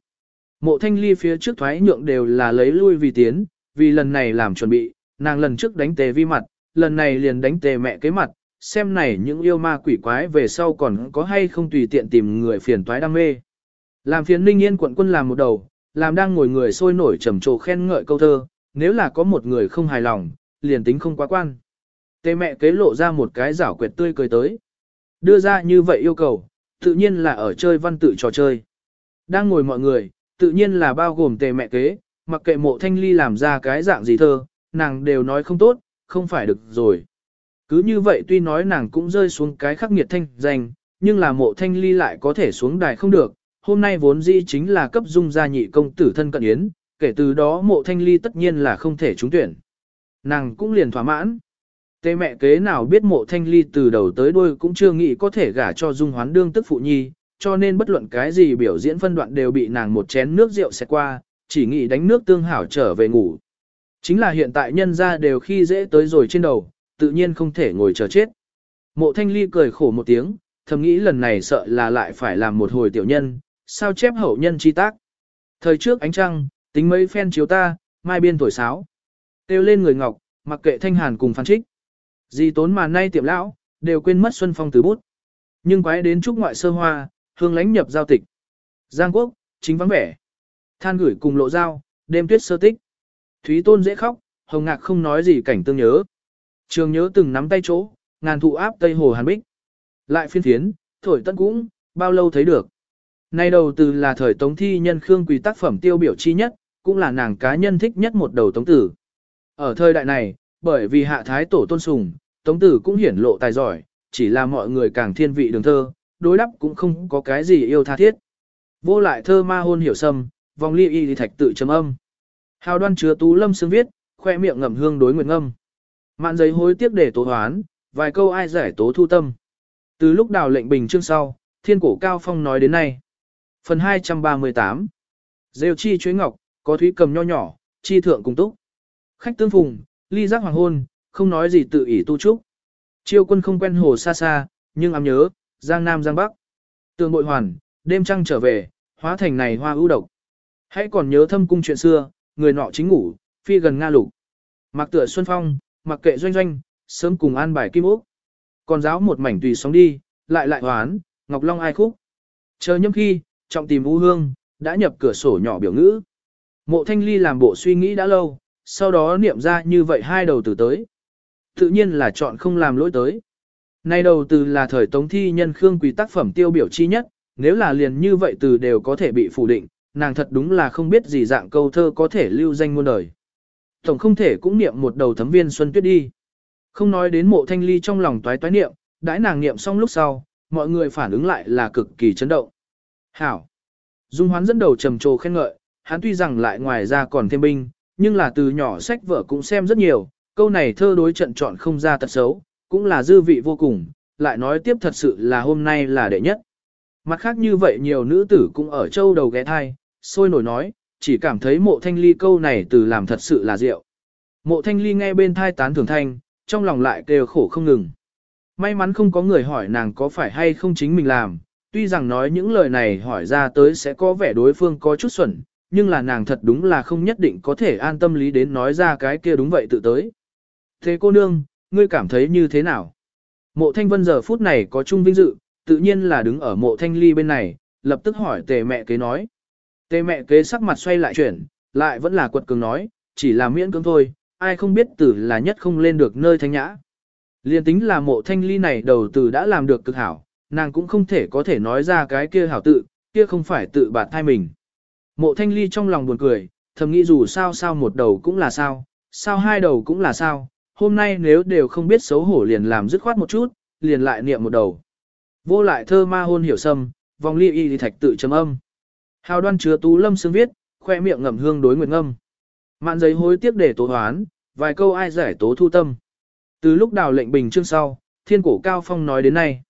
Mộ thanh ly phía trước thoái nhượng đều là lấy lui vì tiến, vì lần này làm chuẩn bị, nàng lần trước đánh tề vi mặt, lần này liền đánh tề mẹ cái mặt, xem này những yêu ma quỷ quái về sau còn có hay không tùy tiện tìm người phiền toái đam mê. Làm phiền ninh yên quận quân làm một đầu, làm đang ngồi người sôi nổi trầm trồ khen ngợi câu thơ, nếu là có một người không hài lòng, liền tính không quá quan. Tề mẹ kế lộ ra một cái giảo quyệt tươi cười tới. Đưa ra như vậy yêu cầu, tự nhiên là ở chơi văn tự trò chơi. Đang ngồi mọi người, tự nhiên là bao gồm tề mẹ kế, mặc kệ mộ thanh ly làm ra cái dạng gì thơ, nàng đều nói không tốt, không phải được rồi. Cứ như vậy tuy nói nàng cũng rơi xuống cái khắc nghiệt thanh danh, nhưng là mộ thanh ly lại có thể xuống đài không được. Hôm nay vốn dĩ chính là cấp dung gia nhị công tử thân cận yến, kể từ đó mộ thanh ly tất nhiên là không thể trúng tuyển. Nàng cũng liền thỏa mãn. Tê mẹ kế nào biết mộ thanh ly từ đầu tới đuôi cũng chưa nghĩ có thể gả cho dung hoán đương tức phụ nhi, cho nên bất luận cái gì biểu diễn phân đoạn đều bị nàng một chén nước rượu xẹt qua, chỉ nghĩ đánh nước tương hảo trở về ngủ. Chính là hiện tại nhân ra đều khi dễ tới rồi trên đầu, tự nhiên không thể ngồi chờ chết. Mộ thanh ly cười khổ một tiếng, thầm nghĩ lần này sợ là lại phải làm một hồi tiểu nhân, sao chép hậu nhân chi tác. Thời trước ánh trăng, tính mấy phen chiếu ta, mai biên tuổi sáo. Têu lên người ngọc, mặc kệ thanh hàn cùng phán trích. Gì tốn mà nay tiệm lão, đều quên mất xuân phong từ bút. Nhưng quái đến trúc ngoại sơ hoa, hương lánh nhập giao tịch. Giang quốc, chính vắng vẻ. Than gửi cùng lộ giao, đêm tuyết sơ tích. Thúy tôn dễ khóc, hồng ngạc không nói gì cảnh tương nhớ. Trường nhớ từng nắm tay chỗ, ngàn thụ áp tây hồ hàn bích. Lại phiên thiến, thổi tân cũng, bao lâu thấy được. Nay đầu từ là thời tống thi nhân Khương Quỳ tác phẩm tiêu biểu chi nhất, cũng là nàng cá nhân thích nhất một đầu tống tử. Ở thời đại này, bởi vì hạ thái tổ tôn sùng, tống tử cũng hiển lộ tài giỏi, chỉ là mọi người càng thiên vị đường thơ, đối đắp cũng không có cái gì yêu tha thiết. Vô lại thơ ma hôn hiểu sâm, vòng ly y thạch tự chấm âm. Hào đoan chứa tú lâm xương viết, khoe miệng ngậm hương đối nguyện ngâm. Mạn giấy hối tiếc để tố hoán, vài câu ai giải tố thu tâm. Từ lúc đào lệnh bình chương sau, thiên cổ cao phong nói đến nay. Phần 238 Rêu chi chuối ngọc, có thúy cầm nho nhỏ, chi thượng cùng túc. Khách tương phùng, ly giác hoàng hôn, không nói gì tự ỷ tu trúc. Chiêu quân không quen hồ xa xa, nhưng ám nhớ, giang nam giang bắc. Tường bội hoàn, đêm trăng trở về, hóa thành này hoa ưu độc. Hãy còn nhớ thâm cung chuyện xưa, người nọ chính ngủ, phi gần Nga lục. Mặc tựa xuân phong, mặc kệ doanh doanh, sớm cùng an bài kim ốc. Còn giáo một mảnh tùy sóng đi, lại lại hoán, ngọc long ai khúc. Chờ nhâm khi, trọng tìm u hương, đã nhập cửa sổ nhỏ biểu ngữ. Mộ thanh ly làm bộ suy nghĩ đã lâu, sau đó niệm ra như vậy hai đầu từ tới. Tự nhiên là chọn không làm lỗi tới. Nay đầu từ là thời tống thi nhân khương quý tác phẩm tiêu biểu chi nhất, nếu là liền như vậy từ đều có thể bị phủ định, nàng thật đúng là không biết gì dạng câu thơ có thể lưu danh muôn đời. Tổng không thể cũng niệm một đầu thấm viên xuân tuyết đi. Không nói đến mộ thanh ly trong lòng toái toái niệm, đãi nàng niệm xong lúc sau, mọi người phản ứng lại là cực kỳ chấn động. Hảo! Dung hoán dẫn đầu trầm trồ khen ngợi, hắn tuy rằng lại ngoài ra còn thêm binh, nhưng là từ nhỏ sách vở cũng xem rất nhiều, câu này thơ đối trận chọn không ra tật xấu, cũng là dư vị vô cùng, lại nói tiếp thật sự là hôm nay là đệ nhất. Mặt khác như vậy nhiều nữ tử cũng ở châu đầu ghé thai, sôi nổi nói, chỉ cảm thấy mộ thanh ly câu này từ làm thật sự là rượu. Mộ thanh ly nghe bên thai tán thường thanh, trong lòng lại kêu khổ không ngừng. May mắn không có người hỏi nàng có phải hay không chính mình làm, tuy rằng nói những lời này hỏi ra tới sẽ có vẻ đối phương có chút xuẩn, nhưng là nàng thật đúng là không nhất định có thể an tâm lý đến nói ra cái kia đúng vậy tự tới. Thế cô nương, ngươi cảm thấy như thế nào? Mộ thanh vân giờ phút này có chung vinh dự, tự nhiên là đứng ở mộ thanh ly bên này, lập tức hỏi tề mẹ kế nói. Tề mẹ kế sắc mặt xoay lại chuyển, lại vẫn là quật cường nói, chỉ là miễn cưỡng thôi, ai không biết tử là nhất không lên được nơi thanh nhã. Liên tính là mộ thanh ly này đầu tử đã làm được cực hảo, nàng cũng không thể có thể nói ra cái kia hảo tự, kia không phải tự bản thai mình. Mộ thanh ly trong lòng buồn cười, thầm nghĩ dù sao sao một đầu cũng là sao, sao hai đầu cũng là sao, hôm nay nếu đều không biết xấu hổ liền làm dứt khoát một chút, liền lại niệm một đầu. Vô lại thơ ma hôn hiểu sâm, vòng ly y thạch tự chấm âm. Hào đoan chứa tú lâm xương viết, khoe miệng ngậm hương đối nguyện ngâm. Mạn giấy hối tiếc để tố hoán, vài câu ai giải tố thu tâm. Từ lúc đào lệnh bình chương sau, thiên cổ cao phong nói đến nay.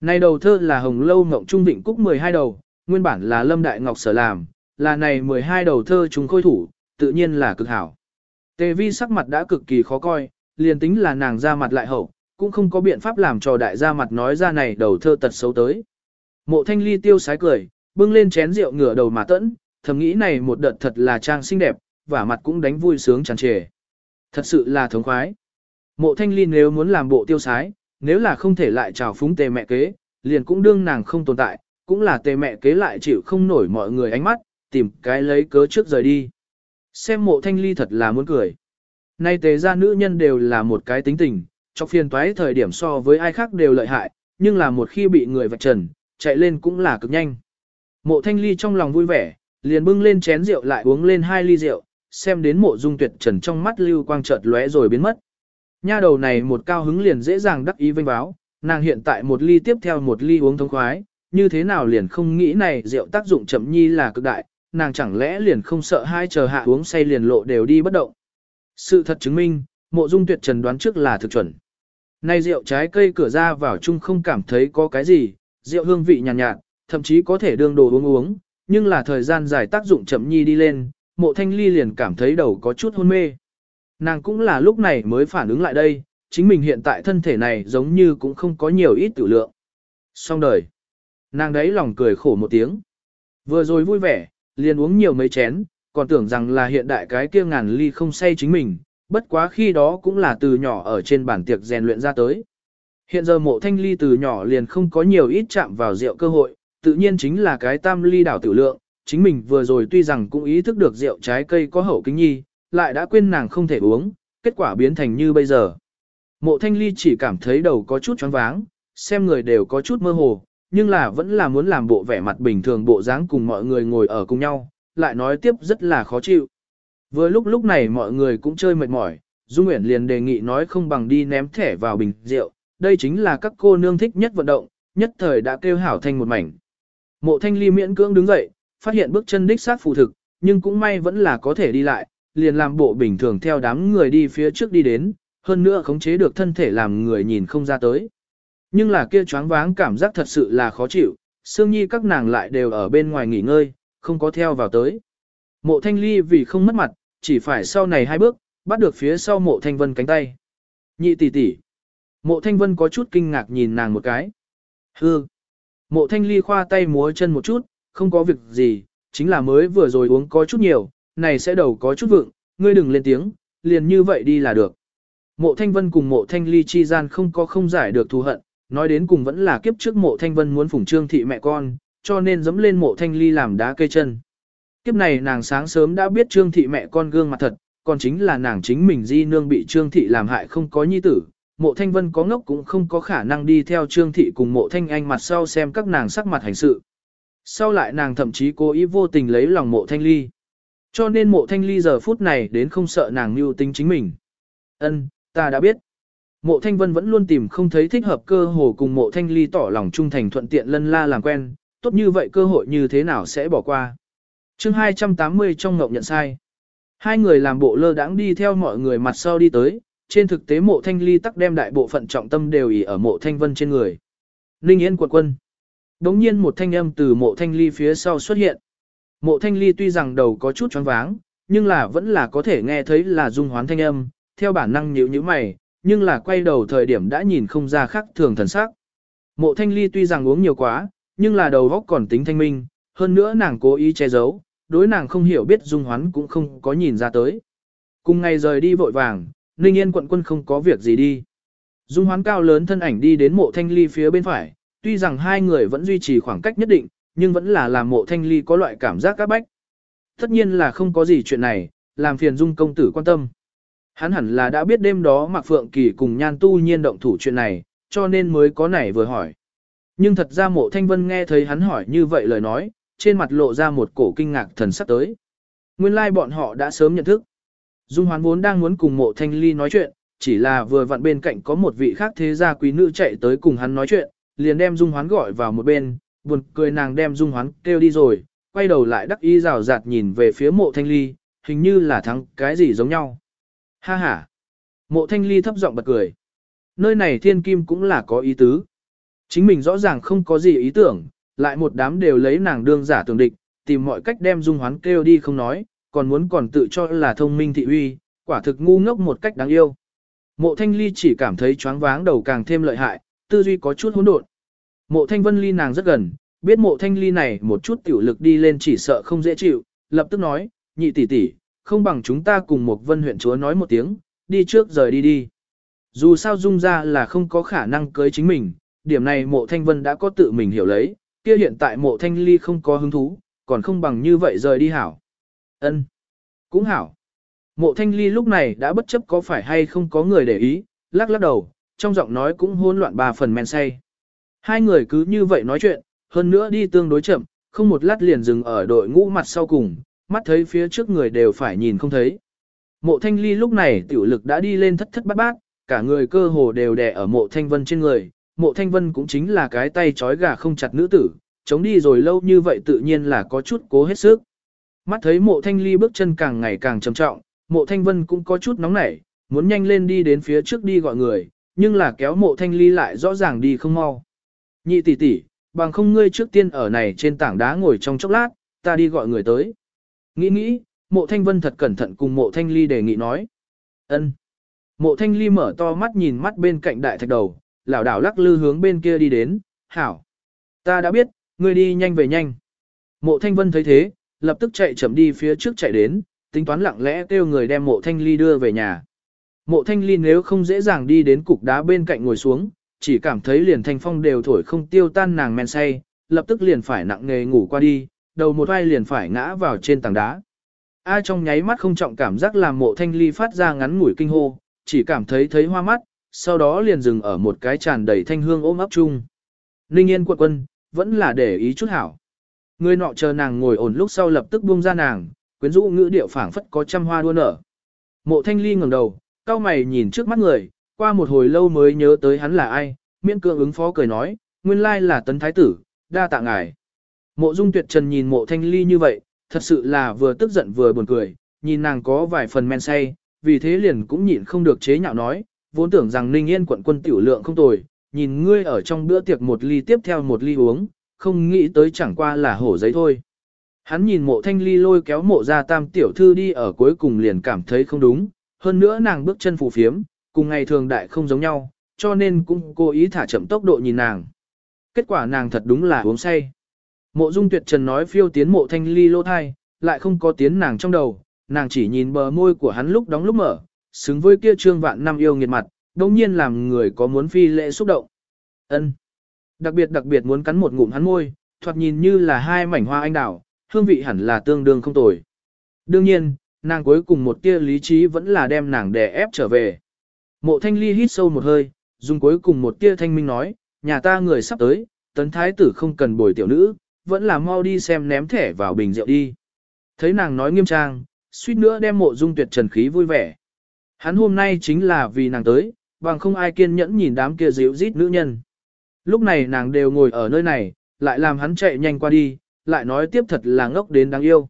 Này đầu thơ là hồng lâu ngộng trung vịnh cúc 12 đầu, nguyên bản là lâm đại ngọc sở làm, là này 12 đầu thơ chúng khôi thủ, tự nhiên là cực hảo. Tề vi sắc mặt đã cực kỳ khó coi, liền tính là nàng ra mặt lại hậu, cũng không có biện pháp làm cho đại gia mặt nói ra này đầu thơ tật xấu tới. Mộ thanh ly tiêu sái cười, bưng lên chén rượu ngửa đầu mà tẫn, thầm nghĩ này một đợt thật là trang xinh đẹp, và mặt cũng đánh vui sướng tràn trề. Thật sự là thống khoái. Mộ thanh ly nếu muốn làm bộ tiêu sái, nếu là không thể lại trào phúng tề mẹ kế, liền cũng đương nàng không tồn tại, cũng là tề mẹ kế lại chịu không nổi mọi người ánh mắt, tìm cái lấy cớ trước rời đi. Xem mộ thanh ly thật là muốn cười. Nay tề ra nữ nhân đều là một cái tính tình, cho phiền toái thời điểm so với ai khác đều lợi hại, nhưng là một khi bị người vạch trần, chạy lên cũng là cực nhanh. Mộ thanh ly trong lòng vui vẻ, liền bưng lên chén rượu lại uống lên hai ly rượu, xem đến mộ dung tuyệt trần trong mắt lưu quang chợt lóe rồi biến mất. Nha đầu này một cao hứng liền dễ dàng đắc ý vinh báo, nàng hiện tại một ly tiếp theo một ly uống thông khoái, như thế nào liền không nghĩ này rượu tác dụng chậm nhi là cực đại, nàng chẳng lẽ liền không sợ hai chờ hạ uống say liền lộ đều đi bất động. Sự thật chứng minh, mộ dung tuyệt trần đoán trước là thực chuẩn nay rượu trái cây cửa ra vào chung không cảm thấy có cái gì, rượu hương vị nhàn nhạt, nhạt, thậm chí có thể đương đồ uống uống, nhưng là thời gian dài tác dụng chậm nhi đi lên, mộ thanh ly liền cảm thấy đầu có chút hôn mê. Nàng cũng là lúc này mới phản ứng lại đây, chính mình hiện tại thân thể này giống như cũng không có nhiều ít tự lượng. Xong đời. Nàng đấy lòng cười khổ một tiếng. Vừa rồi vui vẻ, liền uống nhiều mấy chén, còn tưởng rằng là hiện đại cái kia ngàn ly không say chính mình, bất quá khi đó cũng là từ nhỏ ở trên bản tiệc rèn luyện ra tới. Hiện giờ mộ thanh ly từ nhỏ liền không có nhiều ít chạm vào rượu cơ hội, tự nhiên chính là cái tam ly đảo tử lượng, chính mình vừa rồi tuy rằng cũng ý thức được rượu trái cây có hậu kính nhi, lại đã quên nàng không thể uống, kết quả biến thành như bây giờ. Mộ thanh ly chỉ cảm thấy đầu có chút choáng váng, xem người đều có chút mơ hồ, nhưng là vẫn là muốn làm bộ vẻ mặt bình thường bộ dáng cùng mọi người ngồi ở cùng nhau, lại nói tiếp rất là khó chịu. Vừa lúc lúc này mọi người cũng chơi mệt mỏi, Dung Nguyễn liền đề nghị nói không bằng đi ném thẻ vào bình rượu, đây chính là các cô nương thích nhất vận động, nhất thời đã kêu hảo thành một mảnh. Mộ thanh ly miễn cưỡng đứng dậy, phát hiện bước chân đích sát phù thực, nhưng cũng may vẫn là có thể đi lại, liền làm bộ bình thường theo đám người đi phía trước đi đến, hơn nữa khống chế được thân thể làm người nhìn không ra tới. Nhưng là kia choáng váng cảm giác thật sự là khó chịu, Sương Nhi các nàng lại đều ở bên ngoài nghỉ ngơi, không có theo vào tới. Mộ Thanh Ly vì không mất mặt, chỉ phải sau này hai bước, bắt được phía sau Mộ Thanh Vân cánh tay. Nhị tỷ tỷ. Mộ Thanh Vân có chút kinh ngạc nhìn nàng một cái. Hư. Mộ Thanh Ly khoa tay múa chân một chút, không có việc gì, chính là mới vừa rồi uống có chút nhiều, này sẽ đầu có chút vượng, ngươi đừng lên tiếng, liền như vậy đi là được. Mộ Thanh Vân cùng Mộ Thanh Ly chi gian không có không giải được thù hận, nói đến cùng vẫn là kiếp trước Mộ Thanh Vân muốn phủng trương thị mẹ con, cho nên dẫm lên Mộ Thanh Ly làm đá cây chân. Kiếp này nàng sáng sớm đã biết trương thị mẹ con gương mặt thật, còn chính là nàng chính mình di nương bị trương thị làm hại không có nhi tử. Mộ Thanh Vân có ngốc cũng không có khả năng đi theo Trương Thị cùng Mộ Thanh Anh mặt sau xem các nàng sắc mặt hành sự. Sau lại nàng thậm chí cố ý vô tình lấy lòng Mộ Thanh Ly. Cho nên Mộ Thanh Ly giờ phút này đến không sợ nàng mưu tính chính mình. Ân, ta đã biết. Mộ Thanh Vân vẫn luôn tìm không thấy thích hợp cơ hồ cùng Mộ Thanh Ly tỏ lòng trung thành thuận tiện lân la làm quen, tốt như vậy cơ hội như thế nào sẽ bỏ qua chương 280 trong ngộng nhận sai. Hai người làm bộ lơ đãng đi theo mọi người mặt sau đi tới, trên thực tế mộ thanh ly tắc đem đại bộ phận trọng tâm đều ỉ ở mộ thanh vân trên người. Ninh Yên quận quân. Đống nhiên một thanh âm từ mộ thanh ly phía sau xuất hiện. Mộ thanh ly tuy rằng đầu có chút choáng váng, nhưng là vẫn là có thể nghe thấy là dung hoán thanh âm, theo bản năng nhíu nhíu mày, nhưng là quay đầu thời điểm đã nhìn không ra khác thường thần sắc. Mộ thanh ly tuy rằng uống nhiều quá, nhưng là đầu góc còn tính thanh minh, hơn nữa nàng cố ý che giấu, đối nàng không hiểu biết dung hoán cũng không có nhìn ra tới. Cùng ngày rời đi vội vàng, Ninh Yên quận quân không có việc gì đi. Dung hoán cao lớn thân ảnh đi đến mộ thanh ly phía bên phải, tuy rằng hai người vẫn duy trì khoảng cách nhất định, nhưng vẫn là làm mộ thanh ly có loại cảm giác các bách. Tất nhiên là không có gì chuyện này, làm phiền dung công tử quan tâm. Hắn hẳn là đã biết đêm đó Mạc Phượng Kỳ cùng nhan tu nhiên động thủ chuyện này, cho nên mới có nảy vừa hỏi. Nhưng thật ra mộ thanh vân nghe thấy hắn hỏi như vậy lời nói, trên mặt lộ ra một cổ kinh ngạc thần sắc tới. Nguyên lai like bọn họ đã sớm nhận thức. Dung hoán vốn đang muốn cùng mộ thanh ly nói chuyện, chỉ là vừa vặn bên cạnh có một vị khác thế gia quý nữ chạy tới cùng hắn nói chuyện, liền đem dung hoán gọi vào một bên, buồn cười nàng đem dung hoán kêu đi rồi, quay đầu lại đắc ý rào rạt nhìn về phía mộ thanh ly, hình như là thắng cái gì giống nhau. Ha ha! Mộ thanh ly thấp giọng bật cười. Nơi này thiên kim cũng là có ý tứ. Chính mình rõ ràng không có gì ý tưởng, lại một đám đều lấy nàng đương giả tường địch, tìm mọi cách đem dung hoán kêu đi không nói, còn muốn còn tự cho là thông minh thị uy, quả thực ngu ngốc một cách đáng yêu. Mộ thanh ly chỉ cảm thấy choáng váng đầu càng thêm lợi hại, tư duy có chút hỗn độn. Mộ thanh vân ly nàng rất gần, biết mộ thanh ly này một chút tiểu lực đi lên chỉ sợ không dễ chịu, lập tức nói, nhị tỷ tỷ, không bằng chúng ta cùng một vân huyện chúa nói một tiếng, đi trước rời đi đi. Dù sao dung ra là không có khả năng cưới chính mình, điểm này mộ thanh vân đã có tự mình hiểu lấy, kia hiện tại mộ thanh ly không có hứng thú, còn không bằng như vậy rời đi hảo. ân Cũng hảo. Mộ thanh ly lúc này đã bất chấp có phải hay không có người để ý, lắc lắc đầu, trong giọng nói cũng hỗn loạn bà phần men say. Hai người cứ như vậy nói chuyện, hơn nữa đi tương đối chậm, không một lát liền dừng ở đội ngũ mặt sau cùng, mắt thấy phía trước người đều phải nhìn không thấy. Mộ thanh ly lúc này tiểu lực đã đi lên thất thất bát bát, cả người cơ hồ đều đè ở mộ thanh vân trên người, mộ thanh vân cũng chính là cái tay trói gà không chặt nữ tử, chống đi rồi lâu như vậy tự nhiên là có chút cố hết sức. Mắt thấy mộ thanh ly bước chân càng ngày càng trầm trọng, mộ thanh vân cũng có chút nóng nảy, muốn nhanh lên đi đến phía trước đi gọi người, nhưng là kéo mộ thanh ly lại rõ ràng đi không mau. Nhị tỷ tỷ, bằng không ngươi trước tiên ở này trên tảng đá ngồi trong chốc lát, ta đi gọi người tới. Nghĩ nghĩ, mộ thanh vân thật cẩn thận cùng mộ thanh ly đề nghị nói. ân Mộ thanh ly mở to mắt nhìn mắt bên cạnh đại thạch đầu, lảo đảo lắc lư hướng bên kia đi đến, hảo. Ta đã biết, ngươi đi nhanh về nhanh. Mộ thanh vân thấy thế, lập tức chạy chậm đi phía trước chạy đến, tính toán lặng lẽ kêu người đem mộ thanh ly đưa về nhà. Mộ thanh ly nếu không dễ dàng đi đến cục đá bên cạnh ngồi xuống, chỉ cảm thấy liền thanh phong đều thổi không tiêu tan nàng men say, lập tức liền phải nặng nghề ngủ qua đi, đầu một vai liền phải ngã vào trên tảng đá. A trong nháy mắt không trọng cảm giác làm mộ thanh ly phát ra ngắn ngủi kinh hô, chỉ cảm thấy thấy hoa mắt, sau đó liền dừng ở một cái tràn đầy thanh hương ôm ấp chung. Ninh yên quận quân, vẫn là để ý chút hảo. Người nọ chờ nàng ngồi ổn lúc sau lập tức buông ra nàng, quyến rũ ngữ điệu phảng phất có trăm hoa đua nở. Mộ thanh ly ngẩng đầu, cao mày nhìn trước mắt người, qua một hồi lâu mới nhớ tới hắn là ai, miễn cưỡng ứng phó cười nói, nguyên lai là tấn thái tử, đa tạ ngài. Mộ dung tuyệt trần nhìn mộ thanh ly như vậy, thật sự là vừa tức giận vừa buồn cười, nhìn nàng có vài phần men say, vì thế liền cũng nhịn không được chế nhạo nói, vốn tưởng rằng ninh yên quận quân tiểu lượng không tồi, nhìn ngươi ở trong bữa tiệc một ly tiếp theo một ly uống, không nghĩ tới chẳng qua là hổ giấy thôi. Hắn nhìn mộ thanh ly lôi kéo mộ ra tam tiểu thư đi ở cuối cùng liền cảm thấy không đúng, hơn nữa nàng bước chân phù phiếm, cùng ngày thường đại không giống nhau, cho nên cũng cố ý thả chậm tốc độ nhìn nàng. Kết quả nàng thật đúng là uống say. Mộ dung tuyệt trần nói phiêu tiến mộ thanh ly lô thai, lại không có tiến nàng trong đầu, nàng chỉ nhìn bờ môi của hắn lúc đóng lúc mở, xứng với kia trương vạn năm yêu nghiệt mặt, đồng nhiên làm người có muốn phi lệ xúc động. ân Đặc biệt đặc biệt muốn cắn một ngụm hắn môi, thoạt nhìn như là hai mảnh hoa anh đào, hương vị hẳn là tương đương không tồi. Đương nhiên, nàng cuối cùng một tia lý trí vẫn là đem nàng đè ép trở về. Mộ thanh ly hít sâu một hơi, dùng cuối cùng một tia thanh minh nói, nhà ta người sắp tới, tấn thái tử không cần bồi tiểu nữ, vẫn là mau đi xem ném thẻ vào bình rượu đi. Thấy nàng nói nghiêm trang, suýt nữa đem mộ dung tuyệt trần khí vui vẻ. Hắn hôm nay chính là vì nàng tới, bằng không ai kiên nhẫn nhìn đám kia dịu rít nữ nhân. Lúc này nàng đều ngồi ở nơi này, lại làm hắn chạy nhanh qua đi, lại nói tiếp thật là ngốc đến đáng yêu.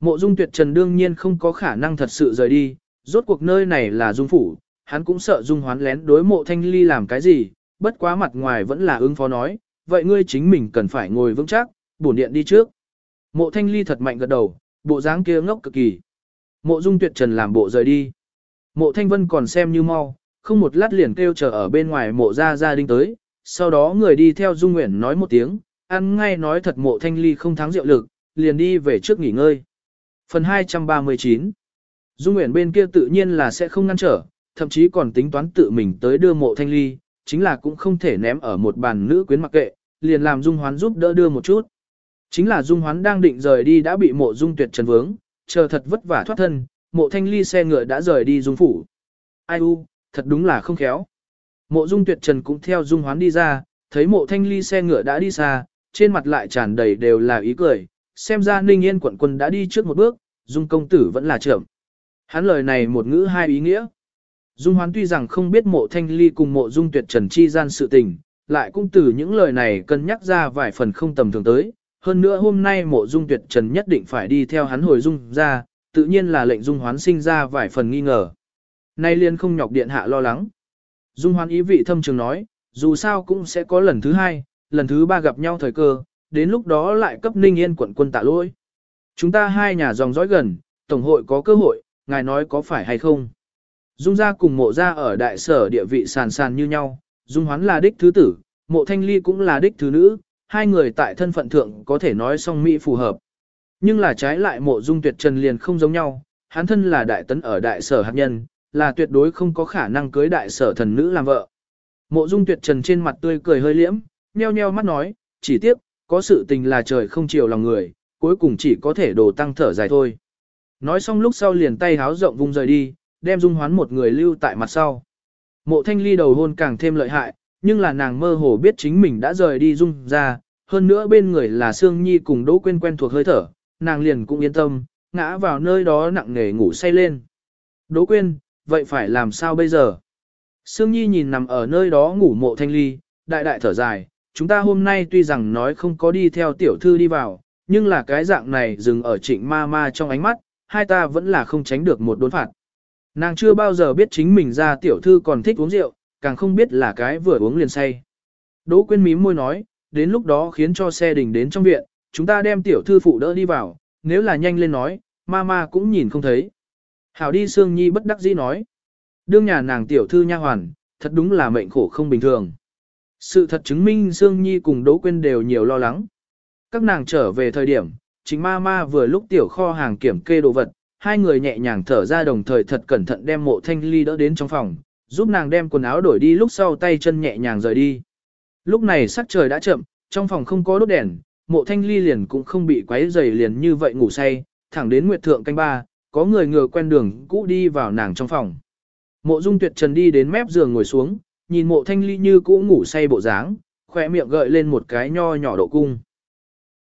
Mộ dung tuyệt trần đương nhiên không có khả năng thật sự rời đi, rốt cuộc nơi này là dung phủ, hắn cũng sợ dung hoán lén đối mộ thanh ly làm cái gì, bất quá mặt ngoài vẫn là ứng phó nói, vậy ngươi chính mình cần phải ngồi vững chắc, bổn điện đi trước. Mộ thanh ly thật mạnh gật đầu, bộ dáng kia ngốc cực kỳ. Mộ dung tuyệt trần làm bộ rời đi. Mộ thanh vân còn xem như mau, không một lát liền kêu chờ ở bên ngoài mộ ra gia đình tới, sau đó người đi theo dung nguyện nói một tiếng, ăn ngay nói thật mộ thanh ly không thắng rượu lực, liền đi về trước nghỉ ngơi. Phần 239 Dung nguyện bên kia tự nhiên là sẽ không ngăn trở, thậm chí còn tính toán tự mình tới đưa mộ thanh ly, chính là cũng không thể ném ở một bàn nữ quyến mặc kệ, liền làm Dung Hoán giúp đỡ đưa một chút. Chính là Dung Hoán đang định rời đi đã bị mộ Dung Tuyệt trần vướng, chờ thật vất vả thoát thân, mộ thanh ly xe ngựa đã rời đi Dung phủ. Ai u, thật đúng là không khéo. Mộ Dung Tuyệt Trần cũng theo Dung Hoán đi ra, thấy mộ thanh ly xe ngựa đã đi xa, trên mặt lại tràn đầy đều là ý cười, xem ra Ninh Yên quận quân đã đi trước một bước, Dung công tử vẫn là trưởng. Hắn lời này một ngữ hai ý nghĩa. Dung Hoán tuy rằng không biết mộ thanh ly cùng mộ dung tuyệt trần chi gian sự tình, lại cũng từ những lời này cân nhắc ra vài phần không tầm thường tới. Hơn nữa hôm nay mộ dung tuyệt trần nhất định phải đi theo hắn hồi dung ra, tự nhiên là lệnh dung hoán sinh ra vài phần nghi ngờ. Nay liên không nhọc điện hạ lo lắng. Dung hoán ý vị thâm trường nói, dù sao cũng sẽ có lần thứ hai, lần thứ ba gặp nhau thời cơ, đến lúc đó lại cấp ninh yên quận quân tạ lỗi. Chúng ta hai nhà dòng dõi gần, tổng hội có cơ hội, ngài nói có phải hay không? Dung gia cùng mộ gia ở đại sở địa vị sàn sàn như nhau, Dung hoán là đích thứ tử, mộ thanh ly cũng là đích thứ nữ, hai người tại thân phận thượng có thể nói song mỹ phù hợp. Nhưng là trái lại mộ dung tuyệt trần liền không giống nhau, hắn thân là đại tấn ở đại sở hạt nhân, là tuyệt đối không có khả năng cưới đại sở thần nữ làm vợ. Mộ dung tuyệt trần trên mặt tươi cười hơi liễm, nheo nheo mắt nói, chỉ tiếc, có sự tình là trời không chiều lòng người, cuối cùng chỉ có thể đồ tăng thở dài thôi. Nói xong lúc sau liền tay háo rộng vung rời đi, đem dung hoán một người lưu tại mặt sau. Mộ thanh ly đầu hôn càng thêm lợi hại, nhưng là nàng mơ hồ biết chính mình đã rời đi dung ra, hơn nữa bên người là Sương Nhi cùng Đỗ Quyên quen thuộc hơi thở, nàng liền cũng yên tâm, ngã vào nơi đó nặng nề ngủ say lên. Đỗ Quyên, vậy phải làm sao bây giờ? Sương Nhi nhìn nằm ở nơi đó ngủ mộ thanh ly, đại đại thở dài, chúng ta hôm nay tuy rằng nói không có đi theo tiểu thư đi vào, nhưng là cái dạng này dừng ở trịnh ma ma trong ánh mắt, hai ta vẫn là không tránh được một đốn phạt. Nàng chưa bao giờ biết chính mình ra tiểu thư còn thích uống rượu, càng không biết là cái vừa uống liền say. Đỗ quyên mím môi nói, đến lúc đó khiến cho xe đình đến trong viện, chúng ta đem tiểu thư phụ đỡ đi vào, nếu là nhanh lên nói, mama cũng nhìn không thấy. Hảo đi Sương Nhi bất đắc dĩ nói. Đương nhà nàng tiểu thư nha hoàn, thật đúng là mệnh khổ không bình thường. Sự thật chứng minh Sương Nhi cùng Đỗ Quyên đều nhiều lo lắng. Các nàng trở về thời điểm, chính ma ma vừa lúc tiểu kho hàng kiểm kê đồ vật, hai người nhẹ nhàng thở ra đồng thời thật cẩn thận đem mộ thanh ly đỡ đến trong phòng, giúp nàng đem quần áo đổi đi lúc sau tay chân nhẹ nhàng rời đi. Lúc này sắc trời đã chậm, trong phòng không có đốt đèn, mộ thanh ly liền cũng không bị quấy dày liền như vậy ngủ say, thẳng đến nguyệt thượng canh ba, có người ngừa quen đường cũ đi vào nàng trong phòng. Mộ dung tuyệt trần đi đến mép giường ngồi xuống, nhìn mộ thanh ly như cũ ngủ say bộ dáng, khỏe miệng gợi lên một cái nho nhỏ độ cung.